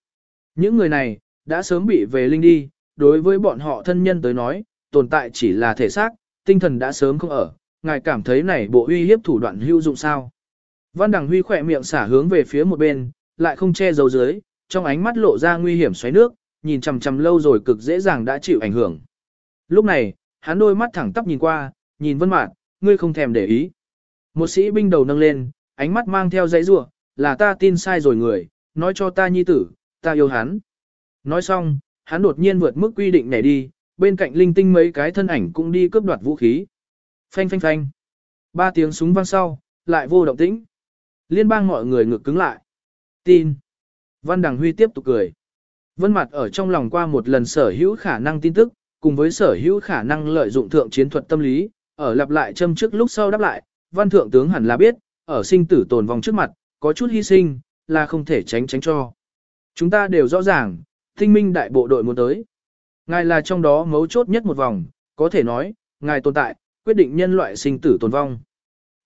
Những người này, đã sớm bị về linh đi, đối với bọn họ thân nhân tới nói, tồn tại chỉ là thể xác, tinh thần đã sớm không ở, ngài cảm thấy này bộ uy hiếp thủ đoạn hữu dụng sao. Văn Đằng Huy khỏe miệng xả hướng về phía một bên, lại không che giấu dưới, trong ánh mắt lộ ra nguy hiểm xoáy nước, nhìn chằm chằm lâu rồi cực dễ dàng đã chịu ảnh hưởng. Lúc này, hắn đôi mắt thẳng tắp nhìn qua, nhìn Vân Mạn, ngươi không thèm để ý. Một sĩ binh đầu nâng lên, ánh mắt mang theo dãy rủa, là ta tin sai rồi người, nói cho ta nhi tử, ta yêu hắn. Nói xong, hắn đột nhiên vượt mức quy định nhảy đi, bên cạnh linh tinh mấy cái thân ảnh cũng đi cướp đoạt vũ khí. Phanh phanh phanh. Ba tiếng súng vang sau, lại vô động tĩnh. Liên bang mọi người ngực cứng lại. Tin. Văn Đằng Huy tiếp tục cười. Vân Mặt ở trong lòng qua một lần sở hữu khả năng tin tức, cùng với sở hữu khả năng lợi dụng thượng chiến thuật tâm lý, ở lặp lại châm trước lúc sau đáp lại, văn thượng tướng hẳn là biết, ở sinh tử tồn vong trước mặt, có chút hy sinh, là không thể tránh tránh cho. Chúng ta đều rõ ràng, tinh minh đại bộ đội muốn tới. Ngài là trong đó mấu chốt nhất một vòng, có thể nói, ngài tồn tại, quyết định nhân loại sinh tử tồn vong.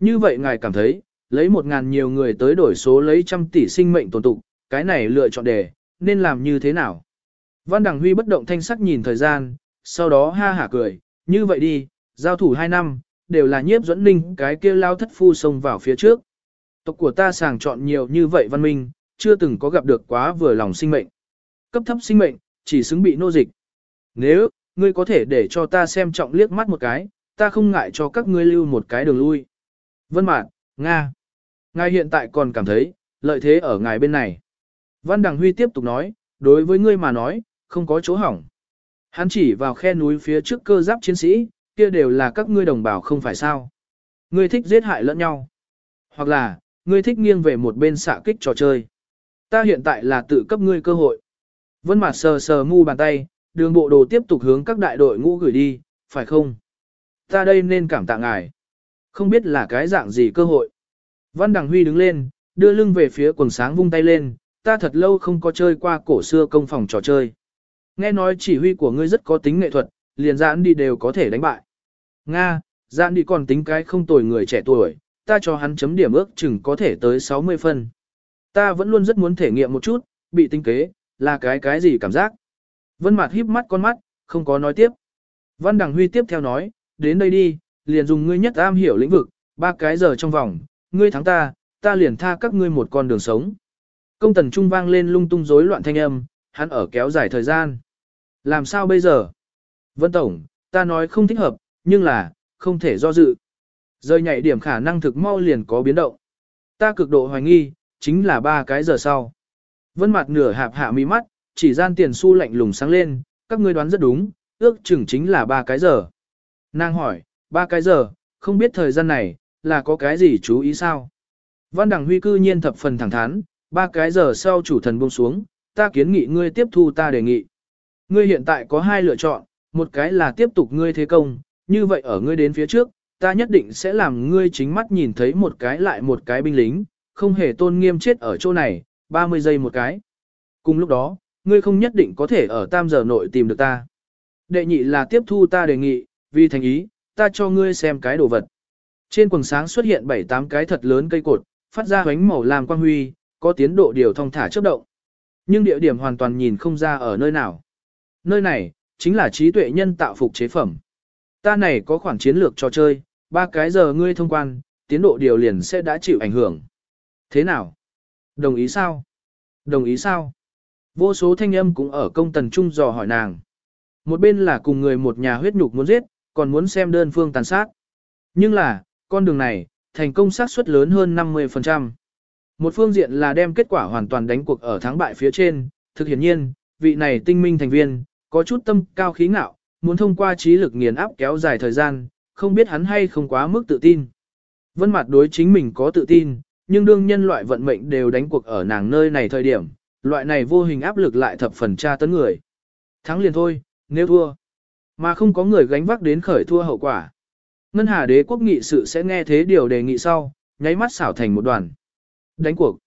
Như vậy ngài cảm thấy, lấy một ngàn nhiều người tới đổi số lấy trăm tỷ sinh mệnh tồn tụ, cái này lựa chọn đề, nên làm như thế nào? Văn Đằng Huy bất động thanh sắc nhìn thời gian, sau đó ha hả cười, như vậy đi, giao thủ hai năm, đều là nhiếp dẫn ninh cái kia lao thất phu xông vào phía trước. Tộc của ta sàng chọn nhiều như vậy văn minh, chưa từng có gặp được quá vừa lòng sinh mệnh. Cấp thấp sinh mệnh, chỉ xứng bị nô dịch. Nếu, ngươi có thể để cho ta xem trọng liếc mắt một cái, ta không ngại cho các ngươi lưu một cái đường lui. Vân Mạn, Nga. Ngài hiện tại còn cảm thấy, lợi thế ở ngài bên này. Văn Đằng Huy tiếp tục nói, đối với ngươi mà nói, không có chỗ hỏng. Hắn chỉ vào khe núi phía trước cơ giáp chiến sĩ, kia đều là các ngươi đồng bào không phải sao. Ngươi thích giết hại lẫn nhau. Hoặc là, ngươi thích nghiêng về một bên xạ kích trò chơi. Ta hiện tại là tự cấp ngươi cơ hội. Vân Mạt sờ sờ mu bàn tay, đường bộ đồ tiếp tục hướng các đại đội ngũ gửi đi, phải không? Ta đây nên cảm tạ ngài. Không biết là cái dạng gì cơ hội. Văn Đằng Huy đứng lên, đưa lưng về phía quần sáng vung tay lên, ta thật lâu không có chơi qua cổ xưa công phòng trò chơi. Nghe nói chỉ huy của ngươi rất có tính nghệ thuật, liền giãn đi đều có thể đánh bại. Nga, giãn đi còn tính cái không tồi người trẻ tuổi, ta cho hắn chấm điểm ước chừng có thể tới 60 phân. Ta vẫn luôn rất muốn thể nghiệm một chút, bị tinh kế, là cái cái gì cảm giác. Vân Mạt híp mắt con mắt, không có nói tiếp. Văn Đằng Huy tiếp theo nói, đến đây đi, liền dùng ngươi nhất am hiểu lĩnh vực, ba cái giờ trong vòng, ngươi thắng ta, ta liền tha các ngươi một con đường sống. Công tần trung vang lên lung tung rối loạn thanh âm, hắn ở kéo dài thời gian. Làm sao bây giờ? Vân Tổng, ta nói không thích hợp, nhưng là, không thể do dự. Rơi nhảy điểm khả năng thực mau liền có biến động. Ta cực độ hoài nghi, chính là ba cái giờ sau. Vân mặt nửa hạp hạ mi mắt, chỉ gian tiền xu lạnh lùng sáng lên, các ngươi đoán rất đúng, ước chừng chính là ba cái giờ. Nàng hỏi, ba cái giờ, không biết thời gian này, là có cái gì chú ý sao? Văn Đằng Huy cư nhiên thập phần thẳng thắn, ba cái giờ sau chủ thần buông xuống, ta kiến nghị ngươi tiếp thu ta đề nghị. Ngươi hiện tại có hai lựa chọn, một cái là tiếp tục ngươi thế công, như vậy ở ngươi đến phía trước, ta nhất định sẽ làm ngươi chính mắt nhìn thấy một cái lại một cái binh lính, không hề tôn nghiêm chết ở chỗ này, 30 giây một cái. Cùng lúc đó, ngươi không nhất định có thể ở tam giờ nội tìm được ta. Đệ nhị là tiếp thu ta đề nghị, vì thành ý, ta cho ngươi xem cái đồ vật. Trên quần sáng xuất hiện 7-8 cái thật lớn cây cột, phát ra ánh màu làm quang huy, có tiến độ điều thông thả chớp động. Nhưng địa điểm hoàn toàn nhìn không ra ở nơi nào. Nơi này, chính là trí tuệ nhân tạo phục chế phẩm. Ta này có khoản chiến lược trò chơi, ba cái giờ ngươi thông quan, tiến độ điều liền sẽ đã chịu ảnh hưởng. Thế nào? Đồng ý sao? Đồng ý sao? Vô số thanh âm cũng ở công tần trung dò hỏi nàng. Một bên là cùng người một nhà huyết nhục muốn giết, còn muốn xem đơn phương tàn sát. Nhưng là, con đường này, thành công xác suất lớn hơn 50%. Một phương diện là đem kết quả hoàn toàn đánh cuộc ở thắng bại phía trên, thực hiển nhiên, vị này tinh minh thành viên, có chút tâm cao khí ngạo, muốn thông qua trí lực nghiền áp kéo dài thời gian, không biết hắn hay không quá mức tự tin. Vân mặt đối chính mình có tự tin, nhưng đương nhân loại vận mệnh đều đánh cuộc ở nàng nơi này thời điểm, loại này vô hình áp lực lại thập phần tra tấn người. Thắng liền thôi, nếu thua, mà không có người gánh vác đến khởi thua hậu quả. Ngân Hà đế quốc nghị sự sẽ nghe thế điều đề nghị sau, nháy mắt xảo thành một đoàn. Đánh cuộc.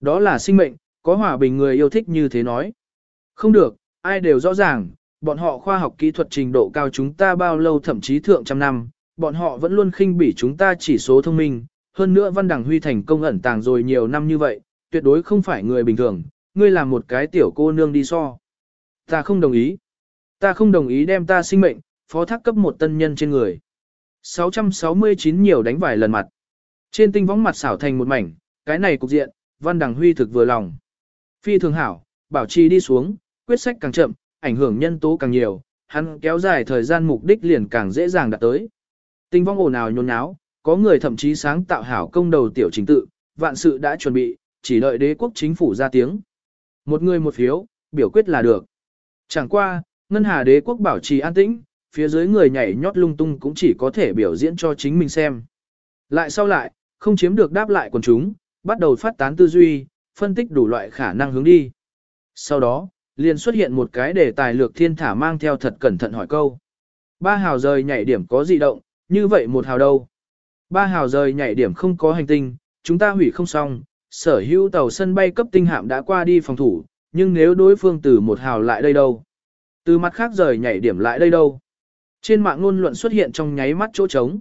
Đó là sinh mệnh, có hòa bình người yêu thích như thế nói. Không được, ai đều rõ ràng, bọn họ khoa học kỹ thuật trình độ cao chúng ta bao lâu thậm chí thượng trăm năm, bọn họ vẫn luôn khinh bỉ chúng ta chỉ số thông minh. Hơn nữa Văn Đằng Huy thành công ẩn tàng rồi nhiều năm như vậy, tuyệt đối không phải người bình thường, ngươi làm một cái tiểu cô nương đi so. Ta không đồng ý. Ta không đồng ý đem ta sinh mệnh, phó thác cấp một tân nhân trên người. 669 nhiều đánh vài lần mặt. Trên tinh võng mặt xảo thành một mảnh, cái này cục diện, Văn Đằng Huy thực vừa lòng. Phi thường hảo, bảo trì đi xuống, quyết sách càng chậm, ảnh hưởng nhân tố càng nhiều, hắn kéo dài thời gian mục đích liền càng dễ dàng đạt tới. Tinh vong ồn ào nhốn nháo, có người thậm chí sáng tạo hảo công đầu tiểu chính tự, vạn sự đã chuẩn bị, chỉ đợi đế quốc chính phủ ra tiếng. Một người một phiếu, biểu quyết là được. Chẳng qua, ngân hà đế quốc bảo trì an tĩnh, phía dưới người nhảy nhót lung tung cũng chỉ có thể biểu diễn cho chính mình xem. Lại sau lại, không chiếm được đáp lại quần chúng, bắt đầu phát tán tư duy, phân tích đủ loại khả năng hướng đi. Sau đó, liền xuất hiện một cái đề tài lược thiên thả mang theo thật cẩn thận hỏi câu. Ba hào rời nhảy điểm có dị động, như vậy một hào đâu? Ba hào rời nhảy điểm không có hành tinh, chúng ta hủy không xong, sở hữu tàu sân bay cấp tinh hạm đã qua đi phòng thủ, nhưng nếu đối phương từ một hào lại đây đâu? Từ mặt khác rời nhảy điểm lại đây đâu? Trên mạng ngôn luận xuất hiện trong nháy mắt chỗ trống.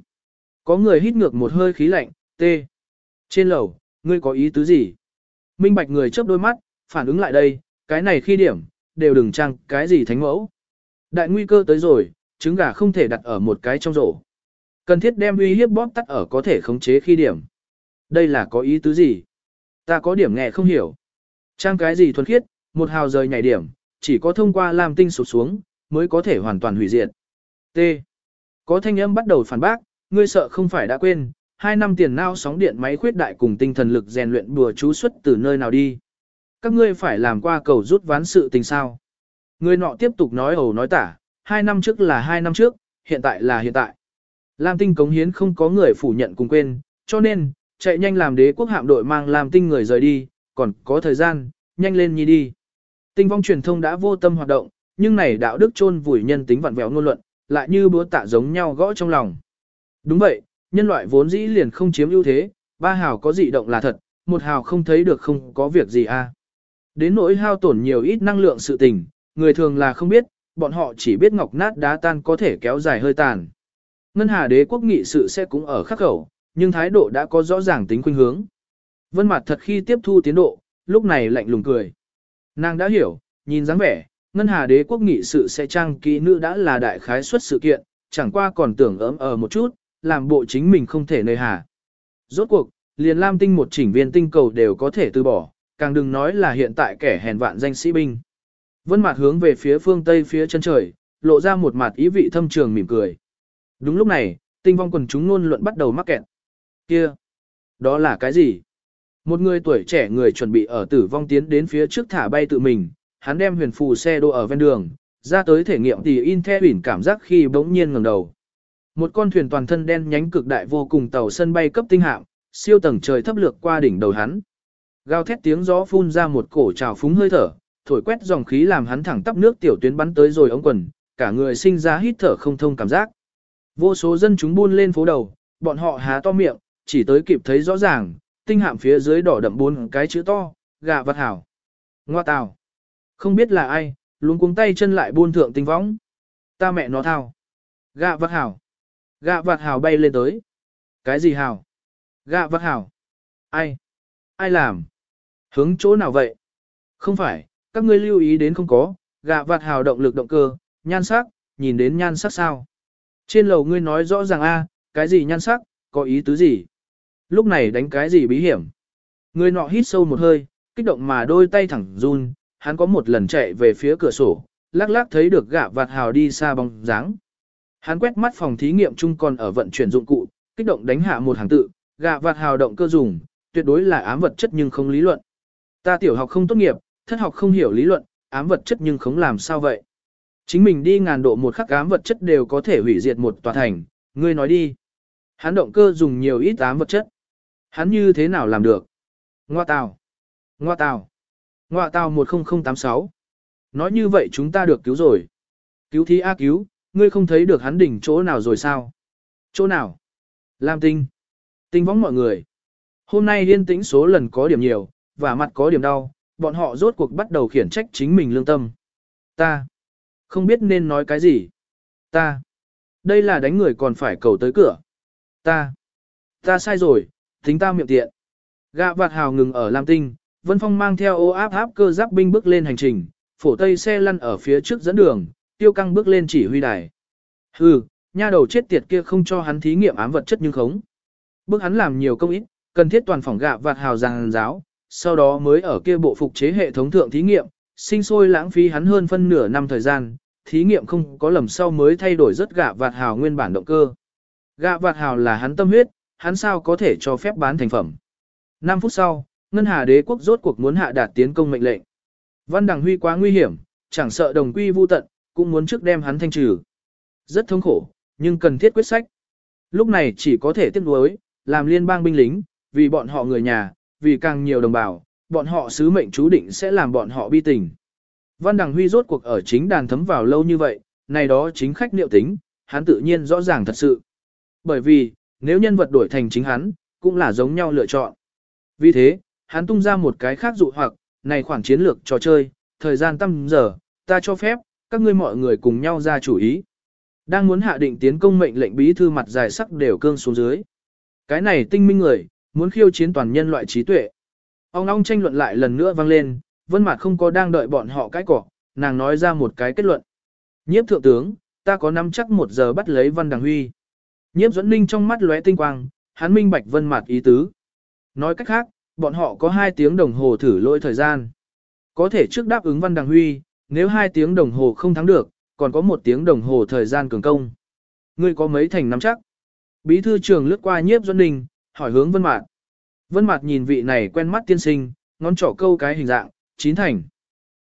Có người hít ngược một hơi khí lạnh, tê. Trên lầu, ngươi có ý tứ gì? Minh bạch người chớp đôi mắt, phản ứng lại đây, cái này khi điểm, đều đừng trang cái gì thánh mẫu. Đại nguy cơ tới rồi, trứng gà không thể đặt ở một cái trong rổ. Cần thiết đem uy hiếp bóp tắt ở có thể khống chế khi điểm. Đây là có ý tứ gì? Ta có điểm nghe không hiểu. Trang cái gì thuần khiết, một hào rời nhảy điểm, chỉ có thông qua làm tinh sụp xuống, mới có thể hoàn toàn hủy diệt. T. Có thanh âm bắt đầu phản bác, ngươi sợ không phải đã quên, hai năm tiền nao sóng điện máy khuyết đại cùng tinh thần lực rèn luyện bùa chú xuất từ nơi nào đi. Các ngươi phải làm qua cầu rút ván sự tình sao. Người nọ tiếp tục nói ẩu nói tả, hai năm trước là hai năm trước, hiện tại là hiện tại. Lam tinh cống hiến không có người phủ nhận cùng quên, cho nên, chạy nhanh làm đế quốc hạm đội mang Lam tinh người rời đi, còn có thời gian, nhanh lên nhi đi. Tinh vong truyền thông đã vô tâm hoạt động, nhưng này đạo đức chôn vùi nhân tính vặn vẹo ngôn luận, lại như búa tạ giống nhau gõ trong lòng. Đúng vậy, nhân loại vốn dĩ liền không chiếm ưu thế, ba hào có dị động là thật, một hào không thấy được không có việc gì a. À. Đến nỗi hao tổn nhiều ít năng lượng sự tình, người thường là không biết, bọn họ chỉ biết ngọc nát đá tan có thể kéo dài hơi tàn. Ngân Hà đế quốc nghị sự sẽ cũng ở khắc khẩu, nhưng thái độ đã có rõ ràng tính khuynh hướng. Vân Mạt thật khi tiếp thu tiến độ, lúc này lạnh lùng cười. Nàng đã hiểu, nhìn dáng vẻ, Ngân Hà đế quốc nghị sự sẽ trang kỹ nữ đã là đại khái suất sự kiện, chẳng qua còn tưởng ấm ở một chút, làm bộ chính mình không thể nơi hà. Rốt cuộc, liền lam tinh một chỉnh viên tinh cầu đều có thể từ bỏ, càng đừng nói là hiện tại kẻ hèn vạn danh sĩ binh. Vân Mạt hướng về phía phương tây phía chân trời, lộ ra một mặt ý vị thâm trường mỉm cười. Đúng lúc này, tinh vong quần chúng ngôn luận bắt đầu mắc kẹt. Kia, đó là cái gì? Một người tuổi trẻ người chuẩn bị ở tử vong tiến đến phía trước thả bay tự mình, hắn đem huyền phù xe đỗ ở ven đường, ra tới thể nghiệm thì in the bỉn cảm giác khi bỗng nhiên ngẩng đầu. Một con thuyền toàn thân đen nhánh cực đại vô cùng tàu sân bay cấp tinh hạm, siêu tầng trời thấp lược qua đỉnh đầu hắn. Gào thét tiếng gió phun ra một cổ trào phúng hơi thở, thổi quét dòng khí làm hắn thẳng tắp nước tiểu tuyến bắn tới rồi ống quần, cả người sinh ra hít thở không thông cảm giác. Vô số dân chúng buôn lên phố đầu, bọn họ há to miệng, chỉ tới kịp thấy rõ ràng, tinh hạm phía dưới đỏ đậm bốn cái chữ to, gà vật hảo. Ngoa tào. Không biết là ai, luôn cuống tay chân lại buôn thượng tinh võng. Ta mẹ nó thao. Gạ vật hảo. Gạ vật hảo bay lên tới. Cái gì hảo? Gạ vật hảo. Ai? Ai làm? Hướng chỗ nào vậy? Không phải, các ngươi lưu ý đến không có, gạ vật hảo động lực động cơ, nhan sắc, nhìn đến nhan sắc sao? Trên lầu ngươi nói rõ ràng a, cái gì nhan sắc, có ý tứ gì? Lúc này đánh cái gì bí hiểm? Người nọ hít sâu một hơi, kích động mà đôi tay thẳng run, hắn có một lần chạy về phía cửa sổ, lắc lắc thấy được gạ vạt hào đi xa bóng dáng. Hắn quét mắt phòng thí nghiệm chung còn ở vận chuyển dụng cụ, kích động đánh hạ một hàng tự, gạ vạt hào động cơ dùng, tuyệt đối là ám vật chất nhưng không lý luận. Ta tiểu học không tốt nghiệp, thất học không hiểu lý luận, ám vật chất nhưng không làm sao vậy. Chính mình đi ngàn độ một khắc ám vật chất đều có thể hủy diệt một tòa thành, ngươi nói đi. Hắn động cơ dùng nhiều ít ám vật chất. Hắn như thế nào làm được? Ngoa tào. Ngoa tào. Ngoa tào 10086. Nói như vậy chúng ta được cứu rồi. Cứu thi A cứu, ngươi không thấy được hắn đỉnh chỗ nào rồi sao? Chỗ nào? Lam tinh. Tinh võng mọi người. Hôm nay liên tĩnh số lần có điểm nhiều, và mặt có điểm đau, bọn họ rốt cuộc bắt đầu khiển trách chính mình lương tâm. Ta. Không biết nên nói cái gì. Ta. Đây là đánh người còn phải cầu tới cửa. Ta. Ta sai rồi, tính ta miệng tiện. Gạ vạt hào ngừng ở Lam Tinh, Vân Phong mang theo ô áp áp cơ giáp binh bước lên hành trình, phổ tây xe lăn ở phía trước dẫn đường, tiêu căng bước lên chỉ huy đài. Hừ, nha đầu chết tiệt kia không cho hắn thí nghiệm ám vật chất nhưng khống. Bước hắn làm nhiều công ít, cần thiết toàn phòng gạ vạt hào giang giáo, sau đó mới ở kia bộ phục chế hệ thống thượng thí nghiệm, sinh sôi lãng phí hắn hơn phân nửa năm thời gian, thí nghiệm không có lầm sau mới thay đổi rất gạ vạt hào nguyên bản động cơ. Gạ vạt hào là hắn tâm huyết, hắn sao có thể cho phép bán thành phẩm. 5 phút sau, Ngân Hà đế quốc rốt cuộc muốn hạ đạt tiến công mệnh lệnh. Văn Đằng Huy quá nguy hiểm, chẳng sợ đồng quy vu tận, cũng muốn trước đem hắn thanh trừ. Rất thống khổ, nhưng cần thiết quyết sách. Lúc này chỉ có thể tiếp nối, làm liên bang binh lính, vì bọn họ người nhà, vì càng nhiều đồng bào, bọn họ sứ mệnh chú định sẽ làm bọn họ bi tình. Văn Đằng Huy rốt cuộc ở chính đàn thấm vào lâu như vậy, này đó chính khách liệu tính, hắn tự nhiên rõ ràng thật sự. Bởi vì, nếu nhân vật đổi thành chính hắn, cũng là giống nhau lựa chọn. Vì thế, hắn tung ra một cái khác dụ hoặc, này khoản chiến lược trò chơi, thời gian tăm giờ, ta cho phép, các ngươi mọi người cùng nhau ra chủ ý. Đang muốn hạ định tiến công mệnh lệnh bí thư mặt dài sắc đều cương xuống dưới. Cái này tinh minh người, muốn khiêu chiến toàn nhân loại trí tuệ. Ông long tranh luận lại lần nữa vang lên, vân Mạt không có đang đợi bọn họ cái cỏ, nàng nói ra một cái kết luận. Nhiếp thượng tướng, ta có nắm chắc một giờ bắt lấy Văn Đằng Huy. Nhiếp Duẫn ninh trong mắt lóe tinh quang, hắn minh bạch vân Mạt ý tứ. Nói cách khác, bọn họ có 2 tiếng đồng hồ thử lỗi thời gian. Có thể trước đáp ứng Văn Đằng Huy, nếu 2 tiếng đồng hồ không thắng được, còn có 1 tiếng đồng hồ thời gian cường công. Ngươi có mấy thành nắm chắc? Bí thư trưởng lướt qua nhiếp Duẫn ninh, hỏi hướng Vân Mạt. Vân Mạt nhìn vị này quen mắt tiên sinh, ngón trỏ câu cái hình dạng, chín thành.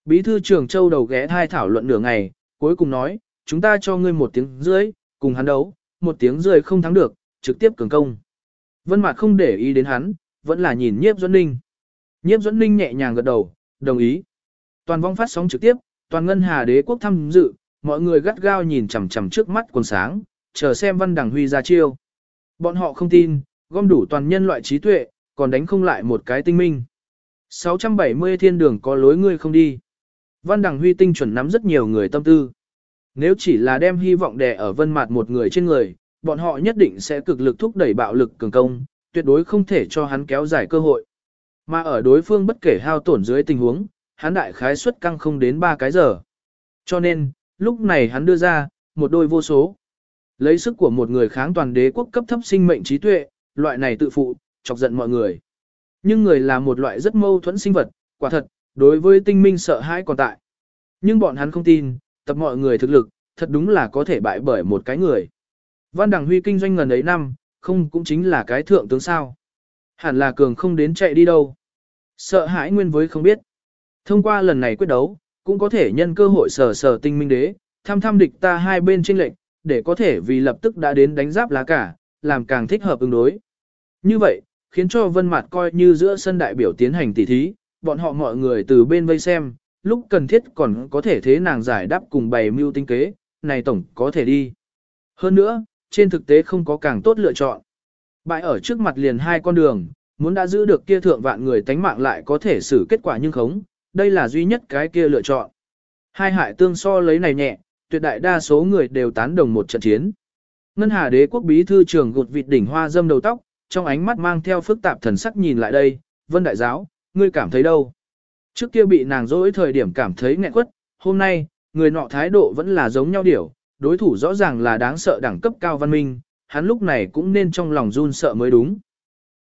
Bí thư trưởng châu đầu ghé thai thảo luận nửa ngày, cuối cùng nói, chúng ta cho ngươi một tiếng rưỡi, cùng hắn đấu, một tiếng rưỡi không thắng được, trực tiếp cường công. Vân Mạt không để ý đến hắn, vẫn là nhìn Nhiếp Duẫn Ninh. Nhiếp Duẫn Ninh nhẹ nhàng gật đầu, đồng ý. Toàn vong phát sóng trực tiếp, toàn ngân hà đế quốc tham dự, mọi người gắt gao nhìn chằm chằm trước mắt quần sáng, chờ xem Văn Đằng Huy ra chiêu. Bọn họ không tin, gom đủ toàn nhân loại trí tuệ, còn đánh không lại một cái tinh minh. 670 thiên đường có lối ngươi không đi. Văn Đằng Huy tinh chuẩn nắm rất nhiều người tâm tư. Nếu chỉ là đem hy vọng đè ở vân mặt một người trên người, bọn họ nhất định sẽ cực lực thúc đẩy bạo lực cường công, tuyệt đối không thể cho hắn kéo dài cơ hội. Mà ở đối phương bất kể hao tổn dưới tình huống, hắn đại khái suất căng không đến 3 cái giờ. Cho nên, lúc này hắn đưa ra, một đôi vô số. Lấy sức của một người kháng toàn đế quốc cấp thấp sinh mệnh trí tuệ, loại này tự phụ, chọc giận mọi người. Nhưng người là một loại rất mâu thuẫn sinh vật, quả thật, đối với tinh minh sợ hãi còn tại. Nhưng bọn hắn không tin, tập mọi người thực lực, thật đúng là có thể bại bởi một cái người. Văn Đằng Huy kinh doanh ngần ấy năm, không cũng chính là cái thượng tướng sao. Hẳn là cường không đến chạy đi đâu. Sợ hãi nguyên với không biết. Thông qua lần này quyết đấu, cũng có thể nhân cơ hội sở sở tinh minh đế, thăm thăm địch ta hai bên tranh lệnh, để có thể vì lập tức đã đến đánh giáp lá cả, làm càng thích hợp ứng đối. Như vậy, khiến cho Vân mặt coi như giữa sân đại biểu tiến hành tỉ thí, bọn họ mọi người từ bên vây xem, lúc cần thiết còn có thể thế nàng giải đáp cùng bày mưu tinh kế, này tổng có thể đi. Hơn nữa, trên thực tế không có càng tốt lựa chọn. Bại ở trước mặt liền hai con đường, muốn đã giữ được kia thượng vạn người tánh mạng lại có thể xử kết quả nhưng khống, đây là duy nhất cái kia lựa chọn. Hai hại tương so lấy này nhẹ, tuyệt đại đa số người đều tán đồng một trận chiến. Ngân Hà Đế quốc bí thư trưởng gột vịt đỉnh hoa dâm đầu tóc, trong ánh mắt mang theo phức tạp thần sắc nhìn lại đây, "Vân đại giáo, ngươi cảm thấy đâu?" Trước kia bị nàng dỗi thời điểm cảm thấy nghẹn quất, hôm nay, người nọ thái độ vẫn là giống nhau điểu, đối thủ rõ ràng là đáng sợ đẳng cấp cao văn minh, hắn lúc này cũng nên trong lòng run sợ mới đúng.